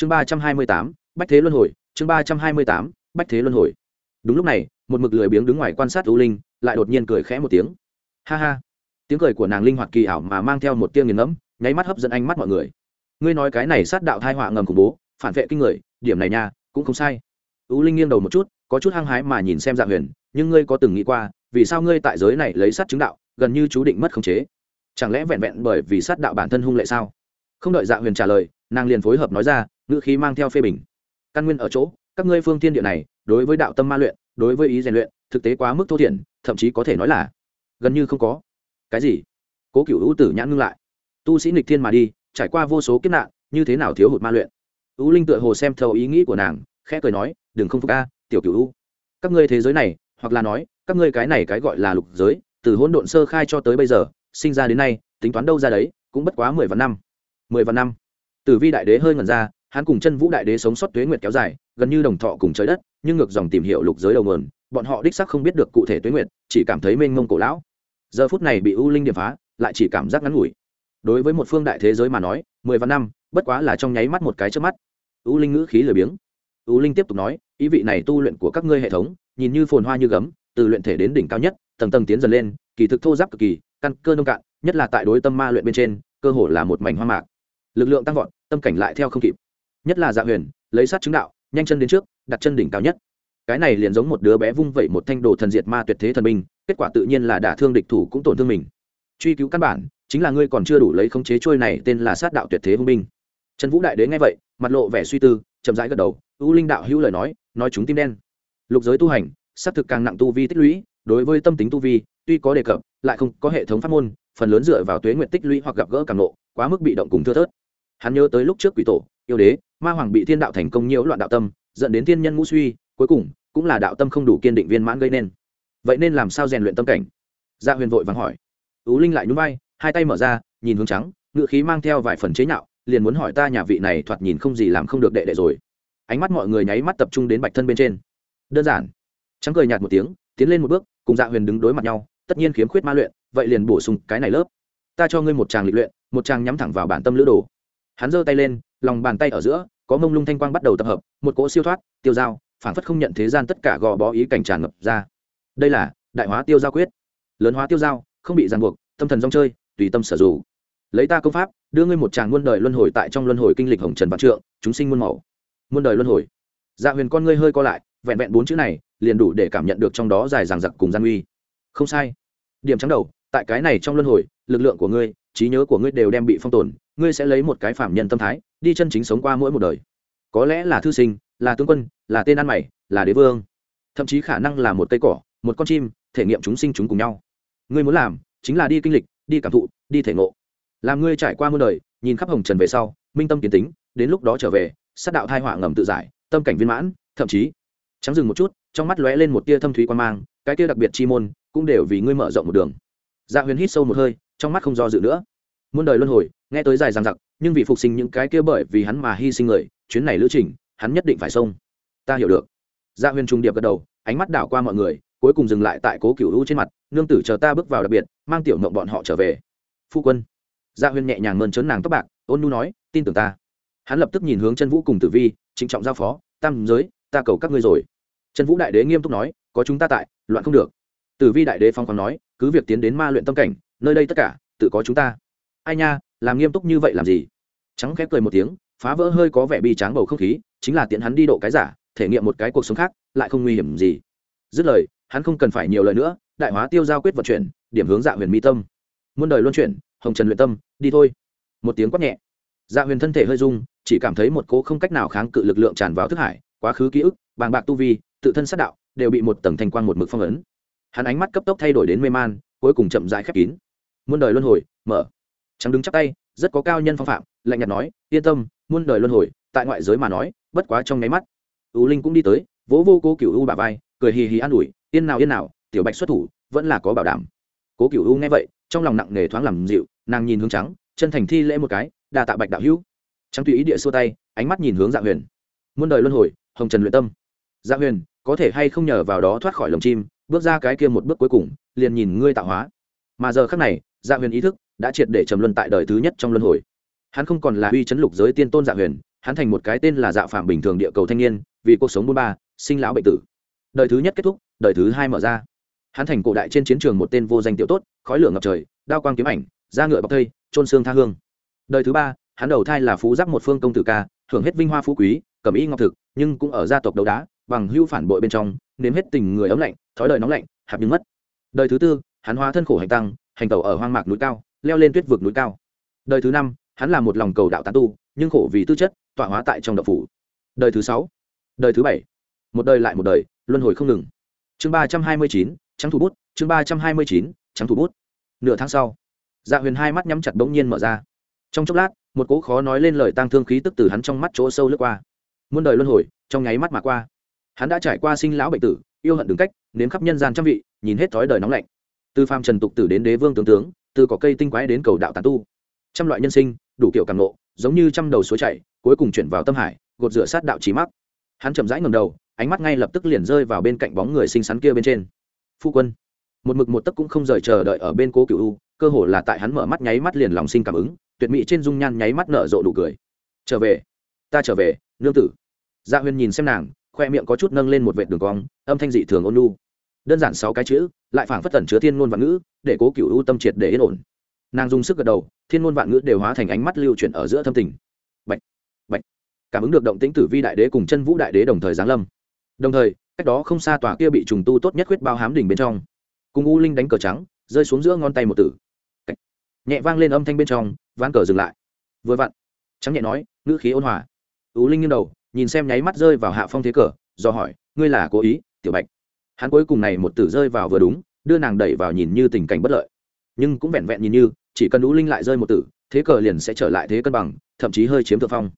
chương ba trăm hai mươi tám, bách thế luân hồi, chương ba trăm hai mươi tám, bách thế luân hồi. Đúng lúc này, một mực lười biếng đứng ngoài quan sát u linh, lại đột nhiên cười khẽ một tiếng. Ha ha. Tiếng cười của nàng linh hoạt kỳ ảo mà mang theo một tiếng nghiền ngẫm, nháy mắt hấp dẫn ánh mắt mọi người. Ngươi nói cái này sát đạo thai họa ngầm khủng bố, phản vệ kinh người, điểm này nha, cũng không sai. U linh nghiêng đầu một chút, có chút hăng hái mà nhìn xem dạ huyền, nhưng ngươi có từng nghĩ qua, vì sao ngươi tại giới này lấy sát chứng đạo, gần như chú định mất khống chế? Chẳng lẽ vẹn vẹn bởi vì sát đạo bản thân hung lệ sao? Không đợi dạ huyền trả lời, nàng liền phối hợp nói ra ngữ khí mang theo phê bình. Căn nguyên ở chỗ, các ngươi phương tiên địa này, đối với đạo tâm ma luyện, đối với ý rèn luyện, thực tế quá mức thô thiển, thậm chí có thể nói là gần như không có. Cái gì? Cố cựu hữu tử nhãn ngưng lại. Tu sĩ nghịch thiên mà đi, trải qua vô số kiếp nạn, như thế nào thiếu hụt ma luyện? Ú linh tựa hồ xem thấu ý nghĩ của nàng, khẽ cười nói, đừng không phục a, tiểu cựu u các ngươi thế giới này, hoặc là nói, các ngươi cái này cái gọi là lục giới, từ hỗn độn sơ khai cho tới bây giờ, sinh ra đến nay, tính toán đâu ra đấy, cũng bất quá mười vạn năm. Mười vạn năm. Tử vi đại đế hơi ngẩn ra hắn cùng chân vũ đại đế sống sót tuế nguyệt kéo dài, gần như đồng thọ cùng trời đất, nhưng ngược dòng tìm hiểu lục giới đầu nguồn, bọn họ đích sắc không biết được cụ thể tuế nguyệt, chỉ cảm thấy mênh mông cổ lão. Giờ phút này bị u linh điểm phá, lại chỉ cảm giác ngắn ngủi. Đối với một phương đại thế giới mà nói, mười vạn năm, bất quá là trong nháy mắt một cái trước mắt. U linh ngữ khí lười biếng. U linh tiếp tục nói, ý vị này tu luyện của các ngươi hệ thống, nhìn như phồn hoa như gấm, từ luyện thể đến đỉnh cao nhất, tầng tầng tiến dần lên, kỳ thực thô giáp cực kỳ, căn cơ nông cạn, nhất là tại đối tâm ma luyện bên trên, cơ hồ là một mảnh hoa mạc. Lực lượng tăng vọt, tâm cảnh lại theo không kịp nhất là dạ huyền, lấy sát chứng đạo, nhanh chân đến trước, đặt chân đỉnh cao nhất. Cái này liền giống một đứa bé vung vẩy một thanh đồ thần diệt ma tuyệt thế thần binh, kết quả tự nhiên là đả thương địch thủ cũng tổn thương mình. Truy cứu căn bản, chính là ngươi còn chưa đủ lấy khống chế trôi này tên là sát đạo tuyệt thế hung binh. Trần vũ đại đế nghe vậy, mặt lộ vẻ suy tư, chậm rãi gật đầu ưu linh đạo hữu lời nói nói chúng tim đen. Lục giới tu hành xác thực càng nặng tu vi tích lũy, đối với tâm tính tu vi, tuy có đề cập, lại không có hệ thống pháp môn, phần lớn dựa vào tuế nguyện tích lũy hoặc gặp gỡ càng nộ quá mức bị động cùng thưa thớt. Hắn nhớ tới lúc trước quỷ tổ, yêu đế ma hoàng bị thiên đạo thành công nhiễu loạn đạo tâm, dẫn đến thiên nhân ngũ suy, cuối cùng cũng là đạo tâm không đủ kiên định viên mãn gây nên. Vậy nên làm sao rèn luyện tâm cảnh? Gia dạ huyền vội vàng hỏi. Tú linh lại nhún vai, hai tay mở ra, nhìn hướng trắng ngựa khí mang theo vài phần chế nhạo, liền muốn hỏi ta nhà vị này thoạt nhìn không gì làm không được đệ đệ rồi. Ánh mắt mọi người nháy mắt tập trung đến bạch thân bên trên. Đơn giản. Trắng cười nhạt một tiếng, tiến lên một bước, cùng dạ huyền đứng đối mặt nhau, tất nhiên khiếm khuyết ma luyện, vậy liền bổ sung cái này lớp. Ta cho ngươi một tràng lịch luyện, một tràng nhắm thẳng vào bản tâm lữ đồ hắn giơ tay lên, lòng bàn tay ở giữa, có mông lung thanh quang bắt đầu tập hợp, một cỗ siêu thoát, tiêu dao phản phất không nhận thế gian tất cả gò bó ý cảnh tràn ngập ra. Đây là đại hóa tiêu giao quyết. Lớn hóa tiêu giao không bị ràng buộc, tâm thần rong chơi, tùy tâm sở dù lấy ta công pháp, đưa ngươi một tràng muôn đời luân hồi tại trong luân hồi kinh lịch hồng trần vạn trượng, chúng sinh muôn màu. Muôn đời luân hồi. Dạ huyền con ngươi hơi co lại, vẹn vẹn bốn chữ này, liền đủ để cảm nhận được trong đó dài dằng dặc cùng gian uy không sai. Điểm trắng đầu tại cái này trong luân hồi, lực lượng của ngươi, trí nhớ của ngươi đều đem bị phong tồn, ngươi sẽ lấy một cái phạm nhân tâm thái, đi chân chính sống qua mỗi một đời. Có lẽ là thư sinh, là tướng quân, là tên ăn mày, là đế vương. Thậm chí khả năng là một cây cỏ, một con chim, thể nghiệm chúng sinh chúng cùng nhau. Ngươi muốn làm, chính là đi kinh lịch, đi cảm thụ, đi thể ngộ. Làm ngươi trải qua muôn đời, nhìn khắp hồng trần về sau, minh tâm kiến tính, đến lúc đó trở về, sát đạo thai họa ngầm tự giải, tâm cảnh viên mãn, thậm chí, trắng dừng một chút, trong mắt lóe lên một tia thâm thúy quan mang, cái tia đặc biệt chi môn, cũng đều vì ngươi mở rộng một đường dạ huyền hít sâu một hơi, trong mắt không do dự nữa. Muôn đời luân hồi, nghe tới dài dằng dặc, nhưng vì phục sinh những cái kia bởi vì hắn mà hy sinh người, chuyến này lữ trình, hắn nhất định phải xông. Ta hiểu được. Dạ huyền trung điệp gật đầu, ánh mắt đảo qua mọi người, cuối cùng dừng lại tại cố cựu hữu trên mặt, nương tử chờ ta bước vào đặc biệt, mang tiểu mộng bọn họ trở về. Phu quân. Dạ huyền nhẹ nhàng mơn trớn nàng tóc bạc, ôn nu nói, tin tưởng ta. Hắn lập tức nhìn hướng chân vũ cùng tử vi, trịnh trọng giao phó, tam giới, ta cầu các ngươi rồi. Chân vũ đại đế nghiêm túc nói, có chúng ta tại, loạn không được tử vi đại đế phong còn nói, cứ việc tiến đến ma luyện tâm cảnh, nơi đây tất cả, tự có chúng ta. Ai nha, làm nghiêm túc như vậy làm gì? Trắng khép cười một tiếng, phá vỡ hơi có vẻ bi tráng bầu không khí, chính là tiện hắn đi độ cái giả, thể nghiệm một cái cuộc sống khác, lại không nguy hiểm gì. Dứt lời, hắn không cần phải nhiều lời nữa, đại hóa tiêu giao quyết vận chuyển, điểm hướng dạ huyền mi tâm. Muôn đời luân chuyển, hồng trần luyện tâm, đi thôi. Một tiếng quát nhẹ. Dạ huyền thân thể hơi rung, chỉ cảm thấy một cỗ không cách nào kháng cự lực lượng tràn vào thức hải, quá khứ ký ức, bàng bạc tu vi, tự thân sát đạo, đều bị một tầng thanh quang một mực phong ấn hắn ánh mắt cấp tốc thay đổi đến mê man, cuối cùng chậm rãi khép kín. Muôn đời luân hồi, mở. Trắng đứng chắp tay, rất có cao nhân phong phạm, lạnh nhạt nói, yên tâm, muôn đời luân hồi, tại ngoại giới mà nói, bất quá trong nháy mắt. U linh cũng đi tới, vỗ vô cố cựu u bà vai, cười hì hì an ủi, yên nào yên nào, tiểu bạch xuất thủ, vẫn là có bảo đảm. Cố cựu u nghe vậy, trong lòng nặng nề thoáng làm dịu, nàng nhìn hướng trắng, chân thành thi lễ một cái đà tạ bạch đạo hữu. Trắng tùy ý địa xua tay, ánh mắt nhìn hướng dạ huyền. Muôn đời luân hồi, hồng trần luyện tâm. Dạ huyền, có thể hay không nhờ vào đó thoát khỏi lồng chim bước ra cái kia một bước cuối cùng, liền nhìn ngươi tạo hóa. Mà giờ khắc này dạ huyền ý thức đã triệt để trầm luân tại đời thứ nhất trong luân hồi. Hắn không còn là uy chấn lục giới tiên tôn dạ huyền, hắn thành một cái tên là dạ phạm bình thường địa cầu thanh niên, vì cuộc sống buôn ba, sinh lão bệnh tử. Đời thứ nhất kết thúc, đời thứ hai mở ra. Hắn thành cổ đại trên chiến trường một tên vô danh tiểu tốt, khói lửa ngập trời, đao quang kiếm ảnh, da ngựa bọc thây trôn xương tha hương. Đời thứ ba, hắn đầu thai là phú giáp một phương công tử ca hưởng hết vinh hoa phú quý, cầm y ngọc thực, nhưng cũng ở gia tộc đấu đá, bằng hưu phản bội bên trong nếm hết tình người ấm lạnh, thói đời nóng lạnh hạp nhưng mất. Đời thứ tư, hắn hóa thân khổ hành tăng, hành tẩu ở hoang mạc núi cao, leo lên tuyết vực núi cao. Đời thứ năm, hắn là một lòng cầu đạo tán tu, nhưng khổ vì tư chất, tọa hóa tại trong đậu phủ. Đời thứ sáu, đời thứ bảy, một đời lại một đời, luân hồi không ngừng. Chương ba trăm hai mươi chín, trắng thủ bút, chương ba trăm hai mươi chín, trắng thủ bút. Nửa tháng sau dạ huyền hai mắt nhắm chặt bỗng nhiên mở ra. Trong chốc lát, một cỗ khó nói lên lời tang thương khí tức từ hắn trong mắt chỗ sâu lướt qua. Muôn đời luân hồi, trong nháy mắt mà qua hắn đã trải qua sinh lão bệnh tử, yêu hận đứng cách, nếm khắp nhân gian trăm vị, nhìn hết thói đời nóng lạnh. Từ phàm trần tục tử đến đế vương tướng tướng, từ có cây tinh quái đến cầu đạo tàn tu. Trăm loại nhân sinh, đủ kiểu càng ngộ, giống như trăm đầu suối chảy, cuối cùng chuyển vào tâm hải, gột rửa sát đạo trí mắc. Hắn chậm rãi ngầm đầu, ánh mắt ngay lập tức liền rơi vào bên cạnh bóng người xinh xắn kia bên trên. Phu quân, một mực một tấc cũng không rời chờ đợi ở bên cố cựu u, cơ hồ là tại hắn mở mắt nháy mắt liền lòng sinh cảm ứng, tuyệt mỹ trên dung nhan nháy mắt nở rộ đủ cười. Trở về, ta trở về, nương tử. Gia dạ huyền nhìn xem nàng khoe miệng có chút nâng lên một vệt đường cong âm thanh dị thường ôn nu đơn giản sáu cái chữ lại phảng phất tẩn chứa thiên ngôn vạn ngữ để cố cựu ưu tâm triệt để yên ổn. Nàng dùng sức gật đầu thiên ngôn vạn ngữ đều hóa thành ánh mắt lưu chuyển ở giữa thâm tình. Bạch, bạch. cảm ứng được động tĩnh tử vi đại đế cùng chân vũ đại đế đồng thời giáng lâm. Đồng thời cách đó không xa tòa kia bị trùng tu tốt nhất huyết bao hám đỉnh bên trong. Cùng u linh đánh cờ trắng rơi xuống giữa ngón tay một tử. Cách. nhẹ vang lên âm thanh bên trong ván cờ dừng lại. Vừa vặn. Trắng nhẹ nói ngữ khí ôn hòa. U linh nghiêng đầu nhìn xem nháy mắt rơi vào hạ phong thế cờ, do hỏi, ngươi là cố ý, tiểu bạch? Hắn cuối cùng này một tử rơi vào vừa đúng, đưa nàng đẩy vào nhìn như tình cảnh bất lợi. Nhưng cũng vẹn vẹn nhìn như, chỉ cần ú linh lại rơi một tử thế cờ liền sẽ trở lại thế cân bằng, thậm chí hơi chiếm thượng phong.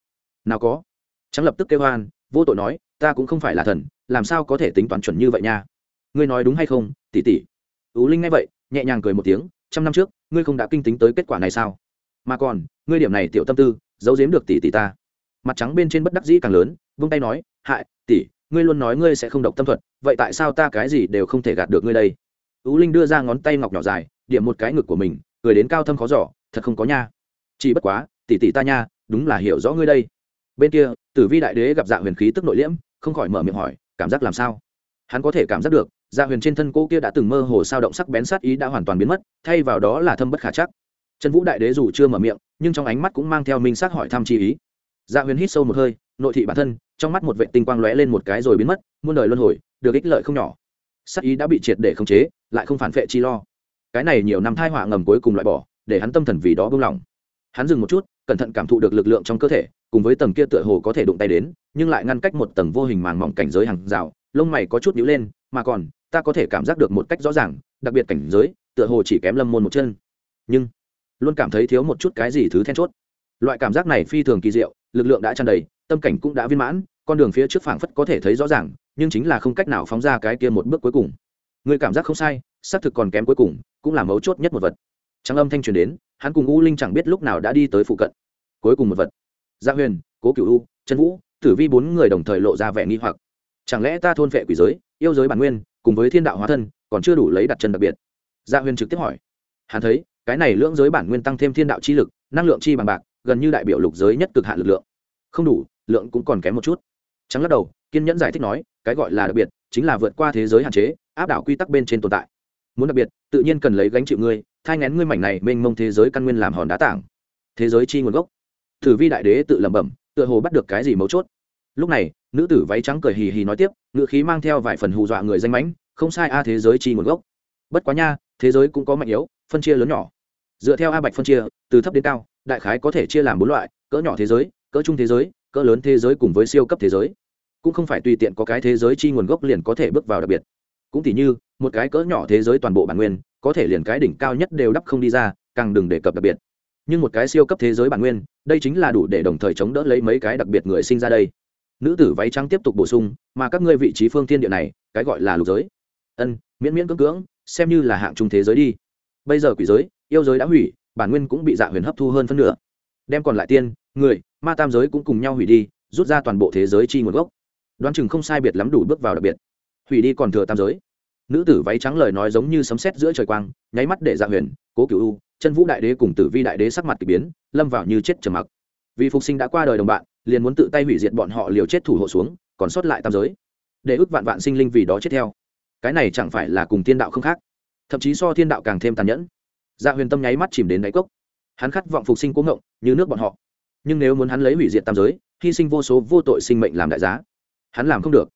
Nào có. Trắng lập tức kêu hoan, vô tội nói, ta cũng không phải là thần, làm sao có thể tính toán chuẩn như vậy nha? Ngươi nói đúng hay không, tỷ tỷ? Ú linh nghe vậy, nhẹ nhàng cười một tiếng, trăm năm trước, ngươi không đã kinh tính tới kết quả này sao? Mà còn, ngươi điểm này tiểu tâm tư, giấu giếm được tỷ tỷ ta mặt trắng bên trên bất đắc dĩ càng lớn, vung tay nói, hại, tỷ, ngươi luôn nói ngươi sẽ không độc tâm thuật, vậy tại sao ta cái gì đều không thể gạt được ngươi đây? Tú linh đưa ra ngón tay ngọc nhỏ dài, điểm một cái ngực của mình, cười đến cao thâm khó giỏ thật không có nha. Chỉ bất quá, tỷ tỷ ta nha, đúng là hiểu rõ ngươi đây. Bên kia, tử vi đại đế gặp dạ huyền khí tức nội liễm, không khỏi mở miệng hỏi, cảm giác làm sao? Hắn có thể cảm giác được dạ huyền trên thân cô kia đã từng mơ hồ sao động sắc bén sát ý đã hoàn toàn biến mất, thay vào đó là thâm bất khả chắc. Trần vũ đại đế dù chưa mở miệng, nhưng trong ánh mắt cũng mang theo minh xác hỏi thăm chi ý dạ huyền hít sâu một hơi, nội thị bản thân, trong mắt một vệ tinh quang lóe lên một cái rồi biến mất, muôn đời luân hồi, được ích lợi không nhỏ. Sát ý đã bị triệt để khống chế, lại không phản vệ chi lo. Cái này nhiều năm thai họa ngầm cuối cùng loại bỏ, để hắn tâm thần vì đó buông lỏng. Hắn dừng một chút, cẩn thận cảm thụ được lực lượng trong cơ thể, cùng với tầng kia tựa hồ có thể đụng tay đến, nhưng lại ngăn cách một tầng vô hình màng mỏng cảnh giới hàng rào, lông mày có chút nhíu lên, mà còn, ta có thể cảm giác được một cách rõ ràng, đặc biệt cảnh giới, tựa hồ chỉ kém lâm môn một chân. Nhưng, luôn cảm thấy thiếu một chút cái gì thứ then chốt. Loại cảm giác này phi thường kỳ diệu lực lượng đã tràn đầy, tâm cảnh cũng đã viên mãn, con đường phía trước phảng phất có thể thấy rõ ràng, nhưng chính là không cách nào phóng ra cái kia một bước cuối cùng. Người cảm giác không sai, xác thực còn kém cuối cùng, cũng là mấu chốt nhất một vật. Trắng âm thanh truyền đến, hắn cùng u linh chẳng biết lúc nào đã đi tới phụ cận. Cuối cùng một vật. Gia huyền, cố cựu u, trần vũ, tử vi bốn người đồng thời lộ ra vẻ nghi hoặc. Chẳng lẽ ta thôn vệ quỷ giới, yêu giới bản nguyên, cùng với thiên đạo hóa thân, còn chưa đủ lấy đặt chân đặc biệt? Gia huyền trực tiếp hỏi. Hắn thấy, cái này lưỡng giới bản nguyên tăng thêm thiên đạo chi lực, năng lượng chi bằng bạc gần như đại biểu lục giới nhất cực hạn lực lượng. Không đủ, lượng cũng còn kém một chút. Trắng lắc đầu, kiên nhẫn giải thích nói, cái gọi là đặc biệt, chính là vượt qua thế giới hạn chế, áp đảo quy tắc bên trên tồn tại. Muốn đặc biệt, tự nhiên cần lấy gánh chịu ngươi, thai ngén ngươi mảnh này mênh mông thế giới căn nguyên làm hòn đá tảng. Thế giới chi nguồn gốc. Thử vi đại đế tự lẩm bẩm, tựa hồ bắt được cái gì mấu chốt. Lúc này, nữ tử váy trắng cười hì hì nói tiếp ngự khí mang theo vài phần hù dọa người danh mãnh, không sai a, thế giới chi nguồn gốc. Bất quá nha, thế giới cũng có mạnh yếu, phân chia lớn nhỏ. Dựa theo a bạch phân chia, từ thấp đến cao đại khái có thể chia làm bốn loại, cỡ nhỏ thế giới, cỡ trung thế giới, cỡ lớn thế giới cùng với siêu cấp thế giới. Cũng không phải tùy tiện có cái thế giới chi nguồn gốc liền có thể bước vào đặc biệt. Cũng tỉ như, một cái cỡ nhỏ thế giới toàn bộ bản nguyên, có thể liền cái đỉnh cao nhất đều đắp không đi ra, càng đừng đề cập đặc biệt. Nhưng một cái siêu cấp thế giới bản nguyên, đây chính là đủ để đồng thời chống đỡ lấy mấy cái đặc biệt người sinh ra đây. Nữ tử váy trắng tiếp tục bổ sung, mà các ngươi vị trí phương thiên địa này, cái gọi là lục giới. Ân, miễn miễn cưỡng cưỡng, xem như là hạng trung thế giới đi. Bây giờ quỷ giới, yêu giới đã hủy bản nguyên cũng bị dạ huyền hấp thu hơn phân nửa. Đem còn lại tiên, người, ma tam giới cũng cùng nhau hủy đi, rút ra toàn bộ thế giới chi nguồn gốc. Đoán chừng không sai biệt lắm đủ bước vào đặc biệt. Hủy đi còn thừa tam giới. Nữ tử váy trắng lời nói giống như sấm sét giữa trời quang, nháy mắt để dạ huyền, cố cựu u, chân vũ đại đế cùng tử vi đại đế sắc mặt k ỳ biến, lâm vào như chết trầm mặc. Vì phục sinh đã qua đời đồng bạn, liền muốn tự tay hủy diệt bọn họ liều chết thủ hộ xuống, còn sót lại tam giới. Để ước vạn vạn sinh linh vì đó chết theo. Cái này chẳng phải là cùng thiên đạo không khác. Thậm chí so thiên đạo càng thêm tàn nhẫn dạ huyền tâm nháy mắt chìm đến đáy cốc. Hắn khát vọng phục sinh cố ngộng, như nước bọn họ. Nhưng nếu muốn hắn lấy hủy diệt tam giới, hy sinh vô số vô tội sinh mệnh làm đại giá, hắn làm không được.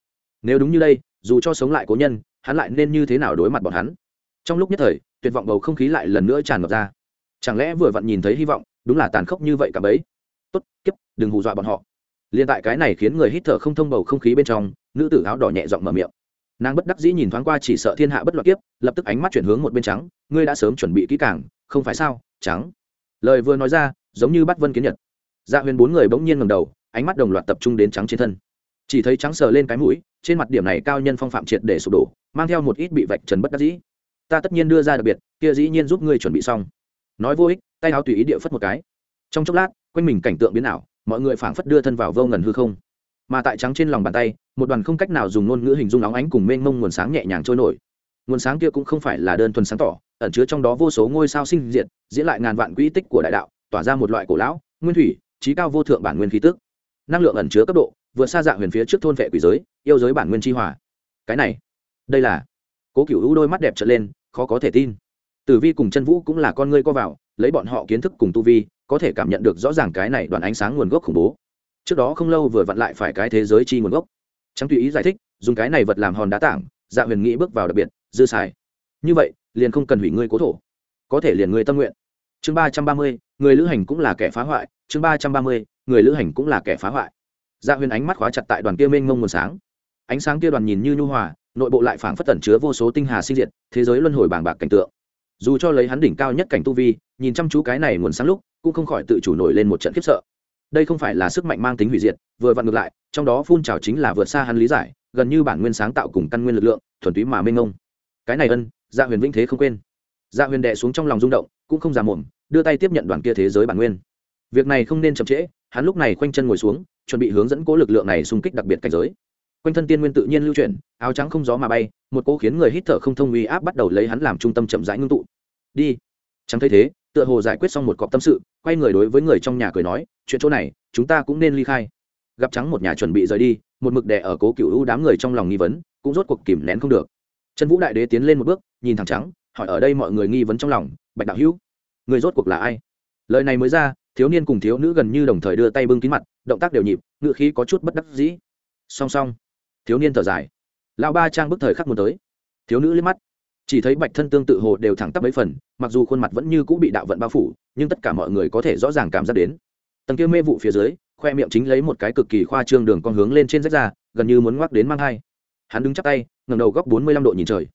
Nếu đúng như đây, dù cho sống lại cố nhân, hắn lại nên như thế nào đối mặt bọn hắn? Trong lúc nhất thời, tuyệt vọng bầu không khí lại lần nữa tràn ngập ra. Chẳng lẽ vừa vặn nhìn thấy hy vọng, đúng là tàn khốc như vậy cả bấy? Tốt, kiếp, đừng hù dọa bọn họ. Liên tại cái này khiến người hít thở không thông bầu không khí bên trong, nữ tử áo đỏ nhẹ giọng mở miệng nàng bất đắc dĩ nhìn thoáng qua chỉ sợ thiên hạ bất loạn kiếp, lập tức ánh mắt chuyển hướng một bên trắng, ngươi đã sớm chuẩn bị kỹ càng, không phải sao, trắng? Lời vừa nói ra, giống như bắt vân kiến nhật. Dạ huyền bốn người bỗng nhiên ngầm đầu, ánh mắt đồng loạt tập trung đến trắng trên thân. Chỉ thấy trắng sờ lên cái mũi, trên mặt điểm này cao nhân phong phạm triệt để sụp đổ, mang theo một ít bị vạch trần bất đắc dĩ. Ta tất nhiên đưa ra đặc biệt, kia dĩ nhiên giúp ngươi chuẩn bị xong. Nói vô ích, tay áo tùy ý địa phất một cái. Trong chốc lát, quanh mình cảnh tượng biến ảo, mọi người phảng phất đưa thân vào vô ngần hư không. Mà tại trắng trên lòng bàn tay một đoàn không cách nào dùng ngôn ngữ hình dung óng ánh cùng mênh mông nguồn sáng nhẹ nhàng trôi nổi. Nguồn sáng kia cũng không phải là đơn thuần sáng tỏ, ẩn chứa trong đó vô số ngôi sao sinh diệt, diễn lại ngàn vạn quỹ tích của đại đạo, tỏa ra một loại cổ lão, nguyên thủy, trí cao vô thượng bản nguyên khí tức. Năng lượng ẩn chứa cấp độ, vượt xa dạng huyền phía trước thôn vệ quỷ giới, yêu giới bản nguyên tri hòa. Cái này, đây là, cố cựu hữu đôi mắt đẹp trở lên, khó có thể tin. Tử vi cùng chân vũ cũng là con ngươi co vào, lấy bọn họ kiến thức cùng tu vi, có thể cảm nhận được rõ ràng cái này đoàn ánh sáng nguồn gốc khủng bố. Trước đó không lâu vừa vặn lại phải cái thế giới chi nguồn gốc chẳng tùy ý giải thích, dùng cái này vật làm hòn đá tảng dạ huyền nghĩ bước vào đặc biệt, dư xài. Như vậy, liền không cần hủy ngươi cố thổ. Có thể liền ngươi tâm nguyện. Chương ba trăm ba mươi, người lữ hành cũng là kẻ phá hoại. Chương ba trăm ba mươi, người lữ hành cũng là kẻ phá hoại. Dạ huyền ánh mắt khóa chặt tại đoàn kia mênh mông nguồn sáng. Ánh sáng kia đoàn nhìn như nhu hòa, nội bộ lại phảng phất tẩn chứa vô số tinh hà sinh diệt, thế giới luân hồi bàng bạc cảnh tượng. Dù cho lấy hắn đỉnh cao nhất cảnh tu vi, nhìn chăm chú cái này nguồn sáng lúc, cũng không khỏi tự chủ nổi lên một trận khiếp sợ đây không phải là sức mạnh mang tính hủy diệt, vừa vặn ngược lại, trong đó phun trào chính là vượt xa hắn lý giải, gần như bản nguyên sáng tạo cùng căn nguyên lực lượng, thuần túy mà mênh mông. Cái này ân dạ huyền vĩnh thế không quên. Dạ huyền đệ xuống trong lòng rung động, cũng không già mồm đưa tay tiếp nhận đoàn kia thế giới bản nguyên. Việc này không nên chậm trễ, hắn lúc này khoanh chân ngồi xuống, chuẩn bị hướng dẫn cố lực lượng này xung kích đặc biệt cảnh giới. Quanh thân tiên nguyên tự nhiên lưu chuyển, áo trắng không gió mà bay, một cỗ khiến người hít thở không thông uy áp bắt đầu lấy hắn làm trung tâm chậm rãi ngưng tụ. Đi. Chẳng thấy thế, tựa hồ giải quyết xong một cọc tâm sự quay người đối với người trong nhà cười nói, chuyện chỗ này, chúng ta cũng nên ly khai. Gặp trắng một nhà chuẩn bị rời đi, một mực đè ở cố cựu ưu đám người trong lòng nghi vấn, cũng rốt cuộc kìm nén không được. Trần vũ đại đế tiến lên một bước, nhìn thẳng trắng, hỏi ở đây mọi người nghi vấn trong lòng, bạch đạo hữu, người rốt cuộc là ai? Lời này mới ra, thiếu niên cùng thiếu nữ gần như đồng thời đưa tay bưng kín mặt, động tác đều nhịp ngự khí có chút bất đắc dĩ. Song song, thiếu niên thở dài. Lão ba trang bức thời khắc muốn tới. Thiếu nữ liếc mắt chỉ thấy bạch thân tương tự hồ đều thẳng tắp mấy phần, mặc dù khuôn mặt vẫn như cũng bị đạo vận bao phủ, nhưng tất cả mọi người có thể rõ ràng cảm giác đến. Tầng kia mê vụ phía dưới, khoe miệng chính lấy một cái cực kỳ khoa trương đường con hướng lên trên rách ra, gần như muốn ngoắc đến mang hai hắn đứng chắc tay ngầm đầu góc bốn mươi lăm độ nhìn trời.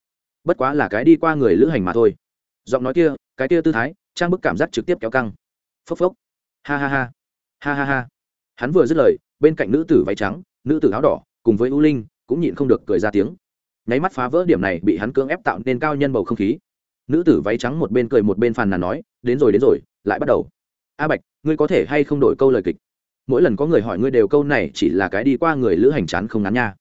Bất quá là cái đi qua người lữ hành mà thôi. Giọng nói kia, cái kia tư thái, trang bức cảm giác trực tiếp kéo căng. Phốc phốc. Ha ha ha. Ha ha ha. Hắn vừa dứt lời, bên cạnh nữ tử váy trắng, nữ tử áo đỏ, cùng với u linh, cũng nhịn không được cười ra tiếng nháy mắt phá vỡ điểm này bị hắn cưỡng ép tạo nên cao nhân bầu không khí. Nữ tử váy trắng một bên cười một bên phàn nàn nói, đến rồi đến rồi, lại bắt đầu. A bạch, ngươi có thể hay không đổi câu lời kịch? Mỗi lần có người hỏi ngươi đều câu này chỉ là cái đi qua người lữ hành chán không ngắn nha.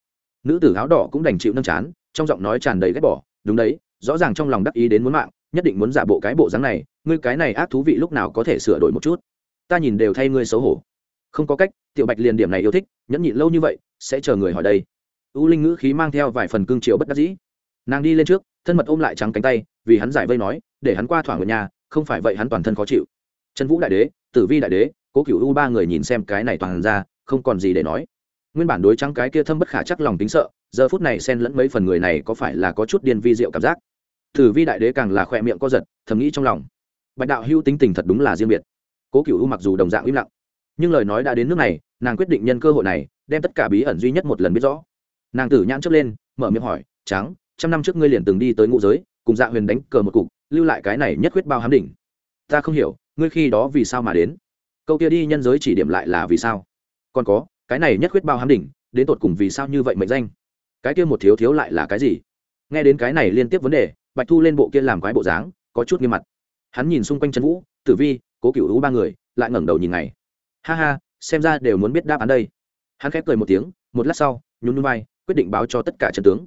Nữ tử áo đỏ cũng đành chịu nâng chán, trong giọng nói tràn đầy ghét bỏ, đúng đấy, rõ ràng trong lòng đắc ý đến muốn mạng, nhất định muốn giả bộ cái bộ dáng này, ngươi cái này ác thú vị lúc nào có thể sửa đổi một chút? Ta nhìn đều thay ngươi xấu hổ. Không có cách, tiểu bạch liền điểm này yêu thích, nhẫn nhịn lâu như vậy, sẽ chờ người hỏi đây u linh ngữ khí mang theo vài phần cương triều bất đắc dĩ. Nàng đi lên trước, thân mật ôm lại trắng cánh tay, vì hắn giải vây nói, để hắn qua thỏa ở nhà, không phải vậy hắn toàn thân khó chịu. Trần vũ đại đế, tử vi đại đế, cố cựu u ba người nhìn xem cái này toàn ra, không còn gì để nói. Nguyên bản đối trắng cái kia thâm bất khả chắc lòng tính sợ, giờ phút này xen lẫn mấy phần người này có phải là có chút điên vi diệu cảm giác. Tử vi đại đế càng là khỏe miệng co giật, thầm nghĩ trong lòng. Bạch đạo hưu tính tình thật đúng là riêng biệt. Cố cựu u mặc dù đồng dạng im lặng, nhưng lời nói đã đến nước này, nàng quyết định nhân cơ hội này, đem tất cả bí ẩn duy nhất một lần biết rõ nàng tử nhãn chớp lên, mở miệng hỏi trắng trăm năm trước ngươi liền từng đi tới ngũ giới, cùng dạ huyền đánh cờ một cục, lưu lại cái này nhất quyết bao hám đỉnh. Ta không hiểu, ngươi khi đó vì sao mà đến? Câu kia đi nhân giới chỉ điểm lại là vì sao? Còn có, cái này nhất quyết bao hám đỉnh, đến tột cùng vì sao như vậy mệnh danh? Cái kia một thiếu thiếu lại là cái gì? Nghe đến cái này liên tiếp vấn đề, bạch thu lên bộ kia làm quái bộ dáng, có chút nghiêm mặt. Hắn nhìn xung quanh trần vũ, tử vi, cố cựu hữu ba người, lại ngẩng đầu nhìn này ha ha, xem ra đều muốn biết đáp án đây. Hắn khép cười một tiếng, một lát sau nhún nhún vai, quyết định báo cho tất cả trận tướng.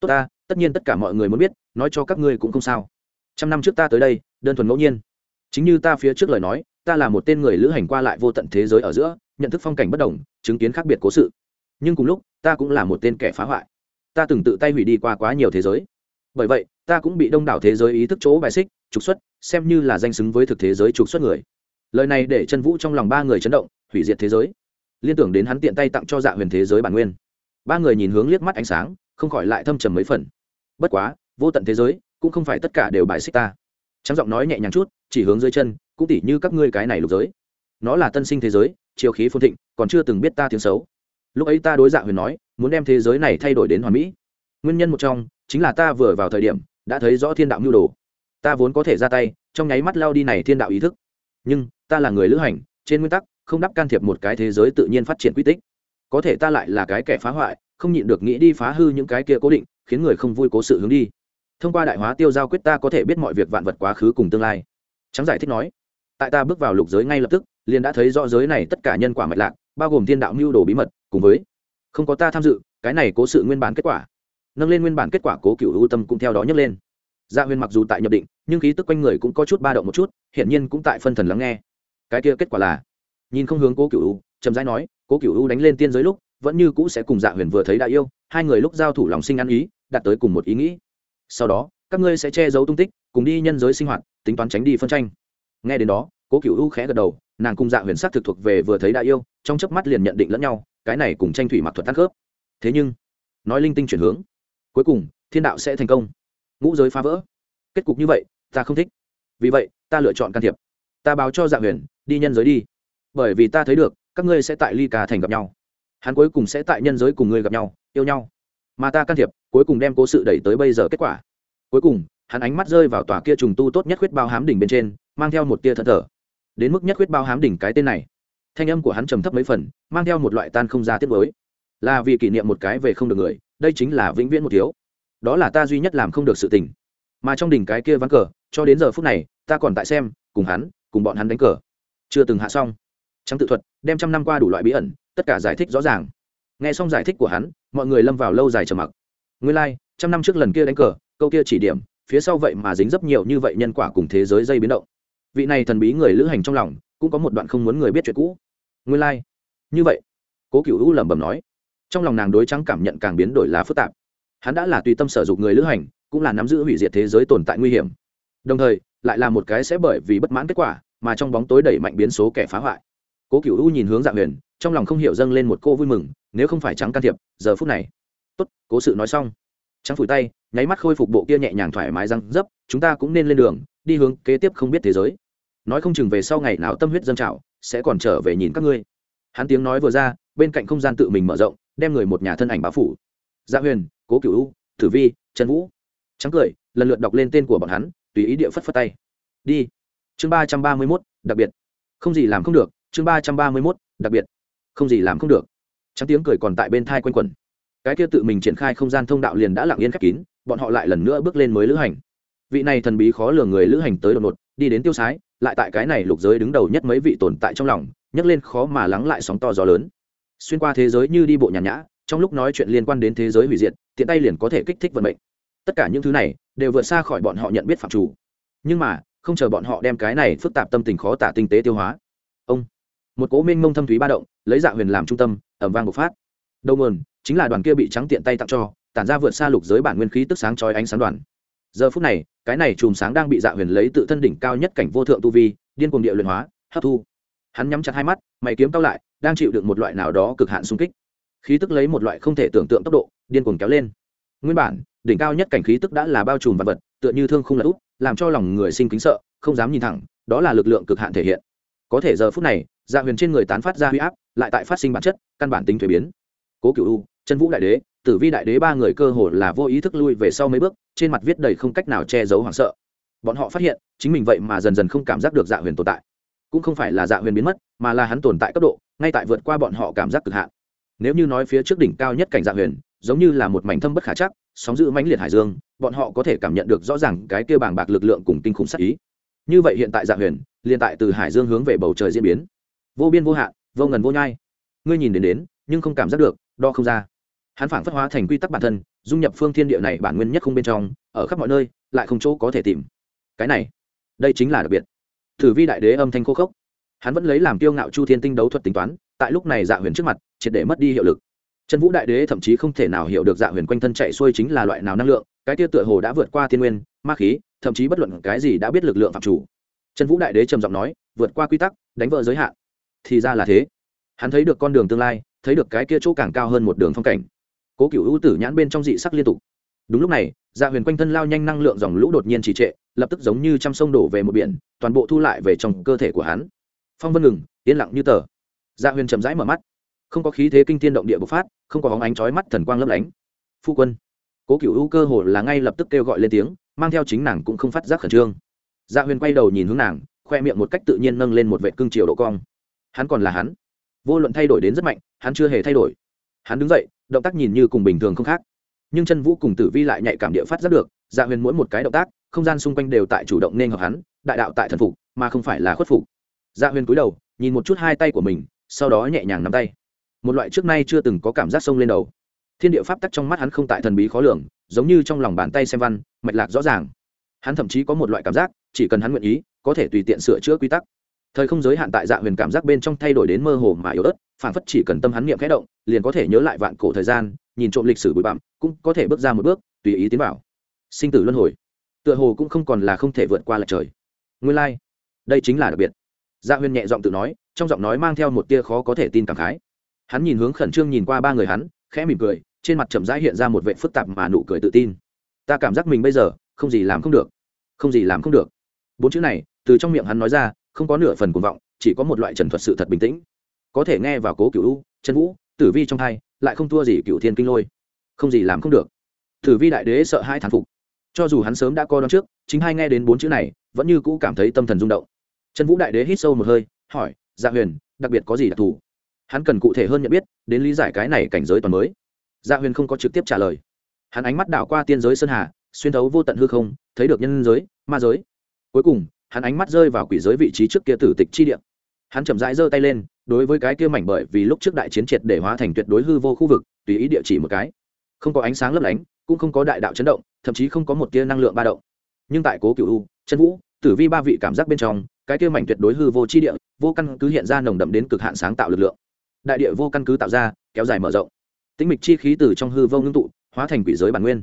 Tốt ta, tất nhiên tất cả mọi người muốn biết, nói cho các ngươi cũng không sao. Trăm năm trước ta tới đây, đơn thuần ngẫu nhiên. Chính như ta phía trước lời nói, ta là một tên người lữ hành qua lại vô tận thế giới ở giữa, nhận thức phong cảnh bất đồng, chứng kiến khác biệt cố sự. Nhưng cùng lúc, ta cũng là một tên kẻ phá hoại. Ta từng tự tay hủy đi qua quá nhiều thế giới. Bởi vậy, ta cũng bị đông đảo thế giới ý thức chỗ bài xích, trục xuất, xem như là danh xứng với thực thế giới trục xuất người. Lời này để chân vũ trong lòng ba người chấn động, hủy diệt thế giới. Liên tưởng đến hắn tiện tay tặng cho dạ huyền thế giới bản nguyên ba người nhìn hướng liếc mắt ánh sáng, không khỏi lại thâm trầm mấy phần. Bất quá, vô tận thế giới, cũng không phải tất cả đều bài xích ta. Trắng giọng nói nhẹ nhàng chút, chỉ hướng dưới chân, cũng tỉ như các ngươi cái này lục giới. Nó là tân sinh thế giới, chiều khí phồn thịnh, còn chưa từng biết ta tiếng xấu. Lúc ấy ta đối dạ huyền nói, muốn đem thế giới này thay đổi đến hoàn mỹ. Nguyên nhân một trong, chính là ta vừa vào thời điểm, đã thấy rõ thiên đạo mưu đồ. Ta vốn có thể ra tay, trong nháy mắt lao đi này thiên đạo ý thức. Nhưng, ta là người lữ hành, trên nguyên tắc, không đắp can thiệp một cái thế giới tự nhiên phát triển quy tích có thể ta lại là cái kẻ phá hoại, không nhịn được nghĩ đi phá hư những cái kia cố định, khiến người không vui cố sự hướng đi. Thông qua đại hóa tiêu giao quyết ta có thể biết mọi việc vạn vật quá khứ cùng tương lai. Trắng giải thích nói. Tại ta bước vào lục giới ngay lập tức, liền đã thấy rõ giới này tất cả nhân quả mạch lạc, bao gồm thiên đạo mưu đồ bí mật, cùng với không có ta tham dự, cái này cố sự nguyên bản kết quả. Nâng lên nguyên bản kết quả cố cựu ưu tâm cũng theo đó nhấc lên. Gia dạ mặc dù tại nhập định, nhưng khí tức quanh người cũng có chút ba động một chút, hiển nhiên cũng tại phân thần lắng nghe. Cái kia kết quả là, nhìn không hướng cố cựu ưu chậm rãi nói, cố cựu U đánh lên tiên giới lúc, vẫn như cũ sẽ cùng dạ huyền vừa thấy đại yêu, hai người lúc giao thủ lòng sinh ăn ý, đạt tới cùng một ý nghĩ. Sau đó, các ngươi sẽ che giấu tung tích, cùng đi nhân giới sinh hoạt, tính toán tránh đi phân tranh. Nghe đến đó, cố cựu u khẽ gật đầu, nàng cùng dạ huyền sắc thực thuộc về vừa thấy đại yêu, trong chớp mắt liền nhận định lẫn nhau, cái này cùng tranh thủy mặc thuật tăng khớp. Thế nhưng, nói linh tinh chuyển hướng, cuối cùng, thiên đạo sẽ thành công. Ngũ giới phá vỡ. Kết cục như vậy, ta không thích. Vì vậy, ta lựa chọn can thiệp. Ta báo cho dạ huyền, đi nhân giới đi. Bởi vì ta thấy được các ngươi sẽ tại ly ca thành gặp nhau. Hắn cuối cùng sẽ tại nhân giới cùng ngươi gặp nhau, yêu nhau. Mà ta can thiệp, cuối cùng đem cố sự đẩy tới bây giờ kết quả. Cuối cùng, hắn ánh mắt rơi vào tòa kia trùng tu tốt nhất huyết bao hám đỉnh bên trên, mang theo một tia thận thở đến mức nhất huyết bao hám đỉnh cái tên này, thanh âm của hắn trầm thấp mấy phần, mang theo một loại tan không ra tiết mới là vì kỷ niệm một cái về không được người, đây chính là vĩnh viễn một thiếu. Đó là ta duy nhất làm không được sự tình. Mà trong đỉnh cái kia ván cờ, cho đến giờ phút này, ta còn tại xem, cùng hắn, cùng bọn hắn đánh cờ. Chưa từng hạ xong trắng tự thuật đem trăm năm qua đủ loại bí ẩn tất cả giải thích rõ ràng. Nghe xong giải thích của hắn mọi người lâm vào lâu dài trầm mặc. Nguyên lai、like, trăm năm trước lần kia đánh cờ câu kia chỉ điểm phía sau vậy mà dính dấp nhiều như vậy nhân quả cùng thế giới dây biến động. Vị này thần bí người lữ hành trong lòng cũng có một đoạn không muốn người biết chuyện cũ. Nguyên lai、like. như vậy cố cựu u lẩm bẩm nói. Trong lòng nàng đối trắng cảm nhận càng biến đổi lá phức tạp. Hắn đã là tùy tâm sở dục người lữ hành cũng là nắm giữ hủy diệt thế giới tồn tại nguy hiểm. Đồng thời lại là một cái sẽ bởi vì bất mãn kết quả mà trong bóng tối đẩy mạnh biến số kẻ phá hoại cố cựu u nhìn hướng Dạng huyền, trong lòng không hiểu dâng lên một cô vui mừng, nếu không phải trắng can thiệp, giờ phút này. Tốt, cố sự nói xong. Trắng phủi tay, nháy mắt khôi phục bộ kia nhẹ nhàng thoải mái răng dấp, chúng ta cũng nên lên đường, đi hướng kế tiếp không biết thế giới. Nói không chừng về sau ngày nào tâm huyết dân trào, sẽ còn trở về nhìn các ngươi. Hắn tiếng nói vừa ra, bên cạnh không gian tự mình mở rộng, đem người một nhà thân ảnh báo phủ. Dạ huyền, cố cựu u, Tử vi trần vũ. Trắng cười, lần lượt đọc lên tên của bọn hắn, tùy ý địa phất phất tay. Đi. Chương ba trăm ba mươi mốt, đặc biệt. Không gì làm không được chương ba trăm ba mươi mốt, đặc biệt. Không gì làm không được. Trắng tiếng cười còn tại bên thai quanh quẩn. Cái kia tự mình triển khai không gian thông đạo liền đã lặng yên khép kín, bọn họ lại lần nữa bước lên mới lữ hành. Vị này thần bí khó lường người lữ hành tới đột ngột, đi đến tiêu sái, lại tại cái này lục giới đứng đầu nhất mấy vị tồn tại trong lòng, nhấc lên khó mà lắng lại sóng to gió lớn. Xuyên qua thế giới như đi bộ nhàn nhã, trong lúc nói chuyện liên quan đến thế giới hủy diệt, tiện tay liền có thể kích thích vận mệnh. Tất cả những thứ này đều vượt xa khỏi bọn họ nhận biết phạm chủ nhưng mà, không chờ bọn họ đem cái này phức tạp tâm tình khó tả tinh tế tiêu hóa. Ông một cố minh mông thâm thúy ba động, lấy dạ huyền làm trung tâm, ẩm vang bộc phát. Đầu nguồn chính là đoàn kia bị trắng tiện tay tặng cho, tản ra vượt xa lục giới bản nguyên khí tức sáng chói ánh sáng đoàn. Giờ phút này, cái này chùm sáng đang bị dạ huyền lấy tự thân đỉnh cao nhất cảnh vô thượng tu vi, điên cuồng địa luyện hóa, hấp thu. Hắn nhắm chặt hai mắt, mày kiếm cao lại, đang chịu được một loại nào đó cực hạn xung kích. Khí tức lấy một loại không thể tưởng tượng tốc độ, điên cuồng kéo lên. Nguyên bản, đỉnh cao nhất cảnh khí tức đã là bao trùm vật vật, tựa như thương không lật úp, làm cho lòng người sinh kính sợ, không dám nhìn thẳng, đó là lực lượng cực hạn thể hiện. Có thể giờ phút này dạ huyền trên người tán phát ra huy áp, lại tại phát sinh bản chất, căn bản tính thuế biến. Cố cựu u trần vũ đại đế, tử vi đại đế ba người cơ hồ là vô ý thức lui về sau mấy bước, trên mặt viết đầy không cách nào che giấu hoảng sợ. Bọn họ phát hiện, chính mình vậy mà dần dần không cảm giác được dạ huyền tồn tại. Cũng không phải là dạ huyền biến mất, mà là hắn tồn tại cấp độ, ngay tại vượt qua bọn họ cảm giác cực hạn. Nếu như nói phía trước đỉnh cao nhất cảnh dạ huyền, giống như là một mảnh thâm bất khả chắc, sóng giữ mãnh liệt hải dương, bọn họ có thể cảm nhận được rõ ràng cái kia bàng bạc lực lượng cùng kinh khủng sắc ý. Như vậy hiện tại dạ huyền, liền tại từ hải dương hướng về bầu trời diễn biến vô biên vô hạn, vô ngần vô nhai. Ngươi nhìn đến đến, nhưng không cảm giác được, đo không ra. Hắn phản phất hóa thành quy tắc bản thân, dung nhập phương thiên địa này bản nguyên nhất không bên trong, ở khắp mọi nơi, lại không chỗ có thể tìm. Cái này, đây chính là đặc biệt. Thử vi đại đế âm thanh khô khốc. Hắn vẫn lấy làm kiêu ngạo chu thiên tinh đấu thuật tính toán, tại lúc này dạ huyền trước mặt, triệt để mất đi hiệu lực. Trần vũ đại đế thậm chí không thể nào hiểu được dạ huyền quanh thân chạy xuôi chính là loại nào năng lượng, cái tia tựa hồ đã vượt qua thiên nguyên, ma khí, thậm chí bất luận cái gì đã biết lực lượng phạm chủ. Trần vũ đại đế trầm giọng nói, vượt qua quy tắc, đánh vỡ giới hạn thì ra là thế. Hắn thấy được con đường tương lai, thấy được cái kia chỗ càng cao hơn một đường phong cảnh. Cố cựu ưu tử nhãn bên trong dị sắc liên tục. Đúng lúc này dạ huyền quanh thân lao nhanh năng lượng dòng lũ đột nhiên trì trệ, lập tức giống như t r ă m sông đổ về một biển, toàn bộ thu lại về trong cơ thể của hắn. Phong vân ngừng, yên lặng như tờ. Dạ huyền chậm rãi mở mắt. Không có khí thế kinh thiên động địa bộc phát, không có bóng ánh trói mắt thần quang lấp lánh. Phu quân. Cố cựu ưu cơ hồ là ngay lập tức kêu gọi lên tiếng, mang theo chính nàng cũng không phát giác khẩn trương. Dạ huyền quay đầu nhìn hướng nàng, khoe miệng một cách tự nhiên nâng lên một vệ cương triều độ cong hắn còn là hắn. Vô luận thay đổi đến rất mạnh, hắn chưa hề thay đổi. Hắn đứng dậy, động tác nhìn như cùng bình thường không khác. Nhưng chân vũ cùng tử vi lại nhạy cảm địa phát rất được dạ huyền mỗi một cái động tác, không gian xung quanh đều tại chủ động nên hợp hắn, đại đạo tại thần phục, mà không phải là khuất phục. Dạ huyền cúi đầu, nhìn một chút hai tay của mình, sau đó nhẹ nhàng nắm tay. Một loại trước nay chưa từng có cảm giác sông lên đầu. Thiên địa pháp tắc trong mắt hắn không tại thần bí khó lường, giống như trong lòng bàn tay xem văn, mạch lạc rõ ràng. Hắn thậm chí có một loại cảm giác, chỉ cần hắn nguyện ý, có thể tùy tiện sửa chữa quy tắc thời không giới hạn tại dạ huyền cảm giác bên trong thay đổi đến mơ hồ mà yếu ớt phản phất chỉ cần tâm hắn niệm khẽ động, liền có thể nhớ lại vạn cổ thời gian, nhìn trộm lịch sử bụi bặm, cũng có thể bước ra một bước, tùy ý tiến vào. Sinh tử luân hồi. Tựa hồ cũng không còn là không thể vượt qua lệch trời. Nguyên lai、like. đây chính là đặc biệt. Dạ huyền nhẹ giọng tự nói, trong giọng nói mang theo một tia khó có thể tin cảm khái. Hắn nhìn hướng khẩn trương nhìn qua ba người hắn, khẽ mỉm cười, trên mặt chậm rãi hiện ra một vệ phức tạp mà nụ cười tự tin. Ta cảm giác mình bây giờ, không gì làm không được. Không gì làm không được. Bốn chữ này, từ trong miệng hắn nói ra không có nửa phần cuồng vọng, chỉ có một loại trần thuật sự thật bình tĩnh. Có thể nghe vào cố cựu u trần vũ, tử vi trong hai, lại không thua gì cựu thiên kinh lôi. Không gì làm không được. Tử vi đại đế sợ hai thán phục. Cho dù hắn sớm đã coi đón trước, chính hai nghe đến bốn chữ này, vẫn như cũ cảm thấy tâm thần rung động. Trần vũ đại đế hít sâu một hơi, hỏi dạ huyền, đặc biệt có gì đặc thù? Hắn cần cụ thể hơn nhận biết, đến lý giải cái này cảnh giới toàn mới. Dạ huyền không có trực tiếp trả lời. Hắn ánh mắt đảo qua tiên giới sơn hà, xuyên thấu vô tận hư không, thấy được nhân giới, ma giới. Cuối cùng hắn ánh mắt rơi vào quỷ giới vị trí trước kia tử tịch chi địa. Hắn chậm rãi giơ tay lên, đối với cái kia mảnh bởi vì lúc trước đại chiến triệt để hóa thành tuyệt đối hư vô khu vực, tùy ý địa chỉ một cái. Không có ánh sáng lấp lánh, cũng không có đại đạo chấn động, thậm chí không có một tia năng lượng ba động. Nhưng tại cố cựu u, chân vũ, tử vi ba vị cảm giác bên trong, cái kia mảnh tuyệt đối hư vô chi địa, vô căn cứ hiện ra nồng đậm đến cực hạn sáng tạo lực lượng. Đại địa vô căn cứ tạo ra, kéo dài mở rộng. Tĩnh mịch chi khí từ trong hư vô ngưng tụ, hóa thành quỷ giới bản nguyên.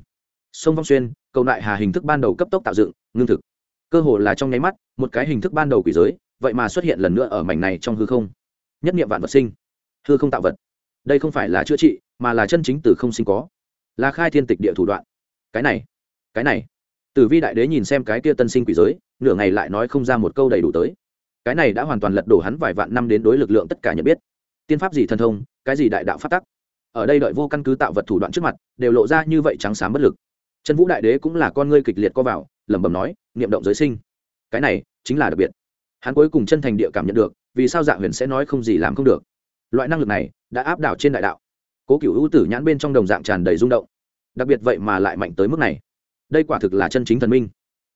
Sông vong xuyên, cầu đại hà hình thức ban đầu cấp tốc tạo dựng, ngưng thực cơ hồ là trong nháy mắt, một cái hình thức ban đầu quỷ giới, vậy mà xuất hiện lần nữa ở mảnh này trong hư không. Nhất niệm vạn vật sinh. Hư không tạo vật. Đây không phải là chữa trị, mà là chân chính từ không sinh có. Là khai thiên tịch địa thủ đoạn. Cái này cái này. Tử vi đại đế nhìn xem cái kia tân sinh quỷ giới, nửa ngày lại nói không ra một câu đầy đủ tới. Cái này đã hoàn toàn lật đổ hắn vài vạn năm đến đối lực lượng tất cả nhận biết. Tiên pháp gì thần thông, cái gì đại đạo phát tắc. Ở đây đợi vô căn cứ tạo vật thủ đoạn trước mặt, đều lộ ra như vậy trắng xám bất lực. Chân vũ đại đế cũng là con ngươi kịch liệt co vào, lẩm bẩm nói niệm động giới sinh. Cái này chính là đặc biệt. Hắn cuối cùng chân thành địa cảm nhận được, vì sao dạ huyền sẽ nói không gì làm không được. Loại năng lực này đã áp đảo trên đại đạo. Cố cựu ưu tử nhãn bên trong đồng dạng tràn đầy rung động. Đặc biệt vậy mà lại mạnh tới mức này. Đây quả thực là chân chính thần minh.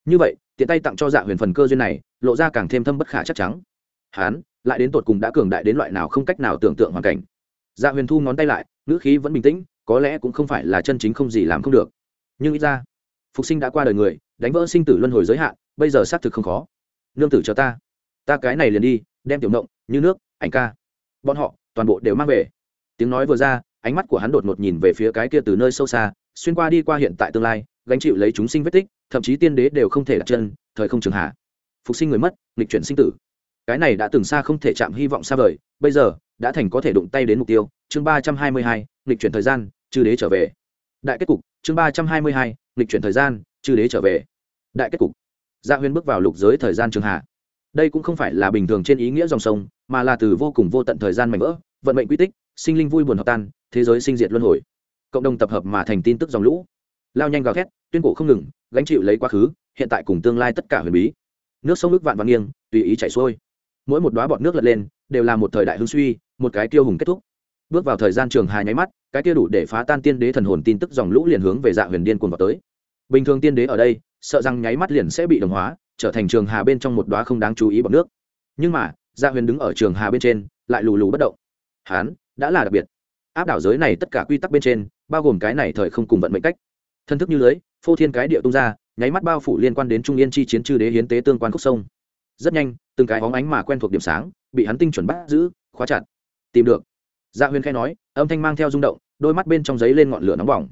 Như vậy, tiện tay tặng cho dạ huyền phần cơ duyên này, lộ ra càng thêm thâm bất khả chắc chắn. Hắn lại đến tột cùng đã cường đại đến loại nào không cách nào tưởng tượng hoàn cảnh. Dạ huyền thu ngón tay lại, ngữ khí vẫn bình tĩnh, có lẽ cũng không phải là chân chính không gì làm không được. Nhưng ít ra, phục sinh đã qua đời người đánh vỡ sinh tử luân hồi giới hạn, bây giờ xác thực không khó. Nương tử cho ta. Ta cái này liền đi, đem tiểu mộng như nước, ảnh ca. Bọn họ, toàn bộ đều mang về. Tiếng nói vừa ra, ánh mắt của hắn đột ngột nhìn về phía cái kia từ nơi sâu xa, xuyên qua đi qua hiện tại tương lai, gánh chịu lấy chúng sinh vết tích, thậm chí tiên đế đều không thể đặt chân, thời không trường hạ. Phục sinh người mất, nghịch chuyển sinh tử. Cái này đã từng xa không thể chạm hy vọng xa vời, bây giờ, đã thành có thể đụng tay đến mục tiêu, chương ba trăm hai mươi hai, nghịch chuyển thời gian chư đế trở về. Đại kết cục, chương ba trăm hai mươi hai, nghịch chuyển thời gian chư đế trở về đại kết cục. Gia dạ huyên bước vào lục giới thời gian trường hạ. Đây cũng không phải là bình thường trên ý nghĩa dòng sông, mà là từ vô cùng vô tận thời gian mạnh vỡ, vận mệnh quy tích, sinh linh vui buồn hợp tan, thế giới sinh diệt luân hồi. Cộng đồng tập hợp mà thành tin tức dòng lũ. Lao nhanh gào thét, tuyên cổ không ngừng, gánh chịu lấy quá khứ, hiện tại cùng tương lai tất cả huyền bí. Nước sông nước vạn vạn nghiêng, tùy ý chảy xuôi. Mỗi một đóa bọt nước lật lên, đều là một thời đại hưng suy, một cái tiêu hùng kết thúc. Bước vào thời gian trường hà nháy mắt, cái tiêu đủ để phá tan tiên đế thần hồn tin tức dòng lũ liền hướng về dạ huyền điên cuồng vào tới. Bình thường tiên đế ở đây sợ rằng nháy mắt liền sẽ bị đồng hóa, trở thành trường hà bên trong một đoá không đáng chú ý bọt nước. Nhưng mà gia huyền đứng ở trường hà bên trên, lại lù lù bất động. Hán đã là đặc biệt. Áp đảo giới này tất cả quy tắc bên trên, bao gồm cái này thời không cùng vận mệnh cách. Thân thức như lưới, phô thiên cái địa tung ra, nháy mắt bao phủ liên quan đến trung yên chi chiến chư đế hiến tế tương quan khúc sông. Rất nhanh, từng cái óng ánh mà quen thuộc điểm sáng, bị hắn tinh chuẩn bắt giữ, khóa chặt. Tìm được. Dạ huyền khai nói, âm thanh mang theo rung động, đôi mắt bên trong giấy lên ngọn lửa nóng bỏng.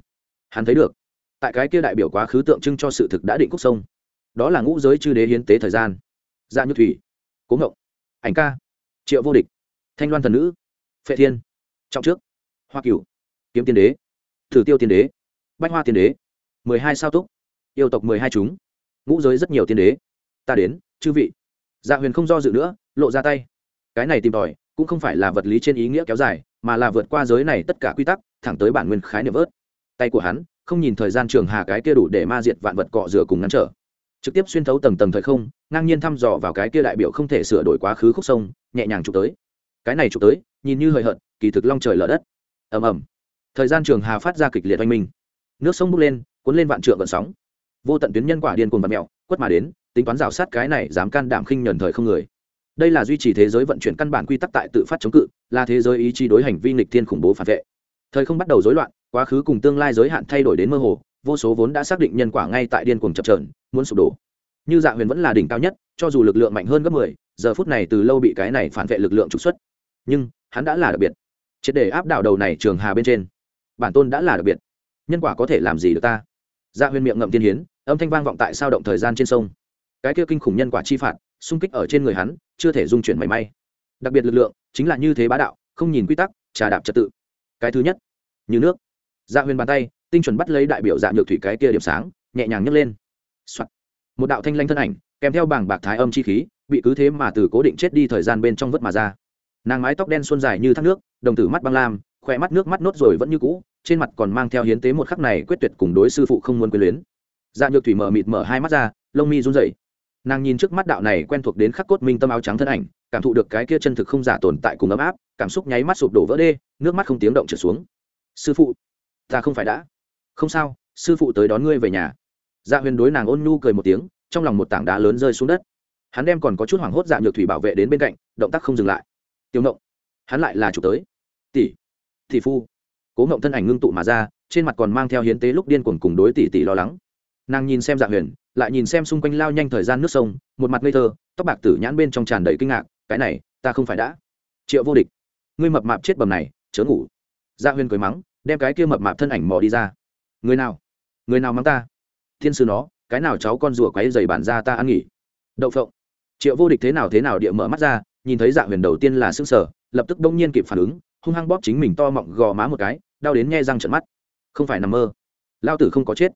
Hắn thấy được tại cái kia đại biểu quá khứ tượng trưng cho sự thực đã định quốc sông. Đó là ngũ giới chư đế hiến tế thời gian. Dạ như thủy, cố ngộng, ảnh ca, triệu vô địch, thanh loan thần nữ, phệ thiên, trọng trước, hoa cửu, kiếm tiên đế, thử tiêu tiên đế, bách hoa tiên đế, mười hai sao túc, yêu tộc mười hai chúng, ngũ giới rất nhiều tiên đế. Ta đến, chư vị. Dạ huyền không do dự nữa, lộ ra tay. Cái này tìm tòi, cũng không phải là vật lý trên ý nghĩa kéo dài, mà là vượt qua giới này tất cả quy tắc, thẳng tới bản nguyên khái niệm vớt. Tay của hắn không nhìn thời gian trường hà cái kia đủ để ma diệt vạn vật cọ rửa cùng ngăn trở. Trực tiếp xuyên thấu tầng tầng thời không, ngang nhiên thăm dò vào cái kia đại biểu không thể sửa đổi quá khứ khúc sông, nhẹ nhàng chụp tới. Cái này chụp tới, nhìn như hời hợt, kỳ thực long trời lở đất. Ầm ầm. Thời gian trường hà phát ra kịch liệt oanh minh. Nước sông bốc lên, cuốn lên vạn trượng vận sóng. Vô tận tuyến nhân quả điên cuồng vật mẹo quất mà đến, tính toán rào sát cái này dám can đảm khinh nhẫn thời không người. Đây là duy trì thế giới vận chuyển căn bản quy tắc tại tự phát chống cự, là thế giới ý chí đối hành vi nghịch thiên khủng bố phản vệ thời không bắt đầu rối loạn, quá khứ cùng tương lai giới hạn thay đổi đến mơ hồ, vô số vốn đã xác định nhân quả ngay tại điên cuồng chập trờn muốn sụp đổ. Như dạ huyền vẫn là đỉnh cao nhất, cho dù lực lượng mạnh hơn gấp mười, giờ phút này từ lâu bị cái này phản vệ lực lượng trục xuất. Nhưng, hắn đã là đặc biệt. Triệt để áp đảo đầu này trường hà bên trên. Bản tôn đã là đặc biệt. Nhân quả có thể làm gì được ta? Dạ huyền miệng ngậm tiên hiến, âm thanh vang vọng tại sao động thời gian trên sông. Cái kia kinh khủng nhân quả chi phạt, xung kích ở trên người hắn, chưa thể dung chuyển mảy may. Đặc biệt lực lượng, chính là như thế bá đạo, không nhìn quy tắc, trà đạp trật tự cái thứ nhất như nước dạ huyền bàn tay tinh chuẩn bắt lấy đại biểu dạ nhược thủy cái kia điểm sáng nhẹ nhàng nhấc lên、Soạn. một đạo thanh lanh thân ảnh kèm theo bảng bạc thái âm chi khí bị cứ thế mà từ cố định chết đi thời gian bên trong vớt mà ra nàng mái tóc đen xuân dài như thác nước đồng tử mắt băng lam khỏe mắt nước mắt nốt rồi vẫn như cũ trên mặt còn mang theo hiến tế một khắc này quyết tuyệt cùng đối sư phụ không muốn quyền luyến dạ nhược thủy mở mịt mở hai mắt ra lông mi run rẩy nàng nhìn trước mắt đạo này quen thuộc đến khắc cốt minh tâm áo trắng thân ảnh cảm thụ được cái kia chân thực không giả tồn tại cùng ấm áp, cảm xúc nháy mắt sụp đổ vỡ đê, nước mắt không tiếng động trở xuống. Sư phụ, ta không phải đã. Không sao, sư phụ tới đón ngươi về nhà. Dạ huyền đối nàng ôn nhu cười một tiếng, trong lòng một tảng đá lớn rơi xuống đất. Hắn đem còn có chút hoảng hốt dạ nhược thủy bảo vệ đến bên cạnh, động tác không dừng lại. Tiêu ngộng, hắn lại là chủ tới. Tỷ tỷ phu. Cố ngộng thân ảnh ngưng tụ mà ra, trên mặt còn mang theo hiến tế lúc điên cuồng cùng đối tỷ tỷ lo lắng. Nàng nhìn xem dạ huyền, lại nhìn xem xung quanh lao nhanh thời gian nước sông, một mặt ngây thơ, tóc bạc tử nhãn bên trong tràn đầy kinh ngạc cái này, ta không phải đã. Triệu vô địch, ngươi mập mạp chết bầm này, chớ ngủ. Gia huyền cười mắng, đem cái kia mập mạp thân ảnh mò đi ra. Người nào? Người nào mắng ta? Thiên sư nó, cái nào cháu con rùa quấy dày bản ra ta ăn nghỉ? Đậu phộng. Triệu vô địch thế nào thế nào địa mở mắt ra, nhìn thấy dạ huyền đầu tiên là s ư n g sở lập tức đông nhiên kịp phản ứng, hung hăng bóp chính mình to mọng gò má một cái, đau đến nghe răng trận mắt. Không phải nằm mơ. Lao tử không có chết.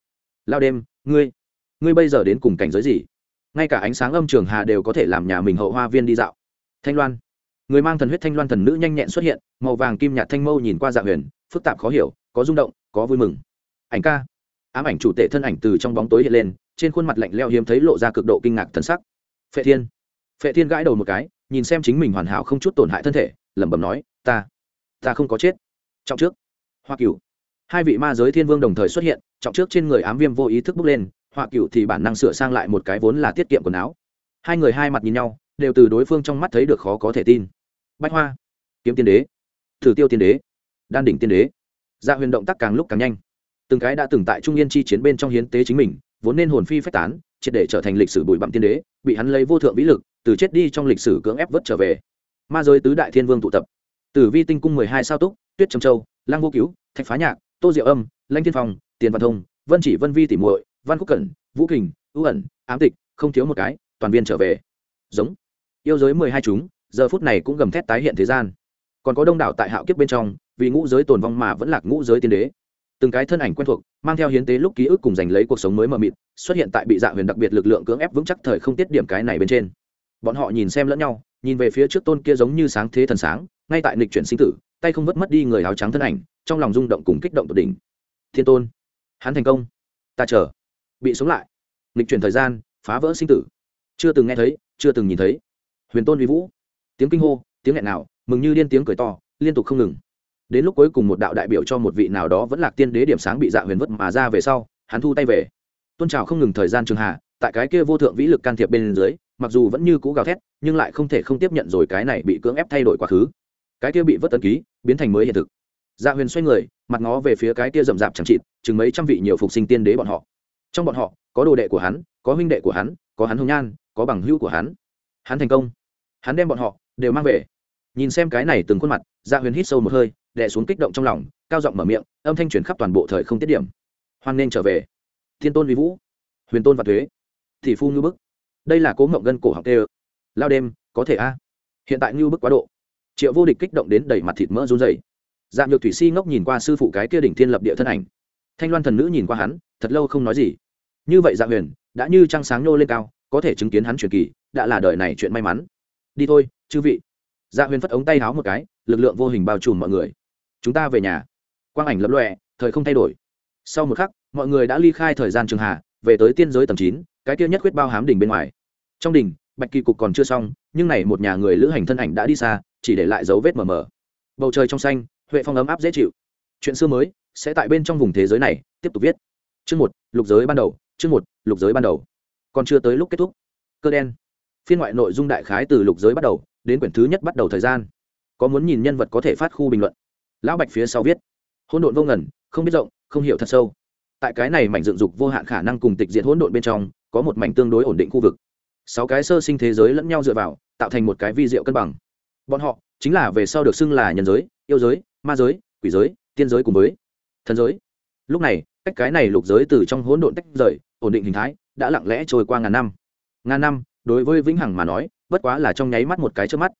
Lao đêm, ngươi ngươi bây giờ đến cùng cảnh giới gì? Ngay cả ánh sáng âm trường hà đều có thể làm nhà mình hậu hoa viên đi dạo thanh loan. Người mang thần huyết thanh loan thần nữ nhanh nhẹn xuất hiện, màu vàng kim nhạt thanh mâu nhìn qua dạ huyền, phức tạp khó hiểu, có rung động, có vui mừng. Ảnh ca. Ám ảnh chủ tệ thân ảnh từ trong bóng tối hiện lên, trên khuôn mặt lạnh leo hiếm thấy lộ ra cực độ kinh ngạc thần sắc. Phệ thiên. Phệ thiên gãi đầu một cái, nhìn xem chính mình hoàn hảo không chút tổn hại thân thể, lẩm bẩm nói, ta ta không có chết. Trọng trước. Hoa cửu. Hai vị ma giới thiên vương đồng thời xuất hiện, trọng trước trên người ám viêm vô ý thức bước lên, hoa cửu thì bản năng sửa sang lại một cái vốn là tiết kiệm quần áo. Hai người hai mặt nhìn nhau đều từ đối phương trong mắt thấy được khó có thể tin. Bách hoa, kiếm tiên đế, thử tiêu tiên đế, đan đỉnh tiên đế. Gia dạ huyền động tác càng lúc càng nhanh. Từng cái đã từng tại trung yên chi chiến bên trong hiến tế chính mình, vốn nên hồn phi phách tán, triệt để trở thành lịch sử bụi bặm tiên đế, bị hắn lấy vô thượng vĩ lực, từ chết đi trong lịch sử cưỡng ép vớt trở về. Ma giới tứ đại thiên vương tụ tập. Tử vi tinh cung mười hai sao túc, tuyết trầm châu lang vô cứu, thạch phá nhạc, tô diệu âm lanh thiên phong, tiền văn thông, vân chỉ vân vi tỉ muội, văn quốc cẩn, vũ kình, ưu ẩn, ám tịch, không thiếu một cái, toàn viên trở về. Giống yêu giới mười hai chúng, giờ phút này cũng gầm thét tái hiện thế gian. Còn có đông đảo tại hạo kiếp bên trong, vì ngũ giới tồn vong mà vẫn lạc ngũ giới tiên đế. Từng cái thân ảnh quen thuộc, mang theo hiến tế lúc ký ức cùng giành lấy cuộc sống mới mờ mịt, xuất hiện tại bị dạ huyền đặc biệt lực lượng cưỡng ép vững chắc thời không tiết điểm cái này bên trên. Bọn họ nhìn xem lẫn nhau, nhìn về phía trước tôn kia giống như sáng thế thần sáng, ngay tại nịch chuyển sinh tử, tay không vớt mất đi người áo trắng thân ảnh, trong lòng rung động cùng kích động tột đỉnh. Thiên tôn, hắn thành công. Ta chờ. Bị sống lại. Nịch chuyển thời gian, phá vỡ sinh tử. Chưa từng nghe thấy, chưa từng nhìn thấy huyền tôn uy vũ. Tiếng kinh hô, tiếng nghẹn nào, mừng như điên tiếng cười to, liên tục không ngừng. Đến lúc cuối cùng một đạo đại biểu cho một vị nào đó vẫn là tiên đế điểm sáng bị dạ huyền vất mà ra về sau, hắn thu tay về. Tôn trào không ngừng thời gian trường hạ, tại cái kia vô thượng vĩ lực can thiệp bên dưới, mặc dù vẫn như cũ gào thét, nhưng lại không thể không tiếp nhận rồi cái này bị cưỡng ép thay đổi quá khứ. Cái kia bị vất tấn ký, biến thành mới hiện thực. Dạ huyền xoay người, mặt ngó về phía cái kia rậm rạp chẳng chịt, chừng mấy trăm vị nhiều phục sinh tiên đế bọn họ. Trong bọn họ, có đồ đệ của hắn, có huynh đệ của hắn, có hắn hồng nhan, có bằng hữu của hắn. Hắn thành công hắn đem bọn họ đều mang về. Nhìn xem cái này từng khuôn mặt dạ huyền hít sâu một hơi, đè xuống kích động trong lòng, cao giọng mở miệng, âm thanh chuyển khắp toàn bộ thời không tiết điểm. Hoan nên trở về. Thiên tôn vi vũ, huyền tôn và thuế thì phu ngư bức. Đây là cố ngộng gân cổ học tê lao đêm, có thể a? Hiện tại ngư bức quá độ. Triệu vô địch kích động đến đầy mặt thịt mỡ run dày dạng nhược thủy si ngốc nhìn qua sư phụ cái kia đỉnh thiên lập địa thân ảnh. Thanh loan thần nữ nhìn qua hắn, thật lâu không nói gì. Như vậy dạ huyền, đã như trăng sáng nô lên cao, có thể chứng kiến hắn truyền kỳ, đã là đời này chuyện may mắn đi thôi, chư vị. Dạ huyền phất ống tay háo một cái, lực lượng vô hình bao trùm mọi người. Chúng ta về nhà. Quang ảnh lập lọe thời không thay đổi. Sau một khắc, mọi người đã ly khai thời gian trường hạ, về tới tiên giới tầm chín, cái kia nhất quyết bao hám đỉnh bên ngoài. Trong đỉnh, bạch kỳ cục còn chưa xong, nhưng này một nhà người lữ hành thân ảnh đã đi xa, chỉ để lại dấu vết mờ mờ. Bầu trời trong xanh, huệ phong ấm áp dễ chịu. Chuyện xưa mới, sẽ tại bên trong vùng thế giới này, tiếp tục viết. Chương một, lục giới ban đầu, chương một, lục giới ban đầu. Còn chưa tới lúc kết thúc. Cơ đen phiên ngoại nội dung đại khái từ lục giới bắt đầu, đến quyển thứ nhất bắt đầu thời gian. Có muốn nhìn nhân vật có thể phát khu bình luận? Lão bạch phía sau viết. Hỗn độn vô ngần, không biết rộng, không hiểu thật sâu. Tại cái này mảnh dựng dục vô hạn khả năng cùng tịch diện hỗn độn bên trong, có một mảnh tương đối ổn định khu vực. Sáu cái sơ sinh thế giới lẫn nhau dựa vào, tạo thành một cái vi diệu cân bằng. Bọn họ chính là về sau được xưng là nhân giới, yêu giới, ma giới, quỷ giới, tiên giới cùng với thần giới. Lúc này, cách cái này lục giới từ trong hỗn độn tách rời, ổn định hình thái, đã lặng lẽ trôi qua ngàn năm. Ngàn năm đối với vĩnh hằng mà nói, bất quá là trong nháy mắt một cái trước mắt.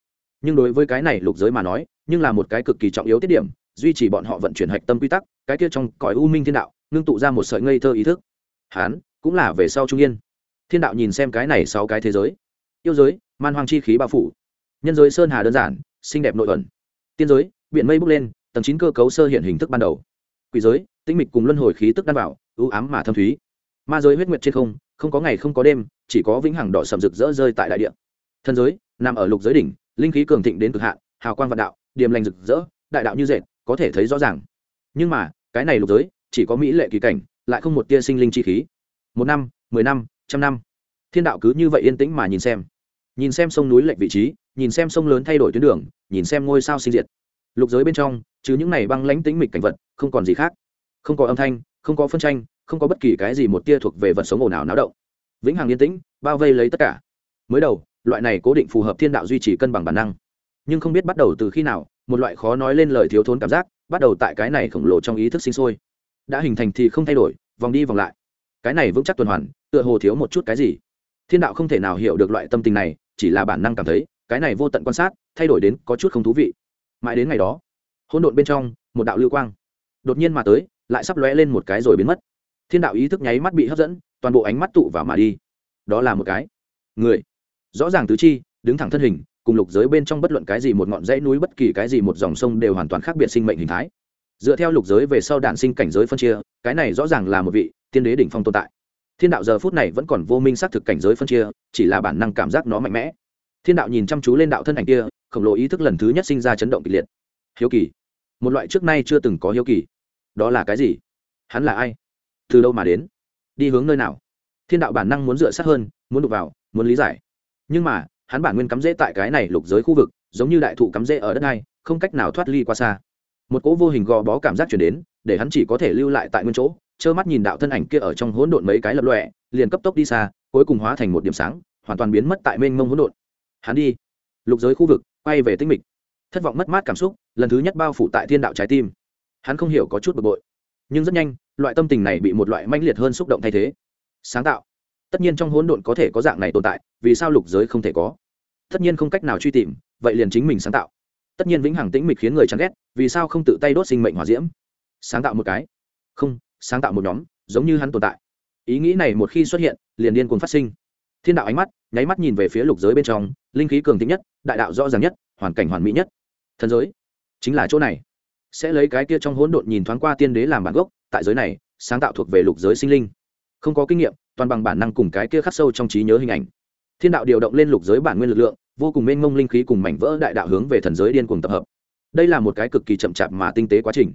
Nhưng đối với cái này lục giới mà nói, nhưng là một cái cực kỳ trọng yếu tiết điểm, duy trì bọn họ vận chuyển hạch tâm quy tắc, cái kia trong cõi u minh thiên đạo, ngưng tụ ra một sợi ngây thơ ý thức. Hán, cũng là về sau trung yên. Thiên đạo nhìn xem cái này sau cái thế giới. Yêu giới, man hoang chi khí bao phủ. Nhân giới sơn hà đơn giản, xinh đẹp nội ẩn. Tiên giới, biển mây bốc lên, tầng chín cơ cấu sơ hiện hình thức ban đầu. Quỷ giới, tĩnh mịch cùng luân hồi khí tức đan bảo ưu ám mà thâm thúy. Ma giới huyết nguyệt trên không không có ngày không có đêm, chỉ có vĩnh hằng đỏ sầm rực rỡ rơi tại đại địa. Thân giới, nằm ở lục giới đỉnh, linh khí cường thịnh đến cực hạn, hào quang vạn đạo, điềm lành rực rỡ, đại đạo như dệt có thể thấy rõ ràng. Nhưng mà, cái này lục giới, chỉ có mỹ lệ kỳ cảnh, lại không một tia sinh linh chi khí. Một năm, mười năm, trăm năm. Thiên đạo cứ như vậy yên tĩnh mà nhìn xem. Nhìn xem sông núi lệch vị trí, nhìn xem sông lớn thay đổi tuyến đường, nhìn xem ngôi sao sinh diệt. Lục giới bên trong chứ những này băng lãnh tĩnh mịch cảnh vật, không còn gì khác. Không có âm thanh, không có phân tranh không có bất kỳ cái gì một tia thuộc về vật sống ồn ào náo động. Vĩnh hằng yên tĩnh, bao vây lấy tất cả. Mới đầu, loại này cố định phù hợp thiên đạo duy trì cân bằng bản năng. Nhưng không biết bắt đầu từ khi nào, một loại khó nói lên lời thiếu thốn cảm giác, bắt đầu tại cái này khổng lồ trong ý thức sinh sôi. Đã hình thành thì không thay đổi, vòng đi vòng lại. Cái này vững chắc tuần hoàn, tựa hồ thiếu một chút cái gì. Thiên đạo không thể nào hiểu được loại tâm tình này, chỉ là bản năng cảm thấy, cái này vô tận quan sát, thay đổi đến có chút không thú vị. Mãi đến ngày đó, hỗn độn bên trong, một đạo lưu quang đột nhiên mà tới, lại sắp lóe lên một cái rồi biến mất thiên đạo ý thức nháy mắt bị hấp dẫn, toàn bộ ánh mắt tụ vào mà đi. Đó là một cái. Người. Rõ ràng tứ chi, đứng thẳng thân hình, cùng lục giới bên trong bất luận cái gì một ngọn dãy núi bất kỳ cái gì một dòng sông đều hoàn toàn khác biệt sinh mệnh hình thái. Dựa theo lục giới về sau đạn sinh cảnh giới phân chia, cái này rõ ràng là một vị tiên đế đỉnh phong tồn tại. Thiên đạo giờ phút này vẫn còn vô minh xác thực cảnh giới phân chia, chỉ là bản năng cảm giác nó mạnh mẽ. Thiên đạo nhìn chăm chú lên đạo thân ảnh kia, khổng lồ ý thức lần thứ nhất sinh ra chấn động kịch liệt. Hiếu kỳ. Một loại trước nay chưa từng có hiếu kỳ. Đó là cái gì? Hắn là ai? Từ đâu mà đến? Đi hướng nơi nào? Thiên đạo bản năng muốn dựa sát hơn, muốn đục vào, muốn lý giải. Nhưng mà, hắn bản nguyên cắm rễ tại cái này lục giới khu vực, giống như đại thụ cắm rễ ở đất này, không cách nào thoát ly qua xa. Một cỗ vô hình gò bó cảm giác chuyển đến, để hắn chỉ có thể lưu lại tại nguyên chỗ, trơ mắt nhìn đạo thân ảnh kia ở trong hỗn độn mấy cái lập lọe liền cấp tốc đi xa, cuối cùng hóa thành một điểm sáng, hoàn toàn biến mất tại mênh mông hỗn độn. Hắn đi. Lục giới khu vực, quay về tinh mịch. Thất vọng mất mát cảm xúc, lần thứ nhất bao phủ tại thiên đạo trái tim. Hắn không hiểu có chút bực bội, nhưng rất nhanh loại tâm tình này bị một loại mãnh liệt hơn xúc động thay thế. Sáng tạo. Tất nhiên trong hỗn độn có thể có dạng này tồn tại, vì sao lục giới không thể có? Tất nhiên không cách nào truy tìm, vậy liền chính mình sáng tạo. Tất nhiên vĩnh hằng tĩnh mịch khiến người chán ghét, vì sao không tự tay đốt sinh mệnh hỏa diễm? Sáng tạo một cái. Không, sáng tạo một nhóm, giống như hắn tồn tại. Ý nghĩ này một khi xuất hiện, liền điên cuồng phát sinh. Thiên đạo ánh mắt, nháy mắt nhìn về phía lục giới bên trong, linh khí cường tính nhất, đại đạo rõ ràng nhất, hoàn cảnh hoàn mỹ nhất. Thần giới, chính là chỗ này. Sẽ lấy cái kia trong hỗn độn nhìn thoáng qua tiên đế làm bản gốc tại giới này, sáng tạo thuộc về lục giới sinh linh. Không có kinh nghiệm, toàn bằng bản năng cùng cái kia khắc sâu trong trí nhớ hình ảnh. Thiên đạo điều động lên lục giới bản nguyên lực lượng, vô cùng mênh mông linh khí cùng mảnh vỡ đại đạo hướng về thần giới điên cuồng tập hợp. Đây là một cái cực kỳ chậm chạp mà tinh tế quá trình.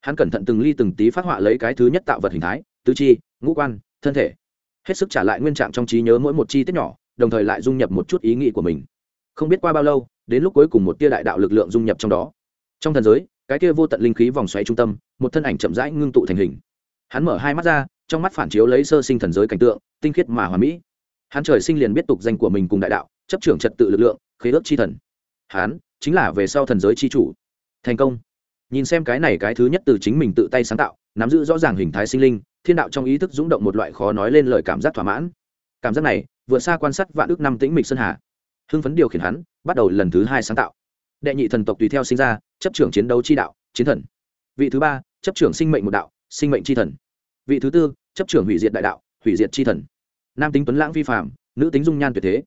Hắn cẩn thận từng ly từng tí phát họa lấy cái thứ nhất tạo vật hình thái, tứ chi, ngũ quan, thân thể. Hết sức trả lại nguyên trạng trong trí nhớ mỗi một chi tiết nhỏ, đồng thời lại dung nhập một chút ý nghĩ của mình. Không biết qua bao lâu, đến lúc cuối cùng một tia đại đạo lực lượng dung nhập trong đó. Trong thần giới, cái kia vô tận linh khí vòng xoáy trung tâm một thân ảnh chậm rãi ngưng tụ thành hình. Hắn mở hai mắt ra, trong mắt phản chiếu lấy sơ sinh thần giới cảnh tượng, tinh khiết mà hoàn mỹ. Hắn trời sinh liền biết tục danh của mình cùng đại đạo, chấp trưởng trật tự lực lượng, khế ước chi thần. Hắn chính là về sau thần giới chi chủ. Thành công. Nhìn xem cái này cái thứ nhất từ chính mình tự tay sáng tạo, nắm giữ rõ ràng hình thái sinh linh, thiên đạo trong ý thức rúng động một loại khó nói lên lời cảm giác thỏa mãn. Cảm giác này, vượt xa quan sát vạn ước năm tĩnh mịch sơn hà. Hưng phấn điều khiển hắn, bắt đầu lần thứ hai sáng tạo. Đệ nhị thần tộc tùy theo sinh ra, chấp trưởng chiến đấu chi đạo, chiến thần. Vị thứ ba chấp trưởng sinh mệnh một đạo, sinh mệnh chi thần. Vị thứ tư, chấp trưởng hủy diệt đại đạo, hủy diệt chi thần. Nam tính tuấn lãng vi phạm nữ tính dung nhan tuyệt thế.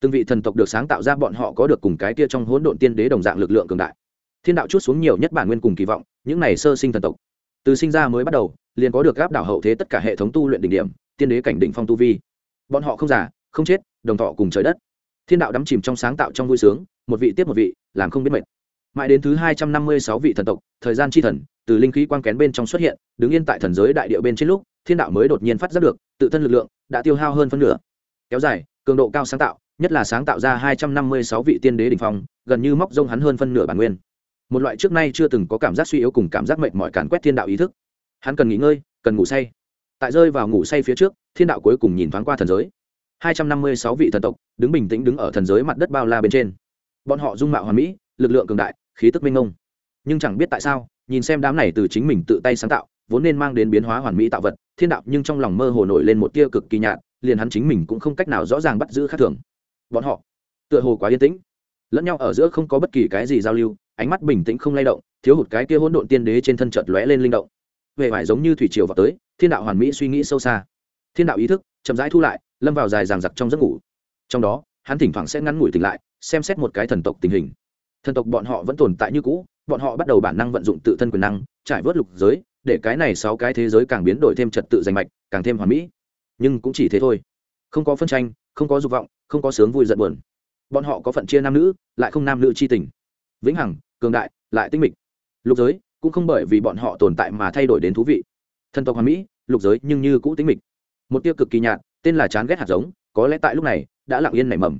Từng vị thần tộc được sáng tạo ra bọn họ có được cùng cái kia trong hỗn độn tiên đế đồng dạng lực lượng cường đại. Thiên đạo chút xuống nhiều nhất bản nguyên cùng kỳ vọng, những này sơ sinh thần tộc. Từ sinh ra mới bắt đầu, liền có được gáp đảo hậu thế tất cả hệ thống tu luyện đỉnh điểm, tiên đế cảnh đỉnh phong tu vi. Bọn họ không già, không chết, đồng thọ cùng trời đất. Thiên đạo đắm chìm trong sáng tạo trong vui sướng, một vị tiếp một vị, làm không biết mệt. Mãi đến thứ hai trăm năm mươi sáu vị thần tộc, thời gian chi thần từ linh khí quang kén bên trong xuất hiện, đứng yên tại thần giới đại địa bên trên lúc, thiên đạo mới đột nhiên phát giác được, tự thân lực lượng đã tiêu hao hơn phân nửa. Kéo dài, cường độ cao sáng tạo, nhất là sáng tạo ra hai trăm năm mươi sáu vị tiên đế đỉnh phong, gần như móc rông hắn hơn phân nửa bản nguyên. Một loại trước nay chưa từng có cảm giác suy yếu cùng cảm giác mệt mỏi càn quét thiên đạo ý thức. Hắn cần nghỉ ngơi, cần ngủ say. Tại rơi vào ngủ say phía trước, thiên đạo cuối cùng nhìn thoáng qua thần giới. hai trăm năm mươi sáu vị thần tộc, đứng bình tĩnh đứng ở thần giới mặt đất bao la bên trên. Bọn họ dung mạo hoàn mỹ, lực lượng cường đại, khí tức minh ngông nhưng chẳng biết tại sao nhìn xem đám này từ chính mình tự tay sáng tạo, vốn nên mang đến biến hóa hoàn mỹ tạo vật, thiên đạo nhưng trong lòng mơ hồ nổi lên một tia cực kỳ nhạt, liền hắn chính mình cũng không cách nào rõ ràng bắt giữ khác thường. Bọn họ, tựa hồ quá yên tĩnh. Lẫn nhau ở giữa không có bất kỳ cái gì giao lưu, ánh mắt bình tĩnh không lay động, thiếu hụt cái kia hỗn độn tiên đế trên thân chợt lóe lên linh động. Về vải giống như thủy triều vào tới, thiên đạo hoàn mỹ suy nghĩ sâu xa. Thiên đạo ý thức chậm rãi thu lại, lâm vào dài ràng giặc trong giấc ngủ. Trong đó, hắn thỉnh thoảng sẽ ngắn ngủi tỉnh lại, xem xét một cái thần tộc tình hình thần tộc bọn họ vẫn tồn tại như cũ, bọn họ bắt đầu bản năng vận dụng tự thân quyền năng, trải vớt lục giới, để cái này sáu cái thế giới càng biến đổi thêm trật tự danh mạch, càng thêm hoàn mỹ. Nhưng cũng chỉ thế thôi. Không có phân tranh, không có dục vọng, không có sướng vui giận buồn. Bọn họ có phận chia nam nữ, lại không nam nữ c h i tình. Vĩnh hằng, cường đại, lại tinh mịch. Lục giới cũng không bởi vì bọn họ tồn tại mà thay đổi đến thú vị. Thần tộc hoàn mỹ, lục giới nhưng như cũ tinh mịch. Một tiêu cực kỳ nhạt, tên là chán ghét hạt giống, có lẽ tại lúc này, đã lặng yên nảy mầm.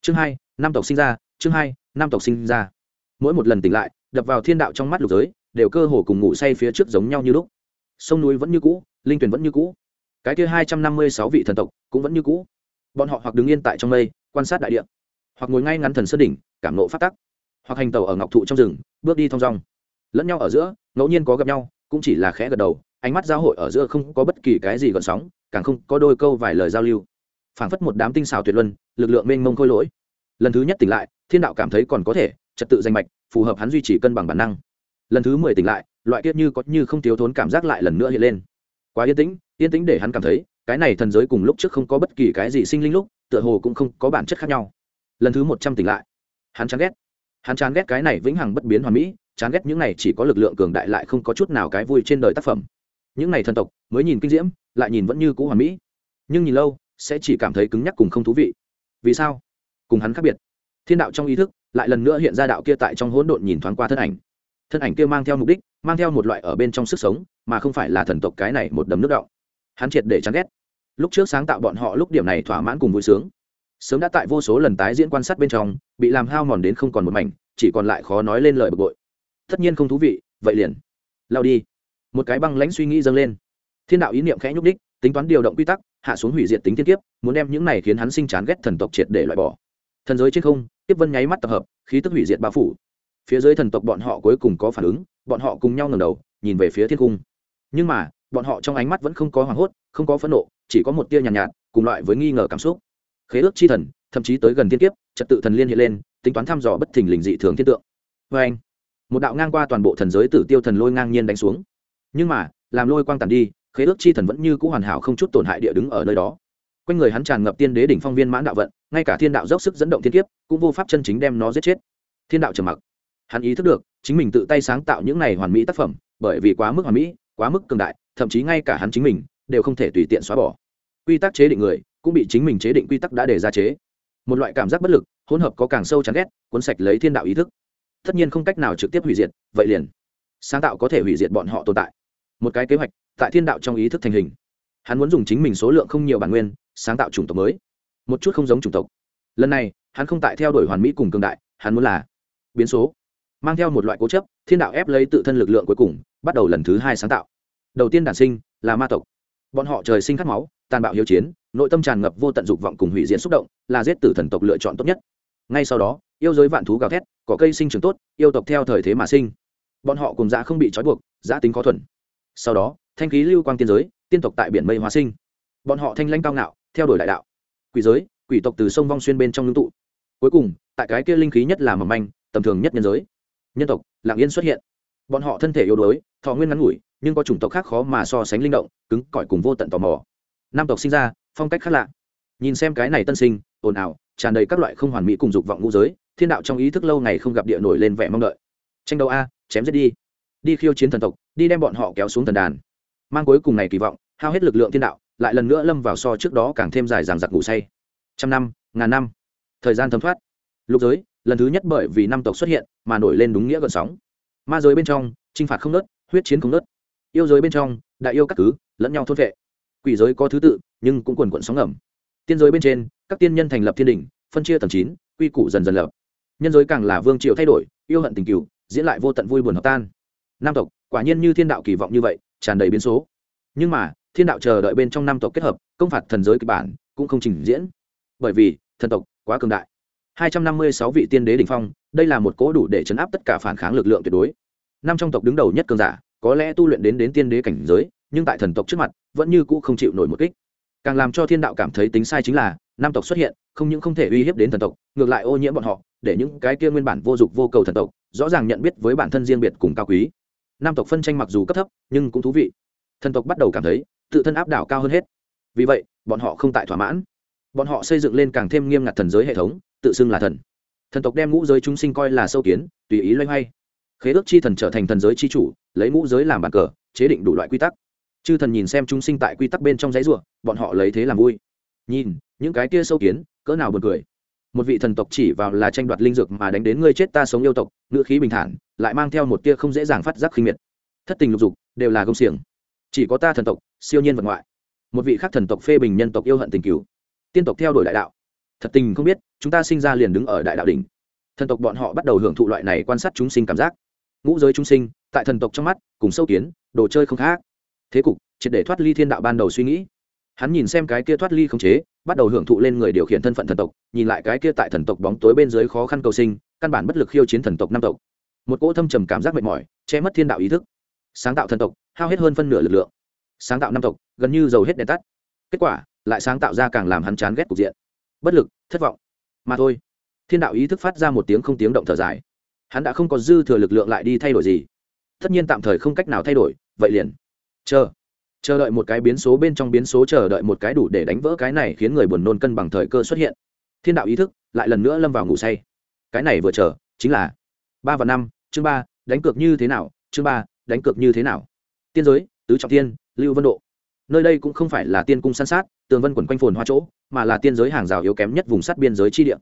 Chương hai, năm tộc sinh ra, chương hai Nam tộc sinh ra. Mỗi một lần tỉnh lại, đập vào thiên đạo trong mắt lục giới, đều cơ hồ cùng ngủ say phía trước giống nhau như lúc. Sông núi vẫn như cũ, linh tuyển vẫn như cũ. Cái kia hai trăm năm mươi sáu vị thần tộc cũng vẫn như cũ. Bọn họ hoặc đứng yên tại trong mây, quan sát đại địa, hoặc ngồi ngay ngắn thần sơn đỉnh, cảm nộ phát tắc, hoặc hành tàu ở ngọc thụ trong rừng, bước đi thong dong. Lẫn nhau ở giữa, ngẫu nhiên có gặp nhau, cũng chỉ là khẽ gật đầu, ánh mắt giao hội ở giữa không có bất kỳ cái gì gợn sóng, càng không có đôi câu vài lời giao lưu. Phảng phất một đám tinh xào tuyệt luân, lực lượng mênh mông khôi lỗi. Lần thứ nhất tỉnh lại thiên đạo cảm thấy còn có thể, trật tự danh mạch, phù hợp hắn duy trì cân bằng bản năng. Lần thứ mười tỉnh lại, loại kiết như có như không thiếu thốn cảm giác lại lần nữa hiện lên. Quá yên tĩnh yên tĩnh để hắn cảm thấy, cái này thần giới cùng lúc trước không có bất kỳ cái gì sinh linh lúc, tựa hồ cũng không có bản chất khác nhau. Lần thứ một trăm tỉnh lại, hắn chán ghét. Hắn chán ghét cái này vĩnh hằng bất biến hoàn mỹ, chán ghét những này chỉ có lực lượng cường đại lại không có chút nào cái vui trên đời tác phẩm. Những này thần tộc, mới nhìn kinh diễm, lại nhìn vẫn như cũ hoàn mỹ. Nhưng nhìn lâu, sẽ chỉ cảm thấy cứng nhắc cùng không thú vị. Vì sao? Cùng hắn khác biệt thiên đạo trong ý thức lại lần nữa hiện ra đạo kia tại trong hỗn độn nhìn thoáng qua thân ảnh. Thân ảnh kia mang theo mục đích, mang theo một loại ở bên trong sức sống, mà không phải là thần tộc cái này một đấm nước động. Hắn triệt để chán ghét. Lúc trước sáng tạo bọn họ lúc điểm này thỏa mãn cùng vui sướng. Sớm đã tại vô số lần tái diễn quan sát bên trong, bị làm hao mòn đến không còn một mảnh, chỉ còn lại khó nói lên lời bực bội. Tất nhiên không thú vị, vậy liền. Lao đi. Một cái băng lãnh suy nghĩ dâng lên. Thiên đạo ý niệm khẽ nhúc đích, tính toán điều động quy tắc, hạ xuống hủy diệt tính thiên kiếp, muốn đem những này khiến hắn sinh chán ghét thần tộc triệt để loại bỏ thần giới trên không tiếp vân nháy mắt tập hợp khí tức hủy diệt bao phủ. Phía dưới thần tộc bọn họ cuối cùng có phản ứng bọn họ cùng nhau ngầm đầu nhìn về phía thiên cung. Nhưng mà bọn họ trong ánh mắt vẫn không có hoảng hốt không có phẫn nộ chỉ có một tia nhàn nhạt, nhạt cùng loại với nghi ngờ cảm xúc. Khế ước chi thần thậm chí tới gần thiên kiếp trật tự thần liên hiện lên tính toán thăm dò bất thình lình dị thường thiên tượng. Vê anh một đạo ngang qua toàn bộ thần giới tử tiêu thần lôi ngang nhiên đánh xuống. Nhưng mà làm lôi quang tàn đi khế ước chi thần vẫn như c ũ hoàn hảo không chút tổn hại địa đứng ở nơi đó quanh người hắn tràn ngập tiên đế đỉnh phong viên mãn đạo vận, ngay cả thiên đạo dốc sức dẫn động thiên kiếp, cũng vô pháp chân chính đem nó giết chết. Thiên đạo trầm mặc. Hắn ý thức được, chính mình tự tay sáng tạo những này hoàn mỹ tác phẩm, bởi vì quá mức hoàn mỹ, quá mức cường đại, thậm chí ngay cả hắn chính mình, đều không thể tùy tiện xóa bỏ. Quy tắc chế định người, cũng bị chính mình chế định quy tắc đã để ra chế. Một loại cảm giác bất lực, hỗn hợp có càng sâu chán ghét, cuốn sạch lấy thiên đạo ý thức. Tất nhiên không cách nào trực tiếp hủy diệt, vậy liền. Sáng tạo có thể hủy diệt bọn họ tồn tại. Một cái kế hoạch, tại thiên đạo trong ý thức thành hình. Hắn muốn dùng chính mình số lượng không nhiều bản nguyên sáng tạo chủng tộc mới. Một chút không giống chủng tộc. Lần này, hắn không tại theo đuổi hoàn mỹ cùng cường đại, hắn muốn là biến số. Mang theo một loại cố chấp, thiên đạo ép lấy tự thân lực lượng cuối cùng, bắt đầu lần thứ hai sáng tạo. Đầu tiên đản sinh là ma tộc. Bọn họ trời sinh khát máu, tàn bạo hiếu chiến, nội tâm tràn ngập vô tận dục vọng cùng hủy diễn xúc động, là giết tử thần tộc lựa chọn tốt nhất. Ngay sau đó, yêu giới vạn thú gào thét, có cây sinh trưởng tốt, yêu tộc theo thời thế mà sinh. Bọn họ cùng dã không bị trói buộc, dã tính khó thuần. Sau đó, thanh khí lưu quang tiên giới, tiên tộc tại biển mây hóa sinh. Bọn họ thanh lanh cao ngạo theo đuổi đại đạo. Quỷ giới, quỷ tộc từ sông vong xuyên bên trong ngưng tụ. Cuối cùng, tại cái kia linh khí nhất là mầm manh, tầm thường nhất nhân giới. Nhân tộc, lạng yên xuất hiện. Bọn họ thân thể yếu đuối, thọ nguyên ngắn ngủi, nhưng có chủng tộc khác khó mà so sánh linh động, cứng, cỏi cùng vô tận tò mò. Nam tộc sinh ra, phong cách khác lạ. Nhìn xem cái này tân sinh, ồn ào, tràn đầy các loại không hoàn mỹ cùng dục vọng ngũ giới, thiên đạo trong ý thức lâu ngày không gặp địa nổi lên vẻ mong đợi. Tranh đấu a, chém giết đi. Đi khiêu chiến thần tộc, đi đem bọn họ kéo xuống thần đàn. Mang cuối cùng này kỳ vọng, hao hết lực lượng thiên đạo lại lần nữa lâm vào so trước đó càng thêm dài dằng giặc ngủ say. Trăm năm, ngàn năm. Thời gian thấm thoát. Lục giới, lần thứ nhất bởi vì năm tộc xuất hiện mà nổi lên đúng nghĩa gợn sóng. Ma giới bên trong t r i n h phạt không nớt, huyết chiến không nớt. Yêu giới bên trong, đại yêu các cứ, lẫn nhau thốt vệ. Quỷ giới có thứ tự, nhưng cũng quần quận sóng ngầm. Tiên giới bên trên, các tiên nhân thành lập thiên đình, phân chia tầng chín, quy củ dần dần lập. Nhân giới càng là vương triều thay đổi, yêu hận tình cựu diễn lại vô tận vui buồn hợp tan. Nam tộc, quả nhiên như thiên đạo kỳ vọng như vậy, tràn đầy biến số. Nhưng mà thiên đạo chờ đợi bên trong năm tộc kết hợp công phạt thần giới kịch bản cũng không trình diễn bởi vì thần tộc quá cường đại 256 vị tiên đế đỉnh phong, đây là một cố đủ để chấn áp tất cả phản kháng lực lượng tuyệt đối. Năm trong tộc đứng đầu nhất cường giả, có lẽ tu luyện đến đến tiên đế cảnh giới, nhưng tại thần tộc trước mặt, vẫn như cũ không chịu nổi một kích. Càng làm cho thiên đạo cảm thấy tính sai chính là, năm tộc xuất hiện, không những không thể uy hiếp đến thần tộc, ngược lại ô nhiễm bọn họ, để những cái kia nguyên bản vô dụng vô cầu thần tộc, rõ ràng nhận biết với bản thân riêng biệt cùng cao quý. Năm tộc phân tranh mặc dù cấp thấp, nhưng cũng thú vị. Thần tộc bắt đầu cảm thấy, tự thân áp đảo cao hơn hết. Vì vậy, bọn họ không tại thỏa mãn. Bọn họ xây dựng lên càng thêm nghiêm ngặt thần giới hệ thống, tự xưng là thần. Thần tộc đem ngũ giới chúng sinh coi là sâu kiến tùy ý loay hoay. Khế ước chi thần trở thành thần giới chi chủ lấy ngũ giới làm bàn cờ chế định đủ loại quy tắc. Chư thần nhìn xem chúng sinh tại quy tắc bên trong giấy ruộng bọn họ lấy thế làm vui. Nhìn những cái kia sâu kiến cỡ nào buồn cười. Một vị thần tộc chỉ vào là tranh đoạt linh dược mà đánh đến ngươi chết ta sống yêu tộc ngữ khí bình thản lại mang theo một tia không dễ dàng phát giác khinh miệt. Thất tình lục dục đều là công xiềng. Chỉ có ta thần tộc siêu nhiên vật ngoại. Một vị khác thần tộc phê bình nhân tộc yêu hận tình cứu, tiên tộc theo đuổi đại đạo. Thật tình không biết chúng ta sinh ra liền đứng ở đại đạo đỉnh. Thần tộc bọn họ bắt đầu hưởng thụ loại này quan sát chúng sinh cảm giác. Ngũ giới chúng sinh tại thần tộc trong mắt cùng sâu kiến đồ chơi không khác. Thế cục triệt để thoát ly thiên đạo ban đầu suy nghĩ. Hắn nhìn xem cái kia thoát ly không chế bắt đầu hưởng thụ lên người điều khiển thân phận thần tộc nhìn lại cái kia tại thần tộc bóng tối bên dưới khó khăn cầu sinh căn bản bất lực khiêu chiến thần tộc năm tộc. Một cỗ thâm trầm cảm giác mệt mỏi che mất thiên đạo ý thức. Sáng tạo thần tộc hao hết hơn phân nửa lực lượng sáng tạo năm tộc, gần như giàu hết đèn tắt. Kết quả, lại sáng tạo ra càng làm hắn chán ghét cục diện. Bất lực, thất vọng. Mà thôi. Thiên đạo ý thức phát ra một tiếng không tiếng động thở dài. Hắn đã không có dư thừa lực lượng lại đi thay đổi gì. Tất nhiên tạm thời không cách nào thay đổi, vậy liền. Chờ. Chờ đợi một cái biến số bên trong biến số chờ đợi một cái đủ để đánh vỡ cái này khiến người buồn nôn cân bằng thời cơ xuất hiện. Thiên đạo ý thức lại lần nữa lâm vào ngủ say. Cái này vừa chờ, chính là ba và năm, chương ba, đánh cược như thế nào, chương ba, đánh cược như thế nào. Tiên giới, tứ trọng tiên lưu vân độ. Nơi đây cũng không phải là tiên cung san sát, tường vân quần quanh phồn hoa chỗ, mà là tiên giới hàng rào yếu kém nhất vùng sát biên giới chi địa.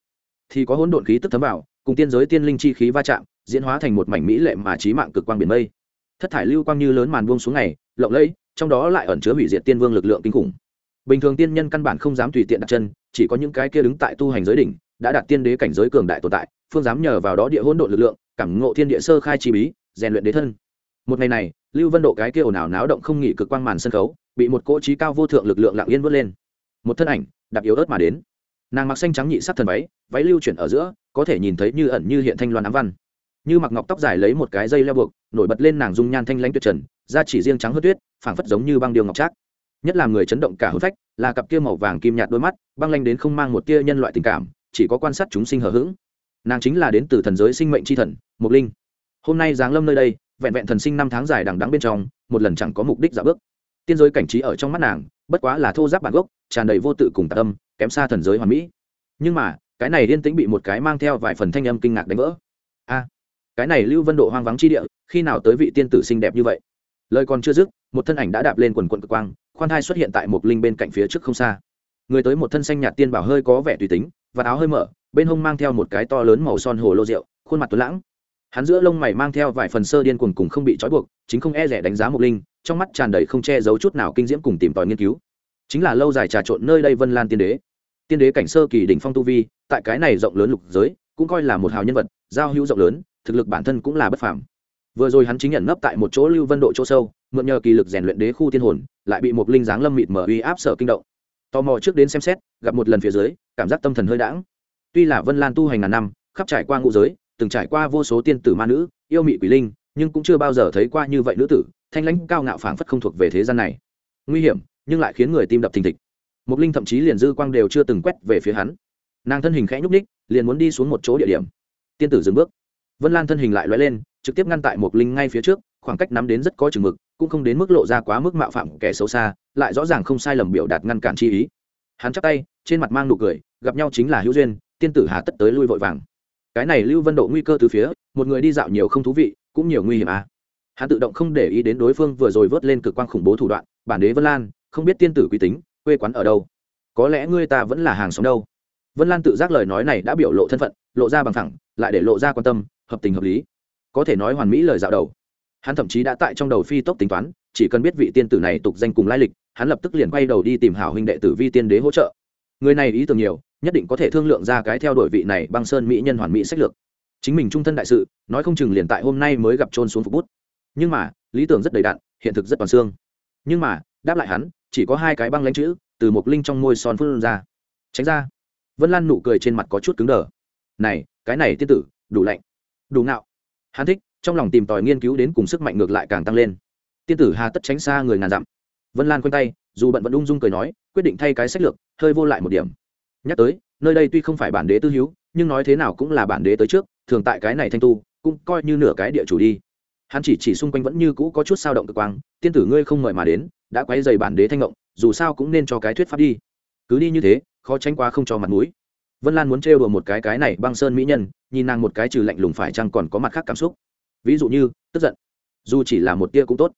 Thì có hỗn độn khí tức thấm vào, cùng tiên giới tiên linh chi khí va chạm, diễn hóa thành một mảnh mỹ lệ mà trí mạng cực quang biển mây. Thất thải lưu quang như lớn màn buông xuống ngày, lộng lẫy, trong đó lại ẩn chứa hủy diệt tiên vương lực lượng kinh khủng. Bình thường tiên nhân căn bản không dám tùy tiện đặt chân, chỉ có những cái kia đứng tại tu hành giới đỉnh, đã đạt tiên đế cảnh giới cường đại tồn tại, phương dám nhờ vào đó địa hỗn độn lực lượng, cảm ngộ thiên địa sơ khai chi bí, rèn luyện đế thân một ngày này, lưu vân độ cái kia ồn ào náo động không nghỉ cực quang màn sân khấu, bị một cỗ trí cao vô thượng lực lượng lặng yên vớt lên. Một thân ảnh, đạp yếu ớt mà đến. Nàng mặc xanh trắng nhị sắc thần váy váy lưu chuyển ở giữa, có thể nhìn thấy như ẩn như hiện thanh loan ám văn. Như mặc ngọc tóc dài lấy một cái dây leo buộc, nổi bật lên nàng dung nhan thanh lãnh tuyệt trần, da chỉ riêng trắng hớt tuyết, phảng phất giống như băng điêu ngọc trác. Nhất là người chấn động cả hớt phách, là cặp kia màu vàng kim nhạt đôi mắt, băng lanh đến không mang một tia nhân loại tình cảm, chỉ có quan sát chúng sinh hờ hững. Nàng chính là đến từ thần giới sinh mệnh tri thần mục linh. Hôm nay giáng lâm nơi đây vẹn vẹn thần sinh năm tháng dài đằng đắng bên trong, một lần chẳng có mục đích giả bước. Tiên giới cảnh trí ở trong mắt nàng, bất quá là thô giáp bản gốc, tràn đầy vô tự cùng tạ âm kém xa thần giới hoàn mỹ. Nhưng mà, cái này yên tĩnh bị một cái mang theo vài phần thanh âm kinh ngạc đánh vỡ. A, cái này lưu vân độ hoang vắng chi địa, khi nào tới vị tiên tử xinh đẹp như vậy? Lời còn chưa dứt, một thân ảnh đã đạp lên quần quận cực quang, khoan thai xuất hiện tại một linh bên cạnh phía trước không xa. Người tới một thân xanh nhạt tiên bảo hơi có vẻ tùy tính và áo hơi mở, bên hông mang theo một cái to lớn màu son hồ lô rượu, khuôn mặt tuấn lãng hắn giữa lông mày mang theo vài phần sơ điên cuồng cùng không bị trói buộc, chính không e rẻ đánh giá một linh, trong mắt tràn đầy không che giấu chút nào kinh diễm cùng tìm tòi nghiên cứu. Chính là lâu dài trà trộn nơi đây vân lan tiên đế. Tiên đế cảnh sơ kỳ đỉnh phong tu vi, tại cái này rộng lớn lục giới, cũng coi là một hào nhân vật, giao hữu rộng lớn, thực lực bản thân cũng là bất phàm. Vừa rồi hắn chính nhận nấp tại một chỗ lưu vân độ chỗ sâu, mượn nhờ kỳ lực rèn luyện đế khu tiên hồn, lại bị một linh dáng lâm mịt mở uy áp sở kinh động. Tò mò trước đến xem xét, gặp một lần phía dưới, cảm giác tâm thần hơi đãng. Tuy là vân lan tu hành ngàn năm, khắp trải qua ngũ giới từng trải qua vô số tiên tử ma nữ, yêu mị quỷ linh, nhưng cũng chưa bao giờ thấy qua như vậy nữ tử, thanh lãnh cao ngạo phảng phất không thuộc về thế gian này. Nguy hiểm, nhưng lại khiến người tim đập thình thịch. Mục linh thậm chí liền dư quang đều chưa từng quét về phía hắn. Nàng thân hình khẽ nhúc ních liền muốn đi xuống một chỗ địa điểm. Tiên tử dừng bước. Vân lan thân hình lại loay lên, trực tiếp ngăn tại mục linh ngay phía trước, khoảng cách nắm đến rất có chừng mực, cũng không đến mức lộ ra quá mức mạo phạm kẻ xấu xa, lại rõ ràng không sai lầm biểu đạt ngăn cản chi ý. Hắn chắp tay, trên mặt mang nụ cười, gặp nhau chính là hữu duyên, tiên tử hà tất tới lui vội vàng cái này lưu vân độ nguy cơ từ phía, một người đi dạo nhiều không thú vị, cũng nhiều nguy hiểm à. Hắn tự động không để ý đến đối phương vừa rồi vớt lên cực quang khủng bố thủ đoạn, bản đế vân lan, không biết tiên tử quy tính, quê quán ở đâu. Có lẽ ngươi ta vẫn là hàng xóm đâu. Vân lan tự giác lời nói này đã biểu lộ thân phận, lộ ra bằng thẳng, lại để lộ ra quan tâm, hợp tình hợp lý. Có thể nói hoàn mỹ lời dạo đầu. Hắn thậm chí đã tại trong đầu phi tốc tính toán, chỉ cần biết vị tiên tử này tục danh cùng lai lịch, hắn lập tức liền quay đầu đi tìm hảo huynh đệ tử vi tiên đế hỗ trợ. Người này ý tưởng nhiều nhất định có thể thương lượng ra cái theo đuổi vị này băng sơn mỹ nhân hoàn mỹ sách lược. Chính mình trung thân đại sự, nói không chừng liền tại hôm nay mới gặp trôn xuống phục bút. Nhưng mà, lý tưởng rất đầy đặn, hiện thực rất toàn xương. Nhưng mà, đáp lại hắn, chỉ có hai cái băng lãnh chữ, từ một linh trong môi son phun ra. Tránh ra. Vân lan nụ cười trên mặt có chút cứng đờ. Này, cái này tiên tử, đủ lạnh. Đủ ngạo. Hắn thích, trong lòng tìm tòi nghiên cứu đến cùng sức mạnh ngược lại càng tăng lên. Tiên tử hà tất tránh xa người ngàn dặm. Vân lan quanh tay, dù bận vẫn ung dung cười nói, quyết định thay cái sách lược, hơi vô lại một điểm nhắc tới, nơi đây tuy không phải bản đế tư hữu, nhưng nói thế nào cũng là bản đế tới trước, thường tại cái này thanh tu, cũng coi như nửa cái địa chủ đi. Hắn chỉ chỉ xung quanh vẫn như cũ có chút sao động cực quang, tiên tử ngươi không mời mà đến, đã quay dày bản đế thanh ngộng, dù sao cũng nên cho cái thuyết pháp đi. Cứ đi như thế, khó tránh quá không cho mặt mũi. Vân lan muốn trêu đùa một cái cái này băng sơn mỹ nhân, nhìn nàng một cái trừ lạnh lùng phải chăng còn có mặt khác cảm xúc. Ví dụ như, tức giận. Dù chỉ là một tia cũng tốt.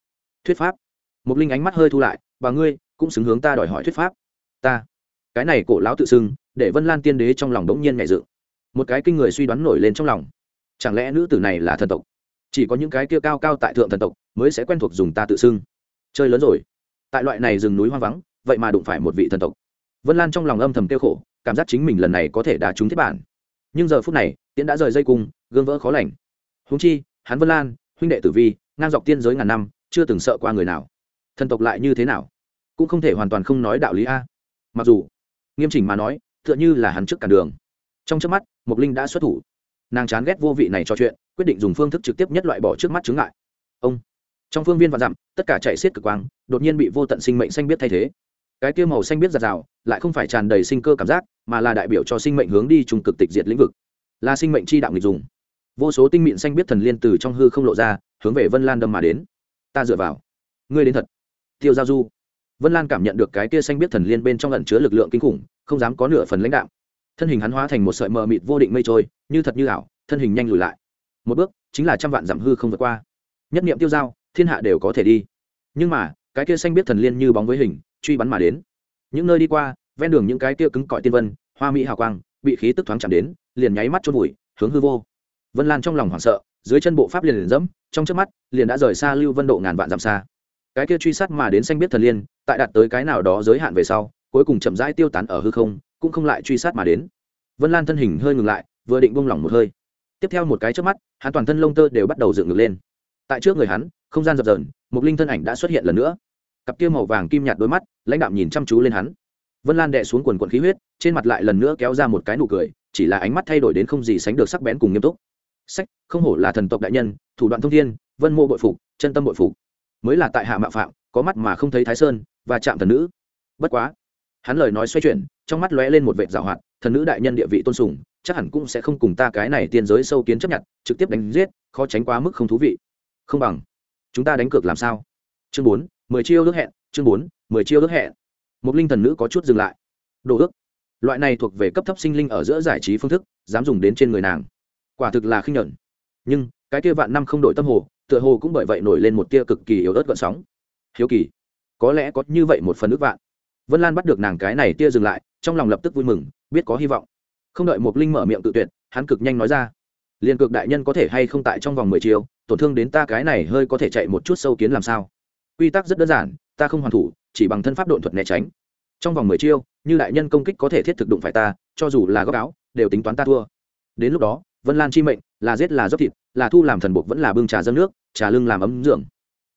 Thuyết pháp. Một linh ánh mắt hơi thu lại và ngươi, cũng xứng hướng ta đòi hỏi thuyết pháp. Ta cái này cổ lão tự xưng, để vân lan tiên đế trong lòng đống nhiên nhẹ dự một cái kinh người suy đoán nổi lên trong lòng. Chẳng lẽ nữ tử này là thần tộc? Chỉ có những cái kia cao cao tại thượng thần tộc mới sẽ quen thuộc dùng ta tự xưng. Chơi lớn rồi. Tại loại này rừng núi hoang vắng, vậy mà đụng phải một vị thần tộc. Vân lan trong lòng âm thầm kêu khổ, cảm giác chính mình lần này có thể đá trúng thiết bản. Nhưng giờ phút này, tiễn đã rời dây cung, gương vỡ khó lành. Húng chi, hắn vân lan, huynh đệ tử vi, ngang dọc tiên giới ngàn năm, chưa từng sợ qua người nào. Thần tộc lại như thế nào? Cũng không thể hoàn toàn không nói đạo lý a. Mặc dù nghiêm chỉnh mà nói, tựa như là hắn trước cản đường. Trong trước mắt mục linh đã xuất thủ. Nàng chán ghét vô vị này trò chuyện, quyết định dùng phương thức trực tiếp nhất loại bỏ trước mắt chướng ngại. Ông! Trong phương viên và dặm, tất cả chạy xiết cực quang, đột nhiên bị vô tận sinh mệnh xanh biết thay thế. Cái kia màu xanh biết giạt rào, lại không phải tràn đầy sinh cơ cảm giác, mà là đại biểu cho sinh mệnh hướng đi trùng cực tịch diệt lĩnh vực. Là sinh mệnh chi đạo nghịch dùng. Vô số tinh mịn xanh biết thần liên từ trong hư không lộ ra, hướng về vân lan đâm mà đến. Ta dựa vào. Ngươi đến thật. Tiêu giao du vân lan cảm nhận được cái kia xanh biết thần liên bên trong lẩn chứa lực lượng kinh khủng, không dám có nửa phần lãnh đạo thân hình hắn hóa thành một sợi mờ mịt vô định mây trôi, như thật như ảo, thân hình nhanh lùi lại. Một bước, chính là trăm vạn dặm hư không vượt qua. Nhất niệm tiêu giao, thiên hạ đều có thể đi. Nhưng mà, cái kia xanh biết thần liên như bóng với hình, truy bắn mà đến. Những nơi đi qua, ven đường những cái kia cứng cỏi tiên vân, hoa mỹ hào quang, bị khí tức thoáng chạm đến, liền nháy mắt chôn vùi, hướng hư vô. Vân lan trong lòng hoảng sợ, dưới chân bộ pháp liền liền dẫm, trong trước mắt, liền đã rời xa lưu vân độ ngàn vạn dặm xa cái kia truy sát mà đến xanh biết thần liên, tại đạt tới cái nào đó giới hạn về sau, cuối cùng chậm rãi tiêu tán ở hư không, cũng không lại truy sát mà đến. Vân lan thân hình hơi ngừng lại, vừa định buông lỏng một hơi. Tiếp theo một cái trước mắt, hắn toàn thân lông tơ đều bắt đầu dựng ngược lên. Tại trước người hắn, không gian dập dờn, một linh thân ảnh đã xuất hiện lần nữa. Cặp kia màu vàng kim nhạt đôi mắt, lãnh đạo nhìn chăm chú lên hắn. Vân lan đệ xuống quần quần khí huyết, trên mặt lại lần nữa kéo ra một cái nụ cười, chỉ là ánh mắt thay đổi đến không gì sánh được sắc bén cùng nghiêm túc. Sách, không hổ là thần tộc đại nhân, thủ đoạn thông thiên, vân mô bội phục, chân tâm bội phục mới là tại hạ mạo phạm, có mắt mà không thấy thái sơn, và chạm thần nữ. Bất quá, hắn lời nói xoay chuyển, trong mắt lóe lên một vệt dạo hoạt thần nữ đại nhân địa vị tôn sùng, chắc hẳn cũng sẽ không cùng ta cái này tiên giới sâu kiến chấp nhận, trực tiếp đánh giết, khó tránh quá mức không thú vị. Không bằng, chúng ta đánh cược làm sao? Chương bốn, mười chiêu ước hẹn, chương bốn, mười chiêu ước hẹn. Một linh thần nữ có chút dừng lại. Đồ ước, loại này thuộc về cấp thấp sinh linh ở giữa giải trí phương thức, dám dùng đến trên người nàng. Quả thực là khinh nhẫn. Nhưng, cái kia vạn năm không đổi tâm hồ tựa hồ cũng bởi vậy nổi lên một tia cực kỳ yếu ớt gợn sóng. Hiếu kỳ, có lẽ có như vậy một phần ước vạn. Vân lan bắt được nàng cái này tia dừng lại, trong lòng lập tức vui mừng, biết có hy vọng. Không đợi một linh mở miệng tự tuyệt, hắn cực nhanh nói ra liền cực đại nhân có thể hay không tại trong vòng mười chiều tổn thương đến ta cái này hơi có thể chạy một chút sâu kiến làm sao? Quy tắc rất đơn giản, ta không hoàn thủ, chỉ bằng thân pháp độn thuật né tránh. Trong vòng mười chiêu, như đại nhân công kích có thể thiết thực đụng phải ta, cho dù là góc áo, đều tính toán ta thua. Đến lúc đó vân lan chi mệnh, là giết là dốc thịt, là thu làm thần buộc vẫn là bưng trà dâng nước, trà lưng làm ấm dưỡng.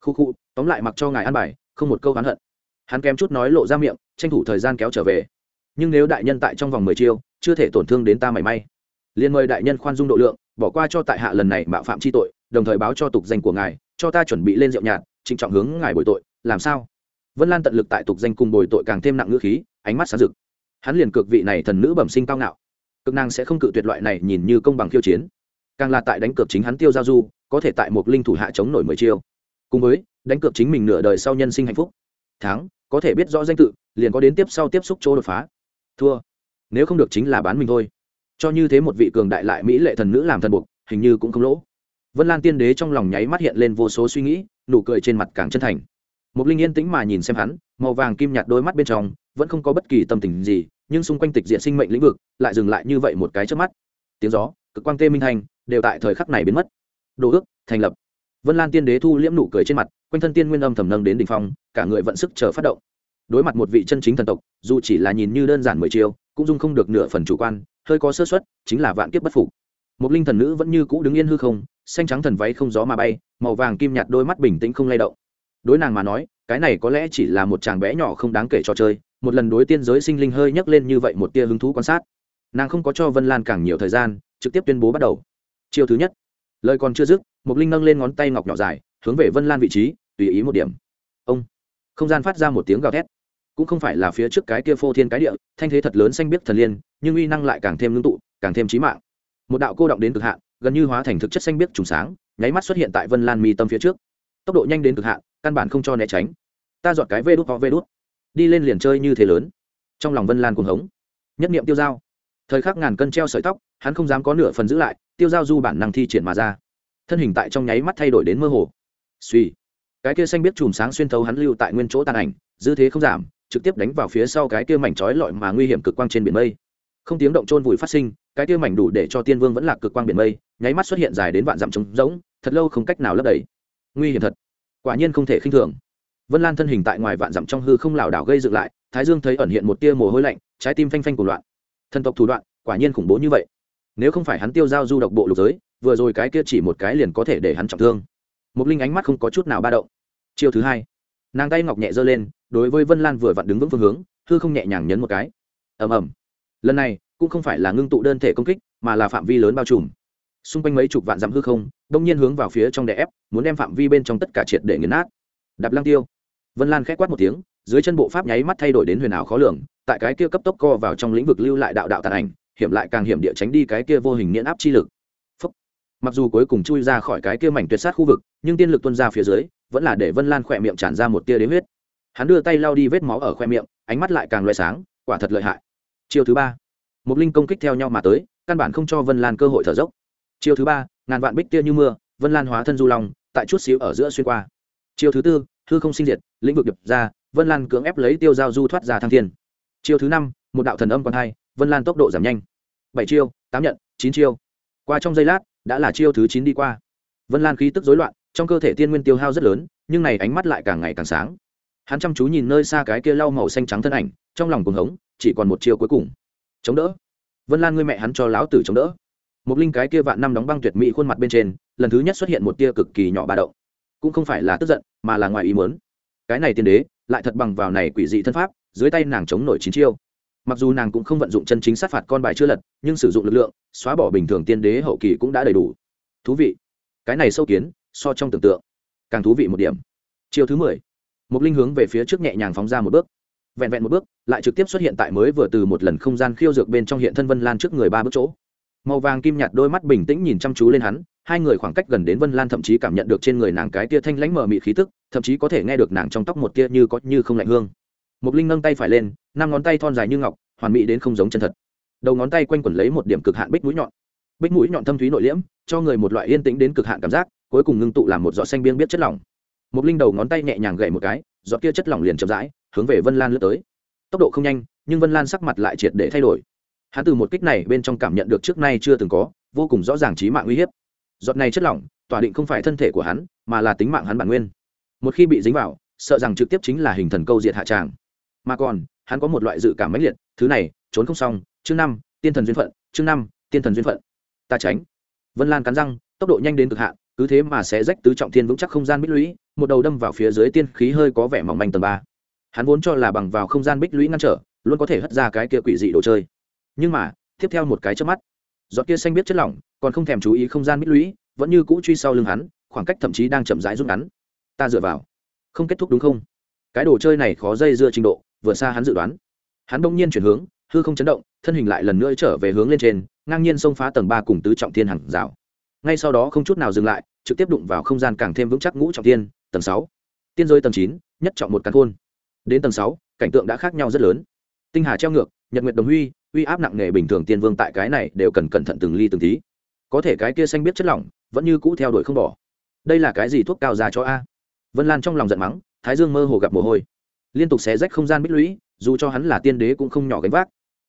Khu khu, tóm lại mặc cho ngài ăn bài, không một câu hắn hận. Hắn kém chút nói lộ ra miệng, tranh thủ thời gian kéo trở về. Nhưng nếu đại nhân tại trong vòng mười chiêu, chưa thể tổn thương đến ta mảy may. Liền mời đại nhân khoan dung độ lượng, bỏ qua cho tại hạ lần này mạo phạm chi tội, đồng thời báo cho tục danh của ngài, cho ta chuẩn bị lên rượu nhạt, trịnh trọng hướng ngài bồi tội, làm sao? Vân lan tận lực tại tục danh cùng bồi tội càng thêm nặng ngữ khí, ánh mắt sáng rực. Hắn liền cực vị này thần nữ bẩm sinh cao ngạo cực nàng sẽ không cự tuyệt loại này nhìn như công bằng khiêu chiến. Càng là tại đánh cược chính hắn tiêu giao du, có thể tại một linh thủ hạ chống nổi mười chiêu. Cùng với, đánh cược chính mình nửa đời sau nhân sinh hạnh phúc. Thắng, có thể biết rõ danh tự, liền có đến tiếp sau tiếp xúc chỗ đột phá. Thua, nếu không được chính là bán mình thôi. Cho như thế một vị cường đại lại mỹ lệ thần nữ làm thần buộc, hình như cũng không lỗ. Vân lan tiên đế trong lòng nháy mắt hiện lên vô số suy nghĩ, nụ cười trên mặt càng chân thành một linh yên tĩnh mà nhìn xem hắn, màu vàng kim nhạt đôi mắt bên trong vẫn không có bất kỳ tâm tình gì, nhưng xung quanh tịch diện sinh mệnh lĩnh vực lại dừng lại như vậy một cái trước mắt. Tiếng gió, cực quang tê minh thành, đều tại thời khắc này biến mất. Đồ ước, thành lập. Vân lan tiên đế thu liễm nụ cười trên mặt, quanh thân tiên nguyên âm thầm nâng đến đ ỉ n h phong, cả người vận sức chờ phát động. Đối mặt một vị chân chính thần tộc, dù chỉ là nhìn như đơn giản mười chiêu, cũng dung không được nửa phần chủ quan, hơi có sơ xuất chính là vạn kiếp bất phục. Một linh thần nữ vẫn như cũ đứng yên hư không, xanh trắng thần váy không gió mà bay, màu vàng kim nhạt đôi mắt bình tĩnh không lay động đối nàng mà nói, cái này có lẽ chỉ là một chàng bé nhỏ không đáng kể trò chơi, một lần đối tiên giới sinh linh hơi nhấc lên như vậy một tia hứng thú quan sát. Nàng không có cho vân lan càng nhiều thời gian, trực tiếp tuyên bố bắt đầu. Chiêu thứ nhất. Lời còn chưa dứt mục linh nâng lên ngón tay ngọc nhỏ dài, hướng về vân lan vị trí, tùy ý một điểm. Ông. Không gian phát ra một tiếng gào thét. Cũng không phải là phía trước cái kia phô thiên cái địa, thanh thế thật lớn xanh biết thần liên, nhưng uy năng lại càng thêm ngưng tụ, càng thêm trí mạng. Một đạo cô động đến cực hạn, gần như hóa thành thực chất xanh biết trùng sáng, nháy mắt xuất hiện tại vân lan mi tâm phía trước tốc độ nhanh đến cực hạn, căn bản không cho né tránh. Ta dọn cái vê đốt ho vê đốt đi lên liền chơi như thế lớn. Trong lòng vân lan cuồng hống. Nhất niệm tiêu dao. Thời khắc ngàn cân treo sợi tóc, hắn không dám có nửa phần giữ lại, tiêu dao du bản năng thi triển mà ra. Thân hình tại trong nháy mắt thay đổi đến mơ hồ. Suy cái kia xanh biết chùm sáng xuyên thấu hắn lưu tại nguyên chỗ tàn ảnh, dư thế không giảm, trực tiếp đánh vào phía sau cái kia mảnh trói lọi mà nguy hiểm cực quang trên biển mây. Không tiếng động trôn vùi phát sinh, cái kia mảnh đủ để cho tiên vương vẫn là cực quang biển mây, nháy mắt xuất hiện dài đến vạn dặm trống rỗng, thật lâu không cách nào lấp đầy nguy hiểm thật. Quả nhiên không thể khinh thường. Vân lan thân hình tại ngoài vạn dặm trong hư không lảo đảo gây dựng lại, thái dương thấy ẩn hiện một tia mồ hôi lạnh, trái tim phanh phanh của loạn. Thần tộc thủ đoạn, quả nhiên khủng bố như vậy. Nếu không phải hắn tiêu giao du độc bộ lục giới, vừa rồi cái kia chỉ một cái liền có thể để hắn trọng thương. Một linh ánh mắt không có chút nào ba động. Chiêu thứ hai, nàng tay ngọc nhẹ giơ lên, đối với vân lan vừa vặn đứng vững phương hướng, hư không nhẹ nhàng nhấn một cái. Ầm ầm. Lần này, cũng không phải là ngưng tụ đơn thể công kích, mà là phạm vi lớn bao trùm xung quanh mấy chục vạn dặm hư không, đông nhiên hướng vào phía trong đè ép, muốn đem phạm vi bên trong tất cả triệt để nghiền nát. Đạp lăng tiêu. Vân lan k h ẽ quát một tiếng, dưới chân bộ pháp nháy mắt thay đổi đến huyền ảo khó lường, tại cái kia cấp tốc co vào trong lĩnh vực lưu lại đạo đạo tàn ảnh, hiểm lại càng hiểm địa tránh đi cái kia vô hình nghiễn áp chi lực. Phúc. mặc dù cuối cùng chui ra khỏi cái kia mảnh tuyệt sát khu vực, nhưng tiên lực tuân ra phía dưới, vẫn là để vân lan khỏe miệng tràn ra một tia đế huyết. Hắn đưa tay lao đi vết máu ở khoe miệng, ánh mắt lại càng loại sáng, quả thật lợi hại. Chiêu thứ ba. Một linh công kích theo nhau mà tới, căn bản không cho vân lan cơ hội thở dốc chiêu thứ ba, ngàn vạn bích tia như mưa, vân lan hóa thân du long, tại chút xíu ở giữa xuyên qua. Chiêu thứ tư, hư không sinh diệt, lĩnh vực đập ra, vân lan cưỡng ép lấy tiêu giao du thoát ra thăng thiên. Chiêu thứ năm, một đạo thần âm còn hai, vân lan tốc độ giảm nhanh. Bảy chiêu, tám nhận, chín chiêu. Qua trong giây lát, đã là chiêu thứ chín đi qua. Vân lan khí tức rối loạn, trong cơ thể tiên nguyên tiêu hao rất lớn, nhưng này ánh mắt lại càng ngày càng sáng. Hắn chăm chú nhìn nơi xa cái kia lau màu xanh trắng thân ảnh, trong lòng cuồng hống, chỉ còn một chiêu cuối cùng. Chống đỡ. Vân lan ngươi mẹ hắn cho lão tử chống đỡ một linh cái kia vạn năm đóng băng tuyệt mỹ khuôn mặt bên trên, lần thứ nhất xuất hiện một tia cực kỳ nhỏ ba động. Cũng không phải là tức giận, mà là ngoài ý muốn. Cái này tiên đế, lại thật bằng vào này quỷ dị thân pháp, dưới tay nàng chống nổi chín chiêu. Mặc dù nàng cũng không vận dụng chân chính sát phạt con bài chưa lật, nhưng sử dụng lực lượng, xóa bỏ bình thường tiên đế hậu kỳ cũng đã đầy đủ. Thú vị. Cái này sâu kiến, so trong tưởng tượng, càng thú vị một điểm. Chiêu thứ mười. Một linh hướng về phía trước nhẹ nhàng phóng ra một bước. Vẹn vẹn một bước, lại trực tiếp xuất hiện tại mới vừa từ một lần không gian khiêu dược bên trong hiện thân vân lan trước người ba bước chỗ màu vàng kim nhạt đôi mắt bình tĩnh nhìn chăm chú lên hắn, hai người khoảng cách gần đến vân lan thậm chí cảm nhận được trên người nàng cái tia thanh lãnh mờ mị khí tức, thậm chí có thể nghe được nàng trong tóc một tia như có như không lạnh hương. Mục linh nâng tay phải lên, năm ngón tay thon dài như ngọc, hoàn mỹ đến không giống chân thật. Đầu ngón tay quanh quẩn lấy một điểm cực hạn bích mũi nhọn. Bích mũi nhọn thâm thúy nội liễm, cho người một loại yên tĩnh đến cực hạn cảm giác, cuối cùng ngưng tụ làm một giọt xanh biên biết chất lỏng. Mục linh đầu ngón tay nhẹ nhàng gậy một cái, giọt kia chất lỏng liền chậm rãi hướng về vân lan lướt tới. Tốc độ không nhanh, nhưng vân lan sắc mặt lại triệt để thay đổi hắn từ một kích này bên trong cảm nhận được trước nay chưa từng có, vô cùng rõ ràng trí mạng uy hiếp. Giọt này chất lỏng, tỏa định không phải thân thể của hắn, mà là tính mạng hắn bản nguyên. Một khi bị dính vào, sợ rằng trực tiếp chính là hình thần câu diệt hạ tràng. Mà còn, hắn có một loại dự cảm mãnh liệt, thứ này, trốn không xong, chương năm, tiên thần duyên phận, chương năm, tiên thần duyên phận. Ta tránh. Vân lan cắn răng, tốc độ nhanh đến cực hạn, cứ thế mà sẽ rách tứ trọng thiên vững chắc không gian bích lũy, một đầu đâm vào phía dưới tiên khí hơi có vẻ mỏng manh tầng ba. Hắn vốn cho là bằng vào không gian bích lũy ngăn trở, luôn có thể hất ra cái kia quỷ dị đồ chơi nhưng mà, tiếp theo một cái chớp mắt, giọt kia xanh biết chất lỏng, còn không thèm chú ý không gian mít lũy, vẫn như cũ truy sau lưng hắn, khoảng cách thậm chí đang chậm rãi rút ngắn. Ta dựa vào. Không kết thúc đúng không? Cái đồ chơi này khó dây dưa trình độ, vừa xa hắn dự đoán. Hắn bỗng nhiên chuyển hướng, hư không chấn động, thân hình lại lần nữa trở về hướng lên trên, ngang nhiên xông phá tầng ba cùng tứ trọng thiên hàng rào. Ngay sau đó không chút nào dừng lại, trực tiếp đụng vào không gian càng thêm vững chắc ngũ trọng thiên, tầng sáu. Tiên rơi tầng chín, nhất trọng một căn khôn. Đến tầng sáu, cảnh tượng đã khác nhau rất lớn. Tinh hà treo ngược nhật nguyệt đồng huy, uy áp nặng nề bình thường tiên vương tại cái này đều cần cẩn thận từng ly từng tí. Có thể cái kia xanh biết chất lỏng, vẫn như cũ theo đuổi không bỏ. Đây là cái gì thuốc cao giá cho a? Vân lan trong lòng giận mắng, thái dương mơ hồ gặp mồ hôi. Liên tục xé rách không gian bích lũy, dù cho hắn là tiên đế cũng không nhỏ gánh vác.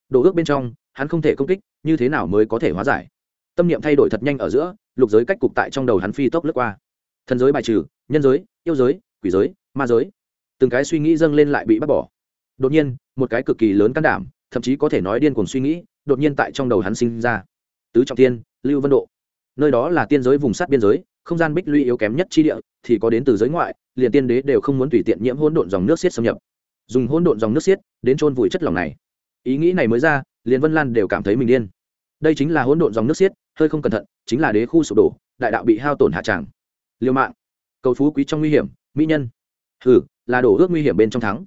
Đồ ước bên trong, hắn không thể công kích, như thế nào mới có thể hóa giải? Tâm niệm thay đổi thật nhanh ở giữa, lục giới cách cục tại trong đầu hắn phi tốc lướt qua. Thần giới bài trừ, nhân giới, yêu giới, quỷ giới, ma giới. Từng cái suy nghĩ dâng lên lại bị bắt bỏ. Đột nhiên, một cái cực kỳ lớn can đảm thậm chí có thể nói điên cuồng suy nghĩ, đột nhiên tại trong đầu hắn sinh ra. Tứ trọng tiên lưu vân độ. Nơi đó là tiên giới vùng sát biên giới, không gian bích lũy yếu kém nhất chi địa, thì có đến từ giới ngoại, liền tiên đế đều không muốn tùy tiện nhiễm hỗn độn dòng nước xiết xâm nhập. Dùng hỗn độn dòng nước xiết, đến chôn vùi chất lỏng này. Ý nghĩ này mới ra, liền vân lan đều cảm thấy mình điên. Đây chính là hỗn độn dòng nước xiết, hơi không cẩn thận, chính là đế khu sụp đổ, đại đạo bị hao tổn hạ tràng. Liêu mạng. Cầu phú quý trong nguy hiểm, mỹ nhân. Hừ, là đổ ước nguy hiểm bên trong thắng.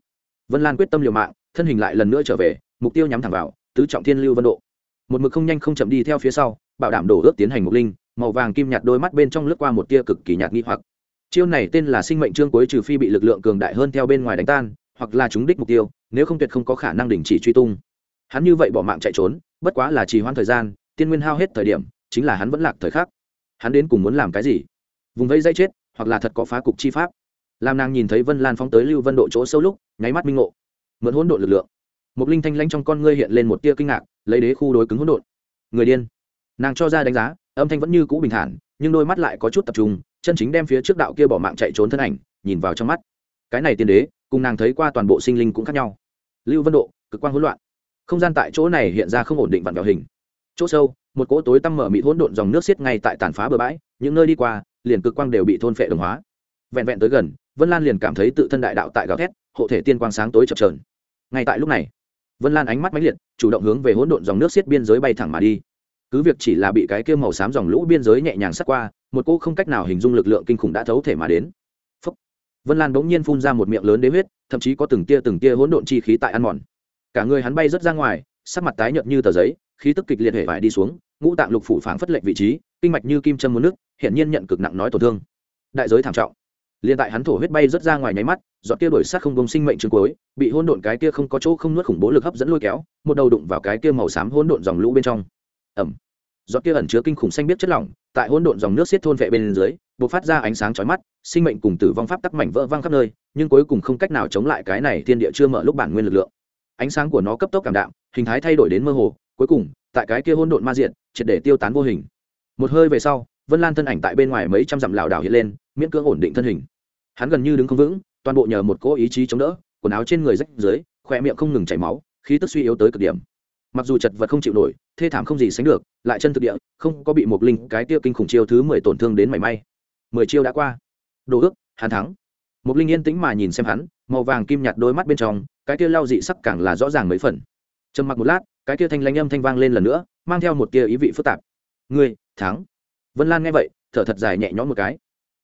Vân lan quyết tâm liều mạng, thân hình lại lần nữa trở về mục tiêu nhắm thẳng vào, tứ trọng thiên lưu vân độ. Một mực không nhanh không chậm đi theo phía sau, bảo đảm đổ ước tiến hành mục linh, màu vàng kim nhạt đôi mắt bên trong lướt qua một tia cực kỳ nhạt nghi hoặc. Chiêu này tên là sinh mệnh trương cuối trừ phi bị lực lượng cường đại hơn theo bên ngoài đánh tan, hoặc là chúng đích mục tiêu, nếu không tuyệt không có khả năng đình chỉ truy tung. Hắn như vậy bỏ mạng chạy trốn, bất quá là trì hoãn thời gian, tiên nguyên hao hết thời điểm, chính là hắn vẫn lạc thời khắc. Hắn đến cùng muốn làm cái gì? Vùng vẫy dây chết, hoặc là thật có phá cục chi pháp? Làm nàng nhìn thấy vân lan phóng tới lưu vân độ chỗ sâu lúc, nháy mắt minh ngộ. Mượn hỗn độ lực lượng một linh thanh lãnh trong con ngươi hiện lên một tia kinh ngạc, lấy đế khu đối cứng hỗn độn. Người điên. Nàng cho ra đánh giá, âm thanh vẫn như cũ bình thản, nhưng đôi mắt lại có chút tập trung, chân chính đem phía trước đạo kia bỏ mạng chạy trốn thân ảnh, nhìn vào trong mắt. Cái này tiên đế, cùng nàng thấy qua toàn bộ sinh linh cũng khác nhau. Lưu vân độ, cực quang hỗn loạn. Không gian tại chỗ này hiện ra không ổn định vặn vẹo hình. Chỗ sâu, một cỗ tối tăm mở mịt hỗn độn dòng nước xiết ngay tại tàn phá bờ bãi, những nơi đi qua, liền cực quang đều bị thôn phệ đồng hóa. Vẹn vẹn tới gần, vân lan liền cảm thấy tự thân đại đạo tại gào thét, hộ thể tiên quang sáng tối chập trờn ngay tại lúc này vân lan ánh mắt mãnh liệt, chủ động hướng về hỗn độn dòng nước xiết biên giới bay thẳng mà đi. Cứ việc chỉ là bị cái kia màu xám dòng lũ biên giới nhẹ nhàng sắt qua, một cô không cách nào hình dung lực lượng kinh khủng đã thấu thể mà đến. Phúc. vân lan bỗng nhiên phun ra một miệng lớn đế huyết, thậm chí có từng tia từng tia hỗn độn chi khí tại ăn mòn. Cả người hắn bay rất ra ngoài, sắc mặt tái nhợt như tờ giấy, khí tức kịch liệt hệ vải đi xuống, ngũ tạng lục phủ phảng phất lệnh vị trí, kinh mạch như kim châm muốn nước hiện nhiên nhận cực nặng nói tổn thương. Đại giới thảm trọng liền tại hắn thổ huyết bay rất ra ngoài nháy mắt, giọt kia đổi sát không bông sinh mệnh trường cuối, bị hôn độn cái kia không có chỗ không nuốt khủng bố lực hấp dẫn lôi kéo, một đầu đụng vào cái kia màu xám hôn độn dòng lũ bên trong. Ẩm giọt kia ẩn chứa kinh khủng xanh biết chất lỏng, tại hôn độn dòng nước xiết thôn vệ bên dưới b ộ c phát ra ánh sáng chói mắt, sinh mệnh cùng tử vong pháp tắc mảnh vỡ văng khắp nơi, nhưng cuối cùng không cách nào chống lại cái này thiên địa chưa mở lúc bản nguyên lực lượng. Ánh sáng của nó cấp tốc cảm đạm, hình thái thay đổi đến mơ hồ, cuối cùng, tại cái kia hôn độn ma diện, triệt để tiêu tán vô hình. Một hơi về sau, vân lan thân ảnh tại bên ngoài mấy trăm dặm lảo đảo hiện lên, miễn cưỡng ổn định thân hình hắn gần như đứng không vững, toàn bộ nhờ một cỗ ý chí chống đỡ, quần áo trên người rách dưới khoe miệng không ngừng chảy máu, khí tức suy yếu tới cực điểm. Mặc dù chật vật không chịu nổi, thê thảm không gì sánh được, lại chân thực địa, không có bị một linh cái tiêu kinh khủng chiêu thứ mười tổn thương đến mảy may. Mười chiêu đã qua. Đồ ước, hắn thắng. Một linh yên tĩnh mà nhìn xem hắn, màu vàng kim nhạt đôi mắt bên trong, cái kia lau dị sắc càng là rõ ràng mấy phần. Trầm mặc một lát, cái kia thanh lãnh âm thanh vang lên lần nữa, mang theo một tia ý vị phức tạp. Ngươi, thắng. Vân lan nghe vậy, thở thật dài nhẹ nhõm một cái.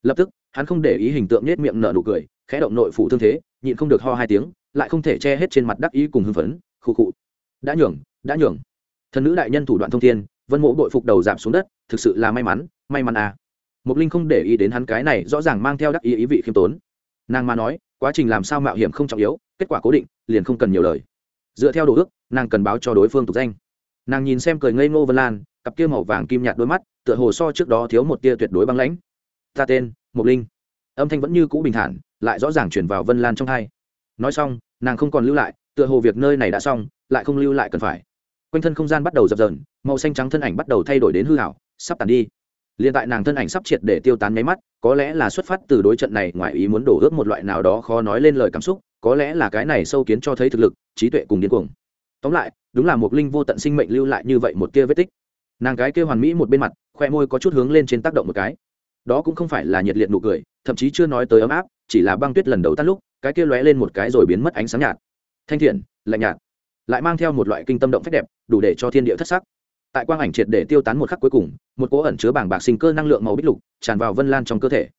Lập tức hắn không để ý hình tượng nết miệng nở nụ cười, khẽ động nội phủ thương thế, nhịn không được ho hai tiếng, lại không thể che hết trên mặt đắc ý cùng hưng phấn. Khụ khụ. Đã nhường đã nhường. Thần nữ đại nhân thủ đoạn thông thiên, vân mộ bội phục đầu giảm xuống đất, thực sự là may mắn may mắn à. Mục linh không để ý đến hắn cái này, rõ ràng mang theo đắc ý ý vị khiêm tốn. Nàng mà nói, quá trình làm sao mạo hiểm không trọng yếu, kết quả cố định, liền không cần nhiều lời. Dựa theo đồ ước, nàng cần báo cho đối phương tục danh. Nàng nhìn xem cười ngây ngô vân lan, cặp kia màu vàng kim nhạt đôi mắt, tựa hồ so trước đó thiếu một tia tuyệt đối băng lãnh. Ta tên mục linh. Âm thanh vẫn như cũ bình thản, lại rõ ràng chuyển vào vân lan trong hai. Nói xong, nàng không còn lưu lại, tựa hồ việc nơi này đã xong, lại không lưu lại cần phải. Quanh thân không gian bắt đầu dập dờn, màu xanh trắng thân ảnh bắt đầu thay đổi đến hư hảo sắp tàn đi. Liền tại nàng thân ảnh sắp triệt để tiêu tán nháy mắt, có lẽ là xuất phát từ đối trận này, ngoài ý muốn đổ ước một loại nào đó khó nói lên lời cảm xúc, có lẽ là cái này sâu kiến cho thấy thực lực, trí tuệ cùng điên cuồng. Tóm lại, đúng là một linh vô tận sinh mệnh lưu lại như vậy một tia vết tích. Nàng cái kia hoàn mỹ một bên mặt, khoe môi có chút hướng lên trên tác động một cái đó cũng không phải là nhiệt liệt nụ cười, thậm chí chưa nói tới ấm áp, chỉ là băng tuyết lần đầu tắt lúc, cái kia lóe lên một cái rồi biến mất ánh sáng nhạt. Thanh thiện, lạnh nhạt, lại mang theo một loại kinh tâm động phép đẹp, đủ để cho thiên địa thất sắc. Tại quang ảnh triệt để tiêu tán một khắc cuối cùng, một cỗ ẩn chứa bảng bạc sinh cơ năng lượng màu bích lục tràn vào vân lan trong cơ thể.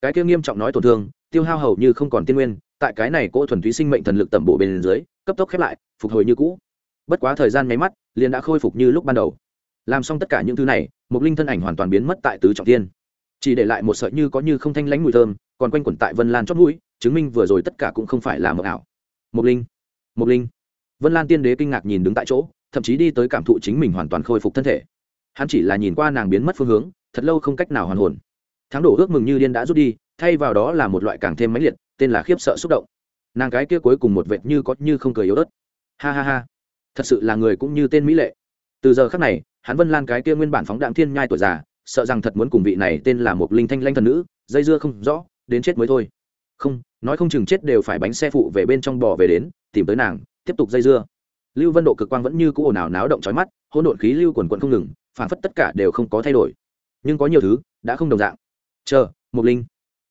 Cái kia nghiêm trọng nói tổn thương, tiêu hao hầu như không còn tiên nguyên, tại cái này cỗ thuần túy sinh mệnh thần lực tẩm bộ bên dưới, cấp tốc khép lại, phục hồi như cũ. Bất quá thời gian nháy mắt, liền đã khôi phục như lúc ban đầu. Làm xong tất cả những thứ này một linh thân ảnh hoàn toàn biến mất tại tứ trọng thiên chỉ để lại một sợi như có như không thanh lãnh mùi thơm, còn quanh quẩn tại vân lan chót mũi, chứng minh vừa rồi tất cả cũng không phải là mờ ảo. Một linh một linh. Vân lan tiên đế kinh ngạc nhìn đứng tại chỗ, thậm chí đi tới cảm thụ chính mình hoàn toàn khôi phục thân thể. Hắn chỉ là nhìn qua nàng biến mất phương hướng, thật lâu không cách nào hoàn hồn. Tháng đổ ước mừng như điên đã rút đi, thay vào đó là một loại càng thêm mãnh liệt, tên là khiếp sợ xúc động. Nàng cái kia cuối cùng một vệt như có như không cười yếu ớt. Ha ha ha, thật sự là người cũng như tên mỹ lệ. Từ giờ khắc này, hắn vân lan cái kia nguyên bản phóng đạm thiên nhai tuổi già sợ rằng thật muốn cùng vị này tên là một linh thanh lanh thần nữ, dây dưa không rõ, đến chết mới thôi. Không, nói không chừng chết đều phải bánh xe phụ về bên trong bò về đến, tìm tới nàng, tiếp tục dây dưa. Lưu vân độ cực quang vẫn như cũ ồn ào náo động trói mắt, hỗn độn khí lưu quần quận không ngừng, phản phất tất cả đều không có thay đổi. Nhưng có nhiều thứ, đã không đồng dạng. Chờ mục linh,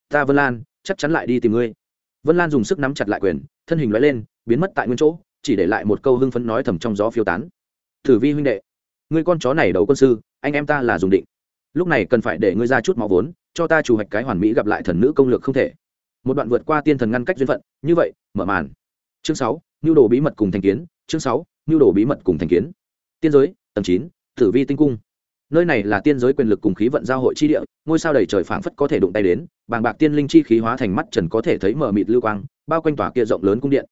ta vân lan, chắc chắn lại đi tìm ngươi. Vân lan dùng sức nắm chặt lại quyền, thân hình loại lên, biến mất tại nguyên chỗ, chỉ để lại một câu hưng phấn nói thầm trong gió phiêu tán. Thử vi huynh đệ, ngươi con chó này đấu quân sư, anh em ta là dùng định lúc này cần phải để ngươi ra chút máu vốn, cho ta chủ hoạch cái hoàn mỹ gặp lại thần nữ công lược không thể. Một đoạn vượt qua tiên thần ngăn cách duyên phận, như vậy, mở màn. Chương sáu nhu đồ bí mật cùng thành kiến, chương sáu nhu đồ bí mật cùng thành kiến. Tiên giới, tầng chín, tử vi tinh cung. Nơi này là tiên giới quyền lực cùng khí vận giao hội chi địa, ngôi sao đầy trời phảng phất có thể đụng tay đến, bàng bạc tiên linh chi khí hóa thành mắt trần có thể thấy mờ mịt lưu quang, bao quanh tòa kia rộng lớn cung điện.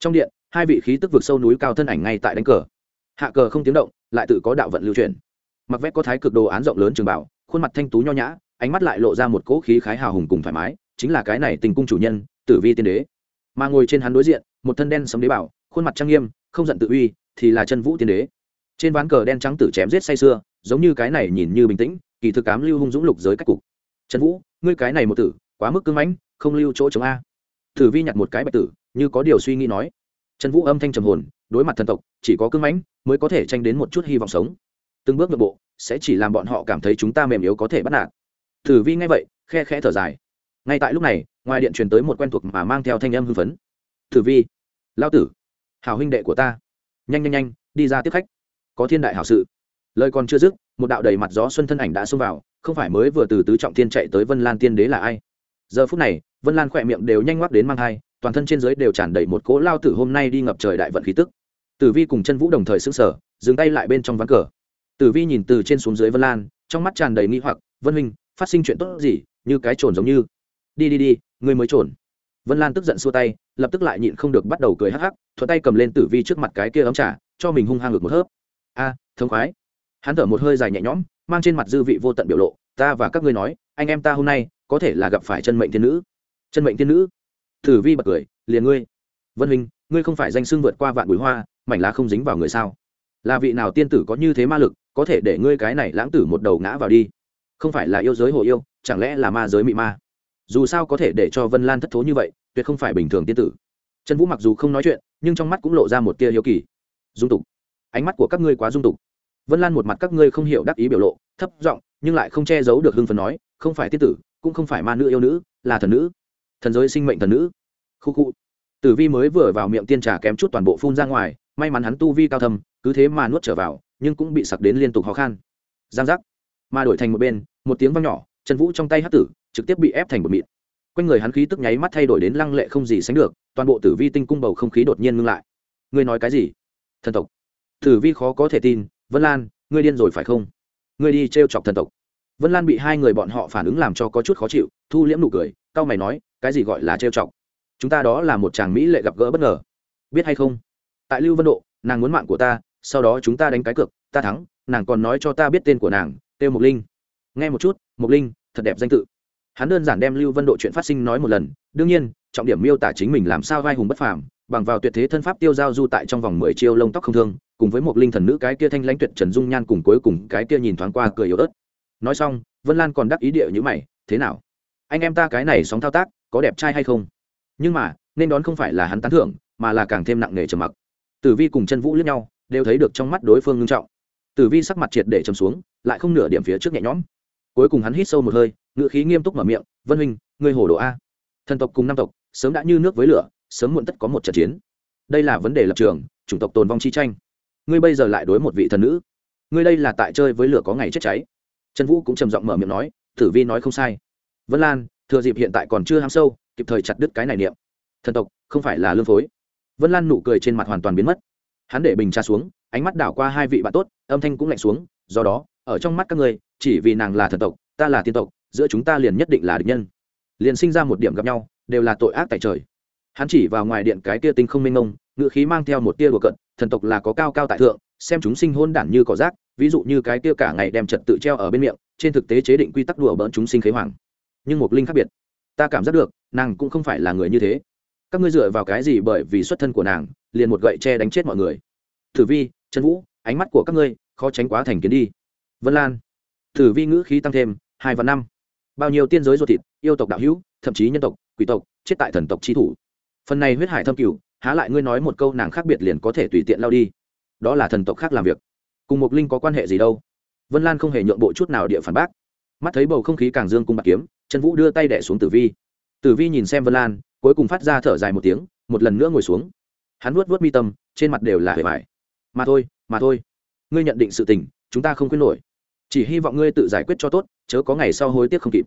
Trong điện, hai vị khí tức vực sâu núi cao thân ảnh ngay tại đánh cờ. Hạ cờ không tiếng động, lại tự có đạo vận lưu truyền mặc vét có thái cực đồ án rộng lớn trường bảo, khuôn mặt thanh tú nho nhã, ánh mắt lại lộ ra một cỗ khí khái hào hùng cùng thoải mái, chính là cái này tình cung chủ nhân, tử vi tiên đế. Mà ngồi trên hắn đối diện, một thân đen sấm đế bảo, khuôn mặt trang nghiêm, không giận tự uy, thì là chân vũ tiên đế. Trên ván cờ đen trắng tử chém giết say sưa, giống như cái này nhìn như bình tĩnh, kỳ thực cám lưu hung dũng lục giới cách cục. Trần vũ, ngươi cái này một tử, quá mức cưng mãnh, không lưu chỗ chống a. Tử vi nhặt một cái bạch tử, như có điều suy nghĩ nói. Trần vũ âm thanh trầm hồn, đối mặt thần tộc, chỉ có cưng mãnh, mới có thể tranh đến một chút hy vọng sống từng bước nội bộ, sẽ chỉ làm bọn họ cảm thấy chúng ta mềm yếu có thể bắt nạt. Tử vi nghe vậy, khe khẽ thở dài. Ngay tại lúc này, ngoài điện truyền tới một quen thuộc mà mang theo thanh âm hưng phấn. Tử vi lao tử hào huynh đệ của ta. Nhanh nhanh nhanh, đi ra tiếp khách. Có thiên đại hảo sự. Lời còn chưa dứt, một đạo đầy mặt gió xuân thân ảnh đã xông vào, không phải mới vừa từ tứ trọng thiên chạy tới vân lan tiên đế là ai? Giờ phút này, vân lan khỏe miệng đều nhanh ngoắc đến mang thai toàn thân trên giới đều tràn đầy một cỗ lao tử hôm nay đi ngập trời đại vận khí tức. Tử vi cùng chân vũ đồng thời xứng sở dừng tay lại bên trong ván cờ tử vi nhìn từ trên xuống dưới vân lan trong mắt tràn đầy nghi hoặc vân huynh phát sinh chuyện tốt gì? Như cái trồn giống như. Đi đi đi ngươi mới trồn. Vân lan tức giận xua tay lập tức lại nhịn không được bắt đầu cười hắc hắc thuận tay cầm lên tử vi trước mặt cái kia ấm trà cho mình hung hăng ngược một hớp. A à, thống khoái. Hắn thở một hơi dài nhẹ nhõm mang trên mặt dư vị vô tận biểu lộ ta và các ngươi nói anh em ta hôm nay có thể là gặp phải chân mệnh thiên nữ. Chân mệnh thiên nữ? Tử vi bật cười liền ngươi. Vân huynh ngươi không phải danh xưng vượt qua vạn bụi hoa mảnh lá không dính vào người sao? Là vị nào tiên tử có như thế ma lực, có thể để ngươi cái này lãng tử một đầu ngã vào đi? Không phải là yêu giới hồ yêu, chẳng lẽ là ma giới mị ma? Dù sao có thể để cho vân lan thất thố như vậy, tuyệt không phải bình thường tiên tử. Trần vũ mặc dù không nói chuyện, nhưng trong mắt cũng lộ ra một tia hiếu kỳ. Dung tục. Ánh mắt của các ngươi quá dung tục. Vân lan một mặt các ngươi không hiểu đắc ý biểu lộ, thấp giọng, nhưng lại không che giấu được hưng phần nói, không phải tiên tử, cũng không phải ma nữ yêu nữ, là thần nữ. Thần giới sinh mệnh thần nữ. Khu khu. Tử vi mới vừa vào miệng tiên trà kém chút toàn bộ phun ra ngoài, may mắn hắn tu vi cao thâm cứ thế mà nuốt trở vào, nhưng cũng bị sặc đến liên tục khó khăn giang giác. Mà đổi thành một bên, một tiếng vang nhỏ, trần vũ trong tay hát tử, trực tiếp bị ép thành một mịn. Quanh người hắn khí tức nháy mắt thay đổi đến lăng lệ không gì sánh được, toàn bộ tử vi tinh cung bầu không khí đột nhiên ngưng lại. Ngươi nói cái gì? Thần tộc. Tử vi khó có thể tin, vân lan, ngươi điên rồi phải không? Ngươi đi t r e o chọc thần tộc. Vân lan bị hai người bọn họ phản ứng làm cho có chút khó chịu, thu liễm nụ cười c a o mày nói, cái gì gọi là t r e o chọc? Chúng ta đó là một chàng mỹ lệ gặp gỡ bất ngờ. Biết hay không? Tại lưu vân độ, nàng muốn mạng của ta sau đó chúng ta đánh cái cược, ta thắng, nàng còn nói cho ta biết tên của nàng têu mộc linh. Nghe một chút, mộc linh, thật đẹp danh tự. Hắn đơn giản đem lưu vân độ chuyện phát sinh nói một lần, đương nhiên, trọng điểm miêu tả chính mình làm sao vai hùng bất phàm, bằng vào tuyệt thế thân pháp tiêu giao du tại trong vòng mười chiêu lông tóc không thương, cùng với một linh thần nữ cái kia thanh lãnh tuyệt trần dung nhan cùng cuối cùng cái kia nhìn thoáng qua cười yếu ớt. Nói xong, vân lan còn đắc ý địa như mày, thế nào? Anh em ta cái này sóng thao tác, có đẹp trai hay không? Nhưng mà, nên đón không phải là hắn tán thưởng, mà là càng thêm nặng nề trầm mặc. Tử vi cùng chân vũ lướt nhau đều thấy được trong mắt đối phương ngưng trọng. Tử vi sắc mặt triệt để trầm xuống, lại không nửa điểm phía trước nhẹ nhõm. Cuối cùng hắn hít sâu một hơi ngựa khí nghiêm túc mở miệng, vân huynh, ngươi hồ đồ a. Thần tộc cùng năm tộc, sớm đã như nước với lửa, sớm muộn tất có một trận chiến. Đây là vấn đề lập trường, chủng tộc tồn vong chi tranh. Ngươi bây giờ lại đối một vị thần nữ. Ngươi đây là tại chơi với lửa có ngày chết cháy. Trần vũ cũng trầm giọng mở miệng nói, tử vi nói không sai. Vân lan, thừa dịp hiện tại còn chưa ham sâu, kịp thời chặt đứt cái này niệm. Thần tộc, không phải là lương phối. Vân lan nụ cười trên mặt hoàn toàn biến mất hắn để bình tra xuống, ánh mắt đảo qua hai vị bạn tốt, âm thanh cũng lạnh xuống, do đó, ở trong mắt các ngươi, chỉ vì nàng là thần tộc, ta là tiên tộc, giữa chúng ta liền nhất định là địch nhân. Liền sinh ra một điểm gặp nhau, đều là tội ác tại trời. Hắn chỉ vào ngoài điện cái tia tinh không minh ông ngựa khí mang theo một tia đùa cận thần tộc là có cao cao tại thượng, xem chúng sinh hôn đản như cỏ rác, ví dụ như cái tia cả ngày đem trật tự treo ở bên miệng, trên thực tế chế định quy tắc đùa bỡn chúng sinh khế hoàng. Nhưng một linh khác biệt, ta cảm giác được, nàng cũng không phải là người như thế các ngươi dựa vào cái gì bởi vì xuất thân của nàng, liền một gậy che đánh chết mọi người? Thử vi, trần vũ, ánh mắt của các ngươi khó tránh quá thành kiến đi. Vân lan thử vi ngữ khí tăng thêm, hai và năm. Bao nhiêu tiên giới ruột thịt, yêu tộc đạo hữu, thậm chí nhân tộc, quỷ tộc, chết tại thần tộc trí thủ. Phần này huyết hải thâm cửu, há lại ngươi nói một câu nàng khác biệt liền có thể tùy tiện lao đi. Đó là thần tộc khác làm việc. Cùng một linh có quan hệ gì đâu? Vân lan không hề nhượng bộ chút nào địa phản bác. Mắt thấy bầu không khí càng dương cung bạc kiếm, trần vũ đưa tay đẻ xuống tử vi. Tử vi nhìn xem vân lan cuối cùng phát ra thở dài một tiếng, một lần nữa ngồi xuống. Hắn nuốt vuốt mi tâm, trên mặt đều là hề vải. Mà thôi mà thôi. Ngươi nhận định sự tình, chúng ta không khuyên nổi. Chỉ hy vọng ngươi tự giải quyết cho tốt, chớ có ngày sau hối tiếc không kịp.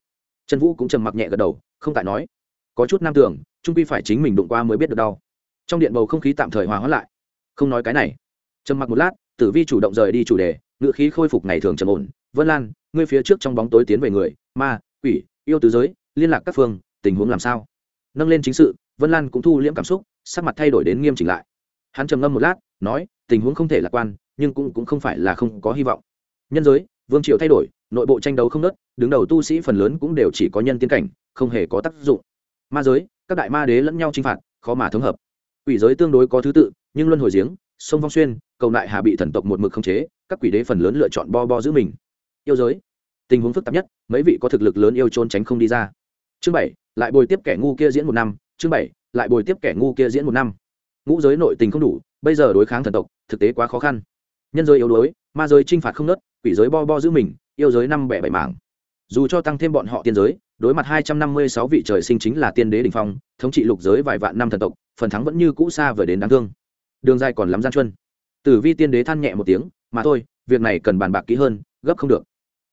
Trần vũ cũng trầm mặc nhẹ gật đầu, không tại nói. Có chút nam tưởng, trung quy phải chính mình đụng qua mới biết được đau. Trong điện bầu không khí tạm thời hòa hóa lại. Không nói cái này. Trầm mặc một lát, tử vi chủ động rời đi chủ đề, ngựa khí khôi phục ngày thường trầm ổn. Vân lan, ngươi phía trước trong bóng tối tiến về người, ma, quỷ, yêu tứ giới, liên lạc các phương, tình huống làm sao? Nâng lên chính sự vân lan cũng thu liễm cảm xúc sắc mặt thay đổi đến nghiêm chỉnh lại. Hắn trầm ngâm một lát nói tình huống không thể lạc quan nhưng cũng, cũng không phải là không có hy vọng. Nhân giới vương triều thay đổi nội bộ tranh đấu không nớt đứng đầu tu sĩ phần lớn cũng đều chỉ có nhân tiến cảnh không hề có tác dụng. Ma giới các đại ma đế lẫn nhau chinh phạt khó mà thống hợp. Quỷ giới tương đối có thứ tự nhưng luân hồi giếng sông vong xuyên cầu nại hà bị thần tộc một mực khống chế các quỷ đế phần lớn lựa chọn bo bo giữ mình. Yêu giới tình huống phức tạp nhất mấy vị có thực lực lớn yêu trốn tránh không đi ra. Chương bảy lại bồi tiếp kẻ ngu kia diễn một năm, chương bảy, lại bồi tiếp kẻ ngu kia diễn một năm. Ngũ giới nội tình không đủ, bây giờ đối kháng thần tộc, thực tế quá khó khăn. Nhân giới yếu đuối, ma giới t r i n h phạt không nớt, quỷ giới bo bo giữ mình, yêu giới năm bẻ bảy mảng. Dù cho tăng thêm bọn họ tiên giới, đối mặt hai trăm năm mươi sáu vị trời sinh chính là tiên đế đình phong, thống trị lục giới vài vạn năm thần tộc, phần thắng vẫn như cũ xa vời đến đáng thương. Đường dài còn lắm gian chuân tử vi tiên đế than nhẹ một tiếng, mà thôi, việc này cần bàn bạc kỹ hơn, gấp không được.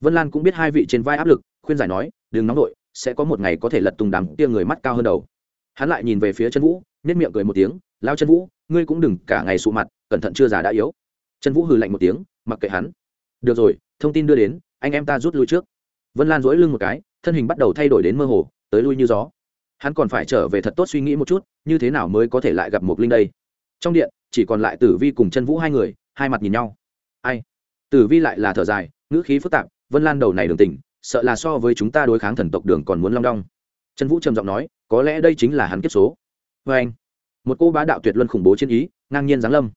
Vân lan cũng biết hai vị trên vai áp lực, khuyên giải nói, đừng nóng đội sẽ có một ngày có thể lật tung đằng kia người mắt cao hơn đầu. Hắn lại nhìn về phía chân vũ nếp miệng cười một tiếng lao chân vũ, ngươi cũng đừng cả ngày sụ mặt, cẩn thận chưa già đã yếu. Chân vũ hừ lạnh một tiếng, mặc kệ hắn. Được rồi, thông tin đưa đến, anh em ta rút lui trước. Vân lan dỗi lưng một cái, thân hình bắt đầu thay đổi đến mơ hồ, tới lui như gió. Hắn còn phải trở về thật tốt suy nghĩ một chút, như thế nào mới có thể lại gặp một linh đây? Trong điện, chỉ còn lại tử vi cùng chân vũ hai người, hai mặt nhìn nhau. Ai? Tử vi lại là thở dài, ngữ khí phức tạp, vân lan đầu này đường tỉnh sợ là so với chúng ta đối kháng thần tộc đường còn muốn long đong. Trần vũ trầm giọng nói, có lẽ đây chính là hắn kiếp số. Vê anh, một cô bá đạo tuyệt luân khủng bố trên ý, ngang nhiên giáng lâm.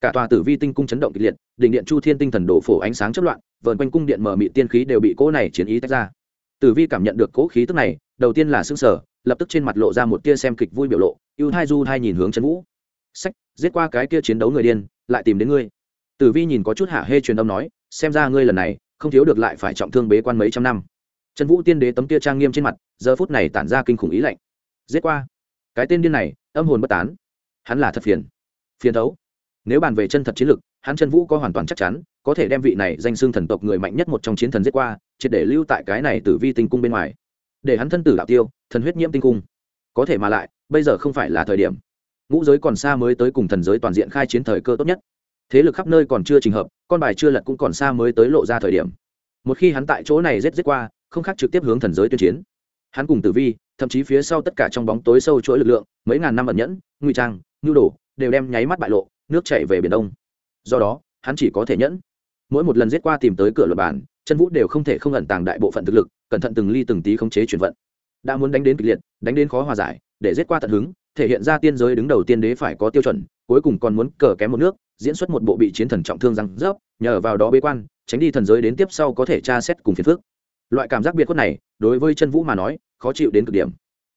Cả tòa tử vi tinh cung chấn động kịch liệt, đỉnh điện chu thiên tinh thần đổ phổ ánh sáng chất loạn vợn quanh cung điện mở mị tiên khí đều bị cỗ này chiến ý tách ra. Tử vi cảm nhận được cỗ khí tức này, đầu tiên là xương sở lập tức trên mặt lộ ra một tia xem kịch vui biểu lộ, ưu hai du hai nhìn hướng trần vũ. Sách, giết qua cái kia chiến đấu người điên, lại tìm đến ngươi. Tử vi nhìn có chút hạ hê truyền âm nói, xem ra ngươi lần này không thiếu được lại phải trọng thương bế quan mấy trăm năm. Trần vũ tiên đế tấm kia trang nghiêm trên mặt, giờ phút này tản ra kinh khủng ý lạnh. Giết qua. Cái tên điên này, âm hồn bất tán. Hắn là thật phiền. Phiền thấu. Nếu bàn về chân thật chiến lực, hắn trần vũ có hoàn toàn chắc chắn, có thể đem vị này danh xưng thần tộc người mạnh nhất một trong chiến thần giết qua, triệt để lưu tại cái này tử vi tinh cung bên ngoài. Để hắn thân tử đạo tiêu, thần huyết nhiễm tinh cung. Có thể mà lại, bây giờ không phải là thời điểm. Ngũ giới còn xa mới tới cùng thần giới toàn diện khai chiến thời cơ tốt nhất thế lực khắp nơi còn chưa trình hợp, con bài chưa lật cũng còn xa mới tới lộ ra thời điểm. Một khi hắn tại chỗ này rết rết qua, không khác trực tiếp hướng thần giới tuyên chiến. Hắn cùng tử vi, thậm chí phía sau tất cả trong bóng tối sâu chuỗi lực lượng, mấy ngàn năm ẩn nhẫn nguy trang, nhu đồ, đều đem nháy mắt bại lộ, nước chạy về biển đông. Do đó, hắn chỉ có thể nhẫn. Mỗi một lần giết qua tìm tới cửa luật bản, chân vũ đều không thể không ẩn tàng đại bộ phận thực lực, cẩn thận từng ly từng tí khống chế chuyển vận. Đã muốn đánh đến kịch liệt, đánh đến khó hòa giải, để giết qua tận hứng, thể hiện ra tiên giới đứng đầu tiên đế phải có tiêu chuẩn cuối cùng còn muốn cờ kém một nước, diễn xuất một bộ bị chiến thần trọng thương răng rớp, nhờ vào đó bế quan, tránh đi thần giới đến tiếp sau có thể tra xét cùng phiền phước loại cảm giác biệt khuất này, đối với chân vũ mà nói, khó chịu đến cực điểm.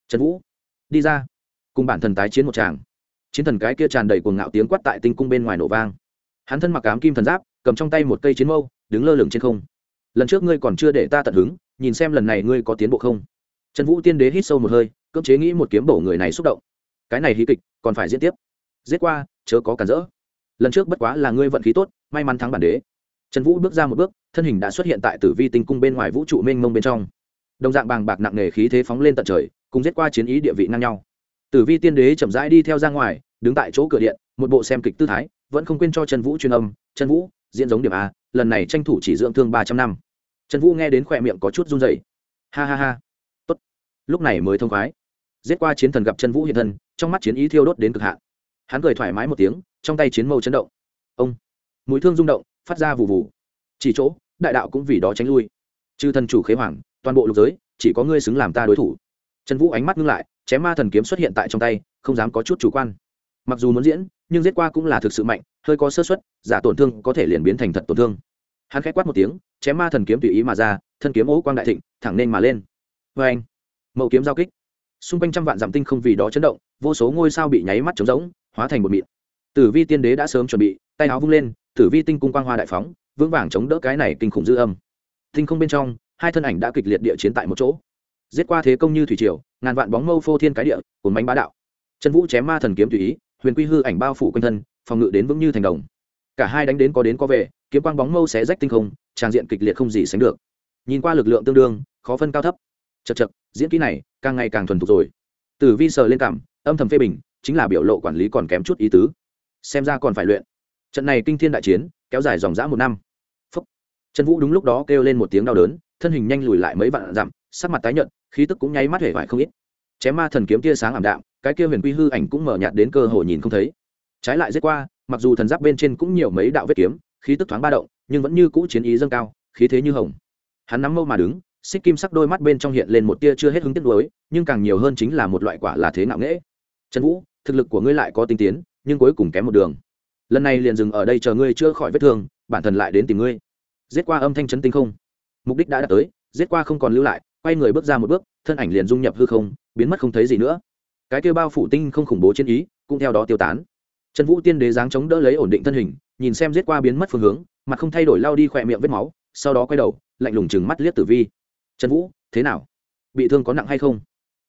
Trần vũ, đi ra. Cùng bản thần tái chiến một tràng. Chiến thần cái kia tràn đầy cuồng ngạo tiếng quát tại tinh cung bên ngoài nổ vang. Hắn thân mặc ám kim thần giáp, cầm trong tay một cây chiến mâu, đứng lơ lửng trên không. Lần trước ngươi còn chưa để ta tận hứng, nhìn xem lần này ngươi có tiến bộ không? Trần vũ tiên đế hít sâu một hơi, cưỡng chế nghĩ một kiếm bổ người này xúc động. Cái này hí kịch, còn phải diễn tiếp giết qua, chớ có cản rỡ. Lần trước bất quá là ngươi vận khí tốt, may mắn thắng bản đế. Trần vũ bước ra một bước, thân hình đã xuất hiện tại tử vi tinh cung bên ngoài vũ trụ mênh mông bên trong. Đồng dạng bàng bạc nặng nề khí thế phóng lên tận trời, cùng giết qua chiến ý địa vị ngang nhau. Tử vi tiên đế chậm rãi đi theo ra ngoài, đứng tại chỗ cửa điện, một bộ xem kịch tư thái, vẫn không quên cho trần vũ truyền âm, trần vũ, diễn giống điểm a, lần này tranh thủ chỉ dưỡng thương ba trăm năm. Trần vũ nghe đến khỏe miệng có chút run dày ha ha ha. Tốt. Lúc này mới thông khoái. Giết qua chiến thần gặp trần vũ hiện thân, trong mắt chiến ý thiêu đốt đến cực hạn hắn cười thoải mái một tiếng, trong tay chiến mâu chấn động. Ông, mũi thương rung động, phát ra vụ vụ chỉ chỗ, đại đạo cũng vì đó tránh lui. Chư thần chủ khế hoàng, toàn bộ lục giới, chỉ có ngươi xứng làm ta đối thủ. Trần vũ ánh mắt ngưng lại, chém ma thần kiếm xuất hiện tại trong tay, không dám có chút chủ quan. Mặc dù muốn diễn, nhưng giết qua cũng là thực sự mạnh, hơi có sơ xuất giả tổn thương có thể liền biến thành thật tổn thương. Hắn k h á c quát một tiếng, chém ma thần kiếm tùy ý mà ra, thân kiếm ố quang đại thịnh, thẳng nên mà lên. Vê anh mậu kiếm giao kích. Xung quanh trăm vạn dặm tinh không vì đó chấn động, vô số ngôi sao bị nháy mắt trống rỗng hóa thành một mịn. Tử vi tiên đế đã sớm chuẩn bị, tay áo vung lên, tử vi tinh cung quang hoa đại phóng, vững vàng chống đỡ cái này kinh khủng dư âm. Tinh không bên trong, hai thân ảnh đã kịch liệt địa chiến tại một chỗ. Giết qua thế công như thủy triều, ngàn vạn bóng mâu phô thiên cái địa cồn bánh bá đạo. Trần vũ chém ma thần kiếm tùy ý, huyền quy hư ảnh bao phủ quanh thân, phòng ngự đến vững như thành đồng. Cả hai đánh đến có đến có về, kiếm quang bóng mâu xé rách tinh không tràng diện kịch liệt không gì sánh được. Nhìn qua lực lượng tương đương, khó phân cao thấp. Chật chật diễn kỹ này càng ngày càng thuần thục rồi. Tử vi sờ lên cảm, âm thầm phê bình chính là biểu lộ quản lý còn kém chút ý tứ. Xem ra còn phải luyện. Trận này kinh thiên đại chiến, kéo dài dòng dã một năm. Phúc. trần vũ đúng lúc đó kêu lên một tiếng đau đớn, thân hình nhanh lùi lại mấy vạn dặm, sắc mặt tái nhợt, khí tức cũng nháy mắt hể vải không ít. Chém ma thần kiếm tia sáng ảm đạm, cái kia huyền quy hư ảnh cũng mở nhạt đến cơ hồ nhìn không thấy. Trái lại giết qua, mặc dù thần giáp bên trên cũng nhiều mấy đạo vết kiếm, khí tức thoáng ba động, nhưng vẫn như cũ chiến ý dâng cao, khí thế như hồng. Hắn nắm mâu mà đứng, xích kim sắc đôi mắt bên trong hiện lên một tia chưa hết hứng tiếc nuối, nhưng càng nhiều hơn chính là một loại quả là thế ngạo nghễ. Trần vũ thực lực của ngươi lại có tinh tiến, nhưng cuối cùng kém một đường. Lần này liền dừng ở đây chờ ngươi chưa khỏi vết thương, bản thân lại đến tìm ngươi. Giết qua âm thanh chấn tinh không. Mục đích đã đạt tới, giết qua không còn lưu lại, quay người bước ra một bước, thân ảnh liền dung nhập hư không, biến mất không thấy gì nữa. Cái kêu bao phủ tinh không khủng bố chiến ý, cũng theo đó tiêu tán. Trần vũ tiên đế dáng chống đỡ lấy ổn định thân hình, nhìn xem giết qua biến mất phương hướng, mặt không thay đổi lao đi khỏe miệng vết máu, sau đó quay đầu, lạnh lùng chừng mắt liếc tử vi. Trần vũ, thế nào? Bị thương có nặng hay không?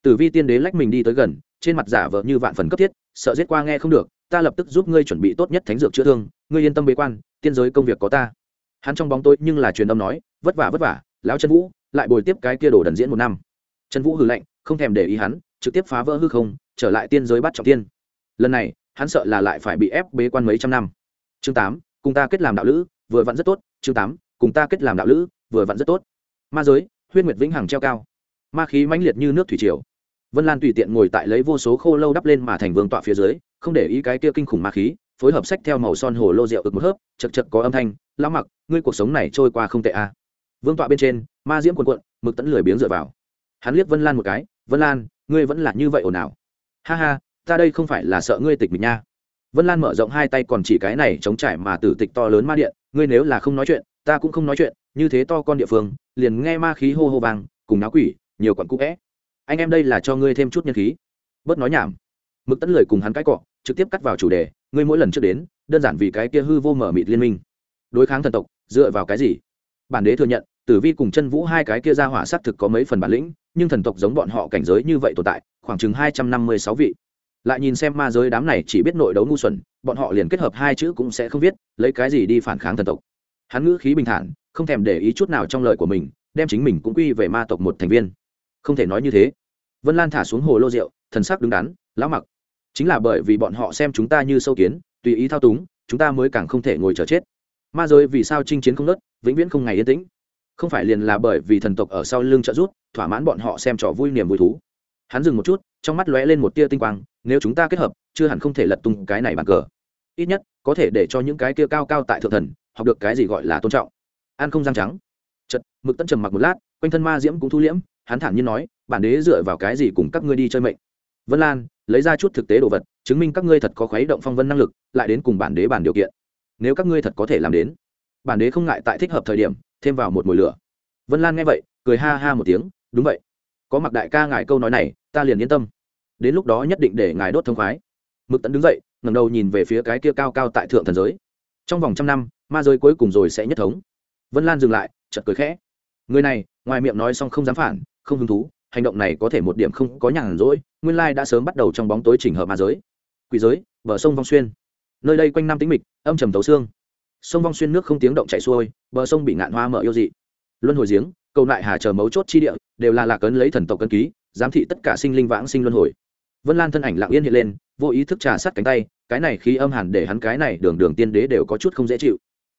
Tử vi tiên đế lách mình đi tới gần trên mặt giả vờ như vạn phần cấp thiết, sợ giết qua nghe không được, ta lập tức giúp ngươi chuẩn bị tốt nhất thánh dược chữa thương, ngươi yên tâm bế quan, tiên giới công việc có ta. Hắn trong bóng tôi nhưng là truyền âm nói, vất vả vất vả, lão trần vũ, lại bồi tiếp cái kia đồ đần diễn một năm. Trần vũ hừ lạnh, không thèm để ý hắn, trực tiếp phá vỡ hư không, trở lại tiên giới bắt trọng tiên. Lần này, hắn sợ là lại phải bị ép bế quan mấy trăm năm. Chương tám, cùng ta kết làm đạo lữ, vừa vặn rất tốt. Chương tám, cùng ta kết làm đạo lữ, vừa vặn rất tốt. Ma giới, huyết nguyệt vĩnh hằng treo cao. Ma khí mãnh liệt như nước thủy triều vân lan tùy tiện ngồi tại lấy vô số khô lâu đắp lên mà thành vương tọa phía dưới, không để ý cái kia kinh khủng ma khí, phối hợp sách theo màu son hồ lô rượu ực một hớp, chật chật có âm thanh, lão mặc, ngươi cuộc sống này trôi qua không tệ à. vương tọa bên trên, ma diễm quần quận mực tẫn lười biếng dựa vào. Hắn liếc vân lan một cái, vân lan, ngươi vẫn là như vậy ồn ào. Ha ha, ta đây không phải là sợ ngươi tịch mình nha. Vân lan mở rộng hai tay còn chỉ cái này chống trải mà tử tịch to lớn ma điện, ngươi nếu là không nói chuyện, ta cũng không nói chuyện, như thế to con địa phương, liền nghe ma khí hô hô vàng cùng náo quỷ, nhiều quặn cũ vẽ anh em đây là cho ngươi thêm chút nhân khí. Bớt nói nhảm. Mực tấn lời cùng hắn cãi cọ, trực tiếp cắt vào chủ đề, ngươi mỗi lần trước đến, đơn giản vì cái kia hư vô mở mịt liên minh. Đối kháng thần tộc, dựa vào cái gì? Bản đế thừa nhận, tử vi cùng chân vũ hai cái kia ra hỏa s á t thực có mấy phần bản lĩnh, nhưng thần tộc giống bọn họ cảnh giới như vậy tồn tại, khoảng chừng hai trăm năm mươi sáu vị. Lại nhìn xem ma giới đám này chỉ biết nội đấu ngu xuẩn, bọn họ liền kết hợp hai chữ cũng sẽ không viết, lấy cái gì đi phản kháng thần tộc. Hắn ngữ khí bình thản, không thèm để ý chút nào trong lời của mình, đem chính mình cũng quy về ma tộc một thành viên không thể nói như thế. Vân lan thả xuống hồ lô rượu, thần sắc đứng đắn, lão mặc. Chính là bởi vì bọn họ xem chúng ta như sâu kiến, tùy ý thao túng, chúng ta mới càng không thể ngồi chờ chết. Ma giới vì sao chinh chiến không nớt, vĩnh viễn không ngày yên tĩnh. Không phải liền là bởi vì thần tộc ở sau lưng trợ rút thỏa mãn bọn họ xem trò vui niềm vui thú. Hắn dừng một chút, trong mắt lóe lên một tia tinh quang, nếu chúng ta kết hợp, chưa hẳn không thể lật tung cái này bàn cờ. Ít nhất, có thể để cho những cái kia cao cao tại thượng thần, học được cái gì gọi là tôn trọng. Ăn không răng trắng. Chật mực tân trầm mặc một lát, quanh thân ma diễm cũng thu liễm hắn thản nhiên nói, bản đế dựa vào cái gì cùng các ngươi đi chơi mệnh? Vân lan lấy ra chút thực tế đồ vật, chứng minh các ngươi thật có khuấy động phong vân năng lực, lại đến cùng bản đế bàn điều kiện. Nếu các ngươi thật có thể làm đến, bản đế không ngại tại thích hợp thời điểm, thêm vào một mùi lửa. Vân lan nghe vậy, cười ha ha một tiếng, đúng vậy. Có mặc đại ca ngài câu nói này, ta liền yên tâm. Đến lúc đó nhất định để ngài đốt thông khoái. Mực tấn đứng dậy, ngẩng đầu nhìn về phía cái kia cao cao tại thượng thần giới. Trong vòng trăm năm, ma giới cuối cùng rồi sẽ nhất thống. Vân lan dừng lại, chợt cười khẽ. Người này, ngoài miệng nói xong không dám phản không hứng thú, hành động này có thể một điểm không có nhàn rỗi, nguyên lai đã sớm bắt đầu trong bóng tối chỉnh hợp ma giới. Quỷ giới, bờ sông vong xuyên. Nơi đây quanh năm tính mịch, âm trầm tấu xương. Sông vong xuyên nước không tiếng động chảy xuôi, bờ sông bị ngạn hoa mở yêu dị. Luân hồi giếng, cầu lại hà chờ mấu chốt chi địa, đều là lạc ấn lấy thần tộc cân ký, giám thị tất cả sinh linh vãng sinh luân hồi. Vân lan thân ảnh lặng yên hiện lên, vô ý thức trà sát cánh tay, cái này khi âm hàn để hắn cái này đường đường tiên đế đều có chút không dễ chịu.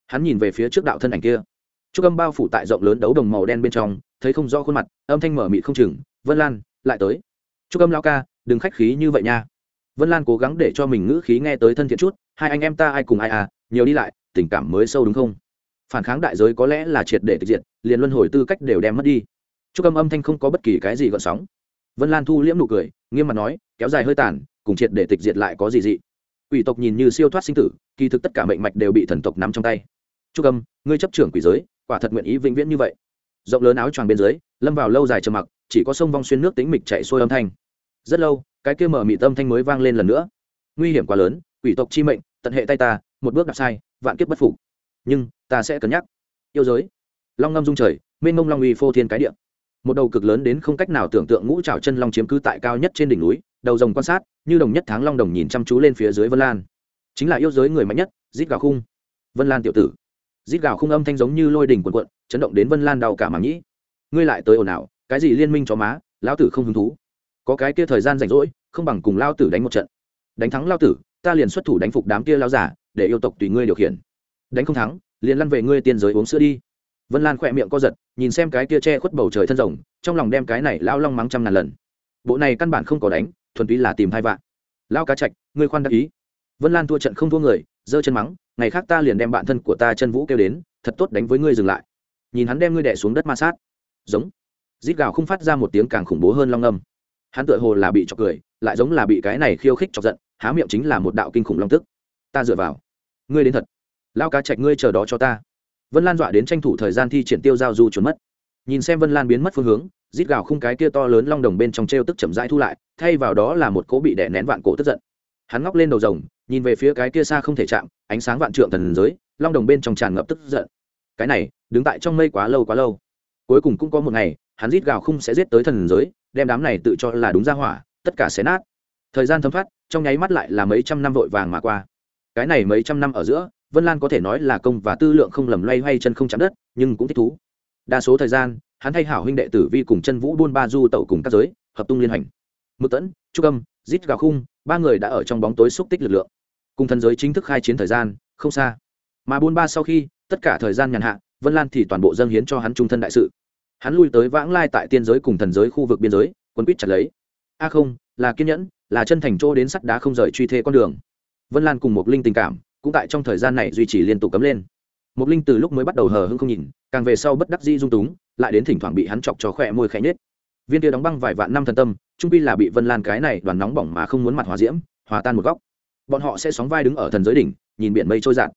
Hắn nhìn về phía trước đạo thân ảnh kia. Trúc âm bao phủ tại rộng lớn đấu đồng màu đen bên trong thấy không rõ khuôn mặt, âm thanh mở mịt không chừng, vân lan, lại tới. Chúc âm lao ca, đừng khách khí như vậy nha. Vân lan cố gắng để cho mình ngữ khí nghe tới thân thiện chút, hai anh em ta ai cùng ai à nhiều đi lại, tình cảm mới sâu đúng không? Phản kháng đại giới có lẽ là triệt để thực diện liền luân hồi tư cách đều đem mất đi. Chúc âm âm thanh không có bất kỳ cái gì gợn sóng. Vân lan thu liễm nụ cười, nghiêm mặt nói, kéo dài hơi tàn, cùng triệt để tịch diệt lại có gì dị. Quỷ tộc nhìn như siêu thoát sinh tử, kỳ thực tất cả mệnh mạch đều bị thần tộc nắm trong tay. Chúc âm, ngươi chấp trưởng quỷ giới, quả thật nguyện ý vĩnh viễn như vậy rộng lớn áo choàng bên dưới, lâm vào lâu dài trầm mặc, chỉ có sông vong xuyên nước tính mịch chạy xuôi âm thanh. Rất lâu, cái kia mở mị tâm thanh mới vang lên lần nữa. Nguy hiểm quá lớn, quỷ tộc chi mệnh, tận hệ tay ta, một bước đạp sai, vạn kiếp bất phục. Nhưng, ta sẽ cân nhắc. Yêu giới. Long ngâm dung trời, mênh mông long uy phô thiên cái địa. Một đầu cực lớn đến không cách nào tưởng tượng ngũ trào chân long chiếm cứ tại cao nhất trên đỉnh núi, đầu rồng quan sát, như đồng nhất tháng long đồng nhìn chăm chú lên phía dưới vân lan. Chính là yêu giới người mạnh nhất rít gào khung. Vân lan tiểu tử. Rít gào khung âm thanh giống như lôi đỉnh quần quận chấn động đến vân lan đau cả màng nhĩ. Ngươi lại tới ồn ào, cái gì liên minh cho má, lão tử không hứng thú. Có cái kia thời gian rảnh rỗi, không bằng cùng lao tử đánh một trận. Đánh thắng lao tử, ta liền xuất thủ đánh phục đám kia lao giả, để yêu tộc tùy ngươi điều khiển. Đánh không thắng, liền lăn về ngươi tiên giới uống sữa đi. Vân lan khỏe miệng co giật, nhìn xem cái kia che khuất bầu trời thân rồng, trong lòng đem cái này lao long mắng trăm ngàn lần. Bộ này căn bản không có đánh, thuần túy là tìm hai vạn lao cá chạch, ngươi khoan đắc ý. Vân lan thua trận không thua người, giơ chân mắng, ngày khác ta liền đem bạn thân của ta chân vũ kêu đến, thật tốt đánh với ngươi dừng lại nhìn hắn đem ngươi đẻ xuống đất ma sát. Giống. Rít gào không phát ra một tiếng càng khủng bố hơn long âm. Hắn tựa hồ là bị chọc cười, lại giống là bị cái này khiêu khích chọc giận, há miệng chính là một đạo kinh khủng long tức. Ta dựa vào. Ngươi đến thật. Lao cá chạch ngươi chờ đó cho ta. Vân lan dọa đến tranh thủ thời gian thi triển tiêu giao du trốn mất. Nhìn xem vân lan biến mất phương hướng, rít gào khung cái kia to lớn long đồng bên trong t r e o tức chậm rãi thu lại, thay vào đó là một cỗ bị đẻ nén vạn cổ tức giận. Hắn ngóc lên đầu rồng, nhìn về phía cái kia xa không thể chạm, ánh sáng vạn trượng thần giới, long đồng bên trong tràn ngập tức giận cái này, đứng tại trong mây quá lâu quá lâu. Cuối cùng cũng có một ngày, hắn rít gào khung sẽ giết tới thần giới, đem đám này tự cho là đúng ra hỏa, tất cả xé nát. Thời gian thấm thoát, trong nháy mắt lại là mấy trăm năm vội vàng mà qua. Cái này mấy trăm năm ở giữa, vân lan có thể nói là công và tư lượng không lầm loay hoay chân không chạm đất, nhưng cũng thích thú. Đa số thời gian, hắn thay hảo huynh đệ tử vi cùng chân vũ buôn ba du tẩu cùng các giới, hợp tung liên hành. Mực tẫn, trúc âm, rít gào khung, ba người đã ở trong bóng tối xúc tích lực lượng. Cùng thần giới chính thức khai chiến thời gian, không xa. Mà buôn ba sau khi tất cả thời gian nhàn hạ, vân lan thì toàn bộ dâng hiến cho hắn trung thân đại sự. Hắn lui tới vãng lai tại tiên giới cùng thần giới khu vực biên giới quân quýt chặt lấy. A à không, là kiên nhẫn, là chân thành chỗ đến sắt đá không rời truy thê con đường. Vân lan cùng một linh tình cảm cũng tại trong thời gian này duy trì liên tục cấm lên. Một linh từ lúc mới bắt đầu hờ hưng không nhìn, càng về sau bất đắc dĩ dung túng, lại đến thỉnh thoảng bị hắn chọc cho khỏe môi khẽ nhết viên kia đóng băng vài vạn năm thần tâm, trung pi là bị vân lan cái này đoàn nóng bỏng mà không muốn mặt hòa diễm, hòa tan một góc. Bọn họ sẽ sóng vai đứng ở thần giới đỉnh, nhìn biển mây trôi giạt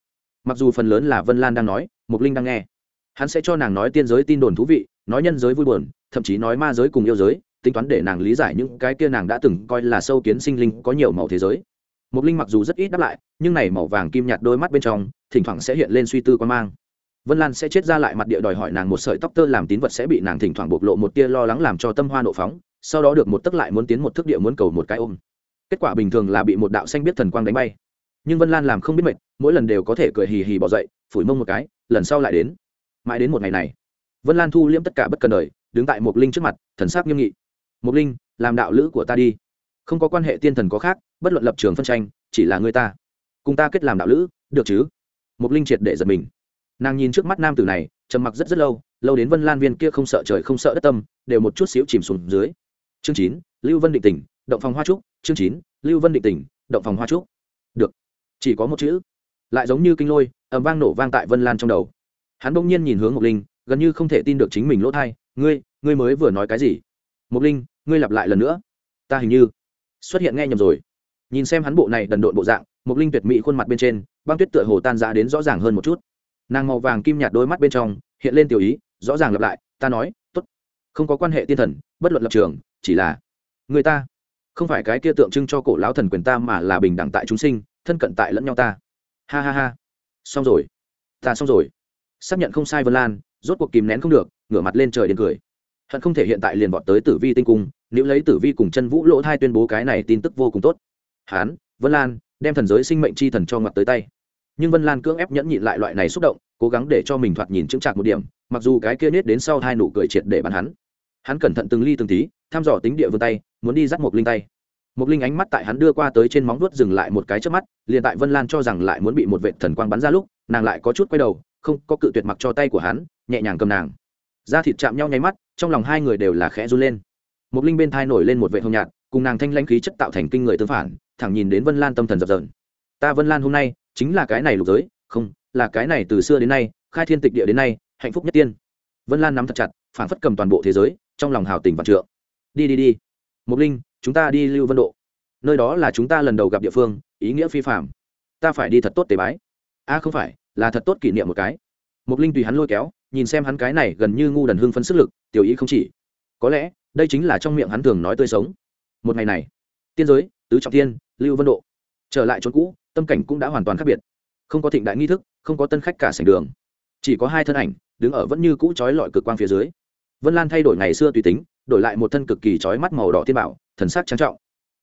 mặc dù phần lớn là vân lan đang nói mục linh đang nghe hắn sẽ cho nàng nói tiên giới tin đồn thú vị nói nhân giới vui buồn thậm chí nói ma giới cùng yêu giới tính toán để nàng lý giải những cái kia nàng đã từng coi là sâu kiến sinh linh có nhiều màu thế giới Mục Linh mặc dù rất ít đáp lại, nhưng này màu vàng kim nhạt đôi mắt bên trong, thỉnh thoảng sẽ hiện lên suy tư quan mang. Vân Lan sẽ chết ra lại mặt địa đòi hỏi nàng một sợi tóc tơ làm tín vật sẽ bị nàng thỉnh thoảng bộc lộ một tia lo lắng làm cho tâm hoa nộ phóng, sau đó được một tức lại muốn tiến một thức địa muốn cầu một cái ôm. Kết quả bình thường là bị một đạo xanh biết thần quang đánh bay. Nhưng Vân Lan làm không biết mệt, mỗi lần đều có thể cười hì hì bỏ dậy, phủi mông một cái, lần sau lại đến. Mãi đến một ngày này, Vân Lan thu liễm tất cả bất cần đời, đứng tại Mộc Linh trước mặt, thần sắc nghiêm nghị. "Mộc Linh, làm đạo lữ của ta đi." Không có quan hệ tiên thần có khác, bất luận lập trường phân tranh, chỉ là người ta. Cùng ta kết làm đạo lữ được chứ? Mục linh triệt để giật mình. Nàng nhìn trước mắt nam tử này trầm mặc rất rất lâu lâu đến vân lan viên kia không sợ trời không sợ đất tâm đều một chút xíu chìm xuống dưới. Chương chín lưu vân định tỉnh động phòng hoa trúc. Chương chín lưu vân định tỉnh động phòng hoa trúc. Được. Chỉ có một chữ lại giống như kinh lôi, ầm vang nổ vang tại vân lan trong đầu. Hắn bỗng nhiên nhìn hướng mộc linh, gần như không thể tin được chính mình lỗ thai, ngươi ngươi mới vừa nói cái gì? Mộc linh, ngươi lặp lại lần nữa. Ta hình như xuất hiện nghe nhầm rồi. Nhìn xem hắn bộ này đần độn bộ dạng, mộc linh tuyệt mỹ khuôn mặt bên trên, băng tuyết tựa hồ tan ra đến rõ ràng hơn một chút. Nàng màu vàng kim nhạt đôi mắt bên trong hiện lên tiểu ý, rõ ràng lặp lại, ta nói t ố t không có quan hệ tiên thần, bất luận lập trường, chỉ là người ta, không phải cái kia tượng trưng cho cổ lão thần quyền ta mà là bình đẳng tại chúng sinh, thân cận tại lẫn nhau ta ha ha ha. Xong rồi. Ta xong rồi. Xác nhận không sai vân lan, rốt cuộc kìm nén không được, ngửa mặt lên trời đến cười. Hận không thể hiện tại liền vọt tới tử vi tinh cung, nếu lấy tử vi cùng chân vũ lỗ thai tuyên bố cái này tin tức vô cùng tốt. Hán, vân lan, đem thần giới sinh mệnh chi thần cho ngặt tới tay. Nhưng vân lan cưỡng ép nhẫn nhịn lại loại này xúc động, cố gắng để cho mình thoạt nhìn chững chạc một điểm, mặc dù cái kia nết đến sau hai nụ cười triệt để bắn hắn. Hắn cẩn thận từng ly từng tí, thăm dò tính địa vươn tay, muốn đi dắt một linh tay một linh ánh mắt tại hắn đưa qua tới trên móng vuốt dừng lại một cái trước mắt, liền tại vân lan cho rằng lại muốn bị một vệ thần quang bắn ra lúc, nàng lại có chút quay đầu, không có cự tuyệt mặc cho tay của hắn, nhẹ nhàng cầm nàng. Da thịt chạm nhau nháy mắt, trong lòng hai người đều là khẽ run lên. Một linh bên thai nổi lên một vệ hồng nhạt, cùng nàng thanh lãnh khí chất tạo thành kinh người tương phản, thẳng nhìn đến vân lan tâm thần dập dờn. Ta vân lan hôm nay chính là cái này lục giới, không, là cái này từ xưa đến nay, khai thiên tịch địa đến nay, hạnh phúc nhất tiên. Vân lan nắm thật chặt phản phất cầm toàn bộ thế giới, trong lòng hào tình vạn trượng. Đi đi đi mục linh chúng ta đi lưu vân độ. Nơi đó là chúng ta lần đầu gặp địa phương ý nghĩa phi phạm ta phải đi thật tốt tế bái. A à, không phải là thật tốt kỷ niệm một cái. Mục linh tùy hắn lôi kéo nhìn xem hắn cái này gần như ngu đần hương phấn sức lực tiểu ý không chỉ. Có lẽ đây chính là trong miệng hắn thường nói tươi sống. Một ngày này tiên giới tứ trọng tiên lưu vân độ. Trở lại chỗ cũ tâm cảnh cũng đã hoàn toàn khác biệt. Không có thịnh đại nghi thức không có tân khách cả sảnh đường. Chỉ có hai thân ảnh đứng ở vẫn như cũ trói lọi cực quang phía dưới. Vân lan thay đổi ngày xưa tùy tính đổi lại một thân cực kỳ trói mắt màu đỏ thiên bảo, thần sắc trang trọng.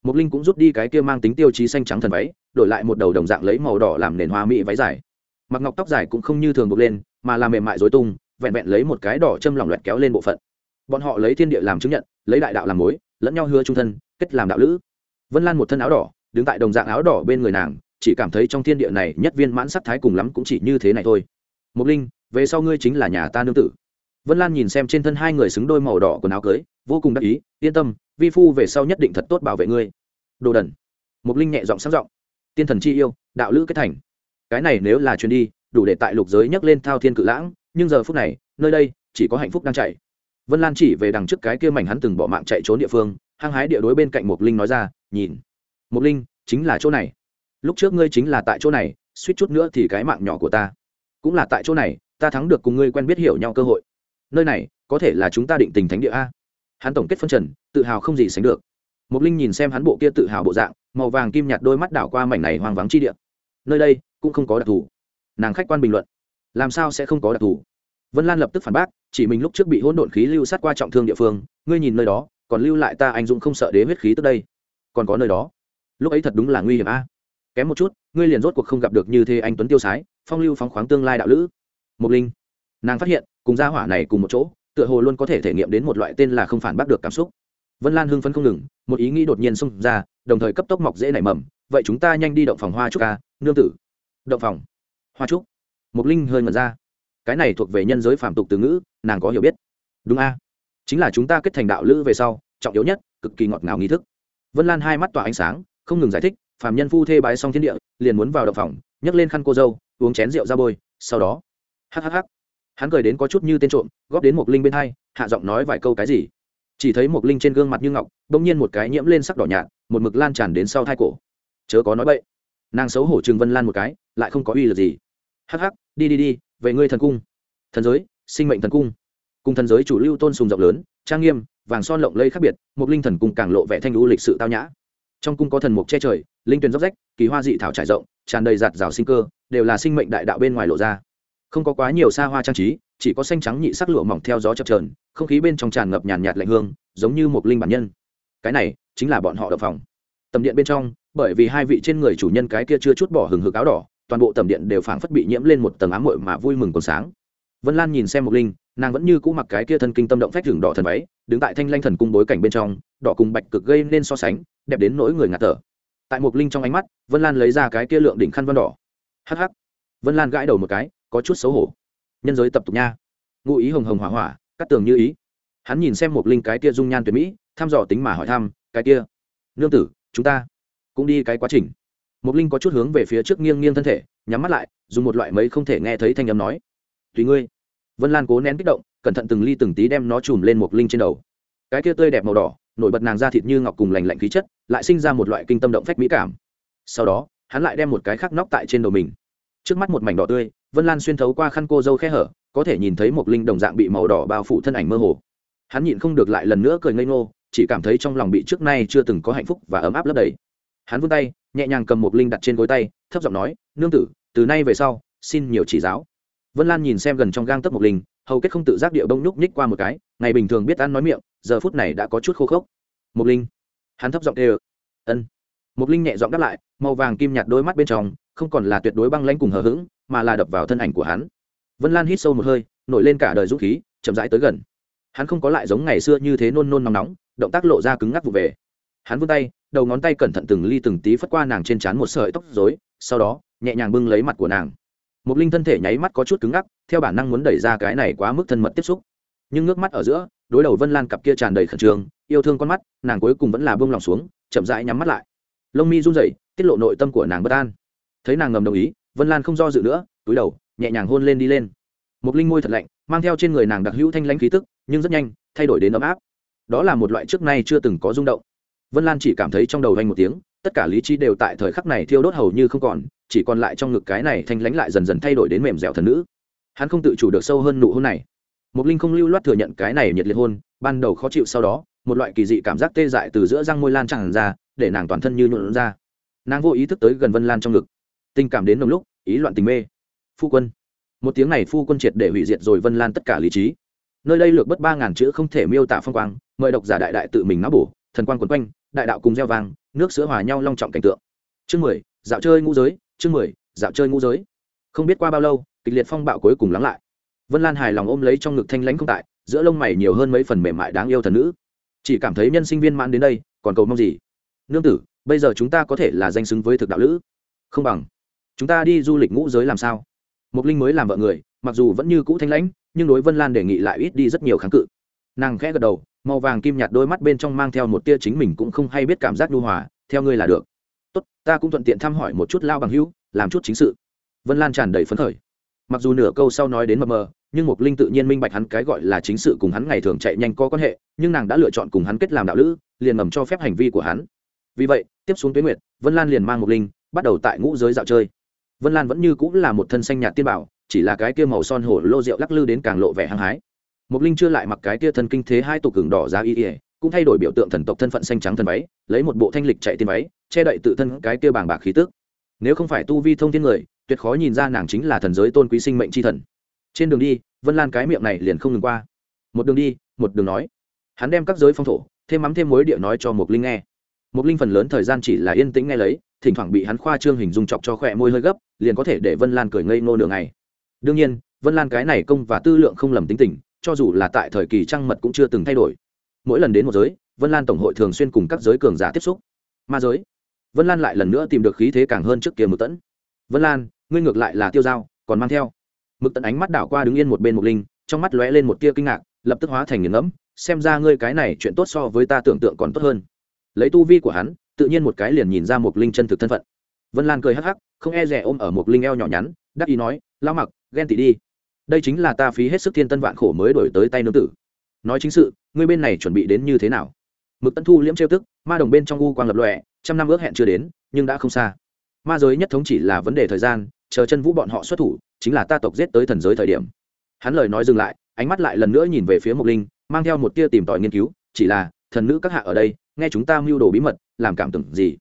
Mục linh cũng rút đi cái kia mang tính tiêu chí xanh trắng thần váy, đổi lại một đầu đồng dạng lấy màu đỏ làm nền hoa mỹ váy dài. Mặc ngọc tóc dài cũng không như thường buộc lên, mà làm mềm mại dối tung, vẹn vẹn lấy một cái đỏ châm lỏng loẹt kéo lên bộ phận. Bọn họ lấy thiên địa làm chứng nhận, lấy đại đạo làm mối, lẫn nhau hứa trung thân, kết làm đạo lữ. Vân lan một thân áo đỏ, đứng tại đồng dạng áo đỏ bên người nàng, chỉ cảm thấy trong thiên địa này nhất viên mãn sắc thái cùng lắm cũng chỉ như thế này thôi. Mục linh, về sau ngươi chính là nhà ta nương tử vân lan nhìn xem trên thân hai người xứng đôi màu đỏ quần áo cưới, vô cùng đắc ý, yên tâm, vi phu về sau nhất định thật tốt bảo vệ ngươi. Đồ đần. Mục linh nhẹ giọng sáng giọng. Tiên thần chi yêu, đạo lữ kết thành. Cái này nếu là chuyến đi, đủ để tại lục giới nhấc lên thao thiên cự lãng, nhưng giờ phút này, nơi đây chỉ có hạnh phúc đang chạy. Vân lan chỉ về đằng trước cái kia mảnh hắn từng bỏ mạng chạy trốn địa phương, hăng hái địa đối bên cạnh mục linh nói ra, nhìn, mục linh, chính là chỗ này. Lúc trước ngươi chính là tại chỗ này, suýt chút nữa thì cái mạng nhỏ của ta cũng là tại chỗ này, ta thắng được cùng ngươi quen biết hiểu nhau cơ hội nơi này có thể là chúng ta định tình thánh địa a. Hắn tổng kết phân trần, tự hào không gì sánh được. Mục linh nhìn xem hắn bộ kia tự hào bộ dạng, màu vàng kim nhạt đôi mắt đảo qua mảnh này hoang vắng chi địa. Nơi đây cũng không có đặc thù. Nàng khách quan bình luận. Làm sao sẽ không có đặc thù? Vân lan lập tức phản bác, chỉ mình lúc trước bị hỗn độn khí lưu sát qua trọng thương địa phương, ngươi nhìn nơi đó, còn lưu lại ta anh dũng không sợ đế huyết khí tức đây. Còn có nơi đó. Lúc ấy thật đúng là nguy hiểm a. Kém một chút, ngươi liền rốt cuộc không gặp được như thế anh tuấn tiêu sái, phong lưu phóng khoáng tương lai đạo lữ. Mục linh, nàng phát hiện cùng gia hỏa này cùng một chỗ, tựa hồ luôn có thể thể nghiệm đến một loại tên là không phản bác được cảm xúc. Vân lan hưng phấn không ngừng, một ý nghĩ đột nhiên xông ra, đồng thời cấp tốc mọc dễ nảy mầm, vậy chúng ta nhanh đi động phòng hoa trúc ca, nương tử. Động phòng hoa trúc? Mục linh hơi ngẩn ra. Cái này thuộc về nhân giới phạm tục từ ngữ, nàng có hiểu biết. Đúng a, chính là chúng ta kết thành đạo lữ về sau, trọng yếu nhất, cực kỳ ngọt ngào nghi thức. Vân lan hai mắt tỏa ánh sáng, không ngừng giải thích, phàm nhân phu thê bái xong thiên địa, liền muốn vào động phòng, nhấc lên khăn cô dâu, uống chén rượu ra bôi, sau đó hhh hắn cười đến có chút như tên trộm, góp đến một linh bên hai, hạ giọng nói vài câu cái gì. Chỉ thấy một linh trên gương mặt như ngọc, bỗng nhiên một cái nhiễm lên sắc đỏ nhạt, một mực lan tràn đến sau thai cổ. Chớ có nói bậy. Nàng xấu hổ trừng vân lan một cái, lại không có uy lực gì. Hắc hắc, đi đi đi, về ngươi thần cung. Thần giới, sinh mệnh thần cung. Cùng thần giới chủ lưu tôn sùng rộng lớn, trang nghiêm, vàng son lộng lây khác biệt một linh thần cung càng lộ vẻ thanh lũ lịch sự tao nhã. Trong cung có thần mục che trời, linh tuyền dốc rách, kỳ hoa dị thảo trải rộng, tràn đầy giạt rào sinh cơ, đều là sinh mệnh đại đạo bên ngoài lộ ra không có quá nhiều xa hoa trang trí, chỉ có xanh trắng nhị sắc lụa mỏng theo gió chập trờn không khí bên trong tràn ngập nhàn nhạt lạnh hương, giống như một linh bản nhân. Cái này chính là bọn họ đập phòng. Tầm điện bên trong, bởi vì hai vị trên người chủ nhân cái kia chưa chút bỏ hừng hực áo đỏ, toàn bộ tầm điện đều phảng phất bị nhiễm lên một tầng ám muội mà vui mừng còn sáng. Vân lan nhìn xem một linh, nàng vẫn như cũ mặc cái kia thân kinh tâm động phách rừng đỏ thần váy, đứng tại thanh lanh thần cung bối cảnh bên trong, đỏ cùng bạch cực gây nên so sánh, đẹp đến nỗi người ngạt thở. Tại một linh trong ánh mắt, vân lan lấy ra cái kia lượng đỉnh khăn vân đỏ. Hh vân lan gãi đầu một cái có chút xấu hổ. Nhân giới tập tục nha. Ngụ ý hồng hồng hỏa hỏa, cắt tường như ý. Hắn nhìn xem một linh cái kia dung nhan tuyệt mỹ, thăm dò tính mà hỏi thăm, cái kia, nương tử, chúng ta cũng đi cái quá trình. Một linh có chút hướng về phía trước nghiêng nghiêng thân thể, nhắm mắt lại, dùng một loại mấy không thể nghe thấy thanh âm nói, tùy ngươi. Vân lan cố nén kích động, cẩn thận từng ly từng tí đem nó chùm lên một linh trên đầu. Cái kia tươi đẹp màu đỏ, nổi bật nàng da thịt như ngọc cùng lành lạnh khí chất, lại sinh ra một loại kinh tâm động phách mỹ cảm. Sau đó, hắn lại đem một cái khác nóc tại trên đầu mình. Trước mắt một mảnh đỏ tươi vân lan xuyên thấu qua khăn cô dâu khe hở, có thể nhìn thấy một linh đồng dạng bị màu đỏ bao phủ thân ảnh mơ hồ. Hắn nhịn không được lại lần nữa cười ngây ngô, chỉ cảm thấy trong lòng bị trước nay chưa từng có hạnh phúc và ấm áp lấp đầy. Hắn vươn tay, nhẹ nhàng cầm một linh đặt trên gối tay, thấp giọng nói, nương tử, từ nay về sau, xin nhiều chỉ giáo. Vân lan nhìn xem gần trong gang tấc một linh, hầu kết không tự giác địa bông nhúc nhích qua một cái, ngày bình thường biết ăn nói miệng, giờ phút này đã có chút khô khốc. Một linh. Hắn thấp giọng tê ân. Một linh nhẹ giọng đáp lại màu vàng kim nhạt đôi mắt bên trong, không còn là tuyệt đối băng lãnh cùng hờ hững, mà là đập vào thân ảnh của hắn. Vân lan hít sâu một hơi, nổi lên cả đời dũng khí, chậm rãi tới gần. Hắn không có lại giống ngày xưa như thế nôn nôn nóng nóng, động tác lộ ra cứng ngắc vụ về. Hắn vươn tay, đầu ngón tay cẩn thận từng ly từng tí phất qua nàng trên trán một sợi tóc rối, sau đó, nhẹ nhàng bưng lấy mặt của nàng. Một linh thân thể nháy mắt có chút cứng ngắc, theo bản năng muốn đẩy ra cái này quá mức thân mật tiếp xúc. Nhưng ngước mắt ở giữa, đối đầu vân lan cặp kia tràn đầy khẩn trương, yêu thương con mắt, nàng cuối cùng vẫn là bông lòng xuống, chậm rãi nhắm mắt lại. Lông mi run rẩy tiết lộ nội tâm của nàng bất an. Thấy nàng ngầm đồng ý, vân lan không do dự nữa, túi đầu, nhẹ nhàng hôn lên đi lên. Một linh môi thật lạnh, mang theo trên người nàng đặc hữu thanh lãnh khí tức, nhưng rất nhanh, thay đổi đến ấm áp. Đó là một loại trước nay chưa từng có rung động. Vân lan chỉ cảm thấy trong đầu vanh một tiếng, tất cả lý trí đều tại thời khắc này thiêu đốt hầu như không còn, chỉ còn lại trong ngực cái này thanh lãnh lại dần dần thay đổi đến mềm dẻo thần nữ. Hắn không tự chủ được sâu hơn nụ hôn này. Mục linh không lưu loát thừa nhận cái này nhiệt liệt hôn, ban đầu khó chịu sau đó, một loại kỳ dị cảm giác tê dại từ giữa răng môi lan tràn ra, để nàng toàn thân như nhuộn ra nàng vô ý thức tới gần vân lan trong ngực. Tình cảm đến nồng lúc, ý loạn tình mê. Phu quân. Một tiếng này phu quân triệt để hủy diệt rồi vân lan tất cả lý trí. Nơi đây lược bất ba ngàn chữ không thể miêu tả phong quang, mời độc giả đại đại tự mình ngã bổ, thần quan quấn quanh, đại đạo cùng gieo vàng nước sữa hòa nhau long trọng cảnh tượng. Chương mười, dạo chơi ngũ giới, chương mười, dạo chơi ngũ giới. Không biết qua bao lâu, kịch liệt phong bạo cuối cùng lắng lại. Vân lan hài lòng ôm lấy trong ngực thanh lãnh không tại, giữa lông mày nhiều hơn mấy phần mềm mại đáng yêu thần nữ. Chỉ cảm thấy nhân sinh viên mãn đến đây, còn cầu mong gì? Nương tử bây giờ chúng ta có thể là danh xứng với thực đạo lữ. Không bằng. Chúng ta đi du lịch ngũ giới làm sao? Mục linh mới làm vợ người, mặc dù vẫn như cũ thanh lãnh, nhưng đối vân lan đề nghị lại ít đi rất nhiều kháng cự. Nàng khẽ gật đầu, màu vàng kim nhạt đôi mắt bên trong mang theo một tia chính mình cũng không hay biết cảm giác nhu hòa, theo ngươi là được. Tốt, ta cũng thuận tiện thăm hỏi một chút lao bằng hữu, làm chút chính sự. Vân lan tràn đầy phấn khởi. Mặc dù nửa câu sau nói đến mờ mờ, nhưng mục linh tự nhiên minh bạch hắn cái gọi là chính sự cùng hắn ngày thường chạy nhanh có quan hệ, nhưng nàng đã lựa chọn cùng hắn kết làm đạo lữ, liền ngầm cho phép hành vi của hắn. Vì vậy tiếp xuống tuyến nguyệt, vân lan liền mang mục linh, bắt đầu tại ngũ giới dạo chơi. Vân lan vẫn như cũng là một thân xanh nhạt tiên bảo, chỉ là cái kia màu son hổ lô rượu lắc lư đến càng lộ vẻ hăng hái. Mục linh chưa lại mặc cái kia thân kinh thế hai tục cường đỏ ra y ỉa cũng thay đổi biểu tượng thần tộc thân phận xanh trắng thần váy, lấy một bộ thanh lịch chạy tiên váy, che đậy tự thân cái kia bàng bạc khí tức. Nếu không phải tu vi thông thiên người, tuyệt khó nhìn ra nàng chính là thần giới tôn quý sinh mệnh c h i thần. Trên đường đi, vân lan cái miệng này liền không ngừng qua. Một đường đi, một đường nói. Hắn đem các giới phong thổ, thêm mắm thêm mối địa nói cho mục linh nghe. Một linh phần lớn thời gian chỉ là yên tĩnh nghe lấy, thỉnh thoảng bị hắn khoa trương hình dung chọc cho khỏe môi hơi gấp, liền có thể để vân lan cười ngây ngô nửa ngày. Đương nhiên, vân lan cái này công và tư lượng không lầm tính tình, cho dù là tại thời kỳ trăng mật cũng chưa từng thay đổi. Mỗi lần đến một giới, vân lan tổng hội thường xuyên cùng các giới cường giả tiếp xúc. Ma giới. Vân lan lại lần nữa tìm được khí thế càng hơn trước kia mực tẫn. Vân lan, ngươi ngược lại là tiêu dao, còn mang theo. Mực tẫn ánh mắt đảo qua đứng yên một bên một linh, trong mắt lóe lên một tia kinh ngạc, lập tức hóa thành nghiền ngẫm, xem ra ngươi cái này chuyện tốt so với ta tưởng tượng còn tốt hơn lấy tu vi của hắn, tự nhiên một cái liền nhìn ra một linh chân thực thân phận. Vân lan cười hắc hắc, không e rẻ ôm ở một linh eo nhỏ nhắn, đắc ý nói lao mặc, ghen tị đi. Đây chính là ta phí hết sức thiên tân vạn khổ mới đổi tới tay nương tử. Nói chính sự, ngươi bên này chuẩn bị đến như thế nào? Mực tân thu liễm trêu tức, ma đồng bên trong u quang lập lòe, trăm năm ước hẹn chưa đến, nhưng đã không xa. Ma giới nhất thống chỉ là vấn đề thời gian, chờ chân vũ bọn họ xuất thủ, chính là ta tộc giết tới thần giới thời điểm. Hắn lời nói dừng lại, ánh mắt lại lần nữa nhìn về phía mộc linh, mang theo một tia tìm tòi nghiên cứu, chỉ là thần nữ các hạ ở đây, nghe chúng ta mưu đồ bí mật, làm cảm tưởng gì?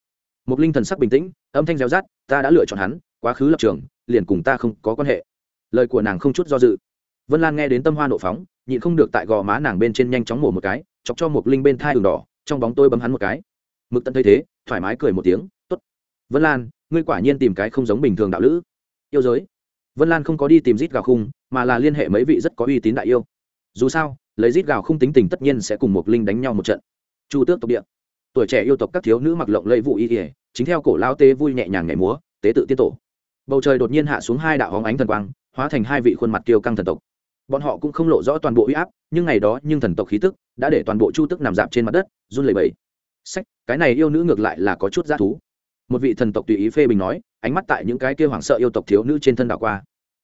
Một linh thần sắc bình tĩnh, âm thanh réo rát ta đã lựa chọn hắn, quá khứ lập trường, liền cùng ta không có quan hệ. Lời của nàng không chút do dự. Vân lan nghe đến tâm hoa nộ phóng, nhịn không được tại gò má nàng bên trên nhanh chóng mổ một cái, chọc cho một linh bên thai đường đỏ, trong bóng tôi bấm hắn một cái. Mực tận thấy thế, thoải mái cười một tiếng t ố t vân lan, ngươi quả nhiên tìm cái không giống bình thường đạo lữ. Yêu giới. Vân lan không có đi tìm rít gào khung, mà là liên hệ mấy vị rất có uy tín đại yêu. Dù sao lấy rít gào không tính tình tất nhiên sẽ cùng một linh đánh nhau một trận. Chu tước tộc địa. Tuổi trẻ yêu tộc các thiếu nữ mặc lộng lẫy vụ y ỉa chính theo cổ lao tế vui nhẹ nhàng nhảy múa, tế tự tiên tổ. Bầu trời đột nhiên hạ xuống hai đạo hóng ánh thần quang, hóa thành hai vị khuôn mặt kiêu căng thần tộc. Bọn họ cũng không lộ rõ toàn bộ uy áp, nhưng ngày đó nhưng thần tộc khí tức đã để toàn bộ chu tức nằm dạp trên mặt đất, run lẩy bẩy. Sách, cái này yêu nữ ngược lại là có chút g thú. Một vị thần tộc tùy ý phê bình nói, ánh mắt tại những cái kia hoảng sợ yêu tộc thiếu nữ trên thân đảo qua.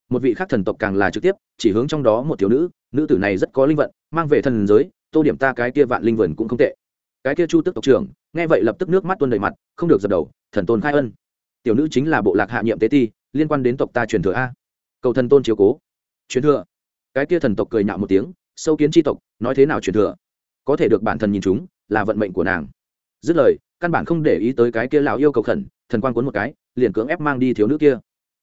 Một vị khác thần tộc càng là trực tiếp, chỉ hướng trong đó một thiếu nữ nữ tử này rất có linh vận mang về thần giới, tô điểm ta cái kia vạn linh vườn cũng không tệ. Cái kia chu tức tộc trưởng, nghe vậy lập tức nước mắt tuôn đầy mặt, không được dập đầu, thần tôn khai ân. Tiểu nữ chính là bộ lạc hạ nhiệm tế ti, liên quan đến tộc ta truyền thừa a. Cầu thần tôn chiếu cố. Truyền thừa. Cái kia thần tộc cười nhạo một tiếng, sâu kiến tri tộc, nói thế nào truyền thừa? Có thể được bản thân nhìn chúng, là vận mệnh của nàng. Dứt lời, căn bản không để ý tới cái kia lão yêu cầu khẩn, thần quan cuốn một cái, liền cưỡng ép mang đi thiếu nữ kia.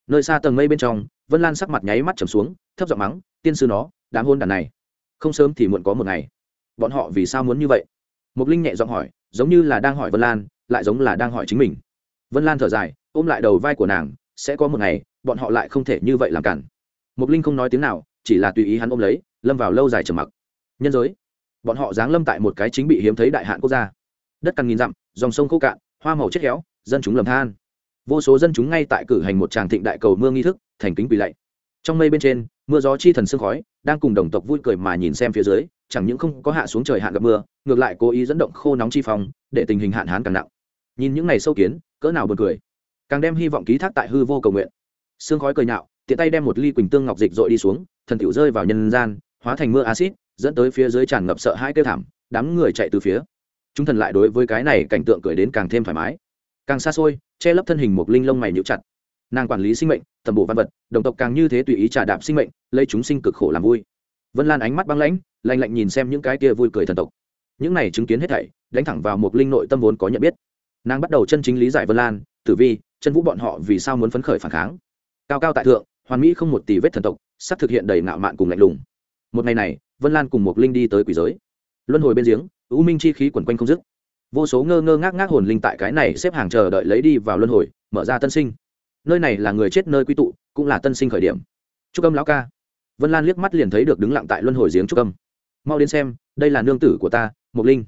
Nơi xa tầng mây bên trong, vân lan sắc mặt nháy mắt trầm xuống, thấp giọng mắng, tiên sư nó đám hôn đàn này không sớm thì muộn có một ngày. Bọn họ vì sao muốn như vậy? Mục linh nhẹ giọng hỏi, giống như là đang hỏi vân lan, lại giống là đang hỏi chính mình. Vân lan thở dài, ôm lại đầu vai của nàng, sẽ có một ngày, bọn họ lại không thể như vậy làm cản. Mục linh không nói tiếng nào, chỉ là tùy ý hắn ôm lấy, lâm vào lâu dài trầm mặc. Nhân giới. Bọn họ giáng lâm tại một cái chính bị hiếm thấy đại hạn quốc gia. Đất cằn nghìn dặm, dòng sông khô cạn, hoa màu chết héo, dân chúng lầm than. Vô số dân chúng ngay tại cử hành một tràng thịnh đại cầu mưa nghi thức, thành kính quỳ lạy. Trong mây bên trên mưa gió chi thần sương khói, đang cùng đồng tộc vui cười mà nhìn xem phía dưới, chẳng những không có hạ xuống trời hạn gặp mưa, ngược lại cố ý dẫn động khô nóng chi phong, để tình hình hạn hán càng nặng. Nhìn những ngày sâu kiến, cỡ nào buồn cười. Càng đem hy vọng ký thác tại hư vô cầu nguyện. Sương khói cười nhạo, tiện tay đem một ly quỳnh tương ngọc dịch dội đi xuống, thần tiểu rơi vào nhân gian, hóa thành mưa acid dẫn tới phía dưới tràn ngập sợ hãi kêu thảm, đám người chạy từ phía. Chúng thần lại đối với cái này cảnh tượng cười đến càng thêm thoải mái. Càng xa xôi, che lấp thân hình một linh lông mày nhũ chặt nàng quản lý sinh mệnh, tầm bộ văn vật, đồng tộc càng như thế tùy ý trả đạp sinh mệnh, lấy chúng sinh cực khổ làm vui. Vân lan ánh mắt băng lãnh, lạnh lạnh nhìn xem những cái kia vui cười thần tộc. Những này chứng kiến hết thảy, đánh thẳng vào một linh nội tâm vốn có nhận biết. Nàng bắt đầu chân chính lý giải vân lan, tử vi, chân vũ bọn họ vì sao muốn phấn khởi phản kháng. Cao cao tại thượng, hoàn mỹ không một tỷ vết thần tộc, sắp thực hiện đầy ngạo mạn cùng lạnh lùng. Một ngày này, vân lan cùng một linh đi tới quỷ giới. Luân hồi bên giếng, u minh chi khí quần quanh không dứt. Vô số ngơ ngơ ngác ngác hồn linh tại cái này xếp hàng chờ đợi lấy đi vào luân hồi, mở ra tân sinh nơi này là người chết nơi quy tụ, cũng là tân sinh khởi điểm. Trúc âm lão ca. Vân lan liếc mắt liền thấy được đứng lặng tại luân hồi giếng trúc âm. Mau đến xem, đây là nương tử của ta, mộc linh.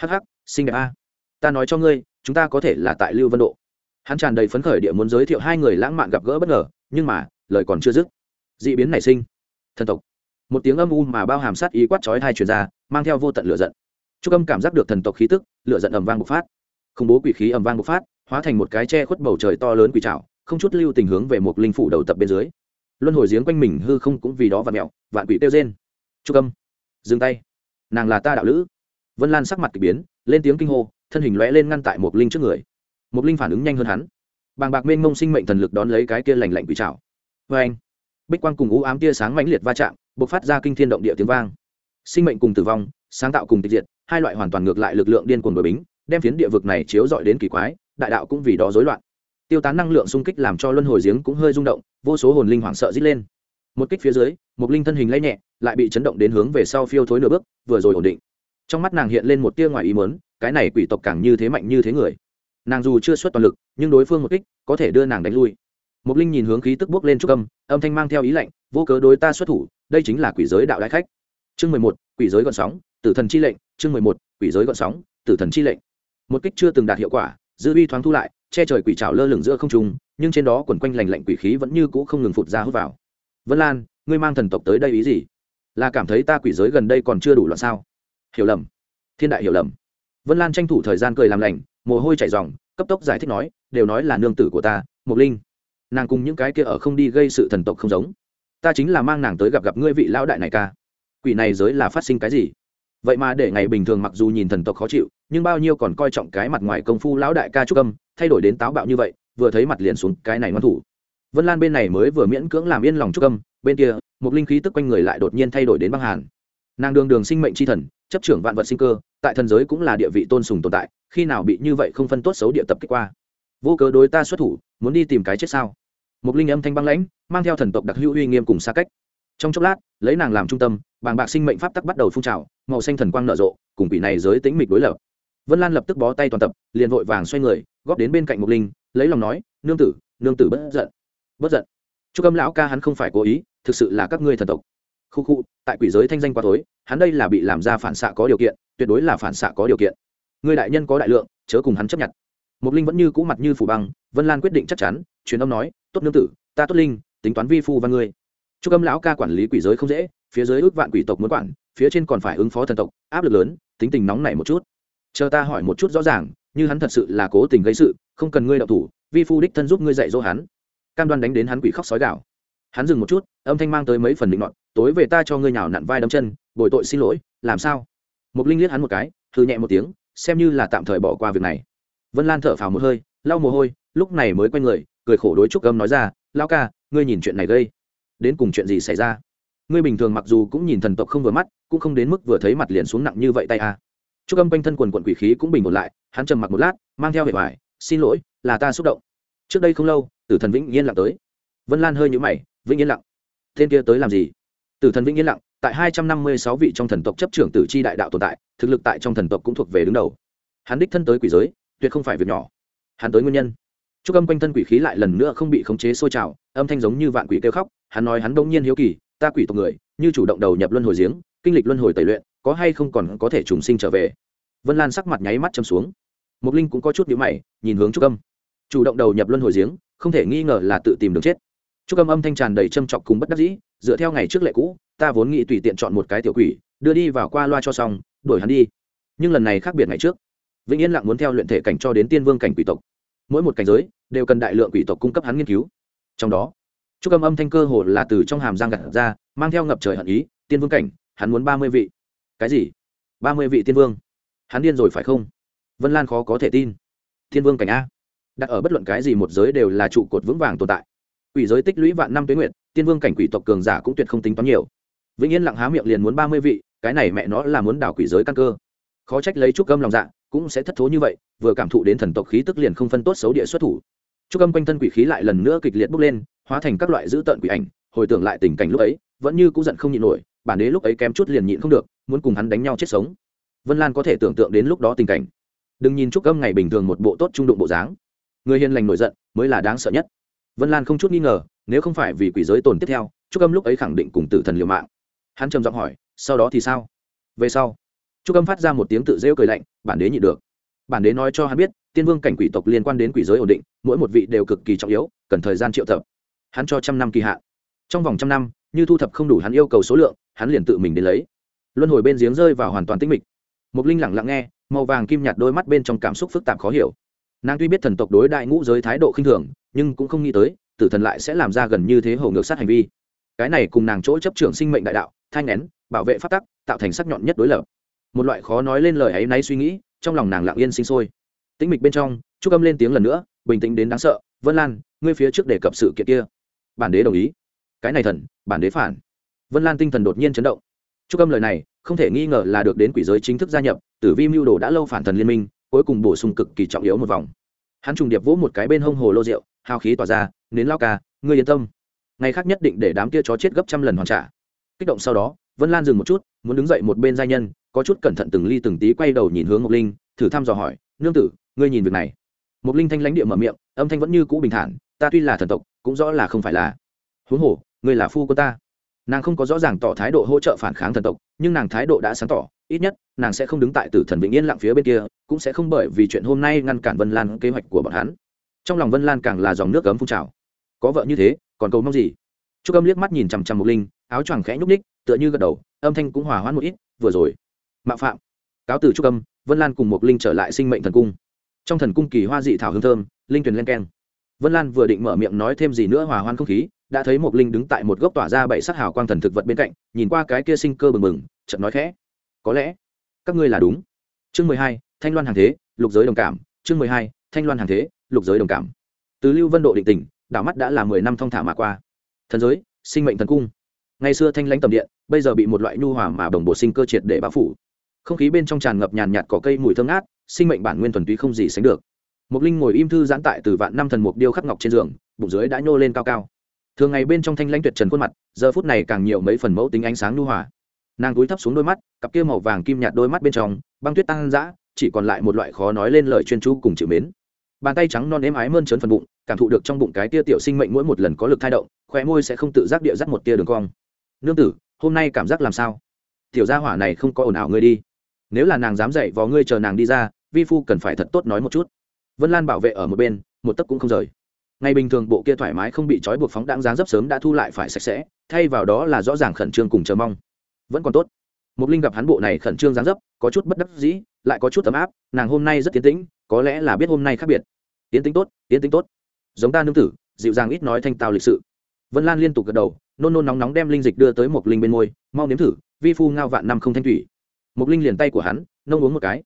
Hh xinh đẹp a. Ta nói cho ngươi, chúng ta có thể là tại lưu vân độ. Hắn tràn đầy phấn khởi địa muốn giới thiệu hai người lãng mạn gặp gỡ bất ngờ, nhưng mà, lời còn chưa dứt. D ị biến nảy sinh. Thần tộc. Một tiếng âm u mà bao hàm sát ý quát chói hai truyền ra, mang theo vô tận lửa giận. Trúc âm cảm giác được thần tộc khí tức, lửa giận ầm vang bộc phát. Khủng bố quỷ khí ầm vang bộc phát, hóa thành một cái che khuất bầu trời to lớn quỷ trào không chút lưu tình hướng về một linh phủ đầu tập bên dưới. Luân hồi giếng quanh mình hư không cũng vì đó và mẹo vạn quỷ tiêu rên. Trung âm, dừng tay. Nàng là ta đạo lữ. Vân lan sắc mặt k ỳ biến, lên tiếng kinh hô, thân hình lóe lên ngăn tại một linh trước người. Một linh phản ứng nhanh hơn hắn. Bàng bạc mênh mông sinh mệnh thần lực đón lấy cái kia lành lạnh quỷ trào vê vâng anh. Bích quang cùng u ám tia sáng mãnh liệt va chạm b ộ c phát ra kinh thiên động địa tiếng vang. Sinh mệnh cùng tử vong, sáng tạo cùng tịch diệt, hai loại hoàn toàn ngược lại lực lượng điên cuồng đổi bính, đem phiến địa vực này chiếu dọi đến kỳ quái, đại đạo cũng vì đó rối loạn tiêu tán năng lượng xung kích làm cho luân hồi giếng cũng hơi rung động, vô số hồn linh hoảng sợ rít lên. Một kích phía dưới, một linh thân hình lây nhẹ, lại bị chấn động đến hướng về sau phiêu thối nửa bước, vừa rồi ổn định. Trong mắt nàng hiện lên một tia ngoài ý mớn cái này quỷ tộc càng như thế mạnh như thế người. Nàng dù chưa xuất toàn lực, nhưng đối phương một kích, có thể đưa nàng đánh lui. Một linh nhìn hướng khí tức bước lên trúc âm âm thanh mang theo ý lạnh, vô cớ đối ta xuất thủ, đây chính là quỷ giới đạo đại khách. Chương mười một, quỷ giới gọn sóng, tử thần chi lệnh, chương mười một, quỷ giới gọn sóng, tử thần chi lệnh. Một kích chưa từng đạt hiệu quả, dư uy thoáng thu lại che trời quỷ trảo lơ lửng giữa không trung, nhưng trên đó quần quanh lành lạnh quỷ khí vẫn như cũ không ngừng phụt ra hút vào. Vân lan, ngươi mang thần tộc tới đây ý gì? Là cảm thấy ta quỷ giới gần đây còn chưa đủ loạn sao? Hiểu lầm. Thiên đại hiểu lầm. Vân lan tranh thủ thời gian cười làm lành, mồ hôi chảy ròng, cấp tốc giải thích nói, đều nói là nương tử của ta, mộc linh. Nàng cùng những cái kia ở không đi gây sự thần tộc không giống. Ta chính là mang nàng tới gặp gặp ngươi vị lão đại này ca. Quỷ này giới là phát sinh cái gì? Vậy mà để ngày bình thường mặc dù nhìn thần tộc khó chịu, nhưng bao nhiêu còn coi trọng cái mặt ngoài công phu lão đại ca trúc âm thay đổi đến táo bạo như vậy, vừa thấy mặt liền xuống cái này ngoan thủ. Vân lan bên này mới vừa miễn cưỡng làm yên lòng trúc âm, bên kia, một linh khí tức quanh người lại đột nhiên thay đổi đến băng hàn. Nàng đường đường sinh mệnh c h i thần, chấp trưởng vạn vật sinh cơ, tại thần giới cũng là địa vị tôn sùng tồn tại, khi nào bị như vậy không phân tốt xấu địa tập kích qua? Vô cớ đối ta xuất thủ, muốn đi tìm cái chết sao? Một linh âm thanh băng lãnh, mang theo thần tộc đặc hữu uy nghiêm cùng xa cách. Trong chốc lát, lấy nàng làm trung tâm, bàng bạc sinh mệnh pháp tắc bắt đầu phun trào, màu xanh thần quang nở rộ, cùng quỷ này giới tĩnh mịch đối lập vân lan lập tức bó tay toàn tập, liền vội vàng xoay người, góp đến bên cạnh mục linh, lấy lòng nói, nương tử nương tử bất giận bất giận. Chúc âm lão ca hắn không phải cố ý, thực sự là các ngươi thần tộc. Khu khu, tại quỷ giới thanh danh quá tối hắn đây là bị làm ra phản xạ có điều kiện, tuyệt đối là phản xạ có điều kiện. Người đại nhân có đại lượng, chớ cùng hắn chấp nhận. Mục linh vẫn như cũ mặt như phủ băng, vân lan quyết định chắc chắn, truyền âm nói, tốt nương tử, ta tốt linh, tính toán vi phu và ngươi. Chúc âm lão ca quản lý quỷ giới không dễ, phía dưới ước vạn quỷ tộc muốn quản, phía trên còn phải ứng phó thần tộc, áp lực lớn, tính tình nóng nảy một chút chờ ta hỏi một chút rõ ràng, như hắn thật sự là cố tình gây sự, không cần ngươi đậu thủ, vi phu đích thân giúp ngươi dạy dỗ hắn. Cam đoan đánh đến hắn quỷ khóc sói gạo hắn dừng một chút, âm thanh mang tới mấy phần định nọt, tối về ta cho ngươi nhào nặn vai đấm chân, bồi tội xin lỗi, làm sao? Mục linh liếc hắn một cái thư nhẹ một tiếng, xem như là tạm thời bỏ qua việc này. Vân lan thở phào một hơi, lau mồ hôi, lúc này mới quay người, cười khổ đối trúc âm nói ra lao ca, ngươi nhìn chuyện này gây. Đến cùng chuyện gì xảy ra? Ngươi bình thường mặc dù cũng nhìn thần tộc không vừa mắt, cũng không đến mức vừa thấy mặt liền xuống nặng như vậy tay à chúc âm quanh thân quần quận quỷ khí cũng bình ổn lại, hắn trầm mặc một lát, mang theo vẻ vải xin lỗi, là ta xúc động. Trước đây không lâu, tử thần vĩnh yên lặng tới. Vân lan hơi nhũ mày, vĩnh yên lặng? Tên kia tới làm gì? Tử thần vĩnh yên lặng, tại hai trăm năm mươi sáu vị trong thần tộc chấp trưởng tử chi đại đạo tồn tại, thực lực tại trong thần tộc cũng thuộc về đứng đầu. Hắn đích thân tới quỷ giới, tuyệt không phải việc nhỏ. Hắn tới nguyên nhân. Chúc âm quanh thân quỷ khí lại lần nữa không bị khống chế sôi trào, âm thanh giống như vạn quỷ kêu khóc, hắn nói hắn đông nhiên hiếu kỳ, ta quỷ tộc người, như chủ động đầu nhập luân hồi giếng, kinh lịch luân hồi tẩy luyện có hay không còn có thể trùng sinh trở về? Vân lan sắc mặt nháy mắt châm xuống. Mục linh cũng có chút nhữ mày, nhìn hướng trúc âm. Chủ động đầu nhập luân hồi giếng, không thể nghi ngờ là tự tìm đường chết. Trúc âm âm thanh tràn đầy châm chọc cùng bất đắc dĩ, dựa theo ngày trước lệ cũ, ta vốn nghĩ tùy tiện chọn một cái tiểu quỷ, đưa đi vào qua loa cho xong, đuổi hắn đi. Nhưng lần này khác biệt ngày trước. Vĩnh yên lặng muốn theo luyện thể cảnh cho đến tiên vương cảnh quỷ tộc. Mỗi một cảnh giới, đều cần đại lượng quỷ tộc cung cấp hắn nghiên cứu. Trong đó, trúc âm âm thanh cơ hồ là từ trong hàm giang gặt ra, mang theo ngập trời hận ý, tiên vương cảnh, hắn muốn ba mươi vị cái gì? Ba mươi vị tiên vương. Hắn điên rồi phải không? Vân lan khó có thể tin. Thiên vương cảnh a. Đặt ở bất luận cái gì một giới đều là trụ cột vững vàng tồn tại. Quỷ giới tích lũy vạn năm tuế nguyện tiên vương cảnh quỷ tộc cường giả cũng tuyệt không tính toán nhiều. Vĩnh yên lặng há miệng liền muốn ba mươi vị, cái này mẹ nó là muốn đảo quỷ giới căn cơ. Khó trách lấy trúc âm lòng dạ cũng sẽ thất thố như vậy, vừa cảm thụ đến thần tộc khí tức liền không phân tốt xấu địa xuất thủ. Trúc âm quanh thân quỷ khí lại lần nữa kịch liệt bốc lên, hóa thành các loại dữ tợn quỷ ảnh, hồi tưởng lại tình cảnh lúc ấy, vẫn như cũng giận không nhịn nổi bản đế lúc ấy kém chút liền nhịn không được, muốn cùng hắn đánh nhau chết sống. Vân lan có thể tưởng tượng đến lúc đó tình cảnh. Đừng nhìn trúc âm ngày bình thường một bộ tốt trung đụng bộ dáng. Người hiền lành nổi giận mới là đáng sợ nhất. Vân lan không chút nghi ngờ, nếu không phải vì quỷ giới tồn tiếp theo, trúc âm lúc ấy khẳng định cùng tử thần liều mạng. Hắn trầm giọng hỏi, sau đó thì sao? Về sau. Trúc âm phát ra một tiếng tự rêu cười lạnh, bản đế nhịn được. Bản đế nói cho hắn biết, tiên vương cảnh quỷ tộc liên quan đến quỷ giới ổn định, mỗi một vị đều cực kỳ trọng yếu, cần thời gian triệu tập. Hắn cho trăm năm kỳ hạn. Trong vòng trăm năm như thu thập không đủ hắn yêu cầu số lượng, hắn liền tự mình đến lấy. Luân hồi bên giếng rơi vào hoàn toàn tĩnh mịch. Mục linh lặng lặng nghe, màu vàng kim nhạt đôi mắt bên trong cảm xúc phức tạp khó hiểu. Nàng tuy biết thần tộc đối đại ngũ giới thái độ khinh thường, nhưng cũng không nghĩ tới, tử thần lại sẽ làm ra gần như thế hồ ngược sát hành vi. Cái này cùng nàng chỗ chấp trưởng sinh mệnh đại đạo, thanh nén, bảo vệ phát tắc, tạo thành sắc nhọn nhất đối lập. Một loại khó nói lên lời ấy náy suy nghĩ, trong lòng nàng lặng yên sinh sôi. Tĩnh mịch bên trong chu âm lên tiếng lần nữa, bình tĩnh đến đáng sợ, vân lan, ngươi phía trước đề cập sự kiện kia. Bản đế đồng ý cái này thần, bản đế phản. Vân lan tinh thần đột nhiên chấn động. Chúc âm lời này, không thể nghi ngờ là được đến quỷ giới chính thức gia nhập, tử vi mưu đồ đã lâu phản thần liên minh, cuối cùng bổ sung cực kỳ trọng yếu một vòng. Hắn trùng điệp vỗ một cái bên hông hồ lô rượu hao khí tỏa ra, nến lao ca, ngươi yên tâm. Ngày khác nhất định để đám kia chó chết gấp trăm lần hoàn trả. Kích động sau đó, vân lan dừng một chút, muốn đứng dậy một bên giai nhân, có chút cẩn thận từng ly từng tí quay đầu nhìn hướng ngọc linh, thử thăm dò hỏi, nương tử, ngươi nhìn việc này. Mục linh thanh lãnh địa mở miệng, âm thanh vẫn như cũ bình thản, ta tuy là thần tộc, cũng rõ là không phải là. Huống hồ ngươi là phu của ta. Nàng không có rõ ràng tỏ thái độ hỗ trợ phản kháng thần tộc, nhưng nàng thái độ đã sáng tỏ, ít nhất, nàng sẽ không đứng tại tử thần vĩnh yên lặng phía bên kia, cũng sẽ không bởi vì chuyện hôm nay ngăn cản vân lan kế hoạch của bọn hắn. Trong lòng vân lan càng là dòng nước cấm phun trào. Có vợ như thế, còn cầu mong gì? Trúc âm liếc mắt nhìn chằm chằm mục linh, áo choàng khẽ nhúc ních tựa như gật đầu, âm thanh cũng hòa hoãn một ít, vừa rồi, mạo phạm. Cáo từ trúc âm, vân lan cùng mục linh trở lại sinh mệnh thần cung. Trong thần cung kỳ hoa dị thảo hương thơm, linh tuyền len keng. Vân lan vừa định mở miệng nói thêm gì nữa hòa hoan không khí đã thấy một linh đứng tại một gốc tỏa ra bảy sắc hào quang thần thực vật bên cạnh nhìn qua cái kia sinh cơ bừng bừng chợt nói khẽ có lẽ các ngươi là đúng. Chương mười hai thanh loan hàng thế lục giới đồng cảm. Chương mười hai thanh loan hàng thế lục giới đồng cảm. Từ lưu vân độ định tình đảo mắt đã là mười năm thong thả mà qua. Thần giới sinh mệnh thần cung. Ngày xưa thanh lãnh tầm điện bây giờ bị một loại nhu hòa mà bồng bộ sinh cơ triệt để bao phủ. Không khí bên trong tràn ngập nhàn nhạt cỏ cây mùi thơm ngát sinh mệnh bản nguyên thuần túy không gì sánh được. Một Linh ngồi im thư giãn tại từ vạn năm thần mục điêu khắc ngọc trên giường, bụng dưới đã nhô lên cao cao. Thường ngày bên trong thanh lãnh tuyệt trần khuôn mặt, giờ phút này càng nhiều mấy phần mẫu tính ánh sáng nhu hòa. Nàng cúi thấp xuống đôi mắt, cặp kia màu vàng kim nhạt đôi mắt bên trong, băng tuyết tăng dã, chỉ còn lại một loại khó nói lên lời chuyên chú cùng chịu mến. Bàn tay trắng non êm ái mơn trớn phần bụng, cảm thụ được trong bụng cái tia tiểu sinh mệnh mỗi một lần có lực thai động, khóe môi sẽ không tự giác địa dắt một tia đường cong. Nương tử, hôm nay cảm giác làm sao? Tiểu gia hỏa này không có ồn ào ngươi đi. Nếu là nàng dám dậy vò ngươi chờ nàng đi ra, vi phu cần phải thật tốt nói một chút vân lan bảo vệ ở một bên một tấc cũng không rời ngày bình thường bộ kia thoải mái không bị trói buộc phóng đáng dáng dấp sớm đã thu lại phải sạch sẽ, thay vào đó là rõ ràng khẩn trương cùng chờ mong. Vẫn còn tốt. Mục linh gặp hắn bộ này khẩn trương dáng dấp, có chút bất đắc dĩ, lại có chút ấm áp, nàng hôm nay rất tiến tĩnh, có lẽ là biết hôm nay khác biệt. Tiến tĩnh tốt, tiến tĩnh tốt. Giống ta nương tử, dịu dàng ít nói thanh tao lịch sự. Vân lan liên tục gật đầu, nôn nôn nóng nóng đem linh dịch đưa tới mục linh bên môi, mau nếm thử, vi phu ngao vạn năm không thanh thủy. Mục linh liền tay của hắn, nông uống một cái.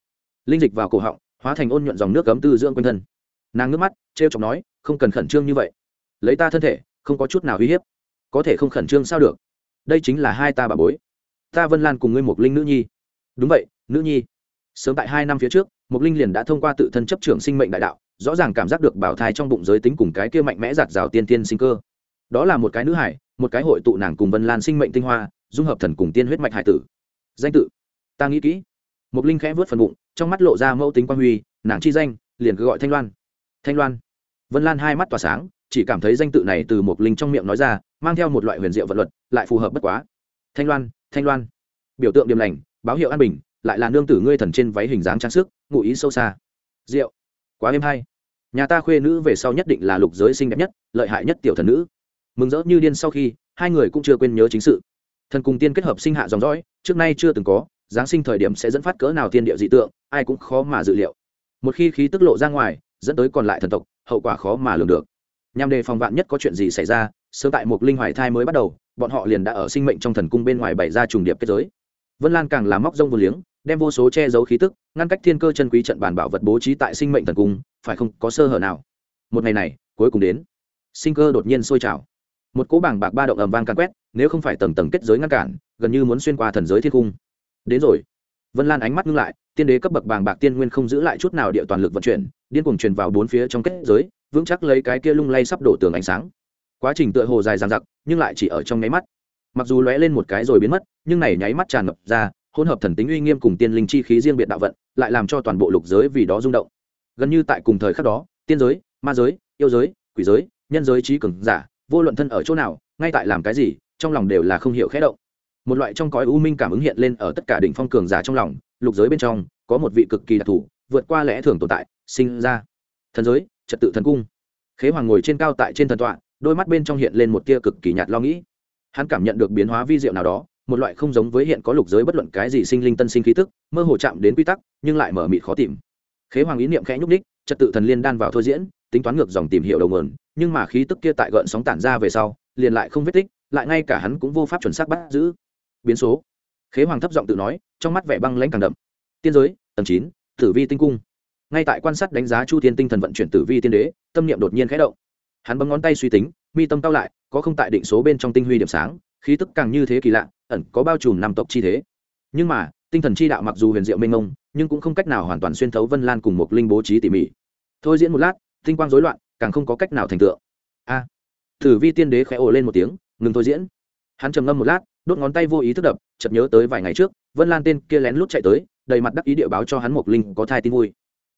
Linh dịch vào cổ họng, hóa thành ôn nhuận dòng nước cấm tư dưỡng quanh thân. Nàng nước mắt t r e o chọc nói không cần khẩn trương như vậy. Lấy ta thân thể, không có chút nào uy hiếp. Có thể không khẩn trương sao được? Đây chính là hai ta bà bối. Ta vân lan cùng ngươi Mục linh nữ nhi. Đúng vậy, nữ nhi. Sớm tại hai năm phía trước Mục linh liền đã thông qua tự thân chấp trưởng sinh mệnh đại đạo, rõ ràng cảm giác được bảo thai trong bụng giới tính cùng cái kia mạnh mẽ giạt rào tiên tiên sinh cơ. Đó là một cái nữ hải, một cái hội tụ nàng cùng vân lan sinh mệnh tinh hoa, dung hợp thần cùng tiên huyết mạch hải tử. Danh tự. Ta nghĩ kỹ. Mục linh khẽ vớt phần bụng, trong mắt lộ ra mẫu tính quan huy, nàng chi danh, liền cứ gọi thanh loan. Thanh loan vân lan hai mắt tỏa sáng, chỉ cảm thấy danh tự này từ một linh trong miệng nói ra, mang theo một loại huyền diệu vật luật, lại phù hợp bất quá. Thanh loan thanh loan. Biểu tượng điềm lành, báo hiệu an bình, lại là nương tử ngươi thần trên váy hình dáng trang sức, ngụ ý sâu xa. Diệu. Quá êm hay. Nhà ta khuê nữ về sau nhất định là lục giới xinh đẹp nhất, lợi hại nhất tiểu thần nữ. Mừng rỡ như điên sau khi, hai người cũng chưa quên nhớ chính sự. Thần cùng tiên kết hợp sinh hạ dòng dõi, trước nay chưa từng có, giáng sinh thời điểm sẽ dẫn phát cỡ nào tiên địa dị tượng, ai cũng khó mà dự liệu. Một khi khí tức lộ ra ngoài dẫn tới còn lại thần tộc, hậu quả khó mà lường được. Nhằm đề phòng vạn nhất có chuyện gì xảy ra, sớm tại một linh hoài thai mới bắt đầu, bọn họ liền đã ở sinh mệnh trong thần cung bên ngoài bày ra trùng điệp kết giới. Vân lan càng làm móc rông vô liếng, đem vô số che giấu khí tức, ngăn cách thiên cơ chân quý trận bản bảo vật bố trí tại sinh mệnh thần cung, phải không, có sơ hở nào? Một ngày này, cuối cùng đến, sinh cơ đột nhiên sôi trào. Một cỗ bảng bạc ba động ầm vang càn quét, nếu không phải tầng tầng kết giới ngăn cản, gần như muốn xuyên qua thần giới thiên cung. Đến rồi. Vân lan ánh mắt ngưng lại tiên đế cấp bậc bàng bạc tiên nguyên không giữ lại chút nào địa toàn lực vận chuyển, điên cuồng truyền vào bốn phía trong kết giới, vững chắc lấy cái kia lung lay sắp đổ tường ánh sáng. Quá trình tựa hồ dài dằng dặc, nhưng lại chỉ ở trong nháy mắt. Mặc dù lóe lên một cái rồi biến mất, nhưng này nháy mắt tràn ngập ra, hỗn hợp thần tính uy nghiêm cùng tiên linh chi khí riêng biệt đạo vận, lại làm cho toàn bộ lục giới vì đó rung động. Gần như tại cùng thời khắc đó, tiên giới, ma giới, yêu giới, quỷ giới, nhân giới trí cường giả, vô luận thân ở chỗ nào, ngay tại làm cái gì, trong lòng đều là không hiểu khẽ động một loại trong cõi u minh cảm ứng hiện lên ở tất cả đỉnh phong cường giả trong lòng, lục giới bên trong, có một vị cực kỳ đặc thù vượt qua lẽ thường tồn tại, sinh ra. Thần giới, trật tự thần cung. Khế hoàng ngồi trên cao tại trên thần tọa, đôi mắt bên trong hiện lên một tia cực kỳ nhạt lo nghĩ. Hắn cảm nhận được biến hóa vi diệu nào đó, một loại không giống với hiện có lục giới bất luận cái gì sinh linh tân sinh khí tức, mơ hồ chạm đến quy tắc, nhưng lại mở mịt khó tìm. Khế hoàng ý niệm khẽ nhúc ních trật tự thần liên đan vào thôi diễn, tính toán ngược dòng tìm hiểu đầu nguồn, nhưng mà khí tức kia tại gợn sóng tản ra về sau, liền lại không vết tích, lại ngay cả hắn cũng vô pháp chuẩn xác bắt giữ biến số. Khế hoàng thấp giọng tự nói, trong mắt vẻ băng lãnh càng đậm. Tiên giới, tầng chín, tử vi tinh cung. Ngay tại quan sát đánh giá chu thiên tinh thần vận chuyển tử vi tiên đế, tâm niệm đột nhiên khẽ động. Hắn bấm ngón tay suy tính, mi tâm cao lại, có không tại định số bên trong tinh huy điểm sáng, khí tức càng như thế kỳ lạ, ẩn có bao trùm năm tộc chi thế. Nhưng mà, tinh thần chi đạo mặc dù huyền diệu mênh mông, nhưng cũng không cách nào hoàn toàn xuyên thấu vân lan cùng một linh bố trí tỉ mỉ. Thôi diễn một lát, tinh quang rối loạn, càng không có cách nào thành tượng a. Tử vi tiên đế khẽ ồ lên một tiếng, ngừng thôi diễn. Hắn trầm ngâm một lát đốt ngón tay vô ý thức đập, chợt nhớ tới vài ngày trước, vân lan tên kia lén lút chạy tới, đầy mặt đắc ý địa báo cho hắn một linh có thai tin vui.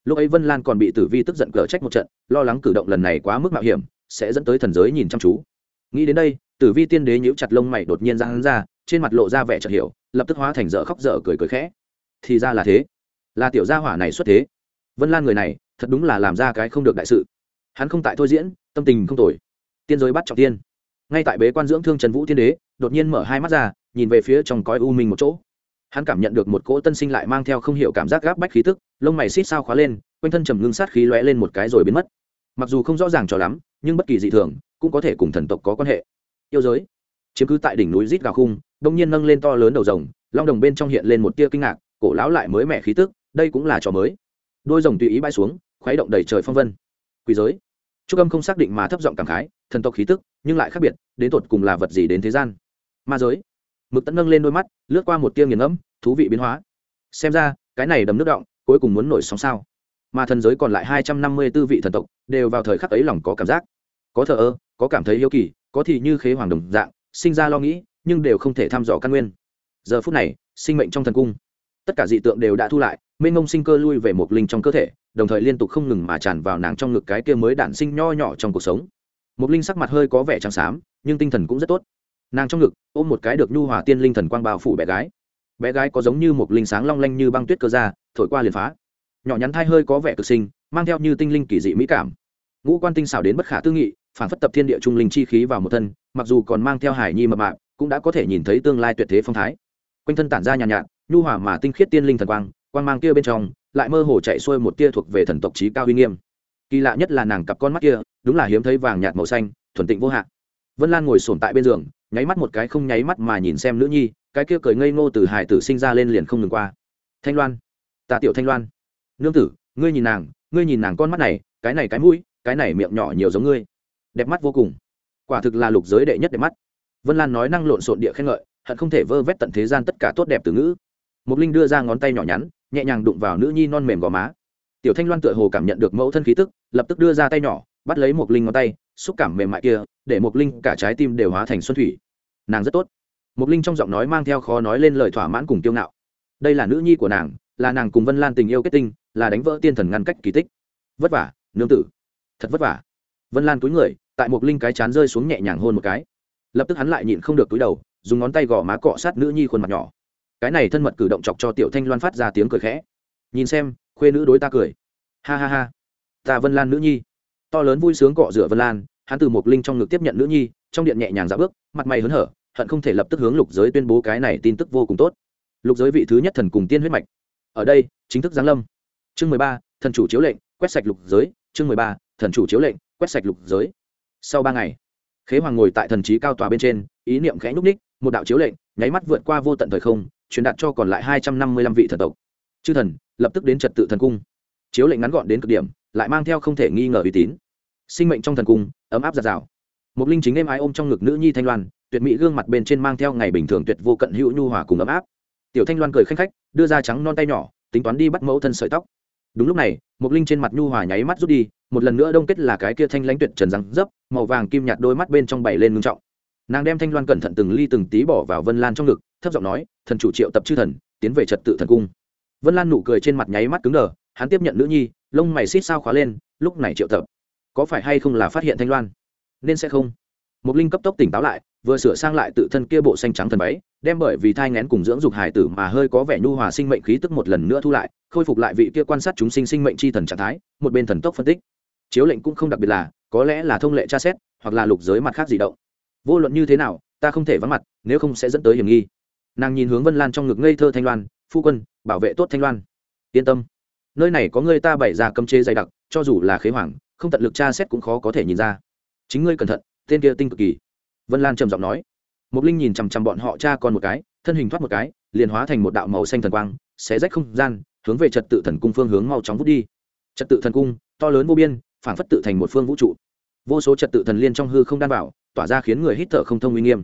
Lúc ấy vân lan còn bị tử vi tức giận cờ trách một trận, lo lắng cử động lần này quá mức mạo hiểm, sẽ dẫn tới thần giới nhìn chăm chú. Nghĩ đến đây, tử vi tiên đế nhíu chặt lông mày đột nhiên ra hắn ra, trên mặt lộ ra vẻ chợt hiểu, lập tức hóa thành dở khóc dở cười cười khẽ. Thì ra là thế. Là tiểu gia hỏa này xuất thế. Vân lan người này, thật đúng là làm ra cái không được đại sự. Hắn không tại thôi diễn, tâm tình không tồi. Tiên giới bắt trọng tiên ngay tại bế quan dưỡng thương trần vũ Thiên đế, đột nhiên mở hai mắt ra, nhìn về phía trong cõi u minh một chỗ. Hắn cảm nhận được một cỗ tân sinh lại mang theo không hiểu cảm giác gáp bách khí tức, lông mày xít sao khóa lên, quanh thân trầm ngưng sát khí lóe lên một cái rồi biến mất. Mặc dù không rõ ràng cho lắm, nhưng bất kỳ dị thường cũng có thể cùng thần tộc có quan hệ. Yêu giới. Chiếm cứ tại đỉnh núi rít gào khung, đông nhiên nâng lên to lớn đầu rồng, long đồng bên trong hiện lên một tia kinh ngạc, cổ lão lại mới mẻ khí tức, đây cũng là trò mới. Đôi rồng tùy ý bay xuống, khuấy động đầy trời phong vân. Quỷ giới trúc âm không xác định mà thấp giọng cảm khái, thần tộc khí tức, nhưng lại khác biệt, đến tột cùng là vật gì đến thế gian? Ma giới. Mực tẫn nâng lên đôi mắt, lướt qua một tia nghiền ngẫm, thú vị biến hóa. Xem ra, cái này đầm nước động, cuối cùng muốn nổi sóng sao? Mà thần giới còn lại hai trăm năm mươi b ố vị thần tộc, đều vào thời khắc ấy lòng có cảm giác. Có thờ ơ, có cảm thấy yêu kỳ, có thì như khế hoàng đồng dạng, sinh ra lo nghĩ, nhưng đều không thể thăm dò căn nguyên. Giờ phút này, sinh mệnh trong thần cung tất cả dị tượng đều đã thu lại mênh ngông sinh cơ lui về một linh trong cơ thể đồng thời liên tục không ngừng mà tràn vào nàng trong ngực cái kia mới đản sinh nho nhỏ trong cuộc sống. Một linh sắc mặt hơi có vẻ trắng xám nhưng tinh thần cũng rất tốt. Nàng trong ngực ôm một cái được nhu hòa tiên linh thần quang bao phủ bé gái. Bé gái có giống như một linh sáng long lanh như băng tuyết cơ ra thổi qua liền phá. Nhỏ nhắn thai hơi có vẻ cực sinh mang theo như tinh linh kỳ dị mỹ cảm. Ngũ quan tinh xảo đến bất khả tư nghị phản phất tập thiên địa trung linh chi khí vào một thân mặc dù còn mang theo hải nhi mập mạp cũng đã có thể nhìn thấy tương lai tuyệt thế phong thái. Quanh thân tản ra nhàn nhạt, nhạt nhu hòa mà tinh khiết tiên linh thần quang quang mang kia bên trong, lại mơ hồ chạy xuôi một tia thuộc về thần tộc trí cao uy nghiêm. Kỳ lạ nhất là nàng cặp con mắt kia, đúng là hiếm thấy vàng nhạt màu xanh, thuần tịnh vô hạn. Vân lan ngồi sồn tại bên giường, nháy mắt một cái không nháy mắt mà nhìn xem nữ nhi, cái kia cười ngây ngô từ hải tử sinh ra lên liền không ngừng qua. Thanh loan ta tiểu thanh loan. Nương tử, ngươi nhìn nàng, ngươi nhìn nàng con mắt này, cái này cái mũi, cái này miệng nhỏ nhiều giống ngươi. Đẹp mắt vô cùng. Quả thực là lục giới đệ nhất đẹp mắt. Vân lan nói năng lộn xộn địa khen ngợi, hận không thể vơ vét tận thế gian tất cả tốt đẹp từ ngữ mục linh đưa ra ngón tay nhỏ nhắn, nhẹ nhàng đụng vào nữ nhi non mềm gò má. Tiểu thanh loan tựa hồ cảm nhận được mẫu thân khí tức, lập tức đưa ra tay nhỏ, bắt lấy mục linh ngón tay, xúc cảm mềm mại kia, để mục linh cả trái tim đều hóa thành xuân thủy. Nàng rất tốt. Mục linh trong giọng nói mang theo khó nói lên lời thỏa mãn cùng kiêu ngạo. Đây là nữ nhi của nàng, là nàng cùng vân lan tình yêu kết tinh, là đánh vỡ tiên thần ngăn cách kỳ tích. Vất vả, nương tử. Thật vất vả. Vân lan túi người, tại mục linh cái chán rơi xuống nhẹ nhàng hôn một cái. Lập tức hắn lại nhịn không được túi đầu, dùng ngón tay gõ má cọ sát nữ nhi khuôn mặt nhỏ cái này thân mật cử động chọc cho tiểu thanh loan phát ra tiếng cười khẽ. Nhìn xem, khuê nữ đối ta cười. Ha ha ha. Ta vân lan nữ nhi. To lớn vui sướng cọ rửa vân lan, hắn từ một linh trong ngực tiếp nhận nữ nhi, trong điện nhẹ nhàng dạo bước, mặt mày hớn hở, hận không thể lập tức hướng lục giới tuyên bố cái này tin tức vô cùng tốt. Lục giới vị thứ nhất thần cùng tiên huyết mạch. Ở đây, chính thức giáng lâm. Chương mười ba, thần chủ chiếu lệnh, quét sạch lục giới. Chương mười ba, thần chủ chiếu lệnh, quét sạch lục giới. Sau ba ngày, khế hoàng ngồi tại thần trí cao tòa bên trên, ý niệm khẽ nhúc ních một đạo chiếu lệnh, nháy mắt vượt qua vô tận thời không truyền đạt cho còn lại hai trăm năm mươi lăm vị thần tộc. Chư thần, lập tức đến trật tự thần cung. Chiếu lệnh ngắn gọn đến cực điểm, lại mang theo không thể nghi ngờ uy tín. Sinh mệnh trong thần cung, ấm áp giạt rào. Một linh chính êm ái ôm trong ngực nữ nhi thanh loan, tuyệt mỹ gương mặt bên trên mang theo ngày bình thường tuyệt vô cận hữu nhu hòa cùng ấm áp. Tiểu thanh loan cười khanh khách, đưa ra trắng non tay nhỏ, tính toán đi bắt mẫu thân sợi tóc. Đúng lúc này một linh trên mặt nhu hòa nháy mắt rút đi, một lần nữa đông kết là cái kia thanh lãnh tuyệt trần răng dấp, màu vàng kim nhạt đôi mắt bên trong bảy lên ngưng trọng. Nàng đem thanh loan cẩn thận từng ly từng tí bỏ vào vân lan trong ngực thấp giọng nói, thần chủ triệu tập chư thần, tiến về trật tự thần cung. Vân lan nụ cười trên mặt nháy mắt cứng đờ, hắn tiếp nhận nữ nhi, lông mày xít sao khóa lên, lúc này triệu tập, có phải hay không là phát hiện thanh loan? Nên sẽ không. Một linh cấp tốc tỉnh táo lại, vừa sửa sang lại tự thân kia bộ xanh trắng thần váy, đem bởi vì thai ngén cùng dưỡng dục hải tử mà hơi có vẻ nhu hòa sinh mệnh khí tức một lần nữa thu lại, khôi phục lại vị kia quan sát chúng sinh sinh mệnh chi thần trạng thái, một bên thần tốc phân tích. Chiếu lệnh cũng không đặc biệt là, có lẽ là thông lệ tra xét, hoặc là lục giới mặt khác gì động. Vô luận như thế nào, ta không thể vắng mặt, nếu không sẽ dẫn tới hiểm nghi nàng nhìn hướng vân lan trong ngực ngây thơ thanh loan, phu quân, bảo vệ tốt thanh loan. Yên tâm. Nơi này có người ta bày ra cấm chế dày đặc, cho dù là khế hoàng, không tận lực tra xét cũng khó có thể nhìn ra. Chính ngươi cẩn thận, tên kia tinh cực kỳ. Vân lan trầm giọng nói. Mục linh nhìn chằm chằm bọn họ cha con một cái, thân hình thoát một cái, liền hóa thành một đạo màu xanh thần quang, xé rách không gian, hướng về trật tự thần cung phương hướng mau chóng vút đi. Trật tự thần cung, to lớn vô biên, phảng phất tự thành một phương vũ trụ. Vô số trật tự thần liên trong hư không đan bảo tỏa ra khiến người hít thở không thông uy nghiêm.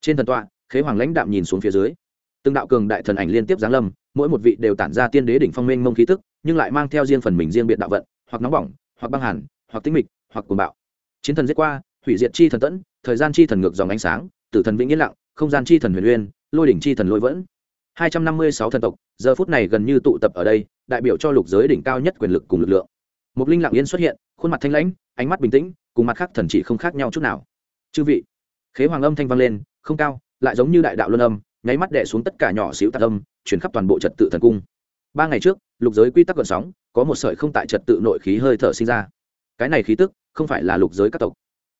Trên thần tọa khế hoàng lãnh đạm nhìn xuống phía dưới. Từng đạo cường đại thần ảnh liên tiếp giáng lâm, mỗi một vị đều tản ra tiên đế đỉnh phong mênh mông khí tức, nhưng lại mang theo riêng phần mình riêng biệt đạo vận, hoặc nóng bỏng, hoặc băng hàn, hoặc tinh mịch, hoặc cuồng bạo. Chiến thần giết qua, hủy diệt chi thần tẫn, thời gian chi thần ngược dòng ánh sáng, tử thần vĩnh yên lặng, không gian chi thần huyền uyên, lôi đỉnh chi thần lôi vẫn. Hai trăm năm mươi sáu thần tộc, giờ phút này gần như tụ tập ở đây, đại biểu cho lục giới đỉnh cao nhất quyền lực cùng lực lượng. Một linh lặng yên xuất hiện, khuôn mặt thanh lãnh, ánh mắt bình tĩnh, cùng mặt khác thần chỉ không khác nhau chút nào. Chư vị. Khế hoàng âm thanh vang lên, không cao lại giống như đại đạo luân âm, nháy mắt đè xuống tất cả nhỏ xíu tạc âm, chuyển khắp toàn bộ trật tự thần cung. Ba ngày trước, lục giới quy tắc gợn sóng, có một sợi không tại trật tự nội khí hơi thở sinh ra. Cái này khí tức, không phải là lục giới các tộc.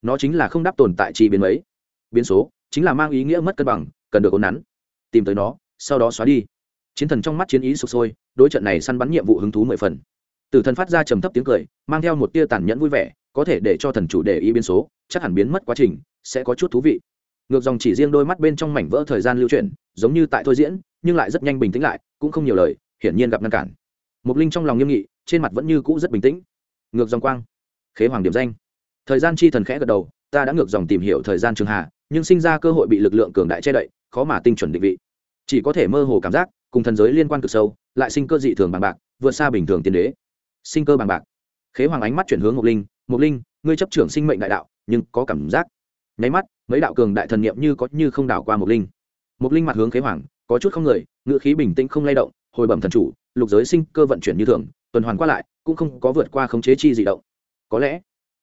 Nó chính là không đáp tồn tại chi biến mấy. Biến số, chính là mang ý nghĩa mất cân bằng, cần được ổn nắn. Tìm tới nó, sau đó xóa đi. Chiến thần trong mắt chiến ý sụp sôi, đối trận này săn bắn nhiệm vụ hứng thú mười phần. Tử thần phát ra trầm thấp tiếng cười, mang theo một tia tàn nhẫn vui vẻ, có thể để cho thần chủ để ý biến số, chắc hẳn biến mất quá trình, sẽ có chút thú vị ngược dòng chỉ riêng đôi mắt bên trong mảnh vỡ thời gian lưu chuyển, giống như tại thôi diễn, nhưng lại rất nhanh bình tĩnh lại, cũng không nhiều lời, hiển nhiên gặp ngăn cản. Mục linh trong lòng nghiêm nghị, trên mặt vẫn như cũ rất bình tĩnh. Ngược dòng quang. Khế hoàng điểm danh. Thời gian chi thần khẽ gật đầu, ta đã ngược dòng tìm hiểu thời gian trường hạ, nhưng sinh ra cơ hội bị lực lượng cường đại che đậy, khó mà tinh chuẩn định vị. Chỉ có thể mơ hồ cảm giác, cùng thần giới liên quan cực sâu, lại sinh cơ dị thường bằng bạc, vượt xa bình thường tiên đế. Sinh cơ bằng bạc. Khế hoàng ánh mắt chuyển hướng mục linh. Mục linh, ngươi chấp trưởng sinh mệnh đại đạo, nhưng có cảm giác nháy mắt, mấy đạo cường đại thần niệm như có như không đảo qua mục linh. Mục linh mặt hướng khế hoàng, có chút không người, ngựa khí bình tĩnh không lay động, hồi bẩm thần chủ, lục giới sinh cơ vận chuyển như thường, tuần hoàn qua lại, cũng không có vượt qua khống chế chi dị động. Có lẽ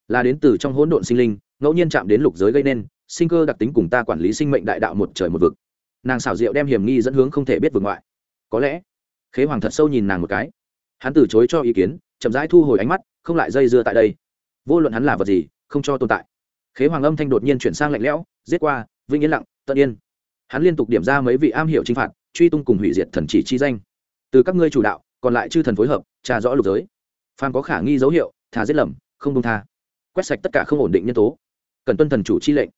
là đến từ trong hỗn độn sinh linh, ngẫu nhiên chạm đến lục giới gây nên, sinh cơ đặc tính cùng ta quản lý sinh mệnh đại đạo một trời một vực. Nàng xảo diệu đem hiểm nghi dẫn hướng không thể biết vượt ngoại. Có lẽ khế hoàng thật sâu nhìn nàng một cái. Hắn từ chối cho ý kiến, chậm rãi thu hồi ánh mắt, không lại dây dưa tại đây. Vô luận hắn là vật gì, không cho tồn tại khế hoàng âm thanh đột nhiên chuyển sang lạnh lẽo, giết qua vinh yên lặng, tận yên. Hắn liên tục điểm ra mấy vị am hiểu chinh phạt, truy tung cùng hủy diệt thần chỉ chi danh. Từ các ngươi chủ đạo, còn lại chư thần phối hợp, tra rõ lục giới. Phan có khả nghi dấu hiệu thà giết lầm, không công tha. Quét sạch tất cả không ổn định nhân tố. Cần tuân thần chủ chi lệnh.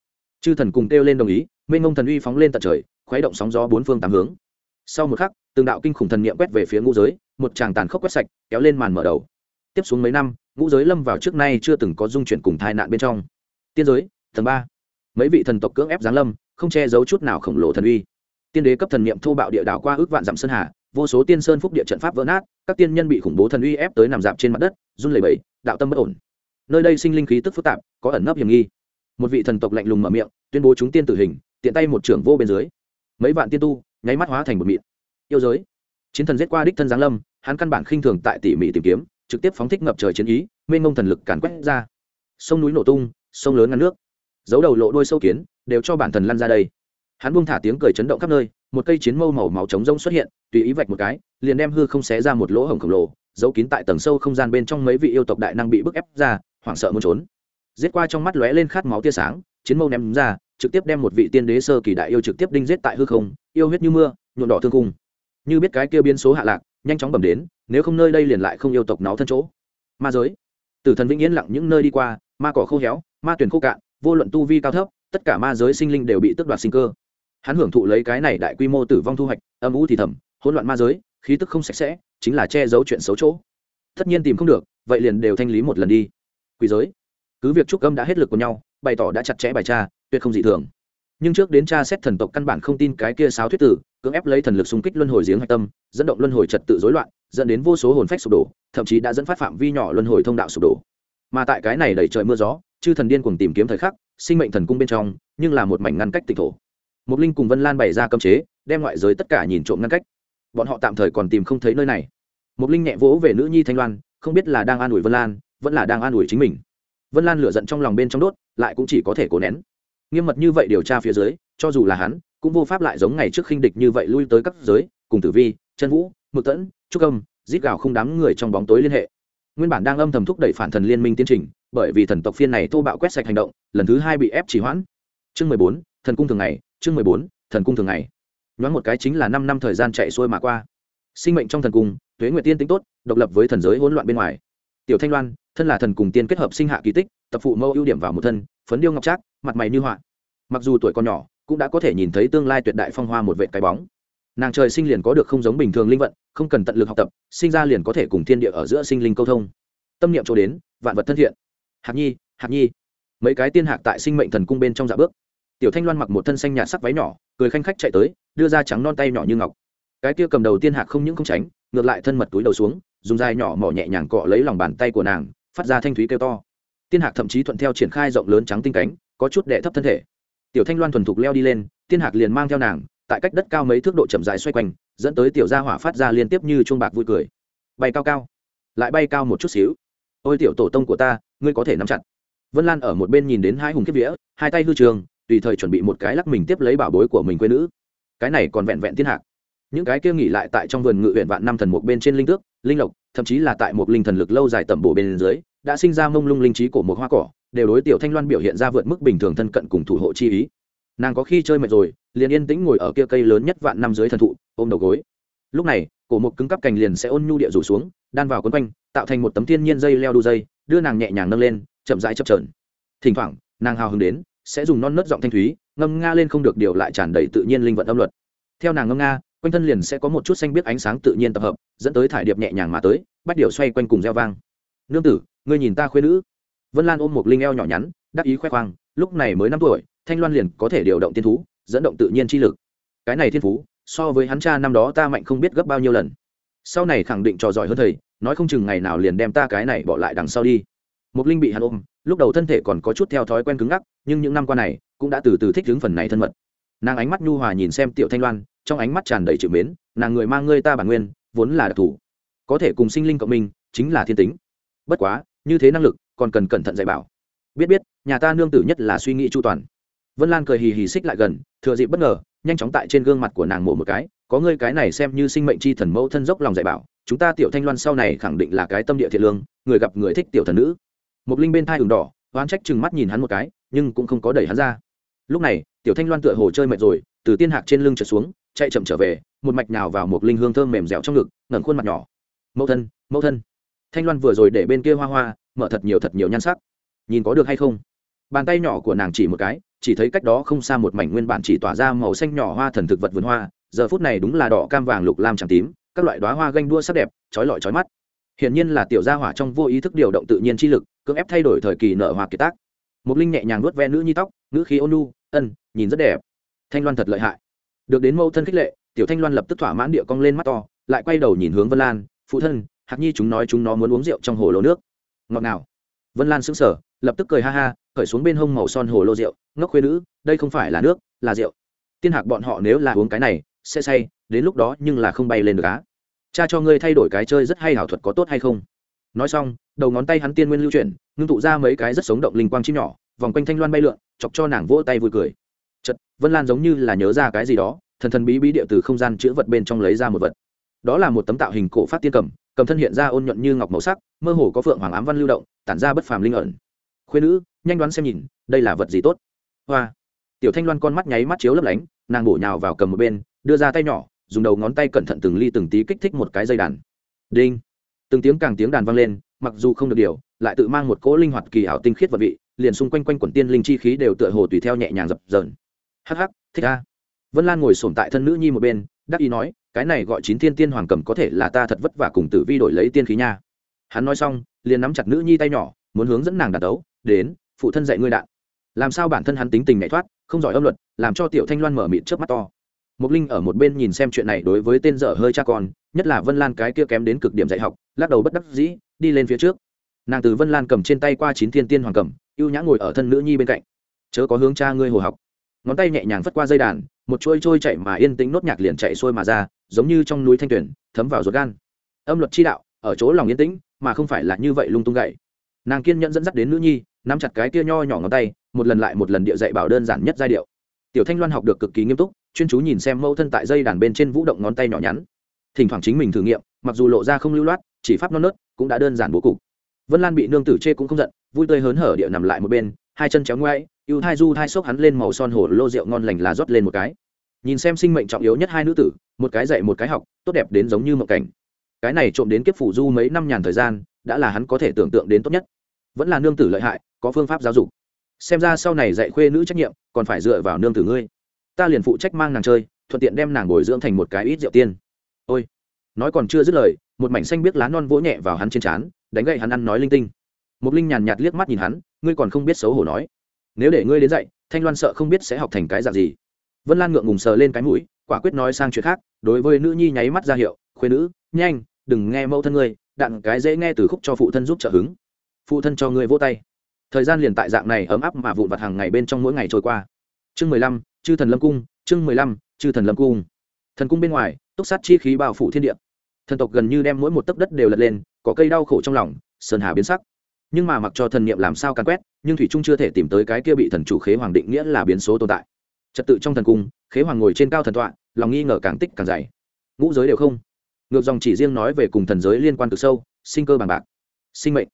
Chư thần cùng kêu lên đồng ý minh ngông thần uy phóng lên tận trời, khuấy động sóng gió bốn phương tám hướng. Sau một khắc, từng đạo kinh khủng thần niệm quét về phía ngũ giới, một tràng tàn khốc quét sạch, kéo lên màn mở đầu. Tiếp xuống mấy năm, ngũ giới lâm vào trước nay chưa từng có dung chuyển cùng tai nạn bên trong tiên giới, tầng ba. Mấy vị thần tộc cưỡng ép giáng lâm, không che giấu chút nào khổng lồ thần uy. Tiên đế cấp thần niệm thô bạo địa đảo qua ước vạn dặm sơn hà, vô số tiên sơn phúc địa trận pháp vỡ nát, các tiên nhân bị khủng bố thần uy ép tới nằm dạp trên mặt đất, run lẩy bẩy, đạo tâm bất ổn. Nơi đây sinh linh khí tức phức tạp, có ẩn nấp hiểm nghi. Một vị thần tộc lạnh lùng mở miệng, tuyên bố chúng tiên tử hình, tiện tay một trưởng vô bên dưới. Mấy vạn tiên tu, nháy mắt hóa thành một mịn. Yêu giới. Chiến thần giết qua đích thân giáng lâm, hắn căn bản khinh thường tại tỉ mỉ tìm kiếm, trực tiếp phóng thích ngập trời chiến ý, mênh mông thần lực càn quét ra. Sông núi nổ tung sông lớn ngăn nước giấu đầu lộ đôi sâu kiến, đều cho bản thần lăn ra đây. Hắn buông thả tiếng cười chấn động khắp nơi, một cây chiến mâu màu máu trống rông xuất hiện, tùy ý vạch một cái, liền đem hư không xé ra một lỗ hổng khổng lồ, giấu kín tại tầng sâu không gian bên trong mấy vị yêu tộc đại năng bị bức ép ra, hoảng sợ muốn trốn. Giết qua trong mắt lóe lên khát máu tia sáng, chiến mâu ném ra, trực tiếp đem một vị tiên đế sơ kỳ đại yêu trực tiếp đinh giết tại hư không, yêu huyết như mưa nhuộn đỏ thương cung. Như biết cái kia biến số hạ lạc, nhanh chóng bẩm đến, nếu không nơi đây liền lại không yêu tộc nó thân chỗ. Ma giới. Tử thần vĩnh yên lặng những nơi đi qua ma cỏ khô héo, ma tuyển khô cạn, vô luận tu vi cao thấp, tất cả ma giới sinh linh đều bị tước đoạt sinh cơ. Hắn hưởng thụ lấy cái này đại quy mô tử vong thu hoạch, âm u thì thầm, hỗn loạn ma giới, khí tức không sạch sẽ, chính là che giấu chuyện xấu chỗ. Tất nhiên tìm không được, vậy liền đều thanh lý một lần đi. Quỷ giới. Cứ việc trúc âm đã hết lực của nhau, bày tỏ đã chặt chẽ bài tra, tuyệt không dị thường. Nhưng trước đến tra xét thần tộc căn bản không tin cái kia sáo thuyết tử, cưỡng ép lấy thần lực xung kích luân hồi giếng hạch tâm, dẫn động luân hồi trật tự rối loạn, dẫn đến vô số hồn phách sụp đổ, thậm chí đã dẫn phát phạm vi nhỏ luân hồi thông đạo sụp đổ mà tại cái này đầy trời mưa gió, chư thần điên cuồng tìm kiếm thời khắc, sinh mệnh thần cung bên trong, nhưng là một mảnh ngăn cách tịch thổ. Mục linh cùng vân lan bày ra cấm chế, đem ngoại giới tất cả nhìn trộm ngăn cách. Bọn họ tạm thời còn tìm không thấy nơi này. Mục linh nhẹ vỗ về nữ nhi thanh loan, không biết là đang an ủi vân lan, vẫn là đang an ủi chính mình. Vân lan lửa giận trong lòng bên trong đốt, lại cũng chỉ có thể cố nén. Nghiêm mật như vậy điều tra phía dưới, cho dù là hắn, cũng vô pháp lại giống ngày trước khinh địch như vậy lui tới các giới, cùng tử vi, chân vũ mực tẫn, trúc âm, giết gào không đám người trong bóng tối liên hệ nguyên bản đang âm thầm thúc đẩy phản thần liên minh tiến trình, bởi vì thần tộc phiên này thô bạo quét sạch hành động, lần thứ hai bị ép trì hoãn. Chương mười bốn, thần cung thường ngày, chương mười bốn, thần cung thường ngày. Nhoáng một cái chính là năm năm thời gian chạy xuôi mà qua. Sinh mệnh trong thần cung, tuế nguyệt tiên tính tốt, độc lập với thần giới hỗn loạn bên ngoài. Tiểu thanh loan, thân là thần cùng tiên kết hợp sinh hạ kỳ tích, tập phụ mẫu ưu điểm vào một thân, phấn điêu ngọc trác, mặt mày như họa. Mặc dù tuổi còn nhỏ, cũng đã có thể nhìn thấy tương lai tuyệt đại phong hoa một vệ cái bóng nàng trời sinh liền có được không giống bình thường linh vận, không cần tận lực học tập, sinh ra liền có thể cùng thiên địa ở giữa sinh linh câu thông. Tâm niệm chỗ đến, vạn vật thân thiện. Hạc nhi hạc nhi. Mấy cái tiên hạc tại sinh mệnh thần cung bên trong dạ bước. Tiểu thanh loan mặc một thân xanh nhạt sắc váy nhỏ, cười khanh khách chạy tới, đưa ra trắng non tay nhỏ như ngọc. Cái kia cầm đầu tiên hạc không những không tránh, ngược lại thân mật túi đầu xuống, dùng dai nhỏ mỏ nhẹ nhàng cọ lấy lòng bàn tay của nàng, phát ra thanh thúy kêu to. Tiên hạc thậm chí thuận theo triển khai rộng lớn trắng tinh cánh, có chút đệ thấp thân thể. Tiểu thanh loan thuần thục leo đi lên, tiên hạc liền mang theo nàng tại cách đất cao mấy thước độ chậm dài xoay quanh, dẫn tới tiểu gia hỏa phát ra liên tiếp như chuông bạc vui cười. Bay cao cao, lại bay cao một chút xíu. Ôi tiểu tổ tông của ta, ngươi có thể nắm chặt. Vân lan ở một bên nhìn đến hai hùng kiếp vĩa hai tay hư trường, tùy thời chuẩn bị một cái lắc mình tiếp lấy bảo bối của mình quê nữ. Cái này còn vẹn vẹn thiên hạc. Những cái kia nghỉ lại tại trong vườn ngự huyện vạn năm thần một bên trên linh tước, linh lộc, thậm chí là tại một linh thần lực lâu dài tẩm bổ bên dưới, đã sinh ra mông lung linh trí của một hoa cỏ, đều đối tiểu thanh loan biểu hiện ra vượt mức bình thường thân cận cùng thủ hộ chi ý nàng có khi chơi mệt rồi, liền yên tĩnh ngồi ở kia cây lớn nhất vạn năm dưới thần thụ, ôm đầu gối. Lúc này, cổ mục cứng cắp cành liền sẽ ôn nhu địa rủ xuống, đan vào quấn quanh, tạo thành một tấm thiên nhiên dây leo đu dây, đưa nàng nhẹ nhàng nâng lên, chậm rãi chập trờn thỉnh thoảng, nàng hào hứng đến, sẽ dùng non nớt giọng thanh thúy, ngâm nga lên không được điều lại tràn đầy tự nhiên linh vận âm luật. Theo nàng ngâm nga, quanh thân liền sẽ có một chút xanh biết ánh sáng tự nhiên tập hợp, dẫn tới thải điệp nhẹ nhàng mà tới, bắt điều xoay quanh cùng reo vang. Nương tử, ngươi nhìn ta khuyên nữ. Vân lan ôm một linh eo nhỏ nhắn, đắc ý khoe khoang, lúc này mới năm tuổi thanh loan liền có thể điều động tiên thú, dẫn động tự nhiên chi lực. Cái này thiên phú, so với hắn cha năm đó ta mạnh không biết gấp bao nhiêu lần. Sau này khẳng định trò giỏi hơn thầy, nói không chừng ngày nào liền đem ta cái này bỏ lại đằng sau đi. Một linh bị hắn ôm, lúc đầu thân thể còn có chút theo thói quen cứng ngắc, nhưng những năm qua này, cũng đã từ từ thích đứng phần này thân mật. Nàng ánh mắt nhu hòa nhìn xem tiểu thanh loan, trong ánh mắt tràn đầy chữ mến, nàng người mang ngươi ta bản nguyên, vốn là đặc thù. Có thể cùng sinh linh cộng minh, chính là thiên tính. Bất quá, như thế năng lực, còn cần cẩn thận dạy bảo. Biết biết, nhà ta nương tử nhất là suy nghĩ chu toàn vân lan cười hì hì xích lại gần, thừa dịp bất ngờ, nhanh chóng tại trên gương mặt của nàng mổ một cái, có ngươi cái này xem như sinh mệnh c h i thần mẫu thân dốc lòng dạy bảo, chúng ta tiểu thanh loan sau này khẳng định là cái tâm địa thiện lương, người gặp người thích tiểu thần nữ. Một linh bên thai đường đỏ, oán trách chừng mắt nhìn hắn một cái, nhưng cũng không có đẩy hắn ra. Lúc này, tiểu thanh loan tựa hồ chơi mệt rồi, từ tiên hạc trên lưng trượt xuống, chạy chậm trở về, một mạch nào vào một linh hương thơm mềm dẻo trong ngực, ngẩng khuôn mặt nhỏ. Mẫu thân mẫu thân. Thanh loan vừa rồi để bên kia hoa hoa, mở thật nhiều thật nhiều nhan sắc. Nhìn có được hay không? Bàn tay nhỏ của nàng chỉ một cái, chỉ thấy cách đó không xa một mảnh nguyên bản chỉ tỏa ra màu xanh nhỏ hoa thần thực vật vườn hoa, giờ phút này đúng là đỏ cam vàng lục lam trắng tím, các loại đoá hoa ganh đua sắc đẹp, trói lọi trói mắt. Hiển nhiên là tiểu gia hỏa trong vô ý thức điều động tự nhiên chi lực, cưỡng ép thay đổi thời kỳ nở hoa kiệt tác. Một linh nhẹ nhàng nuốt ve nữ nhi tóc nữ khí ôn nu ân, nhìn rất đẹp. Thanh loan thật lợi hại. Được đến mâu thân khích lệ, tiểu thanh loan lập tức thỏa mãn địa cong lên mắt to, lại quay đầu nhìn hướng vân lan, phụ thân hạc nhi chúng nói chúng nó muốn uống rượu trong hồ lô nước. Ngọt nào vân lan sững sờ, lập tức cười ha ha, khởi xuống bên hông màu son hồ lô rượu, ngốc khuê nữ, đây không phải là nước, là rượu. Tiên hạc bọn họ nếu là uống cái này, sẽ say, đến lúc đó nhưng là không bay lên được á. Cha cho ngươi thay đổi cái chơi rất hay hảo thuật có tốt hay không? Nói xong, đầu ngón tay hắn tiên nguyên lưu chuyển, ngưng tụ ra mấy cái rất sống động linh quang chim nhỏ, vòng quanh thanh loan bay lượn, chọc cho nàng vỗ tay vui cười. Chật vân lan giống như là nhớ ra cái gì đó, thần thần bí bí địa từ không gian chữ vật bên trong lấy ra một vật. Đó là một tấm tạo hình cổ phát tiên cầm cầm thân hiện ra ôn nhuận như ngọc màu sắc, mơ hồ có phượng hoàng ám văn lưu động, tản ra bất phàm linh ẩn. Khuyên nữ, nhanh đoán xem nhìn, đây là vật gì tốt? Hoa. Tiểu thanh loan con mắt nháy mắt chiếu lấp lánh, nàng bổ nhào vào cầm một bên, đưa ra tay nhỏ, dùng đầu ngón tay cẩn thận từng ly từng tí kích thích một cái dây đàn. Đinh. Từng tiếng càng tiếng đàn vang lên, mặc dù không được điều, lại tự mang một cỗ linh hoạt kỳ ảo tinh khiết vật vị, liền xung quanh quanh quần tiên linh chi khí đều tựa hồ tùy theo nhẹ nhàng dập dờn. Hắc hắc, thích a. Vân lan ngồi sổm tại thân nữ nhi một bên, đắc ý nói cái này gọi chín thiên tiên hoàng cầm có thể là ta thật vất vả cùng tử vi đổi lấy tiên khí nha. Hắn nói xong, liền nắm chặt nữ nhi tay nhỏ, muốn hướng dẫn nàng đạt đấu, đến, phụ thân dạy ngươi đạn. Làm sao bản thân hắn tính tình nhảy thoát, không giỏi âm luật, làm cho tiểu thanh loan mở mịt trước mắt to. Mục linh ở một bên nhìn xem chuyện này đối với tên dở hơi cha con, nhất là vân lan cái kia kém đến cực điểm dạy học, lắc đầu bất đắc dĩ, đi lên phía trước. Nàng từ vân lan cầm trên tay qua chín thiên tiên hoàng cầm, ưu nhã ngồi ở thân nữ nhi bên cạnh. Chớ có hướng cha ngươi hồ học. Ngón tay nhẹ nhàng vất qua dây đàn, một chuôi trôi chạy mà yên tĩnh nốt nhạc liền chạy xuôi mà ra giống như trong núi thanh tuyển thấm vào ruột gan. Âm luật chi đạo, ở chỗ lòng yên tĩnh, mà không phải là như vậy lung tung gậy. Nàng kiên nhẫn dẫn dắt đến nữ nhi, nắm chặt cái kia nho nhỏ ngón tay, một lần lại một lần địa dạy bảo đơn giản nhất giai điệu. Tiểu thanh loan học được cực kỳ nghiêm túc, chuyên chú nhìn xem mẫu thân tại dây đàn bên trên vũ động ngón tay nhỏ nhắn. Thỉnh thoảng chính mình thử nghiệm, mặc dù lộ ra không lưu loát, chỉ pháp non nớt, cũng đã đơn giản bố cục. Vân lan bị nương tử chê cũng không giận, vui tươi hớn hở địa nằm lại một bên, hai chân chéo ngoáy, ưu thai du thai xốc hắn lên màu son hổ lô rượu ngon lành là rót lên một cái nhìn xem sinh mệnh trọng yếu nhất hai nữ tử, một cái dạy một cái học, tốt đẹp đến giống như mộng cảnh. Cái này trộm đến kiếp phủ du mấy năm nhàn thời gian, đã là hắn có thể tưởng tượng đến tốt nhất. Vẫn là nương tử lợi hại, có phương pháp giáo dục. Xem ra sau này dạy khuê nữ trách nhiệm, còn phải dựa vào nương tử ngươi. Ta liền phụ trách mang nàng chơi, thuận tiện đem nàng bồi dưỡng thành một cái ít rượu tiên. Ôi. Nói còn chưa dứt lời, một mảnh xanh biết lá non vỗ nhẹ vào hắn trên trán, đánh gậy hắn ăn nói linh tinh. Một linh nhàn nhạt liếc mắt nhìn hắn, ngươi còn không biết xấu hổ nói. Nếu để ngươi đến dạy, thanh loan sợ không biết sẽ học thành cái dạng gì vân lan ngượng ngùng sờ lên cái mũi, quả quyết nói sang chuyện khác, đối với nữ nhi nháy mắt ra hiệu khuyên nữ, nhanh, đừng nghe mẫu thân ngươi đặn cái dễ nghe từ khúc cho phụ thân giúp trợ hứng. Phụ thân cho ngươi vỗ tay. Thời gian liền tại dạng này ấm áp mà vụn vặt hàng ngày bên trong mỗi ngày trôi qua. Chương mười lăm, chư thần lâm cung, chương mười lăm, chư thần lâm cung. Thần cung bên ngoài, túc sát chi khí bao phủ thiên địa. Thần tộc gần như đem mỗi một tấc đất đều lật lên, có cây đau khổ trong lòng, sơn hà biến sắc. Nhưng mà mặc cho thần niệm làm sao càn quét, nhưng thủy trung chưa thể tìm tới cái kia bị thần chủ khế hoàng định nghĩa là biến số tồn tại trật tự trong thần cung, khế hoàng ngồi trên cao thần tọa, lòng nghi ngờ càng tích càng dày. Ngũ giới đều không. Ngược dòng chỉ riêng nói về cùng thần giới liên quan từ sâu, sinh cơ bằng bạc, sinh mệnh.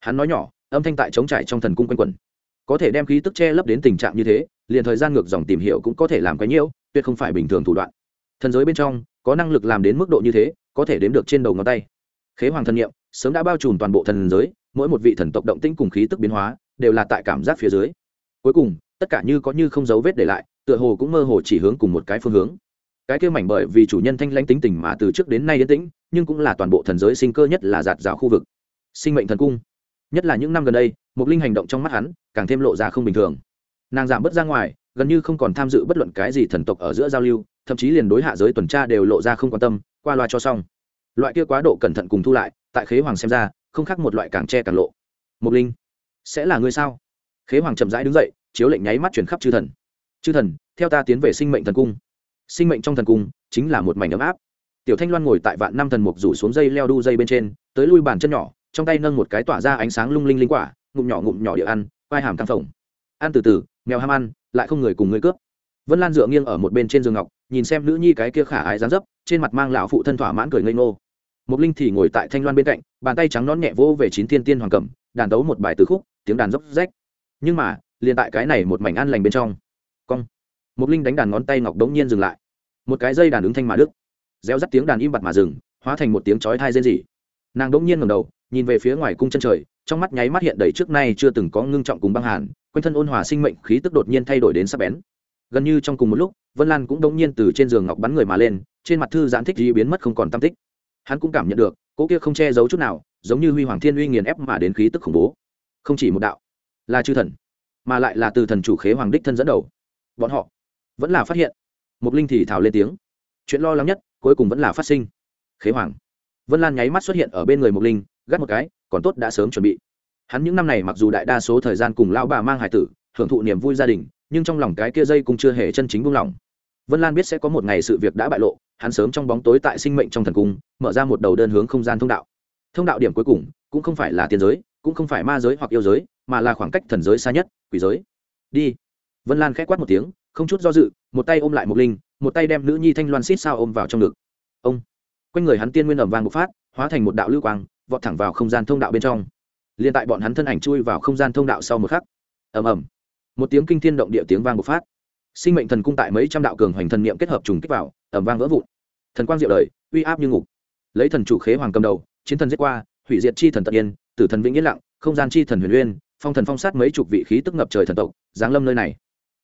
Hắn nói nhỏ, âm thanh tại chống trải trong thần cung quanh quẩn. Có thể đem khí tức che lấp đến tình trạng như thế, liền thời gian ngược dòng tìm hiểu cũng có thể làm cái nhiễu, tuyệt không phải bình thường thủ đoạn. Thần giới bên trong, có năng lực làm đến mức độ như thế, có thể đếm được trên đầu ngón tay. Khế hoàng thần nghiệm sớm đã bao trùm toàn bộ thần giới, mỗi một vị thần tộc động tĩnh cùng khí tức biến hóa, đều là tại cảm giác phía dưới. Cuối cùng, tất cả như có như không dấu vết để lại tựa hồ cũng mơ hồ chỉ hướng cùng một cái phương hướng. Cái kia mảnh bởi vì chủ nhân thanh lãnh tính tình mà từ trước đến nay yên tĩnh, nhưng cũng là toàn bộ thần giới sinh cơ nhất là giạt rào khu vực. Sinh mệnh thần cung. Nhất là những năm gần đây mục linh hành động trong mắt hắn càng thêm lộ ra không bình thường. Nàng giảm bớt ra ngoài, gần như không còn tham dự bất luận cái gì thần tộc ở giữa giao lưu, thậm chí liền đối hạ giới tuần tra đều lộ ra không quan tâm, qua loa cho xong. Loại kia quá độ cẩn thận cùng thu lại, tại khế hoàng xem ra, không khác một loại càng che càng lộ. Mục linh, sẽ là ngươi sao? Khế hoàng chậm rãi đứng dậy, chiếu lệnh nháy mắt chuyển khắp chư thần chư thần theo ta tiến về sinh mệnh thần cung. Sinh mệnh trong thần cung chính là một mảnh ấm áp. Tiểu thanh loan ngồi tại vạn năm thần mục rủ xuống dây leo đu dây bên trên tới lui bàn chân nhỏ trong tay nâng một cái tỏa ra ánh sáng lung linh linh quả ngụm nhỏ ngụm nhỏ địa ăn vai hàm căng phồng. Ăn từ từ mèo ham ăn lại không người cùng người cướp. Vân lan dựa nghiêng ở một bên trên giường ngọc nhìn xem nữ nhi cái kia khả ái dán dấp trên mặt mang lão phụ thân thỏa mãn cười ngây ngô. Mục Linh thì ngồi tại thanh loan bên cạnh, bàn tay trắng nón nhẹ vỗ về chín thiên tiên hoàng cầm, đàn tấu một bài từ khúc, tiếng đàn dốc rách. Nhưng mà, liền tại cái này một mảnh an lành bên trong, cong. một Linh đánh đàn ngón tay ngọc đống nhiên dừng lại. Một cái dây đàn ứng thanh mà đứt. reo rắt tiếng đàn im bặt mà dừng, hóa thành một tiếng chói tai rên rỉ. Nàng đống nhiên ngẩng đầu, nhìn về phía ngoài cung chân trời, trong mắt nháy mắt hiện đầy trước nay chưa từng có ngưng trọng cùng băng hàn, quanh thân ôn hòa sinh mệnh khí tức đột nhiên thay đổi đến sắc bén. Gần như trong cùng một lúc, Vân Lan cũng đống nhiên từ trên giường ngọc bắn người mà lên, trên mặt thư giãn thích di biến mất không còn tâm tích hắn cũng cảm nhận được cỗ kia không che giấu chút nào giống như huy hoàng thiên uy nghiền ép mà đến khí tức khủng bố không chỉ một đạo là chư thần mà lại là từ thần chủ khế hoàng đích thân dẫn đầu bọn họ vẫn là phát hiện. Mục linh thì thảo lên tiếng. Chuyện lo lắng nhất cuối cùng vẫn là phát sinh. Khế hoàng. Vân lan nháy mắt xuất hiện ở bên người mục linh, gắt một cái, còn tốt đã sớm chuẩn bị. Hắn những năm này mặc dù đại đa số thời gian cùng lão bà mang hải tử, hưởng thụ niềm vui gia đình, nhưng trong lòng cái kia dây cũng chưa hề chân chính buông lỏng. Vân lan biết sẽ có một ngày sự việc đã bại lộ, hắn sớm trong bóng tối tại sinh mệnh trong thần cung, mở ra một đầu đơn hướng không gian thông đạo. Thông đạo điểm cuối cùng cũng không phải là tiên giới, cũng không phải ma giới hoặc yêu giới, mà là khoảng cách thần giới xa nhất, quỷ giới. Đi vân lan k h quát một tiếng, không chút do dự, một tay ôm lại Mộc linh, một tay đem nữ nhi thanh loan xít sao ôm vào trong ngực. Ông! Quanh người hắn tiên nguyên ẩm vàng bộc phát, hóa thành một đạo lưu quang, vọt thẳng vào không gian thông đạo bên trong. Liền tại bọn hắn thân ảnh chui vào không gian thông đạo sau một khắc, ầm ầm, một tiếng kinh thiên động địa tiếng vang bộc phát. Sinh mệnh thần cung tại mấy trăm đạo cường hoành thần niệm kết hợp trùng kích vào ẩm vang vỡ vụn. Thần quang diệu đời, uy áp như ngục. Lấy thần chủ khế hoàng cầm đầu, chiến thần giết qua, hủy diệt chi thần tận yên, tử thần vĩnh yên lặng, không gian chi thần huyền uyên phong thần phong sát mấy chục vị khí tức ngập trời thần tộc, giáng lâm nơi này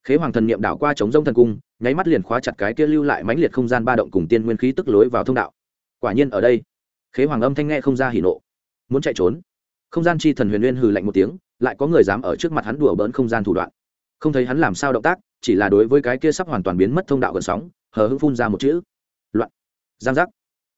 khế hoàng thần niệm đảo qua chống rông thần cung, nháy mắt liền khóa chặt cái kia lưu lại mãnh liệt không gian ba động cùng tiên nguyên khí tức lối vào thông đạo. Quả nhiên ở đây, khế hoàng âm thanh nghe không ra hỉ nộ. Muốn chạy trốn? Không gian chi thần huyền uyên hừ lạnh một tiếng, lại có người dám ở trước mặt hắn đùa bỡn không gian thủ đoạn. Không thấy hắn làm sao động tác, chỉ là đối với cái kia sắp hoàn toàn biến mất thông đạo gần sóng, hờ hưng phun ra một chữ. Loạn. Giang giác.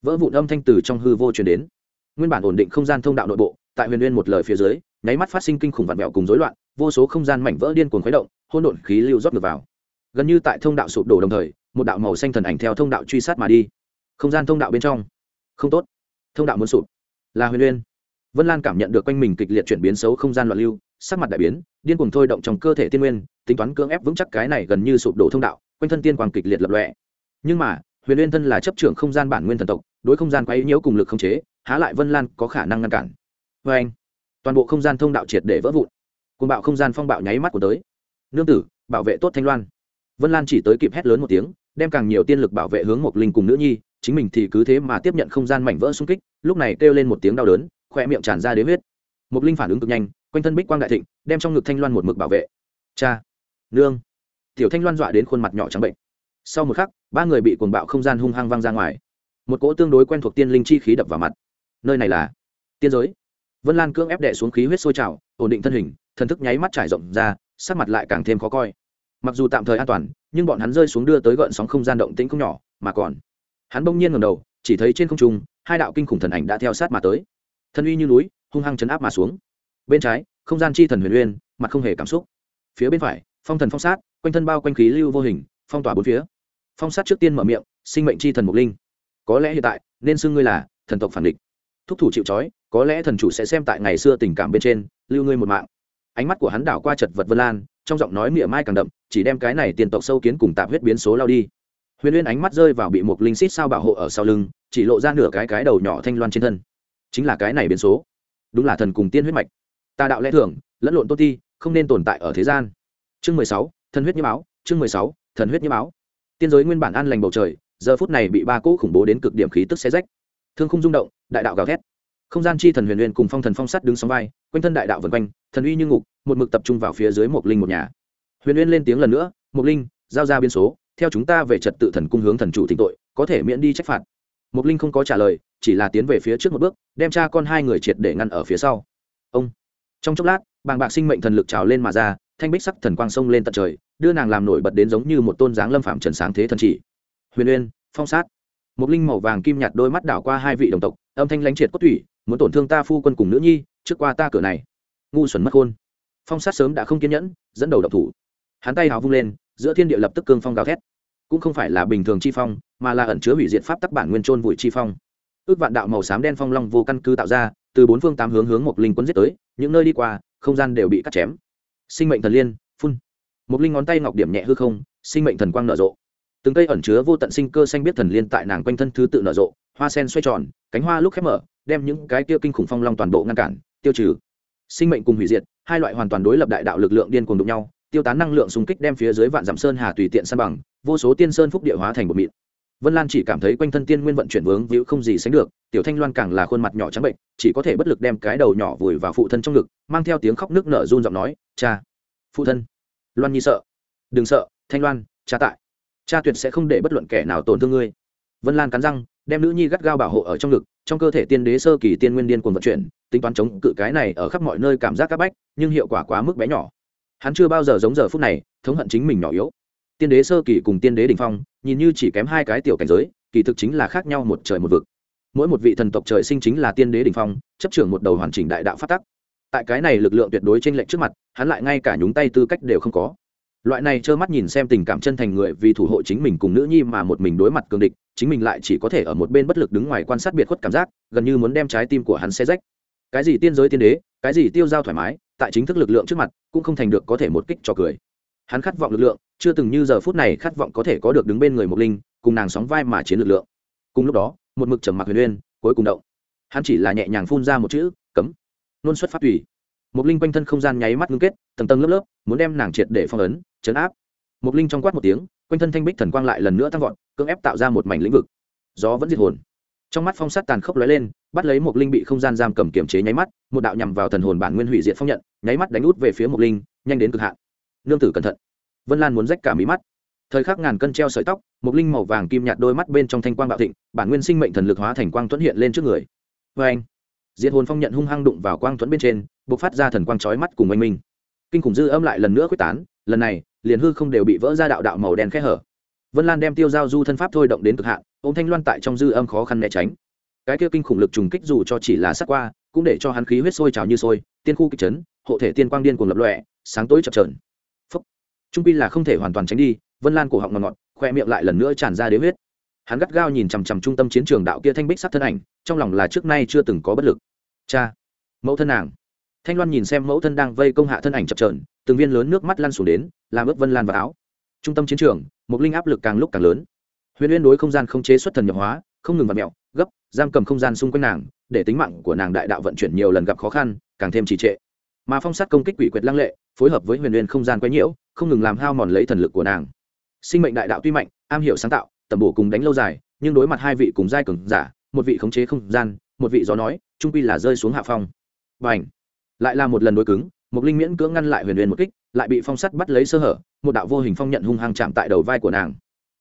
Vỡ vụn âm thanh từ trong hư vô truyền đến. Nguyên bản ổn định không gian thông đạo nội bộ, tại huyền uyên một lời phía dưới, nháy mắt phát sinh kinh khủng vặn vẹo cùng rối loạn vô số không gian mảnh vỡ điên cuồng khuấy động, hỗn độn khí lưu rót ngược vào. Gần như tại thông đạo sụp đổ đồng thời, một đạo màu xanh thần ảnh theo thông đạo truy sát mà đi. Không gian thông đạo bên trong. Không tốt. Thông đạo muốn sụp. Là huyền uyên. Vân lan cảm nhận được quanh mình kịch liệt chuyển biến xấu không gian loạn lưu, sắc mặt đại biến, điên cuồng thôi động trong cơ thể tiên nguyên, tính toán cưỡng ép vững chắc cái này gần như sụp đổ thông đạo, quanh thân tiên quang kịch liệt lập lọe nhưng mà, huyền uyên thân là chấp trưởng không gian bản nguyên thần tộc, đối không gian quấy nhiễu cùng lực không chế, há lại vân lan có khả năng ngăn cản. Vê anh toàn bộ không gian thông đạo triệt để vỡ vụn cùng bạo không gian phong bạo nháy mắt của tới. Nương tử, bảo vệ tốt thanh loan. Vân lan chỉ tới kịp hét lớn một tiếng, đem càng nhiều tiên lực bảo vệ hướng một linh cùng nữ nhi, chính mình thì cứ thế mà tiếp nhận không gian mảnh vỡ xung kích, lúc này kêu lên một tiếng đau đớn khoe miệng tràn ra đế huyết. Một linh phản ứng cực nhanh, quanh thân bích quang đại thịnh, đem trong ngực thanh loan một mực bảo vệ. Cha, nương. Tiểu thanh loan dọa đến khuôn mặt nhỏ trắng bệnh. Sau một khắc, ba người bị cuồng bạo không gian hung hăng văng ra ngoài. Một cỗ tương đối quen thuộc tiên linh chi khí đập vào mặt. Nơi này là tiên giới. Vân lan cưỡng ép đệ xuống khí huyết sôi trào, ổn định thân hình thần thức nháy mắt trải rộng ra, sắc mặt lại càng thêm khó coi. Mặc dù tạm thời an toàn, nhưng bọn hắn rơi xuống đưa tới gợn sóng không gian động tĩnh không nhỏ, mà còn. Hắn bỗng nhiên ngầm đầu, chỉ thấy trên không trung, hai đạo kinh khủng thần ảnh đã theo sát mà tới. Thân uy như núi, hung hăng chấn áp mà xuống. Bên trái, không gian chi thần huyền uyên, mặt không hề cảm xúc. Phía bên phải, phong thần phong sát, quanh thân bao quanh khí lưu vô hình, phong tỏa bốn phía. Phong sát trước tiên mở miệng, sinh mệnh chi thần mục linh. Có lẽ hiện tại, nên xưng ngươi là thần tộc phản địch. Thúc thủ chịu trói, có lẽ thần chủ sẽ xem tại ngày xưa tình cảm bên trên, lưu ngươi một mạng ánh mắt của hắn đảo qua chật vật vân lan, trong giọng nói mỉa mai càng đậm, chỉ đem cái này tiền tộc sâu kiến cùng tạp huyết biến số lao đi. Huyền uyên ánh mắt rơi vào bị một linh xít sao bảo hộ ở sau lưng, chỉ lộ ra nửa cái cái đầu nhỏ thanh loan trên thân. Chính là cái này biến số. Đúng là thần cùng tiên huyết mạch. Ta đạo lẽ thường, lẫn lộn tô ti, không nên tồn tại ở thế gian. Chương mười sáu, thần huyết nhiễm áo chương mười sáu, thần huyết nhiễm áo tiên giới nguyên bản an lành bầu trời, giờ phút này bị ba cỗ khủng bố đến cực điểm khí tức xé rách. Thương không rung động, đại đạo gào thét không gian chi thần huyền huyền cùng phong thần phong sắt đứng sóng vai, quanh thân đại đạo vân quanh, thần uy như ngục, một mực tập trung vào phía dưới một linh một nhà. Huyền huyền lên tiếng lần nữa một linh, giao ra biên số, theo chúng ta về trật tự thần cung hướng thần chủ thỉnh tội, có thể miễn đi trách phạt. Một linh không có trả lời, chỉ là tiến về phía trước một bước, đem cha con hai người triệt để ngăn ở phía sau. Ông. Trong chốc lát, bàng bạc sinh mệnh thần lực trào lên mà ra, thanh bích sắc thần quang sông lên tận trời, đưa nàng làm nổi bật đến giống như một tôn dáng lâm phạm trần sáng thế thần chỉ. Huyền uyên phong sát. Một linh màu vàng kim nhạt đôi mắt đảo qua hai vị đồng tộc, âm thanh lãnh triệt cốt thủy muốn tổn thương ta phu quân cùng nữ nhi, trước qua ta cửa này. Ngu xuẩn mất khôn. Phong sát sớm đã không kiên nhẫn, dẫn đầu độc thủ. Hắn tay hào vung lên, giữa thiên địa lập tức cương phong gào thét. Cũng không phải là bình thường chi phong, mà là ẩn chứa hủy diệt pháp tắc bản nguyên trôn vùi chi phong. Ước vạn đạo màu xám đen phong long vô căn cứ tạo ra, từ bốn phương tám hướng hướng một linh quân giết tới, những nơi đi qua, không gian đều bị cắt chém. Sinh mệnh thần liên, phun. Một linh ngón tay ngọc điểm nhẹ hư không, sinh mệnh thần quang nở rộ từng cây ẩn chứa vô tận sinh cơ xanh biết thần liên tại nàng quanh thân thứ tự nở rộ, hoa sen xoay tròn, cánh hoa lúc khép mở, đem những cái kia kinh khủng phong long toàn bộ ngăn cản, tiêu trừ. Sinh mệnh cùng hủy diệt, hai loại hoàn toàn đối lập đại đạo lực lượng điên cùng đụng nhau, tiêu tán năng lượng xung kích đem phía dưới vạn dặm sơn hà tùy tiện san bằng, vô số tiên sơn phúc địa hóa thành một mịn. Vân lan chỉ cảm thấy quanh thân tiên nguyên vận chuyển vướng víu không gì sánh được, tiểu thanh loan càng là khuôn mặt nhỏ trắng bệnh, chỉ có thể bất lực đem cái đầu nhỏ vùi vào phụ thân trong ngực, mang theo tiếng khóc nước nở run giọng nói, cha, phụ thân. Loan nhi sợ. Đừng sợ, thanh loan, cha tại cha tuyệt sẽ không để bất luận kẻ nào tổn thương ngươi. Vân lan cắn răng, đem nữ nhi gắt gao bảo hộ ở trong ngực, trong cơ thể tiên đế sơ kỳ tiên nguyên điên cuồng vận chuyển, tính toán chống cự cái này ở khắp mọi nơi cảm giác c áp bách, nhưng hiệu quả quá mức bé nhỏ. Hắn chưa bao giờ giống giờ phút này, thống hận chính mình nhỏ yếu. Tiên đế sơ kỳ cùng tiên đế đình phong, nhìn như chỉ kém hai cái tiểu cảnh giới, kỳ thực chính là khác nhau một trời một vực. Mỗi một vị thần tộc trời sinh chính là tiên đế đình phong, chấp trưởng một đầu hoàn chỉnh đại đạo phát tắc. Tại cái này lực lượng tuyệt đối t r ê n lệch trước mặt, hắn lại ngay cả nhúng tay tư cách đều không có loại này trơ mắt nhìn xem tình cảm chân thành người vì thủ hộ chính mình cùng nữ nhi mà một mình đối mặt cường địch, chính mình lại chỉ có thể ở một bên bất lực đứng ngoài quan sát biệt khuất cảm giác, gần như muốn đem trái tim của hắn xe rách. Cái gì tiên giới tiên đế, cái gì tiêu giao thoải mái, tại chính thức lực lượng trước mặt, cũng không thành được có thể một kích cho cười. Hắn khát vọng lực lượng, chưa từng như giờ phút này khát vọng có thể có được đứng bên người một linh, cùng nàng sóng vai mà chiến lực lượng. Cùng lúc đó, một mực trầm mặc huyền uyên, cuối cùng động. Hắn chỉ là nhẹ nhàng phun ra một chữ, cấm. Luôn xuất phát tùy một linh quanh thân không gian nháy mắt ngưng kết, tầng tầng lớp lớp, muốn đem nàng triệt để phong ấn, chấn áp. Một linh trong quát một tiếng, quanh thân thanh bích thần quang lại lần nữa tăng vọt, cưỡng ép tạo ra một mảnh lĩnh vực. Gió vẫn diệt hồn. Trong mắt phong sát tàn khốc lóe lên, bắt lấy một linh bị không gian giam cầm kiểm chế nháy mắt, một đạo nhằm vào thần hồn bản nguyên hủy diệt phong nhận, nháy mắt đánh út về phía một linh, nhanh đến cực hạn. Nương tử cẩn thận. Vân lan muốn rách cả mí mắt. Thời khắc ngàn cân treo sợi tóc một linh màu vàng kim nhạt đôi mắt bên trong thanh quang bạo thịnh, bản nguyên sinh mệnh thần lực hóa thành quang tuấn hiện lên trước người. Vê anh diệt hồn phong nhận hung hăng đụng vào quang thuẫn bên trên b ộ c phát ra thần quang trói mắt cùng oanh minh. Kinh khủng dư âm lại lần nữa quyết tán, lần này, liền hư không đều bị vỡ ra đạo đạo màu đen khẽ hở. Vân lan đem tiêu giao du thân pháp thôi động đến cực hạn ô thanh loan tại trong dư âm khó khăn né tránh. Cái kia kinh khủng lực trùng kích dù cho chỉ là sắc qua, cũng để cho hắn khí huyết sôi trào như sôi, tiên khu kịch chấn, hộ thể tiên quang điên cuồng lập lọe sáng tối chập trờn phúc. Trung pi là không thể hoàn toàn tránh đi, vân lan cổ họng ngọt ngọt, khoe miệng lại lần nữa tràn ra đế huyết. Hắn gắt gao nhìn chằm chằm trung tâm chiến trường đạo kia thanh bích sắc thân ảnh trong lòng là trước nay chưa từng có bất lực. Cha, mẫu thân nàng. Thanh loan nhìn xem mẫu thân đang vây công hạ thân ảnh chập trờn từng viên lớn nước mắt lăn xuống đến, làm ướp vân lan vào áo. Trung tâm chiến trường một linh áp lực càng lúc càng lớn. Huyền uyên đối không gian không chế xuất thần nhập hóa, không ngừng vặt mẹo, gấp, giam cầm không gian xung quanh nàng, để tính mạng của nàng đại đạo vận chuyển nhiều lần gặp khó khăn, càng thêm trì trệ. Mà phong sát công kích quỷ quyệt lăng lệ, phối hợp với huyền uyên không gian quấy nhiễu, không ngừng làm hao mòn lấy thần lực của nàng. Sinh mệnh đại đạo tuy mạnh, am hiểu sáng tạo, tầm bổ cùng đánh lâu dài, nhưng đối mặt hai vị cùng giai cường giả một vị khống chế không gian, một vị gió nói, trung quy là rơi xuống hạ phong. Và ảnh lại là một lần đối cứng một linh miễn cưỡng ngăn lại huyền huyền một kích, lại bị phong sắt bắt lấy sơ hở, một đạo vô hình phong nhận hung hăng chạm tại đầu vai của nàng.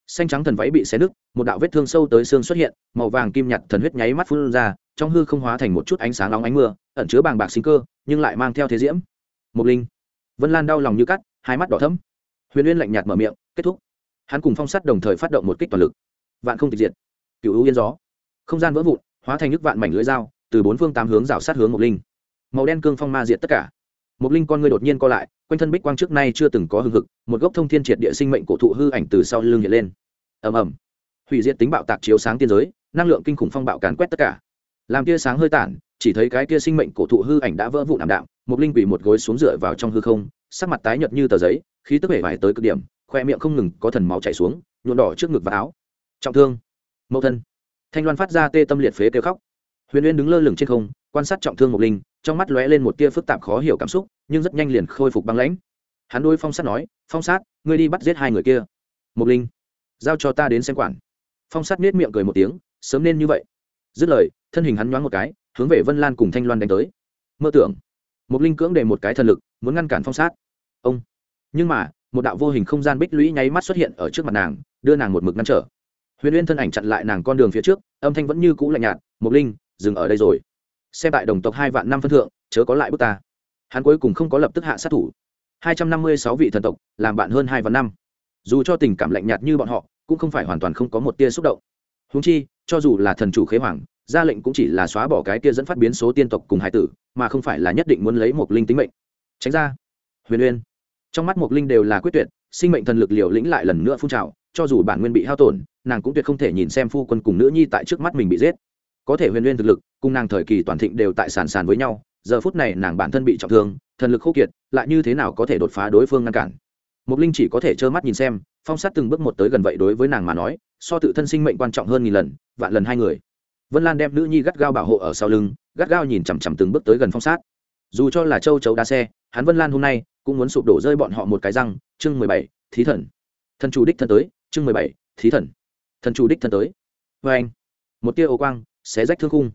Xanh trắng thần váy bị xé nứt, một đạo vết thương sâu tới xương xuất hiện, màu vàng kim nhạt thần huyết nháy mắt phun ra, trong hư không hóa thành một chút ánh sáng nóng ánh mưa, ẩn chứa bàng bạc sinh cơ, nhưng lại mang theo thế diễm. Mục linh! Vân lan đau lòng như cắt, hai mắt đỏ thấm huyền uyên lạnh nhạt mở miệng, kết thúc. Hắn cùng phong sắt đồng thời phát động một kích toàn lực. Vạn không tịch diệt. Cựu ưu yên gió không gian vỡ vụn, hóa thành nước vạn mảnh lưỡi dao, từ bốn phương tám hướng rào sát hướng một linh. Màu đen cương phong ma diệt tất cả. Một linh con người đột nhiên co lại, quanh thân bích quang trước nay chưa từng có hưng hực, một gốc thông thiên triệt địa sinh mệnh cổ thụ hư ảnh từ sau lưng hiện lên. Ầm ầm. Hủy diệt tính bạo tạc chiếu sáng tiên giới, năng lượng kinh khủng phong bạo càn quét tất cả. Làm tia sáng hơi tản, chỉ thấy cái kia sinh mệnh cổ thụ hư ảnh đã vỡ vụn ảm đạm một linh quỳ một gối xuống dựa vào trong hư không, sắc mặt tái nhợt như tờ giấy, khí tức bể vải tới cực điểm, khoe miệng không ngừng có thần máu chảy xuống nhuộn đỏ trước ngực và áo. Trọng thương. Mẫu thân thanh loan phát ra tê tâm liệt phế kêu khóc. Huyền uyên đứng lơ lửng trên không, quan sát trọng thương Mộc linh, trong mắt lóe lên một tia phức tạp khó hiểu cảm xúc, nhưng rất nhanh liền khôi phục băng lãnh. Hắn đôi phong sát nói, phong sát, ngươi đi bắt giết hai người kia. Mộc linh, giao cho ta đến xem quản. Phong sát nết miệng cười một tiếng, sớm nên như vậy. Dứt lời, thân hình hắn nhoáng một cái, hướng về vân lan cùng thanh loan đánh tới. Mơ tưởng. Mộc linh cưỡng để một cái thần lực, muốn ngăn cản phong sát. Ông. Nhưng mà, một đạo vô hình không gian bích lũy nháy mắt xuất hiện ở trước mặt nàng, đưa nàng một mực ngăn trở huyền uyên thân ảnh chặn lại nàng con đường phía trước, âm thanh vẫn như cũ lạnh nhạt Mục linh, dừng ở đây rồi. Xem tại đồng tộc hai vạn năm phân thượng, chớ có lại bước ta. Hắn cuối cùng không có lập tức hạ sát thủ. Hai trăm năm mươi sáu vị thần tộc, làm bạn hơn hai vạn năm. Dù cho tình cảm lạnh nhạt như bọn họ, cũng không phải hoàn toàn không có một tia xúc động. Húng chi, cho dù là thần chủ khế hoàng, ra lệnh cũng chỉ là xóa bỏ cái tia dẫn phát biến số tiên tộc cùng hải tử, mà không phải là nhất định muốn lấy một linh tính mệnh. Tránh ra. Huyền uyên. Trong mắt một linh đều là quyết tuyệt, sinh mệnh thần lực liều lĩnh lại lần nữa phun trào cho dù bản nguyên bị hao tổn, nàng cũng tuyệt không thể nhìn xem phu quân cùng nữ nhi tại trước mắt mình bị giết. Có thể huyền nguyên thực lực, cùng nàng thời kỳ toàn thịnh đều tại sàn sàn với nhau, giờ phút này nàng bản thân bị trọng thương, thần lực khô kiệt, lại như thế nào có thể đột phá đối phương ngăn cản? Mục linh chỉ có thể trơ mắt nhìn xem, phong sát từng bước một tới gần vậy đối với nàng mà nói, so tự thân sinh mệnh quan trọng hơn nghìn lần, vạn lần hai người. Vân lan đem nữ nhi gắt gao bảo hộ ở sau lưng, gắt gao nhìn chằm chằm từng bước tới gần phong sát. Dù cho là châu chấu đa xe, hắn vân lan hôm nay cũng muốn sụp đổ rơi bọn họ một cái răng. Chương mười bảy, thí thần. Thần chủ đích thân tới chương mười bảy, thí thần. Thần chủ đích thân tới. Vê anh. Một tia ô quang xé rách thương khung.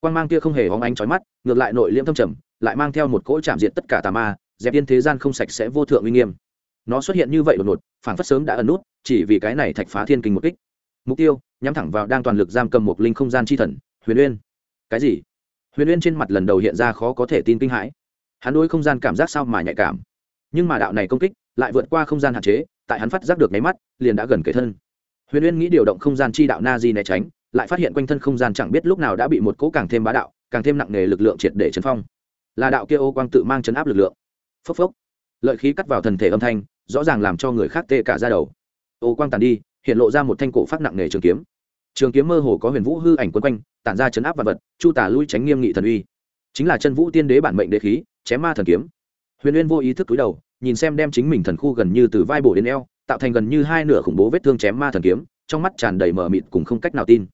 Quang mang kia không hề hóng ánh trói mắt, ngược lại nội liễm thâm trầm, lại mang theo một cỗ chạm diện tất cả tà ma, dẹp yên thế gian không sạch sẽ vô thượng uy nghiêm. Nó xuất hiện như vậy đột ngột phản phất sớm đã ẩn nút, chỉ vì cái này thạch phá thiên kinh một kích. Mục tiêu, nhắm thẳng vào đang toàn lực giam cầm một linh không gian chi thần, huyền uyên. Cái gì? Huyền uyên trên mặt lần đầu hiện ra khó có thể tin kinh hãi. Hắn đối không gian cảm giác sao mà nhạy cảm. Nhưng mà đạo này công kích lại vượt qua không gian hạn chế tại hắn phát giác được nháy mắt, liền đã gần kề thân. Huyền uyên nghĩ điều động không gian chi đạo na di né tránh, lại phát hiện quanh thân không gian chẳng biết lúc nào đã bị một cỗ càng thêm bá đạo, càng thêm nặng nề lực lượng triệt để chấn phong. Là đạo kia ô quang tự mang chấn áp lực lượng. Phốc phốc. Lợi khí cắt vào thần thể âm thanh, rõ ràng làm cho người khác tê cả ra đầu. Ô quang tàn đi, hiện lộ ra một thanh cổ phát nặng nề trường kiếm. Trường kiếm mơ hồ có huyền vũ hư ảnh quân quanh, tản ra chấn áp vật vật, chu tả lui tránh nghiêm nghị thần uy. Chính là chân vũ tiên đế bản mệnh đế khí, chém ma thần kiếm. Huyền uyên vô ý thức túi đầu nhìn xem đem chính mình thần khu gần như từ vai bổ đến eo, tạo thành gần như hai nửa khủng bố vết thương chém ma thần kiếm, trong mắt tràn đầy mờ mịt cùng không cách nào tin.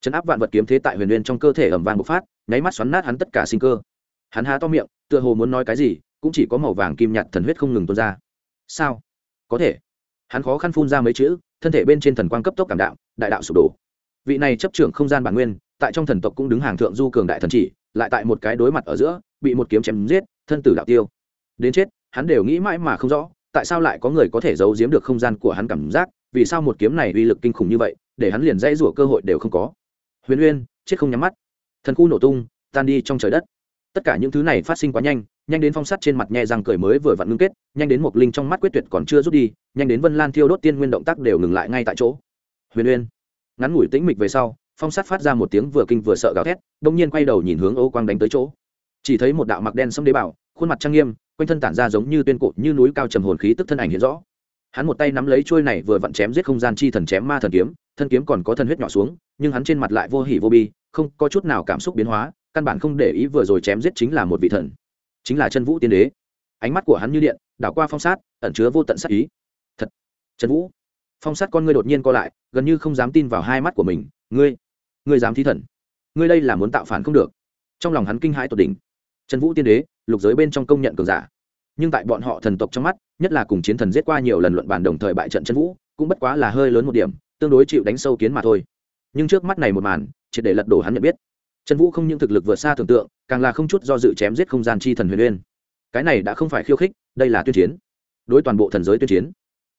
Chấn áp vạn vật kiếm thế tại huyền liên trong cơ thể ẩm vàng bộc phát, nháy mắt xoắn nát hắn tất cả sinh cơ. Hắn há to miệng, tựa hồ muốn nói cái gì, cũng chỉ có màu vàng kim nhạt thần huyết không ngừng tuôn ra. Sao? Có thể. Hắn khó khăn phun ra mấy chữ, thân thể bên trên thần quang cấp tốc cảm đạo đại đạo sụp đổ. Vị này chấp trưởng không gian bản nguyên, tại trong thần tộc cũng đứng hàng thượng du cường đại thần chỉ, lại tại một cái đối mặt ở giữa, bị một kiếm chém giết, thân tử đạo tiêu. Đến chết hắn đều nghĩ mãi mà không rõ, tại sao lại có người có thể giấu giếm được không gian của hắn cảm giác, vì sao một kiếm này uy lực kinh khủng như vậy, để hắn liền dãy rủa cơ hội đều không có. Huyền uyên, chết không nhắm mắt. Thần khu nổ tung, tan đi trong trời đất. Tất cả những thứ này phát sinh quá nhanh nhanh đến phong sắt trên mặt nhẹ răng cười mới vừa vặn ngưng kết, nhanh đến một linh trong mắt quyết tuyệt còn chưa rút đi, nhanh đến vân lan thiêu đốt tiên nguyên động tác đều ngừng lại ngay tại chỗ. Huyền uyên, ngắn ngủi tĩnh mịch về sau, phong sắt phát ra một tiếng vừa kinh vừa sợ gào thét đông nhiên quay đầu nhìn hướng ô quang đánh tới chỗ. Chỉ thấy một đạo mặc đen xâm đế bảo, khuôn mặt trang nghiêm quanh thân tản ra giống như tuyên cột như núi cao trầm hồn khí tức thân ảnh hiện rõ. Hắn một tay nắm lấy trôi này vừa vặn chém giết không gian chi thần chém ma thần kiếm, thân kiếm còn có thân huyết nhỏ xuống, nhưng hắn trên mặt lại vô hỉ vô bi, không có chút nào cảm xúc biến hóa, căn bản không để ý vừa rồi chém giết chính là một vị thần, chính là chân vũ tiên đế. Ánh mắt của hắn như điện, đảo qua phong sát, ẩn chứa vô tận sát ý. Thật trần vũ, phong sát con ngươi đột nhiên co lại, gần như không dám tin vào hai mắt của mình. Ngươi ngươi dám thi thần, ngươi đây là muốn tạo phản không được. Trong lòng hắn kinh hãi tột đỉnh trần vũ tiên đế, lục giới bên trong công nhận cường giả. Nhưng tại bọn họ thần tộc trong mắt, nhất là cùng chiến thần giết qua nhiều lần luận bàn đồng thời bại trận trần vũ, cũng bất quá là hơi lớn một điểm, tương đối chịu đánh sâu kiến mà thôi. Nhưng trước mắt này một màn, triệt để lật đổ hắn nhận biết. Trần vũ không những thực lực vượt xa tưởng tượng, càng là không chút do dự chém giết không gian chi thần huyền uyên. Cái này đã không phải khiêu khích, đây là tuyên chiến. Đối toàn bộ thần giới tuyên chiến.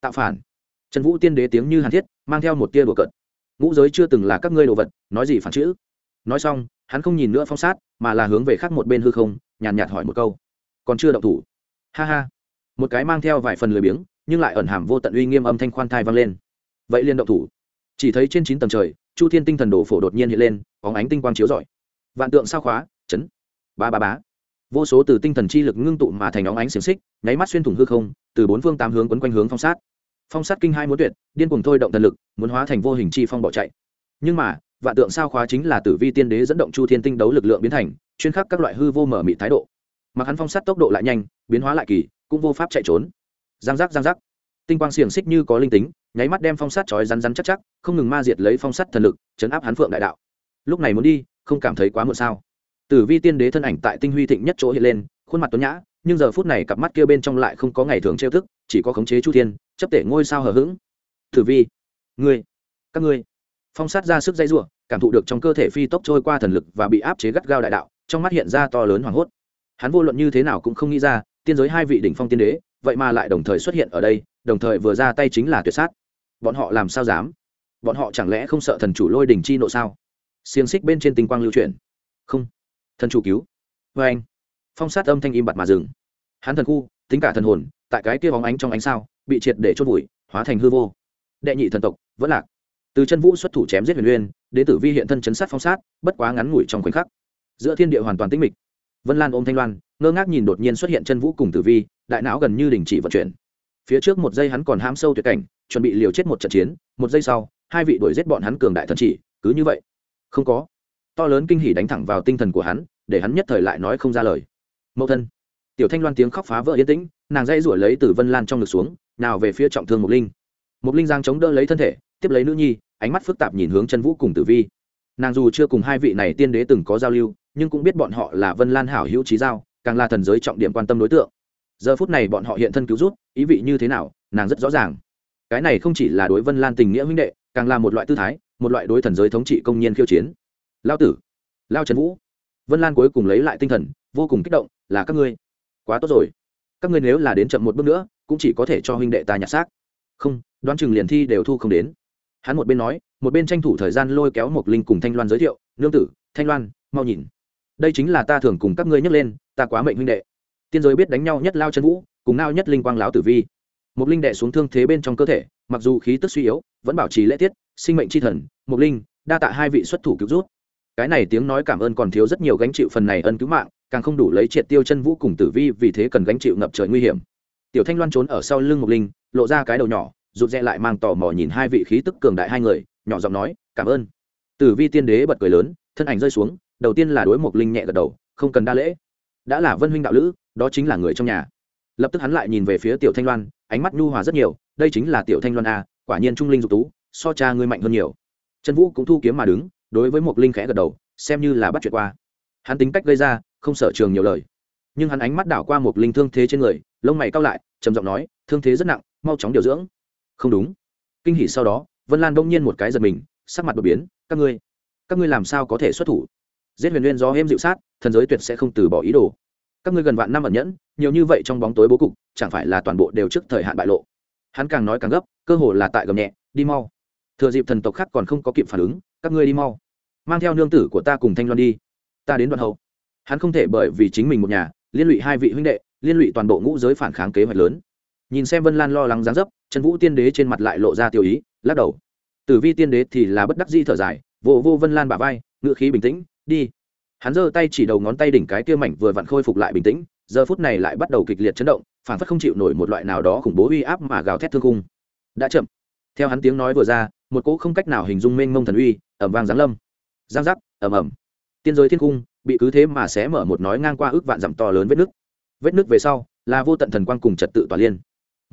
Tạo phản. Trần vũ tiên đế tiếng như hàn thiết, mang theo một tia đùa cận ngũ giới chưa từng là các ngươi đồ vật, nói gì phản chữ? Nói xong, hắn không nhìn nữa phong sát, mà là hướng về khác một bên hư không, nhàn nhạt hỏi một câu. Còn chưa động thủ? Ha ha. Một cái mang theo vài phần lười biếng, nhưng lại ẩn hàm vô tận uy nghiêm âm thanh khoan thai vang lên. Vậy liên động thủ. Chỉ thấy trên chín tầng trời, chu thiên tinh thần đồ phổ đột nhiên hiện lên có ánh tinh quang chiếu rọi. Vạn tượng sao khóa, chấn. Ba ba bá vô số từ tinh thần chi lực ngưng tụ mà thành óng ánh xiềng xích, nháy mắt xuyên thủng hư không, từ bốn phương tám hướng quấn quanh hướng phong sát. Phong sát kinh hai muốn tuyệt, điên cùng thôi động thần lực, muốn hóa thành vô hình chi phong bỏ chạy. Nhưng mà vạn tượng sao khóa chính là tử vi tiên đế dẫn động chu thiên tinh đấu lực lượng biến thành, chuyên khắc các loại hư vô mở mị thái độ. Mặc hắn phong sát tốc độ lại nhanh, biến hóa lại kỳ, cũng vô pháp chạy trốn. Giang giác giang giác. Tinh quang xiềng xích như có linh tính, nháy mắt đem phong sát chói rắn rắn chắc chắc, không ngừng ma diệt lấy phong sát thần lực, chấn áp hắn phượng đại đạo. Lúc này muốn đi, không cảm thấy quá muộn sao. Tử vi tiên đế thân ảnh tại tinh huy thịnh nhất chỗ hiện lên, khuôn mặt tuấn nhã, nhưng giờ phút này cặp mắt kia bên trong lại không có ngày thường trêu thức, chỉ có khống chế chu thiên, chấp tể ngôi sao hờ hững. Tử vi, ngươi, các ngươi phong sát ra sức dây giụa cảm thụ được trong cơ thể phi tốc trôi qua thần lực và bị áp chế gắt gao đại đạo, trong mắt hiện ra to lớn hoảng hốt. Hắn vô luận như thế nào cũng không nghĩ ra, tiên giới hai vị đỉnh phong tiên đế, vậy mà lại đồng thời xuất hiện ở đây, đồng thời vừa ra tay chính là tuyệt sát. Bọn họ làm sao dám? Bọn họ chẳng lẽ không sợ thần chủ lôi đình chi nộ sao? Xiềng xích bên trên tinh quang lưu chuyển. Không. Thần chủ cứu. Vê anh. Phong sát âm thanh im bặt mà dừng. Hắn thần khu, tính cả thần hồn, tại cái kia bóng ánh trong ánh sao, bị triệt để chốt vùi, hóa thành hư vô. Đệ nhị thần tộc, vẫn lạc từ chân vũ xuất thủ chém giết huyền uyên đến tử vi hiện thân chấn sát phong sát, bất quá ngắn ngủi trong khoảnh khắc. Giữa thiên địa hoàn toàn tĩnh mịch. Vân lan ôm thanh loan, ngơ ngác nhìn đột nhiên xuất hiện chân vũ cùng tử vi, đại não gần như đình chỉ vận chuyển. Phía trước một giây hắn còn ham sâu tuyệt cảnh, chuẩn bị liều chết một trận chiến, một giây sau, hai vị đuổi giết bọn hắn cường đại thần chỉ, cứ như vậy. Không có. To lớn kinh hỉ đánh thẳng vào tinh thần của hắn, để hắn nhất thời lại nói không ra lời. Mẫu thân. Tiểu thanh loan tiếng khóc phá vỡ yên tĩnh, nàng dây rủi lấy từ vân lan trong ngực xuống, nào về phía trọng thương mục linh. Mục linh giang chống đỡ lấy thân thể tiếp lấy nữ nhi, ánh mắt phức tạp nhìn hướng chân vũ cùng tử vi. Nàng dù chưa cùng hai vị này tiên đế từng có giao lưu, nhưng cũng biết bọn họ là vân lan hảo hữu trí giao, càng là thần giới trọng điểm quan tâm đối tượng. Giờ phút này bọn họ hiện thân cứu rút ý vị như thế nào, nàng rất rõ ràng. Cái này không chỉ là đối vân lan tình nghĩa huynh đệ, càng là một loại tư thái, một loại đối thần giới thống trị công nhiên khiêu chiến. Lao tử, lao trần vũ. Vân lan cuối cùng lấy lại tinh thần, vô cùng kích động, là các ngươi. Quá tốt rồi. Các ngươi nếu là đến chậm một bước nữa, cũng chỉ có thể cho huynh đệ ta nhặt xác. Không, đoán chừng liền thi đều thu không đến hắn một bên nói, một bên tranh thủ thời gian lôi kéo một linh cùng thanh loan giới thiệu, nương tử, thanh loan, mau nhìn. Đây chính là ta thường cùng các ngươi nhấc lên, ta quá mệnh huynh đệ. Tiên giới biết đánh nhau nhất lao chân vũ, cùng nao nhất linh quang láo tử vi. Một linh đệ xuống thương thế bên trong cơ thể, mặc dù khí tức suy yếu, vẫn bảo trì lễ tiết, sinh mệnh c h i thần một linh, đa tạ hai vị xuất thủ cứu rút cái này tiếng nói cảm ơn còn thiếu rất nhiều gánh chịu phần này ân cứu mạng, càng không đủ lấy triệt tiêu chân vũ cùng tử vi vì thế cần gánh chịu ngập trời nguy hiểm. Tiểu thanh loan trốn ở sau lưng mộc linh, lộ ra cái đầu nhỏ rụt rè lại mang tò mò nhìn hai vị khí tức cường đại hai người, nhỏ giọng nói, cảm ơn. Tử vi tiên đế bật cười lớn, thân ảnh rơi xuống, đầu tiên là đối mộc linh nhẹ gật đầu, không cần đa lễ. Đã là vân huynh đạo lữ, đó chính là người trong nhà. Lập tức hắn lại nhìn về phía tiểu thanh loan, ánh mắt nhu hòa rất nhiều, đây chính là tiểu thanh loan a quả nhiên trung linh dục tú, so cha ngươi mạnh hơn nhiều. Trần vũ cũng thu kiếm mà đứng, đối với mộc linh khẽ gật đầu, xem như là bắt chuyện qua. Hắn tính cách gây ra, không sở trường nhiều lời. Nhưng hắn ánh mắt đảo qua Mục linh thương thế trên người, lông mày cao lại, trầm giọng nói, thương thế rất nặng, mau chóng điều dưỡng không đúng. Kinh hỉ sau đó, vân lan bỗng nhiên một cái giật mình, sắc mặt đột biến, các ngươi các ngươi làm sao có thể xuất thủ? Giết huyền nguyên do em dịu sát, thần giới tuyệt sẽ không từ bỏ ý đồ. Các ngươi gần vạn năm ẩn nhẫn, nhiều như vậy trong bóng tối bố cục, chẳng phải là toàn bộ đều trước thời hạn bại lộ? Hắn càng nói càng gấp, cơ hồ là tại gầm nhẹ, đi mau. Thừa dịp thần tộc khác còn không có kịp phản ứng, các ngươi đi mau. Mang theo nương tử của ta cùng thanh loan đi. Ta đến đoạn hậu. Hắn không thể bởi vì chính mình một nhà, liên lụy hai vị huynh đệ, liên lụy toàn bộ ngũ giới phản kháng kế hoạch lớn. Nhìn xem vân lan lo lắng dáng dấp trần vũ tiên đế trên mặt lại lộ ra tiêu ý lắc đầu. Tử vi tiên đế thì là bất đắc di thở dài vô vô vân lan bả vai ngự khí bình tĩnh đi. Hắn giơ tay chỉ đầu ngón tay đỉnh cái kia mảnh vừa vặn khôi phục lại bình tĩnh giờ phút này lại bắt đầu kịch liệt chấn động phản phất không chịu nổi một loại nào đó khủng bố uy áp mà gào thét thương cung đã chậm. Theo hắn tiếng nói vừa ra một cỗ không cách nào hình dung mênh mông thần uy ẩm vang giáng lâm. Giang giác ẩm ẩm tiên giới thiên cung bị cứ thế mà sẽ mở một nói ngang qua ước vạn dặm to lớn vết nứt, vết nứt về sau là vô tận thần quang cùng trật tự tỏa liên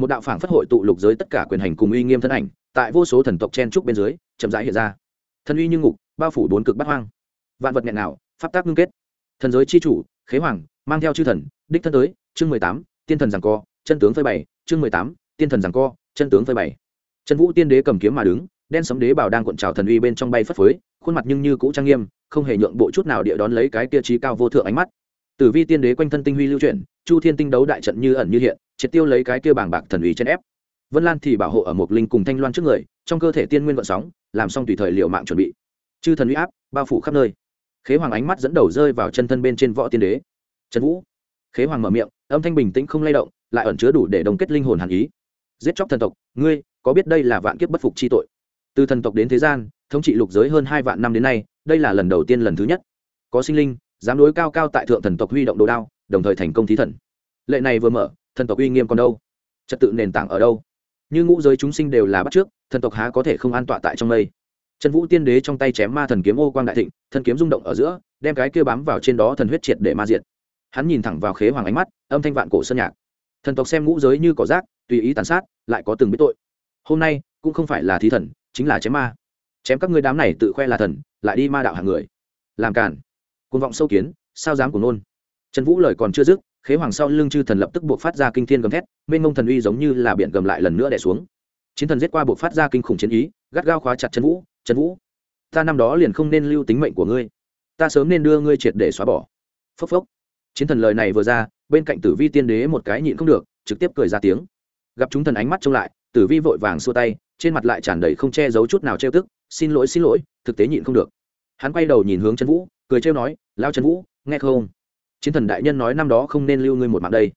một đạo phảng phất hội tụ lục giới tất cả quyền hành cùng uy nghiêm thân ảnh, tại vô số thần tộc chen trúc bên dưới, chậm rãi hiện ra. Thân uy như ngục, bao phủ bốn cực bắt hoang. Vạn vật nghẹn nào pháp tác ngưng kết. Thần giới chi chủ, khế hoàng, mang theo chư thần, đích thân tới, chương mười tám, tiên thần giằng co, chân tướng phơi bày, chương mười tám, tiên thần giằng co, chân tướng phơi bày. Trần vũ tiên đế cầm kiếm mà đứng, đen sấm đế bảo đang cuộn trào thần uy bên trong bay phất phới, khuôn mặt nhưng như cũ trang nghiêm, không hề nhượng bộ chút nào địa đón lấy cái kia trí cao vô thượng ánh mắt tử vi tiên đế quanh thân tinh huy lưu chuyển, chu thiên tinh đấu đại trận như ẩn như hiện, triệt tiêu lấy cái kia bảng bạc thần uy trên ép. Vân lan thì bảo hộ ở một linh cùng thanh loan trước người, trong cơ thể tiên nguyên vận sóng, làm xong tùy thời liệu mạng chuẩn bị. Chư thần uy áp, bao phủ khắp nơi. Khế hoàng ánh mắt dẫn đầu rơi vào chân thân bên trên võ tiên đế. Trần vũ. Khế hoàng mở miệng, âm thanh bình tĩnh không lay động, lại ẩn chứa đủ để đồng kết linh hồn hàn ý. Giết chóc thần tộc, ngươi, có biết đây là vạn kiếp bất phục chi tội? Từ thần tộc đến thế gian, thống trị lục giới hơn hai vạn năm đến nay, đây là lần đầu tiên lần thứ nhất. Có sinh linh dám đối cao cao tại thượng thần tộc huy động đồ đao, đồng thời thành công thí thần. Lệ này vừa mở, thần tộc uy nghiêm còn đâu? Trật tự nền tảng ở đâu? Như ngũ giới chúng sinh đều là bắt trước, thần tộc há có thể không an tọa tại trong mây? Trần vũ tiên đế trong tay chém ma thần kiếm ô quang đại thịnh, thần kiếm rung động ở giữa, đem cái kia bám vào trên đó thần huyết triệt để ma diệt. Hắn nhìn thẳng vào khế hoàng ánh mắt, âm thanh vạn cổ sơn nhạc. Thần tộc xem ngũ giới như cỏ rác, tùy ý tàn sát, lại có từng biết tội. Hôm nay, cũng không phải là thí thần, chính là chém ma. Chém các ngươi đám này tự khoe là thần, lại đi ma đạo hàng người. Làm cản côn vọng sâu kiến, sao dám của nôn? Trần vũ lời còn chưa dứt, khế hoàng sau lưng chư thần lập tức buộc phát ra kinh thiên gầm thét, mênh mông thần uy giống như là biển gầm lại lần nữa đẻ xuống. Chiến thần giết qua buộc phát ra kinh khủng chiến ý, gắt gao khóa chặt trần vũ trần vũ, ta năm đó liền không nên lưu tính mệnh của ngươi. Ta sớm nên đưa ngươi triệt để xóa bỏ. Phốc phốc. Chiến thần lời này vừa ra, bên cạnh tử vi tiên đế một cái nhịn không được, trực tiếp cười ra tiếng. Gặp chúng thần ánh mắt trông lại, tử vi vội vàng xua tay, trên mặt lại tràn đầy không che giấu chút nào trêu tức, xin lỗi xin lỗi, thực tế nhịn không được. Hắn quay đầu nhìn hướng trần vũ cười trêu nói lao trần vũ, nghe không? Chiến thần đại nhân nói năm đó không nên lưu ngươi một mạng đây.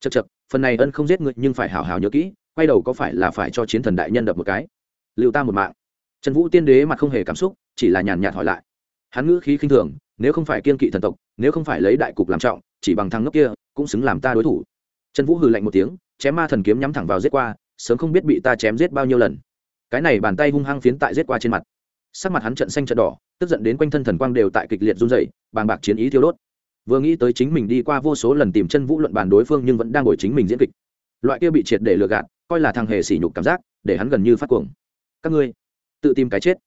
Chật chật phần này ân không giết ngươi, nhưng phải hào hào nhớ kỹ, quay đầu có phải là phải cho chiến thần đại nhân đập một cái? Lưu ta một mạng. Trần vũ tiên đế mặt không hề cảm xúc, chỉ là nhàn nhạt hỏi lại. Hắn ngữ khí khinh thường, nếu không phải kiên kỵ thần tộc, nếu không phải lấy đại cục làm trọng, chỉ bằng thằng ngốc kia, cũng xứng làm ta đối thủ. Trần vũ hừ lạnh một tiếng, chém ma thần kiếm nhắm thẳng vào giết qua, sớm không biết bị ta chém giết bao nhiêu lần. Cái này bàn tay hung hăng phiến tại giết qua trên mặt sắc mặt hắn trận xanh trận đỏ, tức giận đến quanh thân thần quang đều tại kịch liệt run dày bàng bạc chiến ý thiêu đốt. Vừa nghĩ tới chính mình đi qua vô số lần tìm chân vũ luận bàn đối phương nhưng vẫn đang ngồi chính mình diễn kịch. Loại kia bị triệt để lừa gạt, coi là thằng hề sỉ nhục cảm giác, để hắn gần như phát cuồng. Các ngươi, tự tìm cái chết.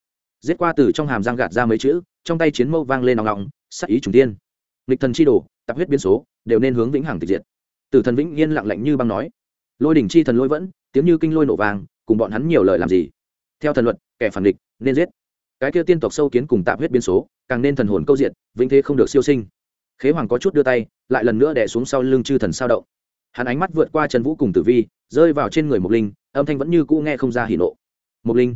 Giết qua từ trong hàm răng gạt ra mấy chữ, trong tay chiến mâu vang lên nòng nòng, sắc ý trùng tiên nghịch thần chi đồ, tập huyết biến số, đều nên hướng vĩnh hằng tịch diệt. Tử thần vĩnh yên lặng lạnh như băng nói. Lôi đỉnh chi thần lôi vẫn, tiếng như kinh lôi nổ vàng, cùng bọn hắn nhiều lời làm gì? Theo thần luật, kẻ phản địch, nên giết cái kia tiên tộc sâu kiến cùng tạm huyết biến số, càng nên thần hồn câu diện, vĩnh thế không được siêu sinh. Khế hoàng có chút đưa tay, lại lần nữa đẻ xuống sau lưng chư thần sao động. Hắn ánh mắt vượt qua trần vũ cùng tử vi, rơi vào trên người mục linh, âm thanh vẫn như cũ nghe không ra hỉ nộ. Mục linh,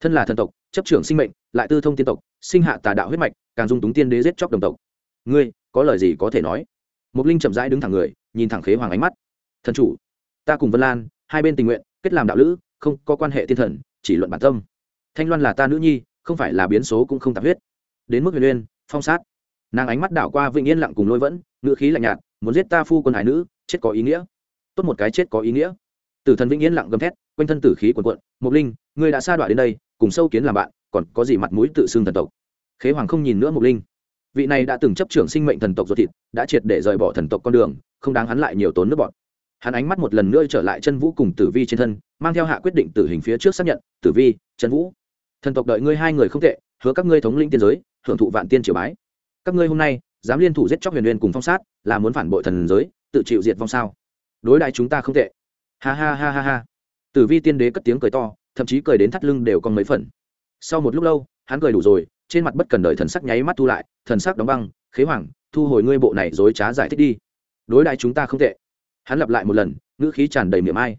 thân là thần tộc, chấp trưởng sinh mệnh, lại tư thông tiên tộc, sinh hạ tà đạo huyết mạch, càng dung túng tiên đế giết chóc đồng tộc. Ngươi, có lời gì có thể nói? Mục linh chậm rãi đứng thẳng người, nhìn thẳng khế hoàng ánh mắt. Thần chủ, ta cùng vân lan, hai bên tình nguyện, kết làm đạo lữ, không có quan hệ thiên thần, chỉ luận bản tâm. Thanh loan là ta nữ nhi không phải là biến số cũng không tạp huyết. Đến mức huyền uyên, phong sát. Nàng ánh mắt đảo qua vĩnh yên lặng cùng lôi vẫn, ngữ khí lạnh nhạt, muốn giết ta phu quân hải nữ, chết có ý nghĩa. Tốt một cái chết có ý nghĩa. Tử thần vĩnh yên lặng gầm thét, quanh thân tử khí quần quận mục linh, ngươi đã sa đoạn đến đây, cùng sâu kiến làm bạn, còn có gì mặt mũi tự xưng thần tộc? Khế hoàng không nhìn nữa mục linh. Vị này đã từng chấp trưởng sinh mệnh thần tộc ruột thịt, đã triệt để rời bỏ thần tộc con đường, không đáng hắn lại nhiều tốn nước bọn hắn ánh mắt một lần nữa trở lại chân vũ cùng tử vi trên thân, mang theo hạ quyết định tử hình phía trước xác nhận, tử vi, chân vũ thần tộc đợi ngươi hai người không tệ, hứa các ngươi thống lĩnh tiên giới, hưởng thụ vạn tiên triều bái. Các ngươi hôm nay, dám liên thủ giết chóc huyền huyền cùng phong sát, là muốn phản bội thần giới, tự chịu diệt vong sao? Đối đại chúng ta không tệ. Ha ha ha ha ha. Tử vi tiên đế cất tiếng cười to, thậm chí cười đến thắt lưng đều còn mấy phần. Sau một lúc lâu, hắn cười đủ rồi, trên mặt bất cần đợi thần sắc nháy mắt thu lại, thần sắc đóng băng, khế hoàng, thu hồi ngươi bộ này dối trá giải thích đi. Đối đại chúng ta không tệ. Hắn lặp lại một lần, ngữ khí tràn đầy miệng ai.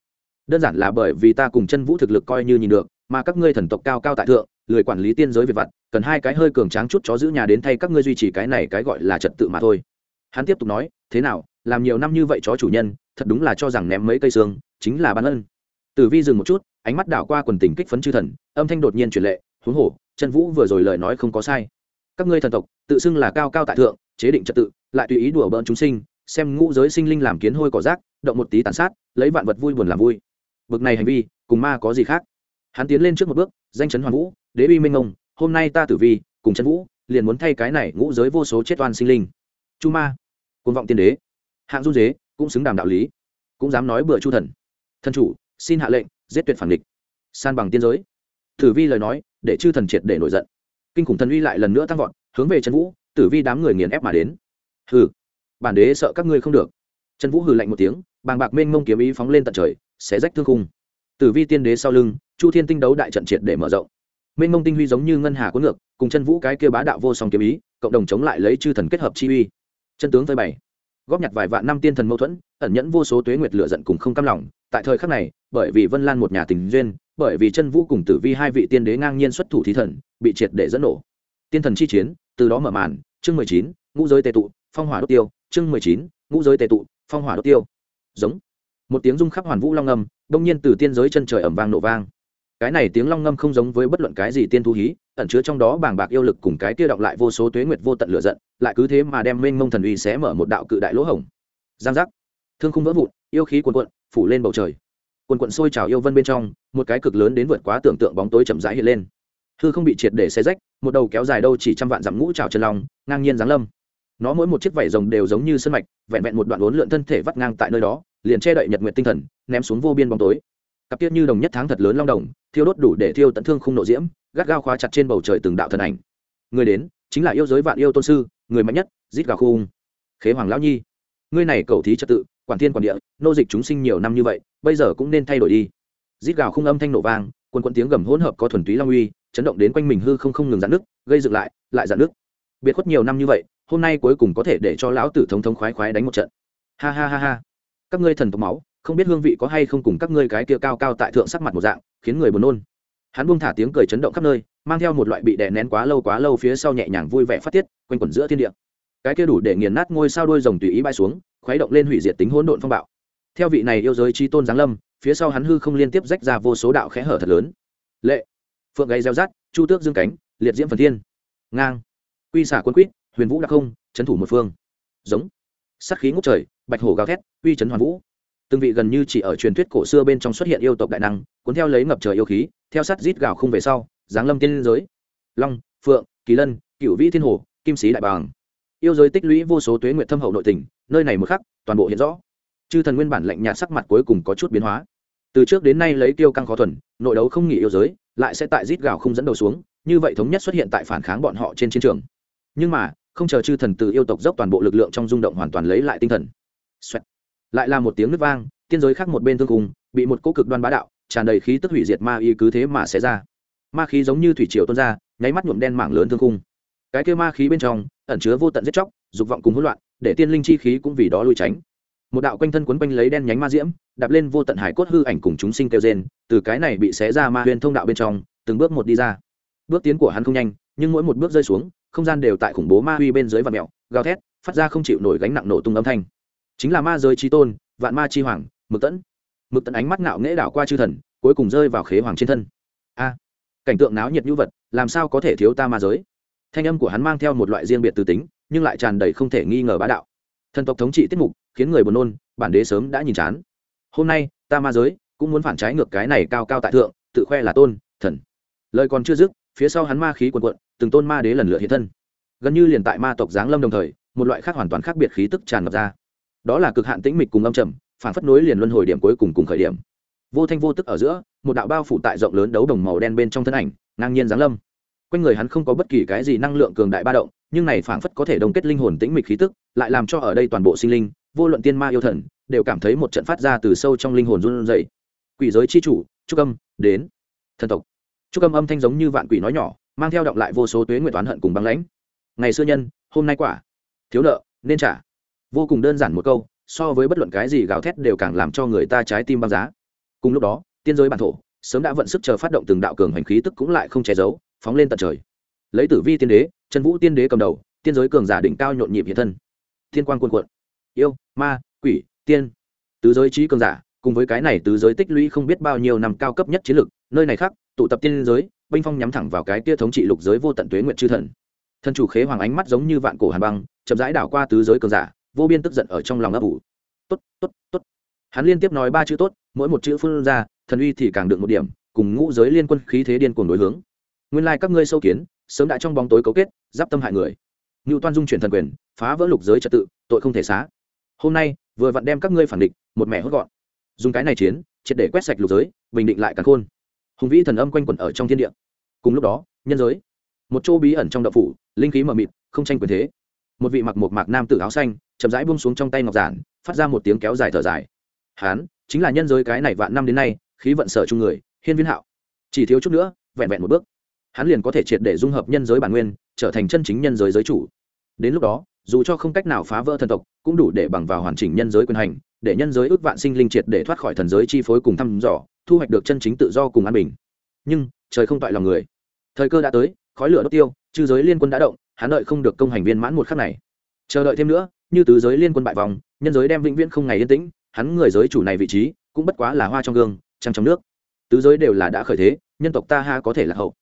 Đơn giản là bởi vì ta cùng chân vũ thực lực coi như nhìn được mà các ngươi thần tộc cao cao tại thượng, lười quản lý tiên giới về vặt, cần hai cái hơi cường tráng chút chó giữ nhà đến thay các ngươi duy trì cái này cái gọi là trật tự mà thôi. Hắn tiếp tục nói, thế nào, làm nhiều năm như vậy chó chủ nhân, thật đúng là cho rằng ném mấy cây xương, chính là ban ân. Tử vi dừng một chút, ánh mắt đảo qua quần tình kích phấn chư thần, âm thanh đột nhiên truyền lệ, huống hồ, Trần vũ vừa rồi lời nói không có sai. Các ngươi thần tộc, tự xưng là cao cao tại thượng, chế định trật tự, lại tùy ý đùa bỡn chúng sinh, xem ngũ giới sinh linh làm kiến hôi cỏ rác, động một tí tàn sát, lấy vạn vật vui buồn làm vui. Bực này hành vi, cùng ma có gì khác? Hắn tiến lên trước một bước, danh chấn hoàn vũ, đế uy minh ngông hôm nay ta tử vi, cùng chân vũ, liền muốn thay cái này ngũ giới vô số chết oan sinh linh. Chu ma côn vọng tiên đế. Hạng du dế cũng xứng đàm đạo lý, cũng dám nói bừa chu thần. Thần chủ, xin hạ lệnh, giết tuyệt phản địch, san bằng tiên giới. Tử vi lời nói, để chư thần triệt để nổi giận. Kinh khủng thần uy lại lần nữa tăng vọt, hướng về trần vũ, tử vi đám người nghiền ép mà đến. Hừ, bản đế sợ các ngươi không được. Trần vũ hừ lạnh một tiếng, bàng bạc mênh mông kiếm ý phóng lên tận trời sẽ rách thương khung. Tử vi tiên đế sau lưng chu thiên tinh đấu đại trận triệt để mở rộng. Mênh mông tinh huy giống như ngân hà cuốn ngược, cùng chân vũ cái kia bá đạo vô song kiếm ý, cộng đồng chống lại lấy chư thần kết hợp chi uy. Chân tướng phơi bày. Góp nhặt vài vạn năm tiên thần mâu thuẫn, ẩn nhẫn vô số tuế nguyệt lửa giận cùng không cam lòng. Tại thời khắc này, bởi vì vân lan một nhà tình duyên, bởi vì chân vũ cùng tử vi hai vị tiên đế ngang nhiên xuất thủ thí thần, bị triệt để dẫn nổ. Tiên thần chi chiến, từ đó mở màn, chương mười chín, ngũ giới tề tụ, phong hỏa đốt tiêu, chương mười chín, ngũ giới tề tụ, phong hỏa đốt tiêu. Giống. Một tiếng rung khắp hoàn vũ long âm, đông nhiên từ tiên giới chân trời ẩm vang nổ vang cái này tiếng long ngâm không giống với bất luận cái gì tiên thu hí, ẩn chứa trong đó bàng bạc yêu lực cùng cái kia đọc lại vô số tuế nguyệt vô tận lửa giận, lại cứ thế mà đem mênh mông thần uy xé mở một đạo cự đại lỗ hổng. Giang giác. Thương khung vỡ vụn, yêu khí cuồn cuộn, phủ lên bầu trời. Quần quận sôi trào yêu vân bên trong, một cái cực lớn đến vượt quá tưởng tượng bóng tối chậm rãi hiện lên. Hư không bị triệt để xe rách, một đầu kéo dài đâu chỉ trăm vạn dặm ngũ trào chân lòng ngang nhiên giáng lâm. Nó mỗi một chiếc vảy rồng đều giống như sân mạch, vẹn vẹn một đoạn uốn lượn thân thể vắt ngang tại nơi đó, liền che đậy nhật nguyện tinh thần, ném xuống vô biên bóng tối cặp tiết như đồng nhất tháng thật lớn long đồng, thiêu đốt đủ để thiêu tận thương không nộ diễm, gắt gao khóa chặt trên bầu trời từng đạo thần ảnh. Người đến, chính là yêu giới vạn yêu tôn sư, người mạnh nhất giết gào khung. Khế hoàng lão nhi, ngươi này cầu thí trật tự, quản thiên quản địa, nô dịch chúng sinh nhiều năm như vậy, bây giờ cũng nên thay đổi đi. Giết gào khung âm thanh nổ vang, quần quần tiếng gầm hỗn hợp có thuần túy long uy, chấn động đến quanh mình hư không không ngừng dạn nước gây dựng lại lại dạn nước biệt khuất nhiều năm như vậy, hôm nay cuối cùng có thể để cho lão tử thống thống khoái khoái đánh một trận. Ha ha ha ha. Các ngươi thần tộc máu không biết hương vị có hay không cùng các ngươi cái kia cao cao tại thượng sắc mặt một dạng, khiến người buồn nôn. Hắn buông thả tiếng cười chấn động khắp nơi, mang theo một loại bị đè nén quá lâu quá lâu phía sau nhẹ nhàng vui vẻ phát tiết, quanh quẩn giữa thiên địa. Cái kia đủ để nghiền nát ngôi sao đôi rồng tùy ý bay xuống, khuấy động lên hủy diệt tính hỗn độn phong bạo. Theo vị này yêu giới chi tôn giáng lâm, phía sau hắn hư không liên tiếp rách ra vô số đạo khẽ hở thật lớn. Lệ, phượng gáy gieo rát, chu tước dương cánh, liệt diễm phần thiên. Ngang. Quy xả quân quýt huyền vũ đặc không trấn thủ một phương. Giống. Sắc khí ngút trời, bạch hổ gào thét, uy trấn hoàn vũ từng vị gần như chỉ ở truyền thuyết cổ xưa bên trong xuất hiện yêu tộc đại năng, cuốn theo lấy ngập trời yêu khí, theo sát rít gào không về sau, giáng lâm tiên giới. Long, phượng, kỳ lân cựu vĩ thiên hồ, kim sĩ đại bàng yêu giới tích lũy vô số tuế nguyện thâm hậu nội tình, nơi này một khắc, toàn bộ hiện rõ. Chư thần nguyên bản lạnh nhạt sắc mặt cuối cùng có chút biến hóa. Từ trước đến nay lấy tiêu căng khó thuần, nội đấu không nghỉ yêu giới, lại sẽ tại rít gào không dẫn đầu xuống, như vậy thống nhất xuất hiện tại phản kháng bọn họ trên chiến trường. Nhưng mà, không chờ chư thần từ yêu tộc dốc toàn bộ lực lượng trong rung động hoàn toàn lấy lại tinh thần、Xoẹt lại là một tiếng nứt vang tiên giới khác một bên thương cùng bị một cỗ cực đoan bá đạo tràn đầy khí tức hủy diệt ma y cứ thế mà xé ra. Ma khí giống như thủy triều tuôn ra nháy mắt nhuộm đen mảng lớn thương khung. Cái kêu ma khí bên trong ẩn chứa vô tận giết chóc dục vọng cùng hỗn loạn để tiên linh chi khí cũng vì đó lui tránh. Một đạo quanh thân quấn quanh lấy đen nhánh ma diễm đạp lên vô tận hải cốt hư ảnh cùng chúng sinh kêu rên, từ cái này bị xé ra ma huyền thông đạo bên trong từng bước một đi ra. Bước tiến của hắn không nhanh nhưng mỗi một bước rơi xuống không gian đều tại khủng bố ma huy bên dưới và mẹo gào thét phát ra không chịu nổi gánh nặng nổ tung âm thanh chính là ma giới chi tôn, vạn ma chi hoàng, mực tẫn. Mực tẫn ánh mắt ngạo nghễ đảo qua chư thần, cuối cùng rơi vào khế hoàng trên thân. A à, cảnh tượng náo nhiệt như vật, làm sao có thể thiếu ta ma giới? Thanh âm của hắn mang theo một loại riêng biệt từ tính, nhưng lại tràn đầy không thể nghi ngờ bá đạo. Thần tộc thống trị tiết mục, khiến người buồn nôn, bản đế sớm đã nhìn chán. Hôm nay, ta ma giới, cũng muốn phản trái ngược cái này cao cao tại thượng, tự khoe là tôn, thần. Lời còn chưa dứt, phía sau hắn ma khí quần quận từng tôn ma đế lần lượt hiện thân. Gần như liền tại ma tộc giáng lâm đồng thời, một loại khác hoàn toàn khác biệt khí tức tràn ngập ra đó là cực hạn tĩnh mịch cùng âm trầm phản phất nối liền luân hồi điểm cuối cùng cùng khởi điểm. Vô thanh vô tức ở giữa, một đạo bao phủ tại rộng lớn đấu đồng màu đen bên trong thân ảnh, ngang nhiên giáng lâm. Quanh người hắn không có bất kỳ cái gì năng lượng cường đại ba động, nhưng này phảng phất có thể đồng kết linh hồn tĩnh mịch khí tức, lại làm cho ở đây toàn bộ sinh linh, vô luận tiên ma yêu thần, đều cảm thấy một trận phát ra từ sâu trong linh hồn run rẩy. Quỷ giới chi chủ, trúc âm, đến. Thần tộc. Trúc âm âm thanh giống như vạn quỷ nói nhỏ, mang theo động lại vô số tuế nguyện toán hận cùng băng lãnh. Ngày xưa nhân, hôm nay quả. Thiếu nợ, nên trả vô cùng đơn giản một câu, so với bất luận cái gì gào thét đều càng làm cho người ta trái tim băng giá. Cùng lúc đó, tiên giới bản thổ sớm đã vận sức chờ phát động từng đạo cường hành khí tức cũng lại không che giấu, phóng lên tận trời. Lấy tử vi tiên đế trần vũ tiên đế cầm đầu, tiên giới cường giả đỉnh cao nhộn nhịp hiện thân. Thiên quan quân quận yêu, ma, quỷ, tiên. Tứ giới trí cường giả, cùng với cái này tứ giới tích lũy không biết bao nhiêu năm cao cấp nhất chiến lược, nơi này khác, tụ tập tiên giới, binh phong nhắm thẳng vào cái tia thống trị lục giới vô tận tuế nguyện chư thần. Thần chủ khế hoàng ánh mắt giống như vạn cổ hàn băng, chậm rãi đảo qua tứ giới cường giả vô biên tức giận ở trong lòng ấp ủ. Tốt tốt tốt. Hắn liên tiếp nói ba chữ tốt, mỗi một chữ phun ra, thần uy thì càng được một điểm, cùng ngũ giới liên quân khí thế điên cuồng đối hướng. Nguyên lai các ngươi sâu kiến, sớm đã trong bóng tối cấu kết, giáp tâm hại người. Ngưu toan dung chuyển thần quyền, phá vỡ lục giới trật tự, tội không thể xá. Hôm nay, vừa vặn đem các ngươi phản địch, một mẹ hốt gọn. Dùng cái này chiến, triệt để quét sạch lục giới, bình định lại cả khôn. Hùng vĩ thần âm quanh quẩn ở trong thiên địa. Cùng lúc đó, nhân giới. Một chỗ bí ẩn trong đậu phủ, linh khí mờ mịt, không tranh quyền thế. Một vị mặc một mạc nam tử áo xanh chậm rãi buông xuống trong tay ngọc giản, phát ra một tiếng kéo dài thở dài. Hán, chính là nhân giới cái này vạn năm đến nay, khí vận sở chung người, hiên viên hạo. Chỉ thiếu chút nữa, vẹn vẹn một bước. Hắn liền có thể triệt để dung hợp nhân giới bản nguyên, trở thành chân chính nhân giới giới chủ. Đến lúc đó, dù cho không cách nào phá vỡ thần tộc, cũng đủ để bằng vào hoàn chỉnh nhân giới quyền hành, để nhân giới ước vạn sinh linh triệt để thoát khỏi thần giới chi phối cùng thăm dò, thu hoạch được chân chính tự do cùng an bình. Nhưng, trời không toại lòng người. Thời cơ đã tới, khói lửa đốt tiêu, chư giới liên quân đã động, hắn đợi không được công hành viên mãn một khắc này. Chờ đợi thêm nữa như tứ giới liên quân bại vòng, nhân giới đem vĩnh viễn không ngày yên tĩnh, hắn người giới chủ này vị trí cũng bất quá là hoa trong gương, trăng trong nước. Tứ giới đều là đã khởi thế, nhân tộc ta ha có thể là hậu.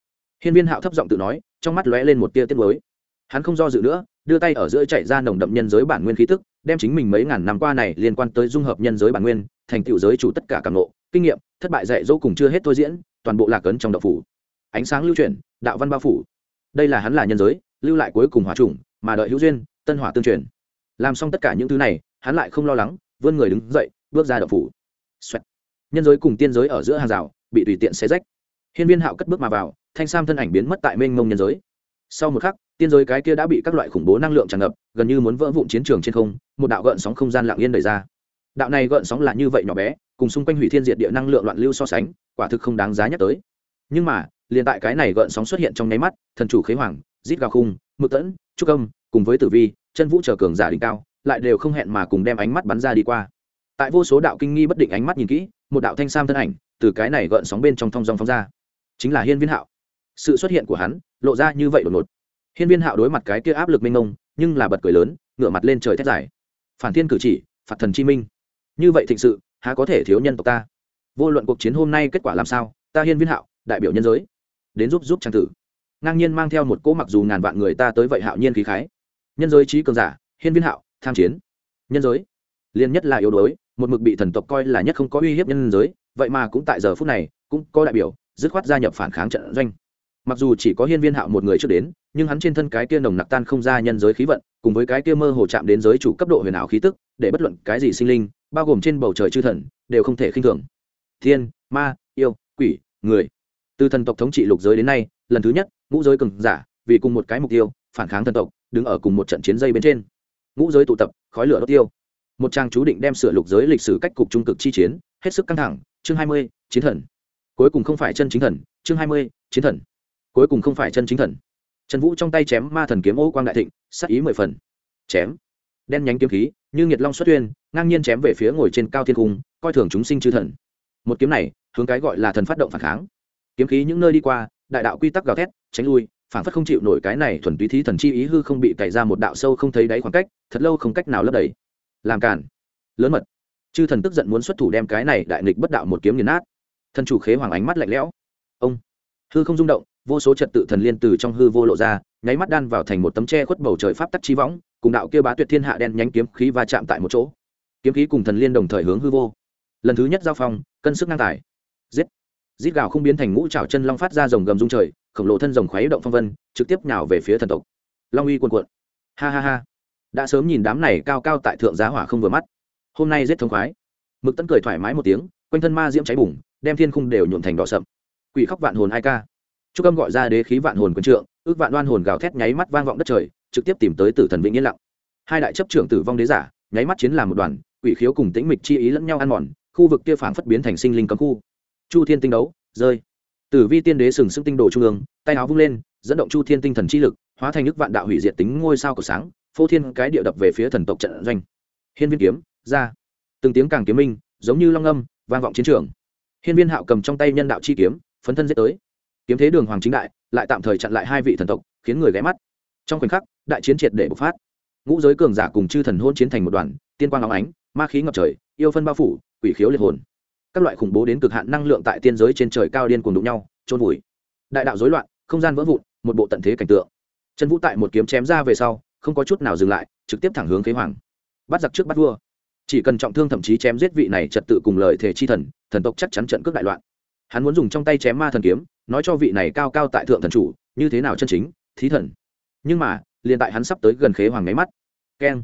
Hiên viên hạo thấp giọng tự nói, trong mắt lóe lên một tia tiết mới hắn không do dự nữa, đưa tay ở giữa chạy ra nồng đậm nhân giới bản nguyên khí tức, đem chính mình mấy ngàn năm qua này liên quan tới dung hợp nhân giới bản nguyên, thành tựu giới chủ tất cả càng ngộ, kinh nghiệm, thất bại dạy dỗ cùng chưa hết thôi diễn, toàn bộ lạc ấn trong đậu phủ. Ánh sáng lưu chuyển, đạo văn bao phủ. Đây là hắn là nhân giới, lưu lại cuối cùng hòa trùng mà đợi hữu duyên, tân hỏa tương truyền làm xong tất cả những thứ này, hắn lại không lo lắng, vươn người đứng dậy, bước ra đậu phủ、Xoẹt. nhân giới cùng tiên giới ở giữa hàng rào, bị tùy tiện xé rách. Hiên viên hạo cất bước mà vào, thanh sam thân ảnh biến mất tại mênh mông nhân giới. Sau một khắc, tiên giới cái kia đã bị các loại khủng bố năng lượng tràn ngập, gần như muốn vỡ vụn chiến trường trên không, một đạo gợn sóng không gian lạng yên đẩy ra. Đạo này gợn sóng là như vậy nhỏ bé, cùng xung quanh hủy thiên diệt địa năng lượng loạn lưu so sánh, quả thực không đáng giá nhắc tới. Nhưng mà, liền tại cái này gợn sóng xuất hiện trong nháy mắt, thần chủ khế hoàng rít gào khung mực tẫn, trúc âm, cùng với tử vi chân vũ chờ cường giả đỉnh cao, lại đều không hẹn mà cùng đem ánh mắt bắn ra đi qua. Tại vô số đạo kinh nghi bất định ánh mắt nhìn kỹ, một đạo thanh sam thân ảnh từ cái này gợn sóng bên trong thong dong phóng ra. Chính là hiên viên hạo. Sự xuất hiện của hắn lộ ra như vậy đột ngột. Hiên viên hạo đối mặt cái kia áp lực mênh mông, nhưng là bật cười lớn, ngửa mặt lên trời thét dài. Phản thiên cử chỉ, phạt thần chi minh. Như vậy thịnh sự, há có thể thiếu nhân tộc ta? Vô luận cuộc chiến hôm nay kết quả làm sao, ta hiên viên hạo, đại biểu nhân giới. Đến giúp giúp trang tử. Ngang nhiên mang theo một cỗ mặc dù ngàn vạn người ta tới vậy hạo nhiên khí khái nhân giới trí cường giả, hiên viên hạo, tham chiến. Nhân giới liên nhất là yếu đuối, một mực bị thần tộc coi là nhất không có uy hiếp nhân giới, vậy mà cũng tại giờ phút này, cũng có đại biểu, dứt khoát gia nhập phản kháng trận doanh. Mặc dù chỉ có hiên viên hạo một người trước đến, nhưng hắn trên thân cái kia nồng nặc tan không ra nhân giới khí vận, cùng với cái kia mơ hồ chạm đến giới chủ cấp độ huyền ảo khí tức, để bất luận cái gì sinh linh, bao gồm trên bầu trời chư thần, đều không thể khinh thường. Thiên, ma, yêu, quỷ, người. Từ thần tộc thống trị lục giới đến nay, lần thứ nhất, ngũ giới cường giả, vì cùng một cái mục tiêu, phản kháng thần tộc đứng ở cùng một trận chiến dây bên trên. Ngũ giới tụ tập, khói lửa đốt tiêu. Một trang chú định đem sửa lục giới lịch sử cách cục trung cực chi chiến, hết sức căng thẳng, chương hai mươi, chiến thần. Cuối cùng không phải chân chính thần, chương hai mươi, chiến thần. Cuối cùng không phải chân chính thần. Trần vũ trong tay chém ma thần kiếm ô quang đại thịnh sắc ý mười phần. Chém. Đen nhánh kiếm khí, như nhiệt long xuất tuyên, ngang nhiên chém về phía ngồi trên cao thiên cung, coi thường chúng sinh chư thần. Một kiếm này, hướng cái gọi là thần phát động phản kháng. Kiếm khí những nơi đi qua, đại đạo quy tắc gào thét, tránh lui phản phất không chịu nổi cái này thuần túy thí thần chi ý hư không bị cày ra một đạo sâu không thấy đáy khoảng cách, thật lâu không cách nào lấp đầy. Làm cản lớn mật. Chư thần tức giận muốn xuất thủ đem cái này đại nghịch bất đạo một kiếm nghiền nát. Thần chủ khế hoàng ánh mắt lạnh lẽo. Ông. Hư không rung động, vô số trật tự thần liên từ trong hư vô lộ ra, nháy mắt đan vào thành một tấm tre khuất bầu trời pháp tắc chi võng, cùng đạo kia bá tuyệt thiên hạ đen nhánh kiếm khí va chạm tại một chỗ. Kiếm khí cùng thần liên đồng thời hướng hư vô. Lần thứ nhất giao phong, cân sức ngang tài. Giết. Giết gào không biến thành ngũ trào chân long phát ra rồng gầm rung trời khổng lồ thân rồng khuấy động phong vân, trực tiếp nhào về phía thần tộc. Long uy cuồn cuộn. Ha ha ha. Đã sớm nhìn đám này cao cao tại thượng giá hỏa không vừa mắt. Hôm nay giết thông khoái. Mực tấn cười thoải mái một tiếng, quanh thân ma diễm cháy bùng, đem thiên khung đều nhuộn thành đỏ sậm. Quỷ khóc vạn hồn hai ca. Chúc âm gọi ra đế khí vạn hồn quân trượng, ước vạn đoan hồn gào thét nháy mắt vang vọng đất trời, trực tiếp tìm tới tử thần vĩnh yên lặng. Hai đại chấp trưởng tử vong đế giả, nháy mắt chiến làm một đoàn, quỷ khiếu cùng tĩnh mịch chi ý lẫn nhau ăn mòn, khu vực kia phảng phất biến thành sinh linh cấm khu. Chu thiên tinh đấu, rơi tử vi tiên đế sừng sững tinh đồ trung ương, tay áo vung lên, dẫn động chu thiên tinh thần chi lực, hóa thành nước vạn đạo hủy diệt tính ngôi sao của sáng, phô thiên cái địa đập về phía thần tộc trận doanh. Hiên viên kiếm, ra. Từng tiếng càng kiếm minh, giống như long âm, vang vọng chiến trường. Hiên viên hạo cầm trong tay nhân đạo chi kiếm, phấn thân giết tới. Kiếm thế đường hoàng chính đại, lại tạm thời chặn lại hai vị thần tộc, khiến người ghé mắt. Trong khoảnh khắc, đại chiến triệt để bộc phát. Ngũ giới cường giả cùng chư thần hôn chiến thành một đoàn, tiên quang óng ánh, ma khí ngập trời, yêu phân bao phủ, quỷ khiếu liệt hồn các loại khủng bố đến cực hạn năng lượng tại tiên giới trên trời cao điên cùng đụng nhau trôn vùi. Đại đạo rối loạn, không gian vỡ vụn, một bộ tận thế cảnh tượng. Trần vũ tại một kiếm chém ra về sau, không có chút nào dừng lại, trực tiếp thẳng hướng kế hoàng. Bắt giặc trước bắt vua. Chỉ cần trọng thương thậm chí chém giết vị này trật tự cùng lời thể chi thần thần tộc chắc chắn trận cướp đại loạn. Hắn muốn dùng trong tay chém ma thần kiếm, nói cho vị này cao cao tại thượng thần chủ, như thế nào chân chính, thí thần? Nhưng mà, liền tại hắn sắp tới gần khế hoàng nháy mắt. Keng.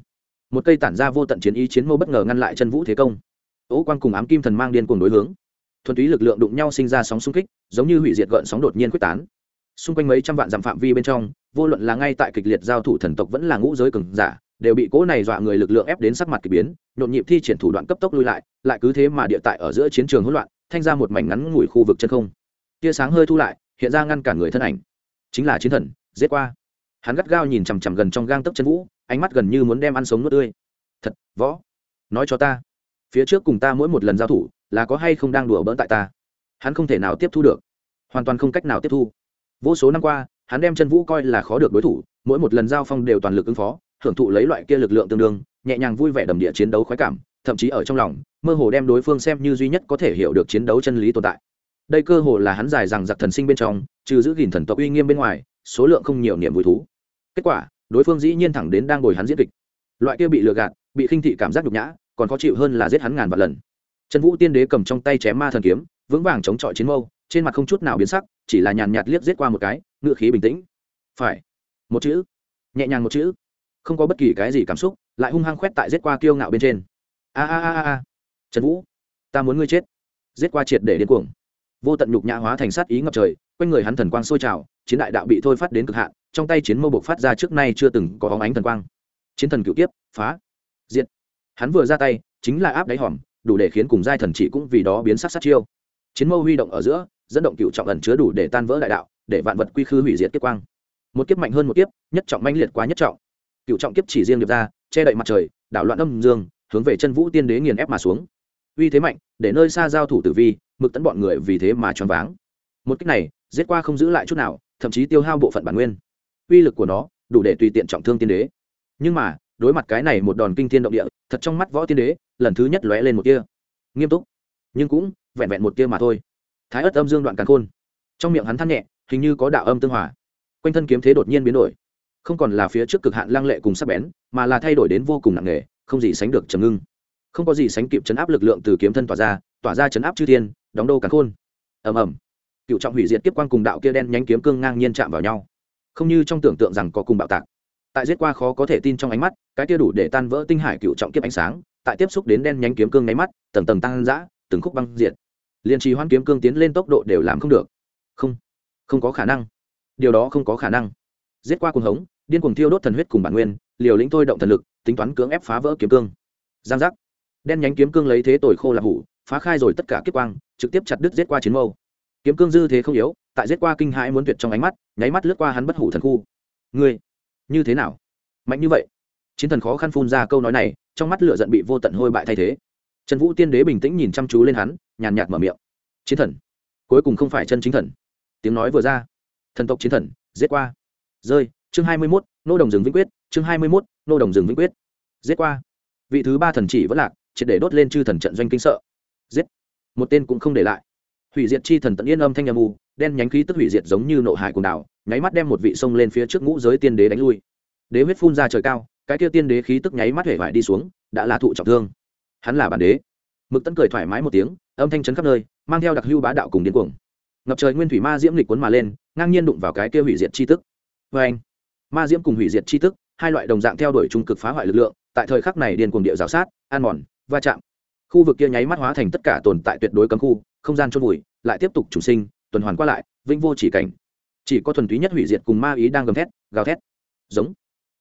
Một cây tản ra vô tận chiến ý chiến mâu bất ngờ ngăn lại chân vũ thế công ố quan cùng ám kim thần mang điên cùng đối hướng. Thuần túy lực lượng đụng nhau sinh ra sóng xung kích, giống như hủy diệt gợn sóng đột nhiên quyết tán. Xung quanh mấy trăm vạn dặm phạm vi bên trong, vô luận là ngay tại kịch liệt giao thủ thần tộc vẫn là ngũ giới cường giả, đều bị cỗ này dọa người lực lượng ép đến sắc mặt k ỳ biến, nhộn nhịp thi triển thủ đoạn cấp tốc lui lại lại cứ thế mà địa tại ở giữa chiến trường hỗn loạn, thanh ra một mảnh ngắn ngủi khu vực chân không. Tia sáng hơi thu lại, hiện ra ngăn cản người thân ảnh. Chính là chiến thần, giết qua. Hắn gắt gao nhìn chằm chằm gần trong gang tấc chân vũ, ánh mắt gần như muốn đem ăn sống nuốt tươi. Thật, võ. Nói cho ta phía trước cùng ta mỗi một lần giao thủ, là có hay không đang đùa bỡn tại ta? Hắn không thể nào tiếp thu được. Hoàn toàn không cách nào tiếp thu. Vô số năm qua, hắn đem chân vũ coi là khó được đối thủ, mỗi một lần giao phong đều toàn lực ứng phó, hưởng thụ lấy loại kia lực lượng tương đương, nhẹ nhàng vui vẻ đầm địa chiến đấu khoái cảm, thậm chí ở trong lòng, mơ hồ đem đối phương xem như duy nhất có thể hiểu được chiến đấu chân lý tồn tại. Đây cơ hồ là hắn dài rằng giặc thần sinh bên trong, trừ giữ gìn thần tộc uy nghiêm bên ngoài, số lượng không nhiều niềm vui thú. Kết quả, đối phương dĩ nhiên thẳng đến đang ngồi hắn diễn kịch. Loại kia bị lừa gạt, bị khinh thị cảm giác nhục nhã còn khó chịu hơn là giết hắn ngàn vạn lần. Trần vũ tiên đế cầm trong tay chém ma thần kiếm, vững vàng chống chọi chiến mâu, trên mặt không chút nào biến sắc, chỉ là nhàn nhạt liếc giết qua một cái, ngựa khí bình tĩnh. Phải. Một chữ. Nhẹ nhàng một chữ. Không có bất kỳ cái gì cảm xúc, lại hung hăng khoét tại giết qua kiêu ngạo bên trên. A a a a trần vũ, ta muốn ngươi chết. Giết qua triệt để điên cuồng. Vô tận nhục nhã hóa thành sát ý ngập trời, quanh người hắn thần quang sôi trào, chiến đại đạo bị thôi phát đến cực hạn, trong tay chiến mâu bộc phát ra trước nay chưa từng có bóng ánh thần quang. Chiến thần cựu tiếp phá. Diện hắn vừa ra tay, chính là áp đáy hòm, đủ để khiến cùng giai thần chỉ cũng vì đó biến sắc sát chiêu. Chiến mâu huy động ở giữa, dẫn động cựu trọng ẩn chứa đủ để tan vỡ đại đạo, để vạn vật quy khư hủy diệt kiếp quang. Một kiếp mạnh hơn một kiếp, nhất trọng manh liệt quá nhất trọng. Cựu trọng kiếp chỉ riêng điệp ra, che đậy mặt trời, đảo loạn âm dương, hướng về chân vũ tiên đế nghiền ép mà xuống. Uy thế mạnh, để nơi xa giao thủ tử vi, mực tấn bọn người vì thế mà choáng váng. Một cách này, giết qua không giữ lại chút nào, thậm chí tiêu hao bộ phận bản nguyên. Uy lực của nó, đủ để tùy tiện trọng thương tiên đế. Nhưng mà đối mặt cái này một đòn kinh thiên động địa, thật trong mắt võ tiên đế, lần thứ nhất lóe lên một tia nghiêm túc. Nhưng cũng vẹn vẹn một tia mà thôi. Thái ất âm dương đoạn càn khôn. Trong miệng hắn than nhẹ, hình như có đạo âm tương hòa. Quanh thân kiếm thế đột nhiên biến đổi. Không còn là phía trước cực hạn lăng lệ cùng sắc bén, mà là thay đổi đến vô cùng nặng nề, không gì sánh được trầm ngưng. Không có gì sánh kịp chấn áp lực lượng từ kiếm thân tỏa ra tỏa ra chấn áp chư thiên, đóng đô càn khôn. Ầm ầm. Cựu trọng hủy diệt tiếp quan cùng đạo kia đen nhánh kiếm cương ngang nhiên chạm vào nhau. Không như trong tưởng tượng rằng có cùng bạo tạc. Tại giết qua khó có thể tin trong ánh mắt cái kia đủ để tan vỡ tinh hải cựu trọng kiếp ánh sáng, tại tiếp xúc đến đen nhánh kiếm cương nháy mắt, tầng tầng tăng dã từng khúc băng diệt. Liên trì hoan kiếm cương tiến lên tốc độ đều làm không được. Không không có khả năng. Điều đó không có khả năng. Giết qua cuồng hống, điên cuồng thiêu đốt thần huyết cùng bản nguyên, liều lĩnh thôi động thần lực, tính toán cưỡng ép phá vỡ kiếm cương. Giang giác. Đen nhánh kiếm cương lấy thế tồi khô là hủ, phá khai rồi tất cả kiếp quang, trực tiếp chặt đứt giết qua chiến mâu. Kiếm cương dư thế không yếu, tại giết qua kinh hãi muốn tuyệt trong ánh mắt, nháy mắt lướt qua hắn bất hủ thần khu. Ngươi, như thế nào? Mạnh như vậy chiến thần khó khăn phun ra câu nói này, trong mắt lửa giận bị vô tận hôi bại thay thế. Trần vũ tiên đế bình tĩnh nhìn chăm chú lên hắn, nhàn nhạt mở miệng. Chiến thần? Cuối cùng không phải chân chính thần. Tiếng nói vừa ra. Thần tộc chiến thần, giết qua. Rơi, chương hai mươi mốt, nô đồng rừng vĩnh quyết, chương hai mươi mốt, nô đồng rừng vĩnh quyết. Giết qua. Vị thứ ba thần chỉ vẫn lạc, triệt để đốt lên chư thần trận doanh kinh sợ. Giết. Một tên cũng không để lại. Hủy diệt chi thần tận yên âm thanh âm u, đen nhánh khí tức hủy diệt giống như nộ hải cùng đảo, nháy mắt đem một vị sông lên phía trước ngũ giới tiên đế đánh lui đế huyết phun ra trời cao, cái kia tiên đế khí tức nháy mắt hể vải đi xuống, đã là thụ trọng thương. Hắn là bản đế. Mực tấn cười thoải mái một tiếng, âm thanh chấn khắp nơi, mang theo đặc hưu bá đạo cùng điên cuồng. Ngập trời nguyên thủy ma diễm lịch cuốn mà lên, ngang nhiên đụng vào cái kia hủy diệt chi tức. Vê anh, ma diễm cùng hủy diệt chi tức, hai loại đồng dạng theo đuổi trung cực phá hoại lực lượng, tại thời khắc này điên cuồng địa rào sát an mòn, va chạm. Khu vực kia nháy mắt hóa thành tất cả tồn tại tuyệt đối cấm khu, không gian chôn vùi, lại tiếp tục chủ sinh, tuần hoàn qua lại, vĩnh vô chỉ cảnh. Chỉ có thuần túy nhất hủy diệt cùng ma ý đang gầm thét, gào thét. Giống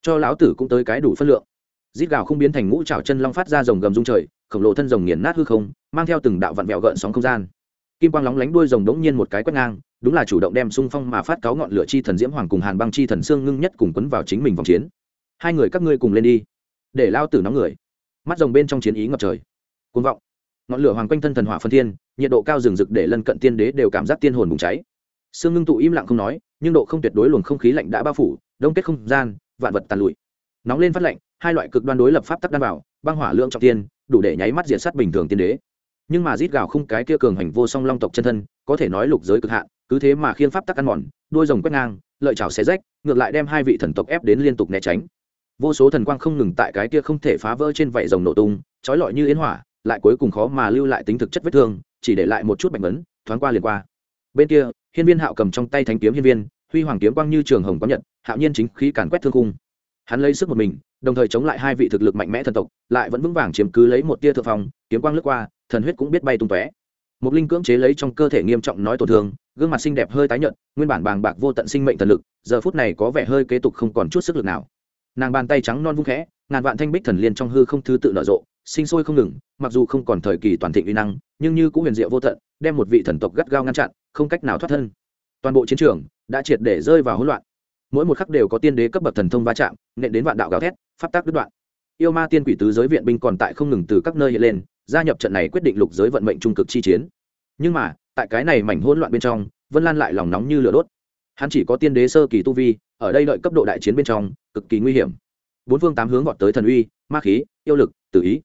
cho lão tử cũng tới cái đủ phân lượng. Rít gào không biến thành ngũ trào chân long phát ra rồng gầm rung trời, khổng lồ thân rồng nghiền nát hư không, mang theo từng đạo vặn vẹo gợn sóng không gian. Kim quang lóng lánh đuôi rồng đống nhiên một cái quét ngang, đúng là chủ động đem xung phong mà phát cáo ngọn lửa chi thần diễm hoàng cùng hàn băng chi thần xương ngưng nhất cùng quấn vào chính mình vòng chiến. Hai người các ngươi cùng lên đi. Để lao tử nóng người. Mắt rồng bên trong chiến ý ngập trời. Côn vọng. Ngọn lửa hoàng quanh thân thần hỏa phân thiên, nhiệt độ cao rừng rực để lân cận tiên đế đều cảm giác tiên hồn bùng cháy. Xương ngưng tụ im lặng không nói, nhưng độ không tuyệt đối luồng không khí lạnh đã bao phủ, đông kết không gian vạn vật tàn lụi. Nóng lên phát lạnh, hai loại cực đoan đối lập pháp tắc đan vào, băng hỏa lượng trọng tiên, đủ để nháy mắt diệt sát bình thường tiên đế. Nhưng mà rít gào khung cái kia cường hành vô song long tộc chân thân, có thể nói lục giới cực hạn, cứ thế mà khiên pháp tắc ăn mòn đuôi rồng quét ngang, lợi chảo xé rách, ngược lại đem hai vị thần tộc ép đến liên tục né tránh. Vô số thần quang không ngừng tại cái kia không thể phá vỡ trên vảy rồng nổ tung, trói lọi như yến hỏa, lại cuối cùng khó mà lưu lại tính thực chất vết thương, chỉ để lại một chút bệnh ấn thoáng qua liền qua. Bên kia, hiên viên hạo cầm trong tay thánh kiếm hiên viên huy hoàng kiếm quang như trường hồng có nhận hạo nhiên chính khí càn quét thương cung, hắn lấy sức một mình đồng thời chống lại hai vị thực lực mạnh mẽ thần tộc lại vẫn vững vàng chiếm cứ lấy một tia thượng phong kiếm quang lướt qua thần huyết cũng biết bay tung tóe. Một linh cưỡng chế lấy trong cơ thể nghiêm trọng nói tổn thương gương mặt xinh đẹp hơi tái nhợt nguyên bản bàng bạc vô tận sinh mệnh thần lực giờ phút này có vẻ hơi kế tục không còn chút sức lực nào. Nàng bàn tay trắng non vung khẽ ngàn vạn thanh bích thần liên trong hư không thứ tự nở rộ sinh sôi không ngừng mặc dù không còn thời kỳ toàn thịnh uy năng nhưng như cũng huyền diệu vô tận đem một vị thần tộc gắt gao ngăn chặn không cách nào thoát thân. Toàn bộ chiến trường đã triệt để rơi vào hỗn loạn. Mỗi một khắc đều có tiên đế cấp bậc thần thông va chạm, nện đến vạn đạo gào thét, pháp tác đứt đoạn. Yêu ma tiên quỷ tứ giới viện binh còn tại không ngừng từ các nơi hiện lên, gia nhập trận này quyết định lục giới vận mệnh trung cực chi chiến. Nhưng mà, tại cái này mảnh hỗn loạn bên trong, vân lan lại lòng nóng như lửa đốt. Hắn chỉ có tiên đế sơ kỳ tu vi, ở đây đợi cấp độ đại chiến bên trong, cực kỳ nguy hiểm. Bốn phương tám hướng vọt tới thần uy, ma khí, yêu lực tự ý.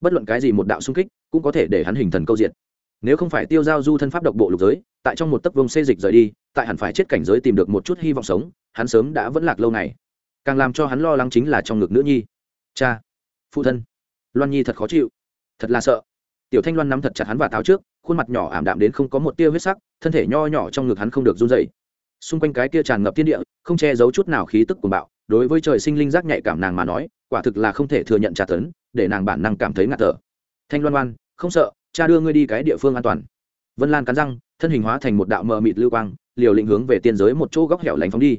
Bất luận cái gì một đạo xung kích, cũng có thể để hắn hình thần câu diện nếu không phải tiêu giao du thân pháp độc bộ lục giới, tại trong một tấc vông xê dịch rời đi, tại hẳn phải chết cảnh giới tìm được một chút hy vọng sống, hắn sớm đã vẫn lạc lâu này càng làm cho hắn lo lắng chính là trong ngực nữ nhi. Cha, phụ thân. Loan nhi thật khó chịu. Thật là sợ. Tiểu thanh loan nắm thật chặt hắn và táo trước, khuôn mặt nhỏ ảm đạm đến không có một tia huyết sắc, thân thể nho nhỏ trong ngực hắn không được run dày xung quanh cái tia tràn ngập thiên địa, không che giấu chút nào khí tức của bạo, đối với trời sinh linh giác nhạy cảm nàng mà nói, quả thực là không thể thừa nhận trả tấn, để nàng bản năng cảm thấy ngạt thở. Thanh loan oan, không sợ cha đưa ngươi đi cái địa phương an toàn. Vân lan cắn răng, thân hình hóa thành một đạo mờ mịt lưu quang, liều lĩnh hướng về tiên giới một chỗ góc hẻo lánh phóng đi.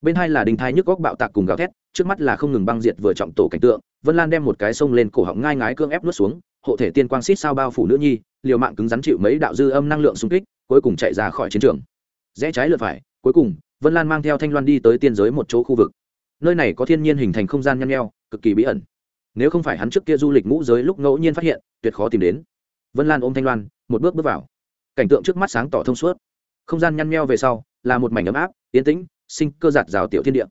Bên hai là đình thai nhức góc bạo tạc cùng gào thét, trước mắt là không ngừng băng diệt vừa trọng tổ cảnh tượng, vân lan đem một cái sông lên cổ họng ngai ngái cương ép nuốt xuống, hộ thể tiên quang xít sao bao phủ nữ nhi, liều mạng cứng rắn chịu mấy đạo dư âm năng lượng xung kích, cuối cùng chạy ra khỏi chiến trường. Rẽ trái lượt phải, cuối cùng, vân lan mang theo thanh loan đi tới tiên giới một chỗ khu vực. Nơi này có thiên nhiên hình thành không gian nhăn nheo, cực kỳ bí ẩn. Nếu không phải hắn trước kia du lịch ngũ giới lúc ngẫu nhiên phát hiện, tuyệt khó tìm đến vân lan ôm thanh loan, một bước bước vào. Cảnh tượng trước mắt sáng tỏ thông suốt. Không gian nhăn nheo về sau, là một mảnh ấm áp, yên tĩnh, sinh cơ giạt rào tiểu thiên địa.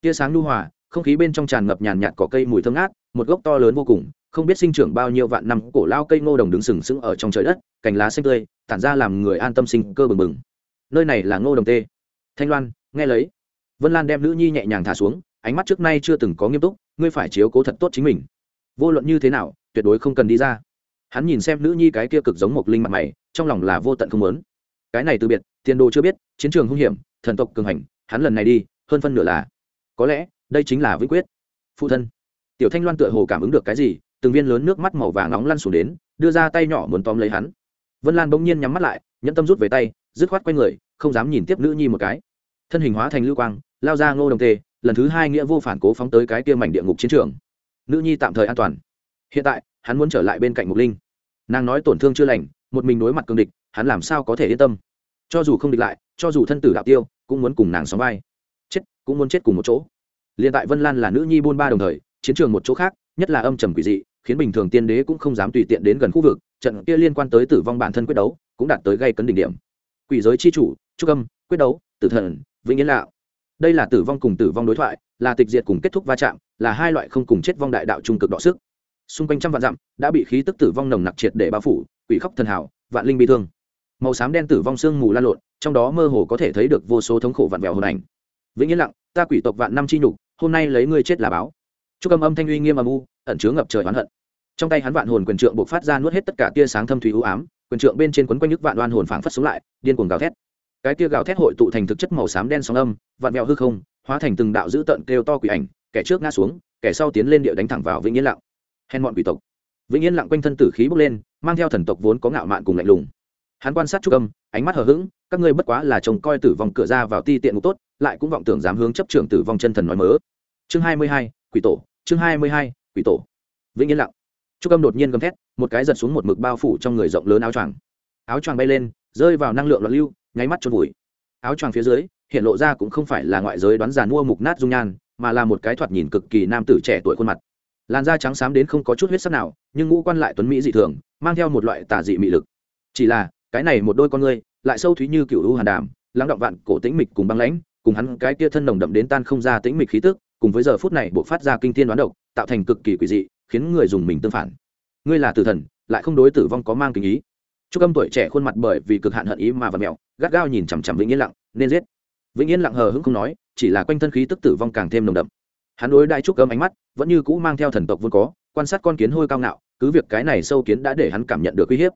Tia sáng lưu hòa, không khí bên trong tràn ngập nhàn nhạt cỏ cây mùi thơm ngát, một gốc to lớn vô cùng, không biết sinh trưởng bao nhiêu vạn năm cổ lao cây ngô đồng đứng sừng sững ở trong trời đất, cành lá xanh tươi, tản ra làm người an tâm sinh cơ bừng bừng. Nơi này là ngô đồng tê. Thanh loan, nghe lấy. Vân lan đem nữ nhi nhẹ nhàng thả xuống, ánh mắt trước nay chưa từng có nghiêm túc, ngươi phải chiếu cố thật tốt chính mình. Vô luận như thế nào, tuyệt đối không cần đi ra hắn nhìn xem nữ nhi cái kia cực giống một linh mặt mày, trong lòng là vô tận không lớn cái này từ biệt, tiền đồ chưa biết, chiến trường hung hiểm, thần tộc cường hành, hắn lần này đi, hơn phân nửa là. Có lẽ, đây chính là vĩnh quyết. Phụ thân. Tiểu thanh loan tựa hồ cảm ứng được cái gì, từng viên lớn nước mắt màu vàng nóng lăn xuống đến, đưa ra tay nhỏ muốn tóm lấy hắn. Vân lan bỗng nhiên nhắm mắt lại, nhẫn tâm rút về tay, dứt khoát quay người, không dám nhìn tiếp nữ nhi một cái. Thân hình hóa thành lưu quang, lao ra ngô đồng tê lần thứ hai nghĩa vô phản cố phóng tới cái kia mảnh địa ngục chiến trường. Nữ nhi tạm thời an toàn. Hiện tại hắn muốn trở lại bên cạnh mục linh. Nàng nói tổn thương chưa lành, một mình đối mặt cương địch, hắn làm sao có thể yên tâm? Cho dù không địch lại, cho dù thân tử đạo tiêu, cũng muốn cùng nàng sống vai. Chết, cũng muốn chết cùng một chỗ. Liền tại vân lan là nữ nhi buôn ba đồng thời, chiến trường một chỗ khác, nhất là âm trầm quỷ dị, khiến bình thường tiên đế cũng không dám tùy tiện đến gần khu vực, trận kia liên quan tới tử vong bản thân quyết đấu, cũng đạt tới gây cấn đỉnh điểm. Quỷ giới chi chủ, trúc âm, quyết đấu, tử thần, vĩnh yên lạo. Đây là tử vong cùng tử vong đối thoại, là tịch diệt cùng kết thúc va chạm, là hai loại không cùng chết vong đại đạo trung cực đọ sức xung quanh trăm vạn dặm, đã bị khí tức tử vong nồng nặc triệt để bao phủ, quỷ khóc thần hảo vạn linh bị thương. Màu xám đen tử vong sương mù lan lộn, trong đó mơ hồ có thể thấy được vô số thống khổ vạn vẹo hồn ảnh. Vĩnh yên lặng, ta quỷ tộc vạn năm chi nhục, hôm nay lấy ngươi chết là báo. Chúc âm âm thanh uy nghiêm âm u, ẩn chứa ngập trời oán hận. Trong tay hắn vạn hồn quyền trượng buộc phát ra nuốt hết tất cả tia sáng thâm thủy u ám, quyền trượng bên trên quấn quanh nhức vạn đoan hồn phảng phất xuống lại, điên cuồng gào thét. Cái tia gào thét hội tụ thành thực chất màu xám đen sóng âm vạn vẹo hư không, hóa thành từng đạo dữ tợn kêu to quỷ ảnh, kẻ trước ngã xuống, kẻ sau tiến lên địa đánh thẳng vào vĩnh yên lặng hèn bọn quỷ tộc. Vĩnh yên lặng quanh thân tử khí bốc lên, mang theo thần tộc vốn có ngạo mạn cùng lạnh lùng. Hắn quan sát trúc âm, ánh mắt hờ hững, các ngươi bất quá là trông coi tử vong cửa ra vào ti tiện ngục tốt, lại cũng vọng tưởng dám hướng chấp trưởng tử vong chân thần nói mớ. Chương hai mươi hai, quỷ tổ, chương hai mươi hai, quỷ tổ. Vĩnh yên lặng. Trúc âm đột nhiên gầm thét, một cái giật xuống một mực bao phủ trong người rộng lớn áo choàng. Áo choàng bay lên, rơi vào năng lượng loạn lưu, nháy mắt trôn vùi. Áo choàng phía dưới, hiện lộ ra cũng không phải là ngoại giới đoán giàn mua mục nát dung nhan, mà là một cái thoạt nhìn cực kỳ nam tử trẻ tuổi khuôn mặt làn da trắng xám đến không có chút huyết sắc nào, nhưng ngũ quan lại tuấn mỹ dị thường, mang theo một loại tà dị mị lực. Chỉ là, cái này một đôi con ngươi, lại sâu thúy như cựu u hàn đàm, lắng động vạn cổ tĩnh mịch cùng băng lãnh, cùng hắn cái kia thân nồng đậm đến tan không ra tĩnh mịch khí tức, cùng với giờ phút này buộc phát ra kinh thiên đoán độc, tạo thành cực kỳ quỷ dị, khiến người dùng mình tương phản. Ngươi là tử thần, lại không đối tử vong có mang kinh ý. Chúc âm tuổi trẻ khuôn mặt bởi vì cực hạn hận ý mà và mẹo gắt gao nhìn chằm chằm vĩnh yên lặng, nên giết. Vĩnh yên lặng hờ hững không nói, chỉ là quanh thân khí tức tử vong càng thêm nồng đậm hắn đối đại trúc cơm ánh mắt vẫn như cũ mang theo thần tộc vốn có, quan sát con kiến hôi cao ngạo, cứ việc cái này sâu kiến đã để hắn cảm nhận được uy hiếp.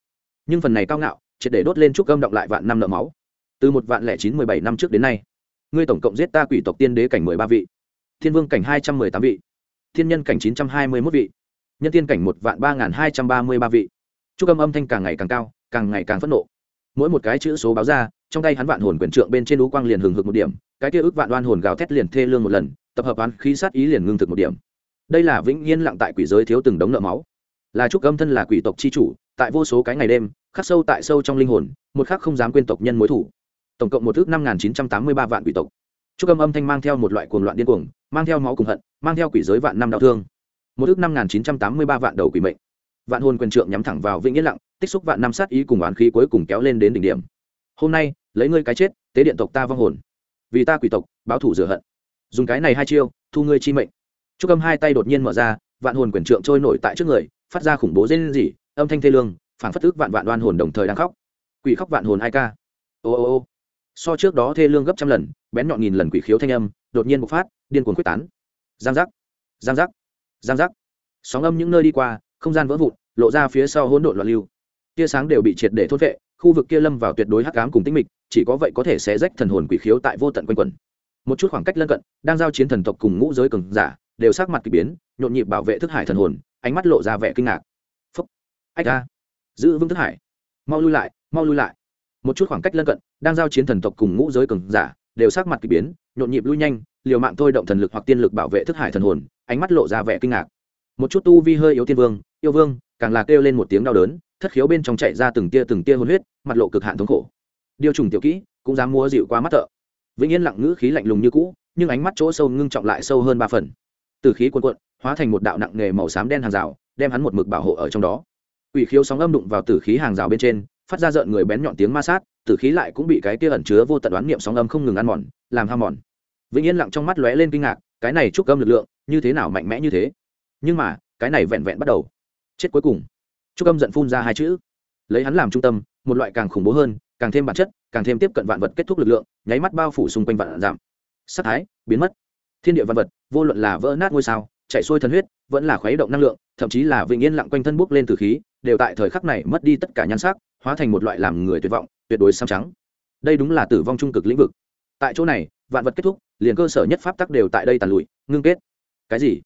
Nhưng phần này cao ngạo, triệt để đốt lên trúc cơm động lại vạn năm nợ máu. Từ một vạn lẻ chín mười bảy năm trước đến nay, ngươi tổng cộng giết ta quỷ tộc tiên đế cảnh mười ba vị, thiên vương cảnh hai trăm mười tám vị, thiên nhân cảnh chín trăm hai mươi mốt vị, nhân tiên cảnh một vạn ba n g h n hai trăm ba mươi ba vị. Trúc âm âm thanh càng ngày càng cao, càng ngày càng phẫn nộ. Mỗi một cái chữ số báo ra, trong tay hắn vạn hồn quyền trượng bên trên lũ quang liền hừng hực một điểm, cái kia ước vạn đoan hồn gào thét liền thê lương một lần tập hợp án khí sát ý liền ngưng thực một điểm. Đây là vĩnh nhiên lặng tại quỷ giới thiếu từng đống nợ máu. Là trúc âm thân là quỷ tộc chi chủ, tại vô số cái ngày đêm, khắc sâu tại sâu trong linh hồn, một khắc không dám quên tộc nhân mối thủ. Tổng cộng một thước năm nghìn chín trăm tám mươi ba vạn quỷ tộc. Trúc âm âm thanh mang theo một loại cuồng loạn điên cuồng, mang theo máu cùng hận, mang theo quỷ giới vạn năm đau thương. Một thước năm nghìn chín trăm tám mươi ba vạn đầu quỷ mệnh. Vạn hồn quyền trượng nhắm thẳng vào vĩnh yên lặng, tích xúc vạn năm sát ý cùng oán khí cuối cùng kéo lên đến đỉnh điểm. Hôm nay, lấy ngươi cái chết, tế điện tộc ta vong hồn. Vì ta quỷ tộc, báo thủ rửa hận dùng cái này hai chiêu, thu ngươi chi mệnh. Trúc âm hai tay đột nhiên mở ra, vạn hồn quyền trượng trôi nổi tại trước người, phát ra khủng bố dên gì âm thanh thê lương, phảng phất tức vạn vạn đoan hồn đồng thời đang khóc. Quỷ khóc vạn hồn hai ca. Ô ô ô. So trước đó thê lương gấp trăm lần, bén nhọn nghìn lần quỷ khiếu thanh âm, đột nhiên bộc phát, điên cuồng quyết tán. Giang giác. Giang giác. Giang giác. Sóng âm những nơi đi qua, không gian vỡ vụn, lộ ra phía sau hỗn độn loạn lưu. Tia sáng đều bị triệt để thốt vệ, khu vực kia lâm vào tuyệt đối hắc ám cùng tĩnh mịch, chỉ có vậy có thể sẽ rách thần hồn quỷ khiếu tại vô tận quanh quẩn một chút khoảng cách lân cận, đang giao chiến thần tộc cùng ngũ giới cường giả, đều sắc mặt kỳ biến, nhộn nhịp bảo vệ thức hải thần hồn, ánh mắt lộ ra vẻ kinh ngạc. Phúc. Ách ra giữ vững thức hải. Mau lui lại, mau lui lại. Một chút khoảng cách lân cận, đang giao chiến thần tộc cùng ngũ giới cường giả, đều sắc mặt kỳ biến, nhộn nhịp lui nhanh, liều mạng thôi động thần lực hoặc tiên lực bảo vệ thức hải thần hồn, ánh mắt lộ ra vẻ kinh ngạc. Một chút tu vi hơi yếu tiên vương, yêu vương, càng là kêu lên một tiếng đau đớn, thất khiếu bên trong chạy ra từng tia từng tia hôn huyết, mặt lộ cực hạn thống khổ. Điều trùng tiểu kỹ, cũng dám mua dịu qua mắt thợ vĩnh yên lặng ngữ khí lạnh lùng như cũ, nhưng ánh mắt chỗ sâu ngưng trọng lại sâu hơn ba phần. Từ khí quần quận hóa thành một đạo nặng nghề màu xám đen hàng rào, đem hắn một mực bảo hộ ở trong đó. Ủy khiếu sóng âm đụng vào tử khí hàng rào bên trên, phát ra rợn người bén nhọn tiếng ma sát, tử khí lại cũng bị cái kia ẩn chứa vô tận đoán niệm sóng âm không ngừng ăn mòn, làm ham mòn. Vĩnh yên lặng trong mắt lóe lên kinh ngạc, cái này trúc âm lực lượng, như thế nào mạnh mẽ như thế? Nhưng mà, cái này vẹn vẹn bắt đầu. Chết cuối cùng. Trúc âm giận phun ra hai chữ. Lấy hắn làm trung tâm, một loại càng khủng bố hơn càng thêm bản chất, càng thêm tiếp cận vạn vật kết thúc lực lượng, nháy mắt bao phủ xung quanh vạn giảm. Sắc thái, biến mất. Thiên địa vạn vật, vô luận là vỡ nát ngôi sao chạy xuôi thần huyết, vẫn là khuấy động năng lượng, thậm chí là vĩnh yên lặng quanh thân bốc lên từ khí, đều tại thời khắc này mất đi tất cả nhan sắc, hóa thành một loại làm người tuyệt vọng, tuyệt đối xăm trắng. Đây đúng là tử vong trung cực lĩnh vực. Tại chỗ này, vạn vật kết thúc, liền cơ sở nhất pháp tắc đều tại đây tàn lụi, ngưng kết. Cái gì?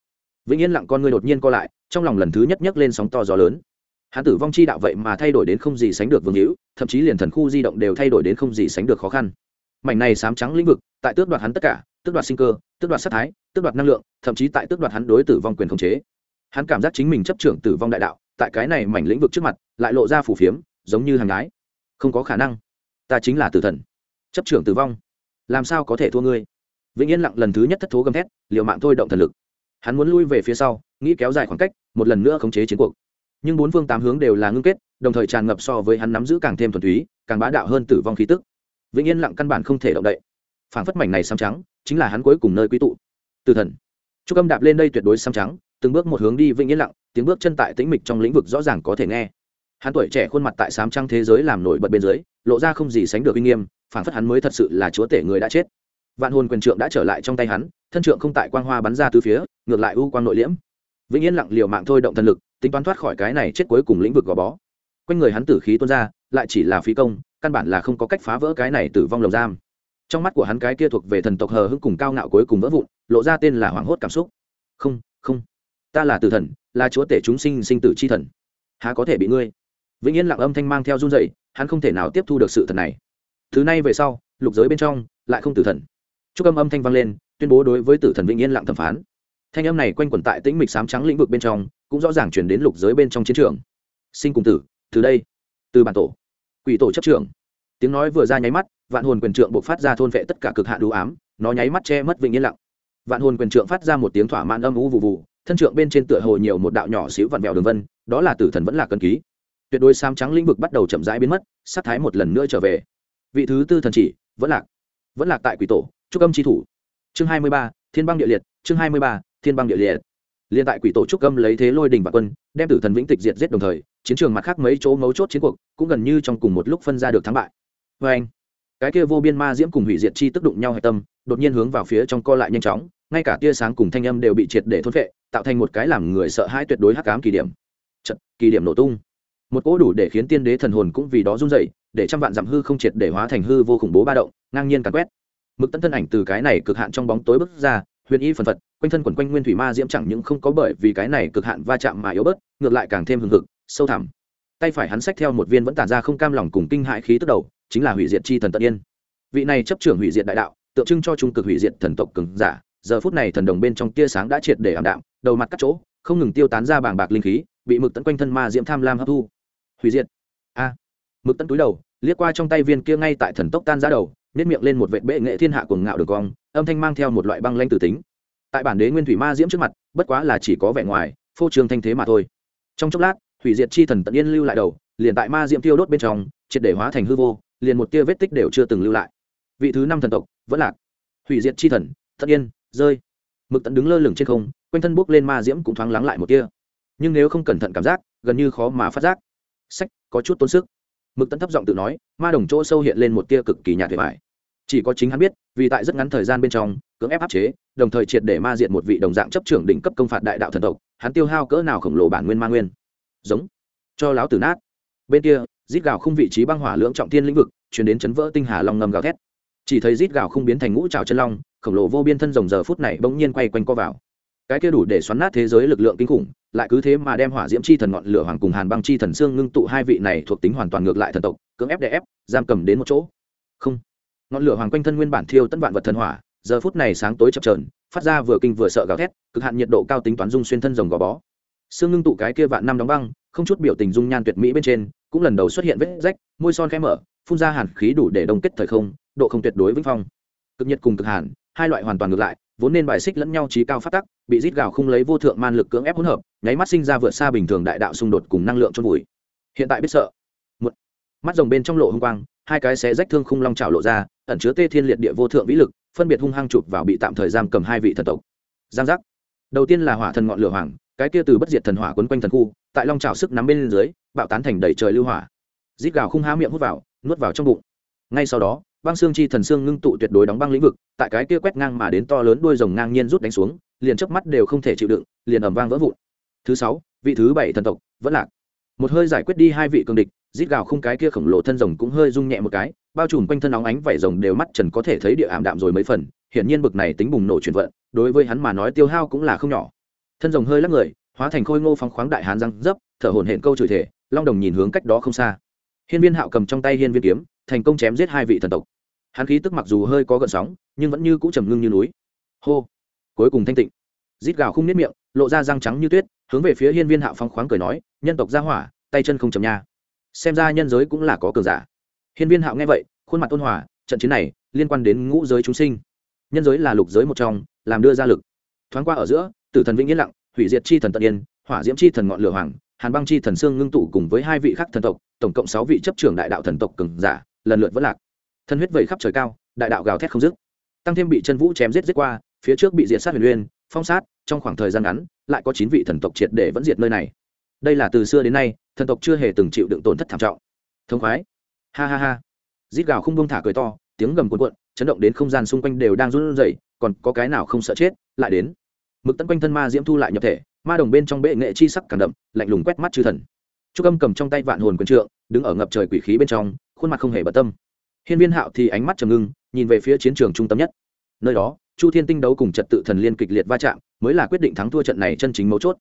Vĩnh yên lặng con người đột nhiên co lại, trong lòng lần thứ nhất nhấc lên sóng to gió lớn hắn tử vong chi đạo vậy mà thay đổi đến không gì sánh được vương hữu, thậm chí liền thần khu di động đều thay đổi đến không gì sánh được khó khăn. Mảnh này sám trắng lĩnh vực, tại tước đoạt hắn tất cả, tước đoạt sinh cơ, tước đoạt sát thái, tước đoạt năng lượng, thậm chí tại tước đoạt hắn đối tử vong quyền khống chế. Hắn cảm giác chính mình chấp trưởng tử vong đại đạo, tại cái này mảnh lĩnh vực trước mặt, lại lộ ra phủ phiếm, giống như hàng gái không có khả năng. Ta chính là tử thần. Chấp trưởng tử vong. Làm sao có thể thua ngươi? Vĩnh yên lặng lần thứ nhất thất thố gầm thét, liều mạng thôi động thần lực. Hắn muốn lui về phía sau, nghĩ kéo dài khoảng cách, một lần nữa khống chế chiến cuộc nhưng bốn phương tám hướng đều là ngưng kết, đồng thời tràn ngập so với hắn nắm giữ càng thêm thuần túy, càng bá đạo hơn tử vong khí tức. Vĩnh yên lặng căn bản không thể động đậy. Phản phất mảnh này xám trắng, chính là hắn cuối cùng nơi quy tụ. Từ thần. Chúc âm đạp lên đây tuyệt đối xám trắng, từng bước một hướng đi vĩnh yên lặng, tiếng bước chân tại tĩnh mịch trong lĩnh vực rõ ràng có thể nghe. Hắn tuổi trẻ khuôn mặt tại xám trắng thế giới làm nổi bật bên dưới, lộ ra không gì sánh được uy nghiêm phản phất hắn mới thật sự là chúa tể người đã chết. Vạn hồn quyền trượng đã trở lại trong tay hắn, thân trượng không tại quang hoa bắn ra từ phía, ngược lại u quang nội liễm. Vĩnh yên lặng liều mạng thôi động thần lực tính toán thoát khỏi cái này chết cuối cùng lĩnh vực gò bó. Quanh người hắn tử khí tuôn ra, lại chỉ là phí công, căn bản là không có cách phá vỡ cái này tử vong lồng giam. Trong mắt của hắn cái kia thuộc về thần tộc hờ hững cùng cao ngạo cuối cùng vỡ vụn, lộ ra tên là hoảng hốt cảm xúc. Không không. Ta là tử thần, là chúa tể chúng sinh sinh tử c h i thần. Há có thể bị ngươi? Vĩnh yên lặng âm thanh mang theo run dậy hắn không thể nào tiếp thu được sự thật này. Thứ này về sau, lục giới bên trong, lại không tử thần. Chúc âm âm thanh vang lên, tuyên bố đối với tử thần vĩnh yên lặng thẩm phán thanh âm này quanh quẩn tại tĩnh mịch sám trắng lĩnh vực bên trong, cũng rõ ràng chuyển đến lục giới bên trong chiến trường. Sinh cùng tử, từ đây. Từ bản tổ. Quỷ tổ chấp trưởng. Tiếng nói vừa ra nháy mắt, vạn hồn quyền trượng buộc phát ra thôn vệ tất cả cực hạ đủ ám, nó nháy mắt che mất vĩnh yên lặng. Vạn hồn quyền trượng phát ra một tiếng thỏa mãn âm u vụ vụ, thân trượng bên trên tựa hồ nhiều một đạo nhỏ xíu vặn vẹo đường vân, đó là tử thần vẫn là cần ký. Tuyệt đối sam trắng lĩnh vực bắt đầu chậm rãi biến mất, sát thái một lần nữa trở về. Vị thứ tư thần chỉ, vẫn lạc. Vẫn lạc tại quỷ tổ, trúc âm tri thủ. Chương hai mươi ba, thiên băng địa liệt, chương hai mươi ba thiên băng địa liệt. Liên tại quỷ tổ trúc âm lấy thế lôi đình và quân đem tử thần vĩnh tịch diệt giết đồng thời chiến trường mặt khác mấy chỗ mấu chốt chiến cuộc cũng gần như trong cùng một lúc phân ra được thắng bại. Vê anh cái kia vô biên ma diễm cùng hủy diệt chi tức đụng nhau hạch tâm đột nhiên hướng vào phía trong co lại nhanh chóng ngay cả tia sáng cùng thanh âm đều bị triệt để thốt vệ tạo thành một cái làm người sợ hãi tuyệt đối hắc ám kỳ điểm. Chật, kỳ điểm nổ tung. Một cỗ đủ để khiến tiên đế thần hồn cũng vì đó run dậy để trăm vạn dặm hư không triệt để hóa thành hư vô khủng bố ba động ngang nhiên càn quét. Mực tấn thân ảnh từ cái này cực hạn trong bóng tối bước ra huyền y phần phật, quanh thân quần quanh nguyên thủy ma diễm chẳng những không có bởi vì cái này cực hạn va chạm mà yếu bớt, ngược lại càng thêm hừng hực, sâu thẳm. Tay phải hắn xách theo một viên vẫn tản ra không cam lòng cùng kinh hại khí tức đầu, chính là hủy diệt chi thần tận yên. Vị này chấp trưởng hủy diệt đại đạo, tượng trưng cho trung cực hủy diệt thần tộc cường giả, giờ phút này thần đồng bên trong tia sáng đã triệt để ảm đạm, đầu mặt cắt chỗ, không ngừng tiêu tán ra bàng bạc linh khí, bị mực tấn quanh thân ma diễm tham lam hấp thu. Hủy diệt. A. Mực tấn túi đầu, liếc qua trong tay viên kia ngay tại thần tốc tan ra đầu nếp miệng lên một vệ bệ nghệ thiên hạ cuồng ngạo đường cong, âm thanh mang theo một loại băng lanh tử tính. Tại bản đế nguyên thủy ma diễm trước mặt, bất quá là chỉ có vẻ ngoài, phô trương thanh thế mà thôi. Trong chốc lát hủy diệt chi thần tận yên lưu lại đầu, liền tại ma diễm tiêu đốt bên trong, triệt để hóa thành hư vô, liền một tia vết tích đều chưa từng lưu lại. Vị thứ năm thần tộc, vẫn lạc. Hủy diệt chi thần, tận yên, rơi. Mực tận đứng lơ lửng trên không, quanh thân bốc lên ma diễm cũng thoáng lắng lại một tia. Nhưng nếu không cẩn thận cảm giác, gần như khó mà phát giác. Sách, có chút tốn sức mực tấn thấp giọng tự nói, ma đồng chỗ sâu hiện lên một tia cực kỳ nhạt thiệt hại chỉ có chính hắn biết, vì tại rất ngắn thời gian bên trong, cưỡng ép áp chế, đồng thời triệt để ma diện một vị đồng dạng chấp trưởng đỉnh cấp công phạt đại đạo thần tộc, hắn tiêu hao cỡ nào khổng lồ bản nguyên ma nguyên. Giống. Cho láo tử nát. Bên kia, rít gào không vị trí băng hỏa lưỡng trọng thiên lĩnh vực chuyển đến chấn vỡ tinh hà long ngầm gào thét. Chỉ thấy rít gào không biến thành ngũ trào chân long, khổng lồ vô biên thân rồng giờ phút này bỗng nhiên quay quanh co vào cái kia đủ để xoắn nát thế giới lực lượng kinh khủng, lại cứ thế mà đem hỏa diễm chi thần ngọn lửa hoàng cùng hàn băng chi thần xương ngưng tụ hai vị này thuộc tính hoàn toàn ngược lại thần tộc, cưỡng ép đè ép, giam cầm đến một chỗ. Không. Ngọn lửa hoàng quanh thân nguyên bản thiêu tân vạn vật thần hỏa, giờ phút này sáng tối chập trờn phát ra vừa kinh vừa sợ gào thét, cực hạn nhiệt độ cao tính toán dung xuyên thân rồng gò bó. Xương ngưng tụ cái kia vạn năm đóng băng, không chút biểu tình dung nhan tuyệt mỹ bên trên, cũng lần đầu xuất hiện vết rách, môi son khẽ mở, phun ra hàn khí đủ để đông kết thời không, độ không tuyệt đối vĩnh phong. Cực nhiệt cùng cực hàn, hai loại hoàn toàn ngược lại vốn nên bài xích lẫn nhau trí cao phát tắc, bị rít gào không lấy vô thượng man lực cưỡng ép hỗn hợp, nháy mắt sinh ra vượt xa bình thường đại đạo xung đột cùng năng lượng chôn vùi. Hiện tại biết sợ. Một mắt rồng bên trong lộ hung quang, hai cái xé rách thương khung long trào lộ ra, ẩn chứa tê thiên liệt địa vô thượng vĩ lực, phân biệt hung hăng chụp vào bị tạm thời giam cầm hai vị thần tộc. Giang giác. Đầu tiên là hỏa thần ngọn lửa hoàng, cái kia từ bất diệt thần hỏa quấn quanh thần khu, tại long trào sức nắm bên dưới, bạo tán thành đầy trời lưu hỏa. Rít gào không há miệng hút vào, nuốt vào trong bụng. Ngay sau đó, băng xương chi thần xương ngưng tụ tuyệt đối đóng băng lĩnh vực tại cái kia quét ngang mà đến to lớn đuôi rồng ngang nhiên rút đánh xuống, liền chớp mắt đều không thể chịu đựng, liền ầm vang vỡ vụn. Thứ sáu, vị thứ bảy thần tộc, vẫn lạc. Một hơi giải quyết đi hai vị cường địch, rít gào khung cái kia khổng lồ thân rồng cũng hơi rung nhẹ một cái, bao trùm quanh thân óng ánh vảy rồng đều mắt trần có thể thấy địa ảm đạm rồi mấy phần, hiển nhiên bực này tính bùng nổ chuyển vận, đối với hắn mà nói tiêu hao cũng là không nhỏ. Thân rồng hơi lắc người, hóa thành khôi ngô phóng khoáng đại hán răng dấp, thở hổn hển câu chửi thể long đồng nhìn hướng cách đó không xa. Hiên viên hạo cầm trong tay hiên viên kiếm, thành công chém giết hai vị thần tộc hắn khí tức mặc dù hơi có gợn sóng, nhưng vẫn như cũ trầm ngưng như núi. Hô! Cuối cùng thanh tịnh. Rít gào không nếp miệng, lộ ra răng trắng như tuyết, hướng về phía hiên viên hạo phong khoáng cười nói, nhân tộc ra hỏa, tay chân không chầm nha. Xem ra nhân giới cũng là có cường giả. Hiên viên hạo nghe vậy, khuôn mặt ôn hòa, trận chiến này liên quan đến ngũ giới chúng sinh. Nhân giới là lục giới một trong, làm đưa ra lực. Thoáng qua ở giữa, tử thần vĩnh yên lặng, hủy diệt chi thần tận yên, hỏa diễm chi thần ngọn lửa hoàng, hàn băng chi thần sương ngưng tụ cùng với hai vị khác thần tộc, tổng cộng sáu vị chấp trưởng đại đạo thần tộc cường giả, lần lượt vẫn lạc thân huyết vẩy khắp trời cao, đại đạo gào thét không dứt. Tăng thêm bị chân vũ chém giết giết qua, phía trước bị diệt sát huyền uyên phong sát, trong khoảng thời gian ngắn, lại có chín vị thần tộc triệt để vẫn diệt nơi này. Đây là từ xưa đến nay, thần tộc chưa hề từng chịu đựng tổn thất thảm trọng. Thông khoái. Ha ha ha. Rít gào không bông thả cười to, tiếng gầm cuộn cuộn, chấn động đến không gian xung quanh đều đang run rẩy, còn có cái nào không sợ chết, lại đến. Mực tấn quanh thân ma diễm thu lại nhập thể, ma đồng bên trong bệ nghệ chi sắc càng đậm, lạnh lùng quét mắt chư thần. Trúc âm cầm trong tay vạn hồn quyền trượng, đứng ở ngập trời quỷ khí bên trong, khuôn mặt không hề bận tâm hiên viên hạo thì ánh mắt trầm ngưng, nhìn về phía chiến trường trung tâm nhất. Nơi đó, chu thiên tinh đấu cùng trật tự thần liên kịch liệt va chạm, mới là quyết định thắng thua trận này chân chính mấu chốt.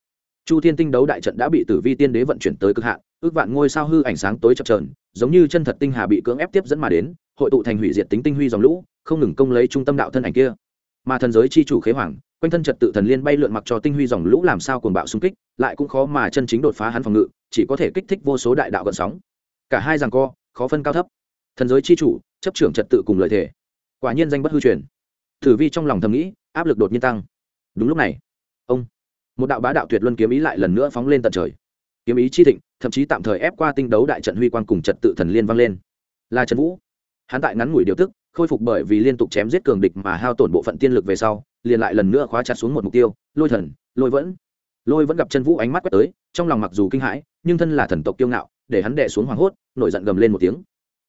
Chu thiên tinh đấu đại trận đã bị tử vi tiên đế vận chuyển tới cực hạn, ước vạn ngôi sao hư ảnh sáng tối chập trờn giống như chân thật tinh hà bị cưỡng ép tiếp dẫn mà đến, hội tụ thành hủy diệt tính tinh huy dòng lũ, không ngừng công lấy trung tâm đạo thân ảnh kia. Mà thần giới chi chủ khế hoàng, quanh thân trật tự thần liên bay lượn mặc cho tinh huy dòng lũ làm sao cuồng bạo xung kích, lại cũng khó mà chân chính đột phá hắn phòng ngự, chỉ có thể kích thích vô số đại đạo gần sóng. Cả hai rằng co, khó phân cao thấp thần giới chi chủ, chấp trưởng trật tự cùng lợi thể. Quả nhiên danh bất hư truyền. Thử vi trong lòng thầm nghĩ, áp lực đột nhiên tăng. Đúng lúc này, ông, một đạo bá đạo tuyệt luân kiếm ý lại lần nữa phóng lên tận trời. Kiếm ý chi thịnh, thậm chí tạm thời ép qua tinh đấu đại trận huy quan cùng trật tự thần liên vang lên. Là trần vũ, hắn tại ngắn ngủi điều tức, khôi phục bởi vì liên tục chém giết cường địch mà hao tổn bộ phận tiên lực về sau, liền lại lần nữa khóa chặt xuống một mục tiêu, lôi thần, lôi vẫn. Lôi vẫn gặp chân vũ ánh mắt quét tới, trong lòng mặc dù kinh hãi, nhưng thân là thần tộc kiêu ngạo, để hắn đệ xuống hoảng hốt, nổi giận gầm lên một tiếng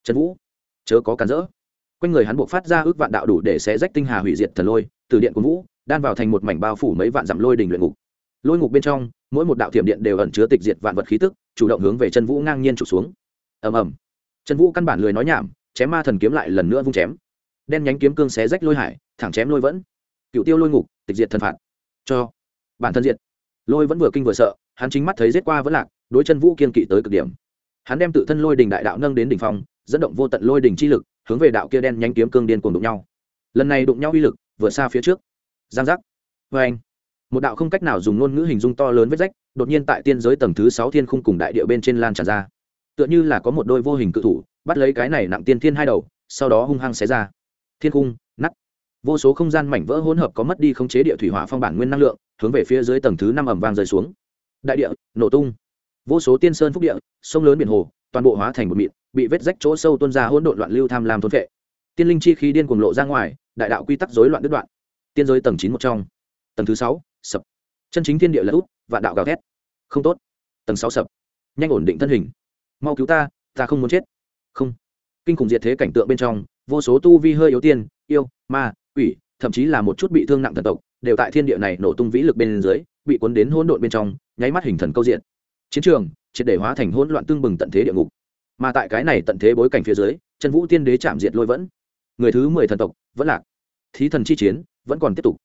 trần vũ, chớ có cản rỡ. Quanh người hắn buộc phát ra ước vạn đạo đủ để xé rách tinh hà hủy diệt thần lôi, từ điện của vũ, đan vào thành một mảnh bao phủ mấy vạn dặm lôi đình luyện ngục. Lôi ngục bên trong, mỗi một đạo thiểm điện đều ẩn chứa tịch diệt vạn vật khí tức, chủ động hướng về chân vũ ngang nhiên trục xuống. Ầm ầm. Chân vũ căn bản lười nói nhảm, chém ma thần kiếm lại lần nữa vung chém. Đen nhánh kiếm cương xé rách lôi hải, thẳng chém lôi vẫn. Cựu tiêu lôi ngục, tịch diệt thần phạt. Cho. Bản thân diệt. Lôi vẫn vừa kinh vừa sợ, hắn chính mắt thấy giết qua vẫn lạc, đối chân vũ kiên kỵ tới cực điểm. Hắn đem tự thân lôi đình đại đạo nâng đến đỉnh phong dẫn động vô tận lôi đình chi lực, hướng về đạo kia đen nhánh kiếm cương điên cuồng đụng nhau. Lần này đụng nhau uy lực, vừa xa phía trước. Giang giác. Vê anh, một đạo không cách nào dùng ngôn ngữ hình dung to lớn vết rách, đột nhiên tại tiên giới tầng thứ sáu thiên khung cùng đại địa bên trên lan tràn ra. Tựa như là có một đôi vô hình cự thủ, bắt lấy cái này nặng tiên thiên hai đầu, sau đó hung hăng xé ra. Thiên khung nắt vô số không gian mảnh vỡ hỗn hợp có mất đi khống chế địa thủy hỏa phong bản nguyên năng lượng, hướng về phía dưới tầng thứ năm ẩm vang rơi xuống. Đại địa, nổ tung. Vô số tiên sơn phúc địa, sông lớn biển hồ, toàn bộ hóa thành một mịn bị vết rách chỗ sâu tuôn ra hỗn độn loạn lưu tham lam thốn vệ tiên linh chi khí điên cuồng lộ ra ngoài, đại đạo quy tắc rối loạn đứt đoạn. Tiên giới tầng chín một trong. Tầng thứ sáu, sập. Chân chính thiên địa lật út, vạn đạo gào thét. Không tốt. Tầng sáu sập. Nhanh ổn định thân hình. Mau cứu ta ta không muốn chết. Không. Kinh khủng diệt thế cảnh tượng bên trong, vô số tu vi hơi yếu tiên, yêu, ma, quỷ, thậm chí là một chút bị thương nặng thần tộc, đều tại thiên địa này nổ tung vĩ lực bên dưới, bị cuốn đến hỗn độn bên trong, nháy mắt hình thần câu diện. Chiến trường triệt để hóa thành hỗn loạn tương bừng tận thế địa ngục mà tại cái này tận thế bối cảnh phía dưới, chân vũ tiên đế chạm diệt lôi vẫn. Người thứ mười thần tộc, vẫn lạc. Thí thần chi chiến, vẫn còn tiếp tục.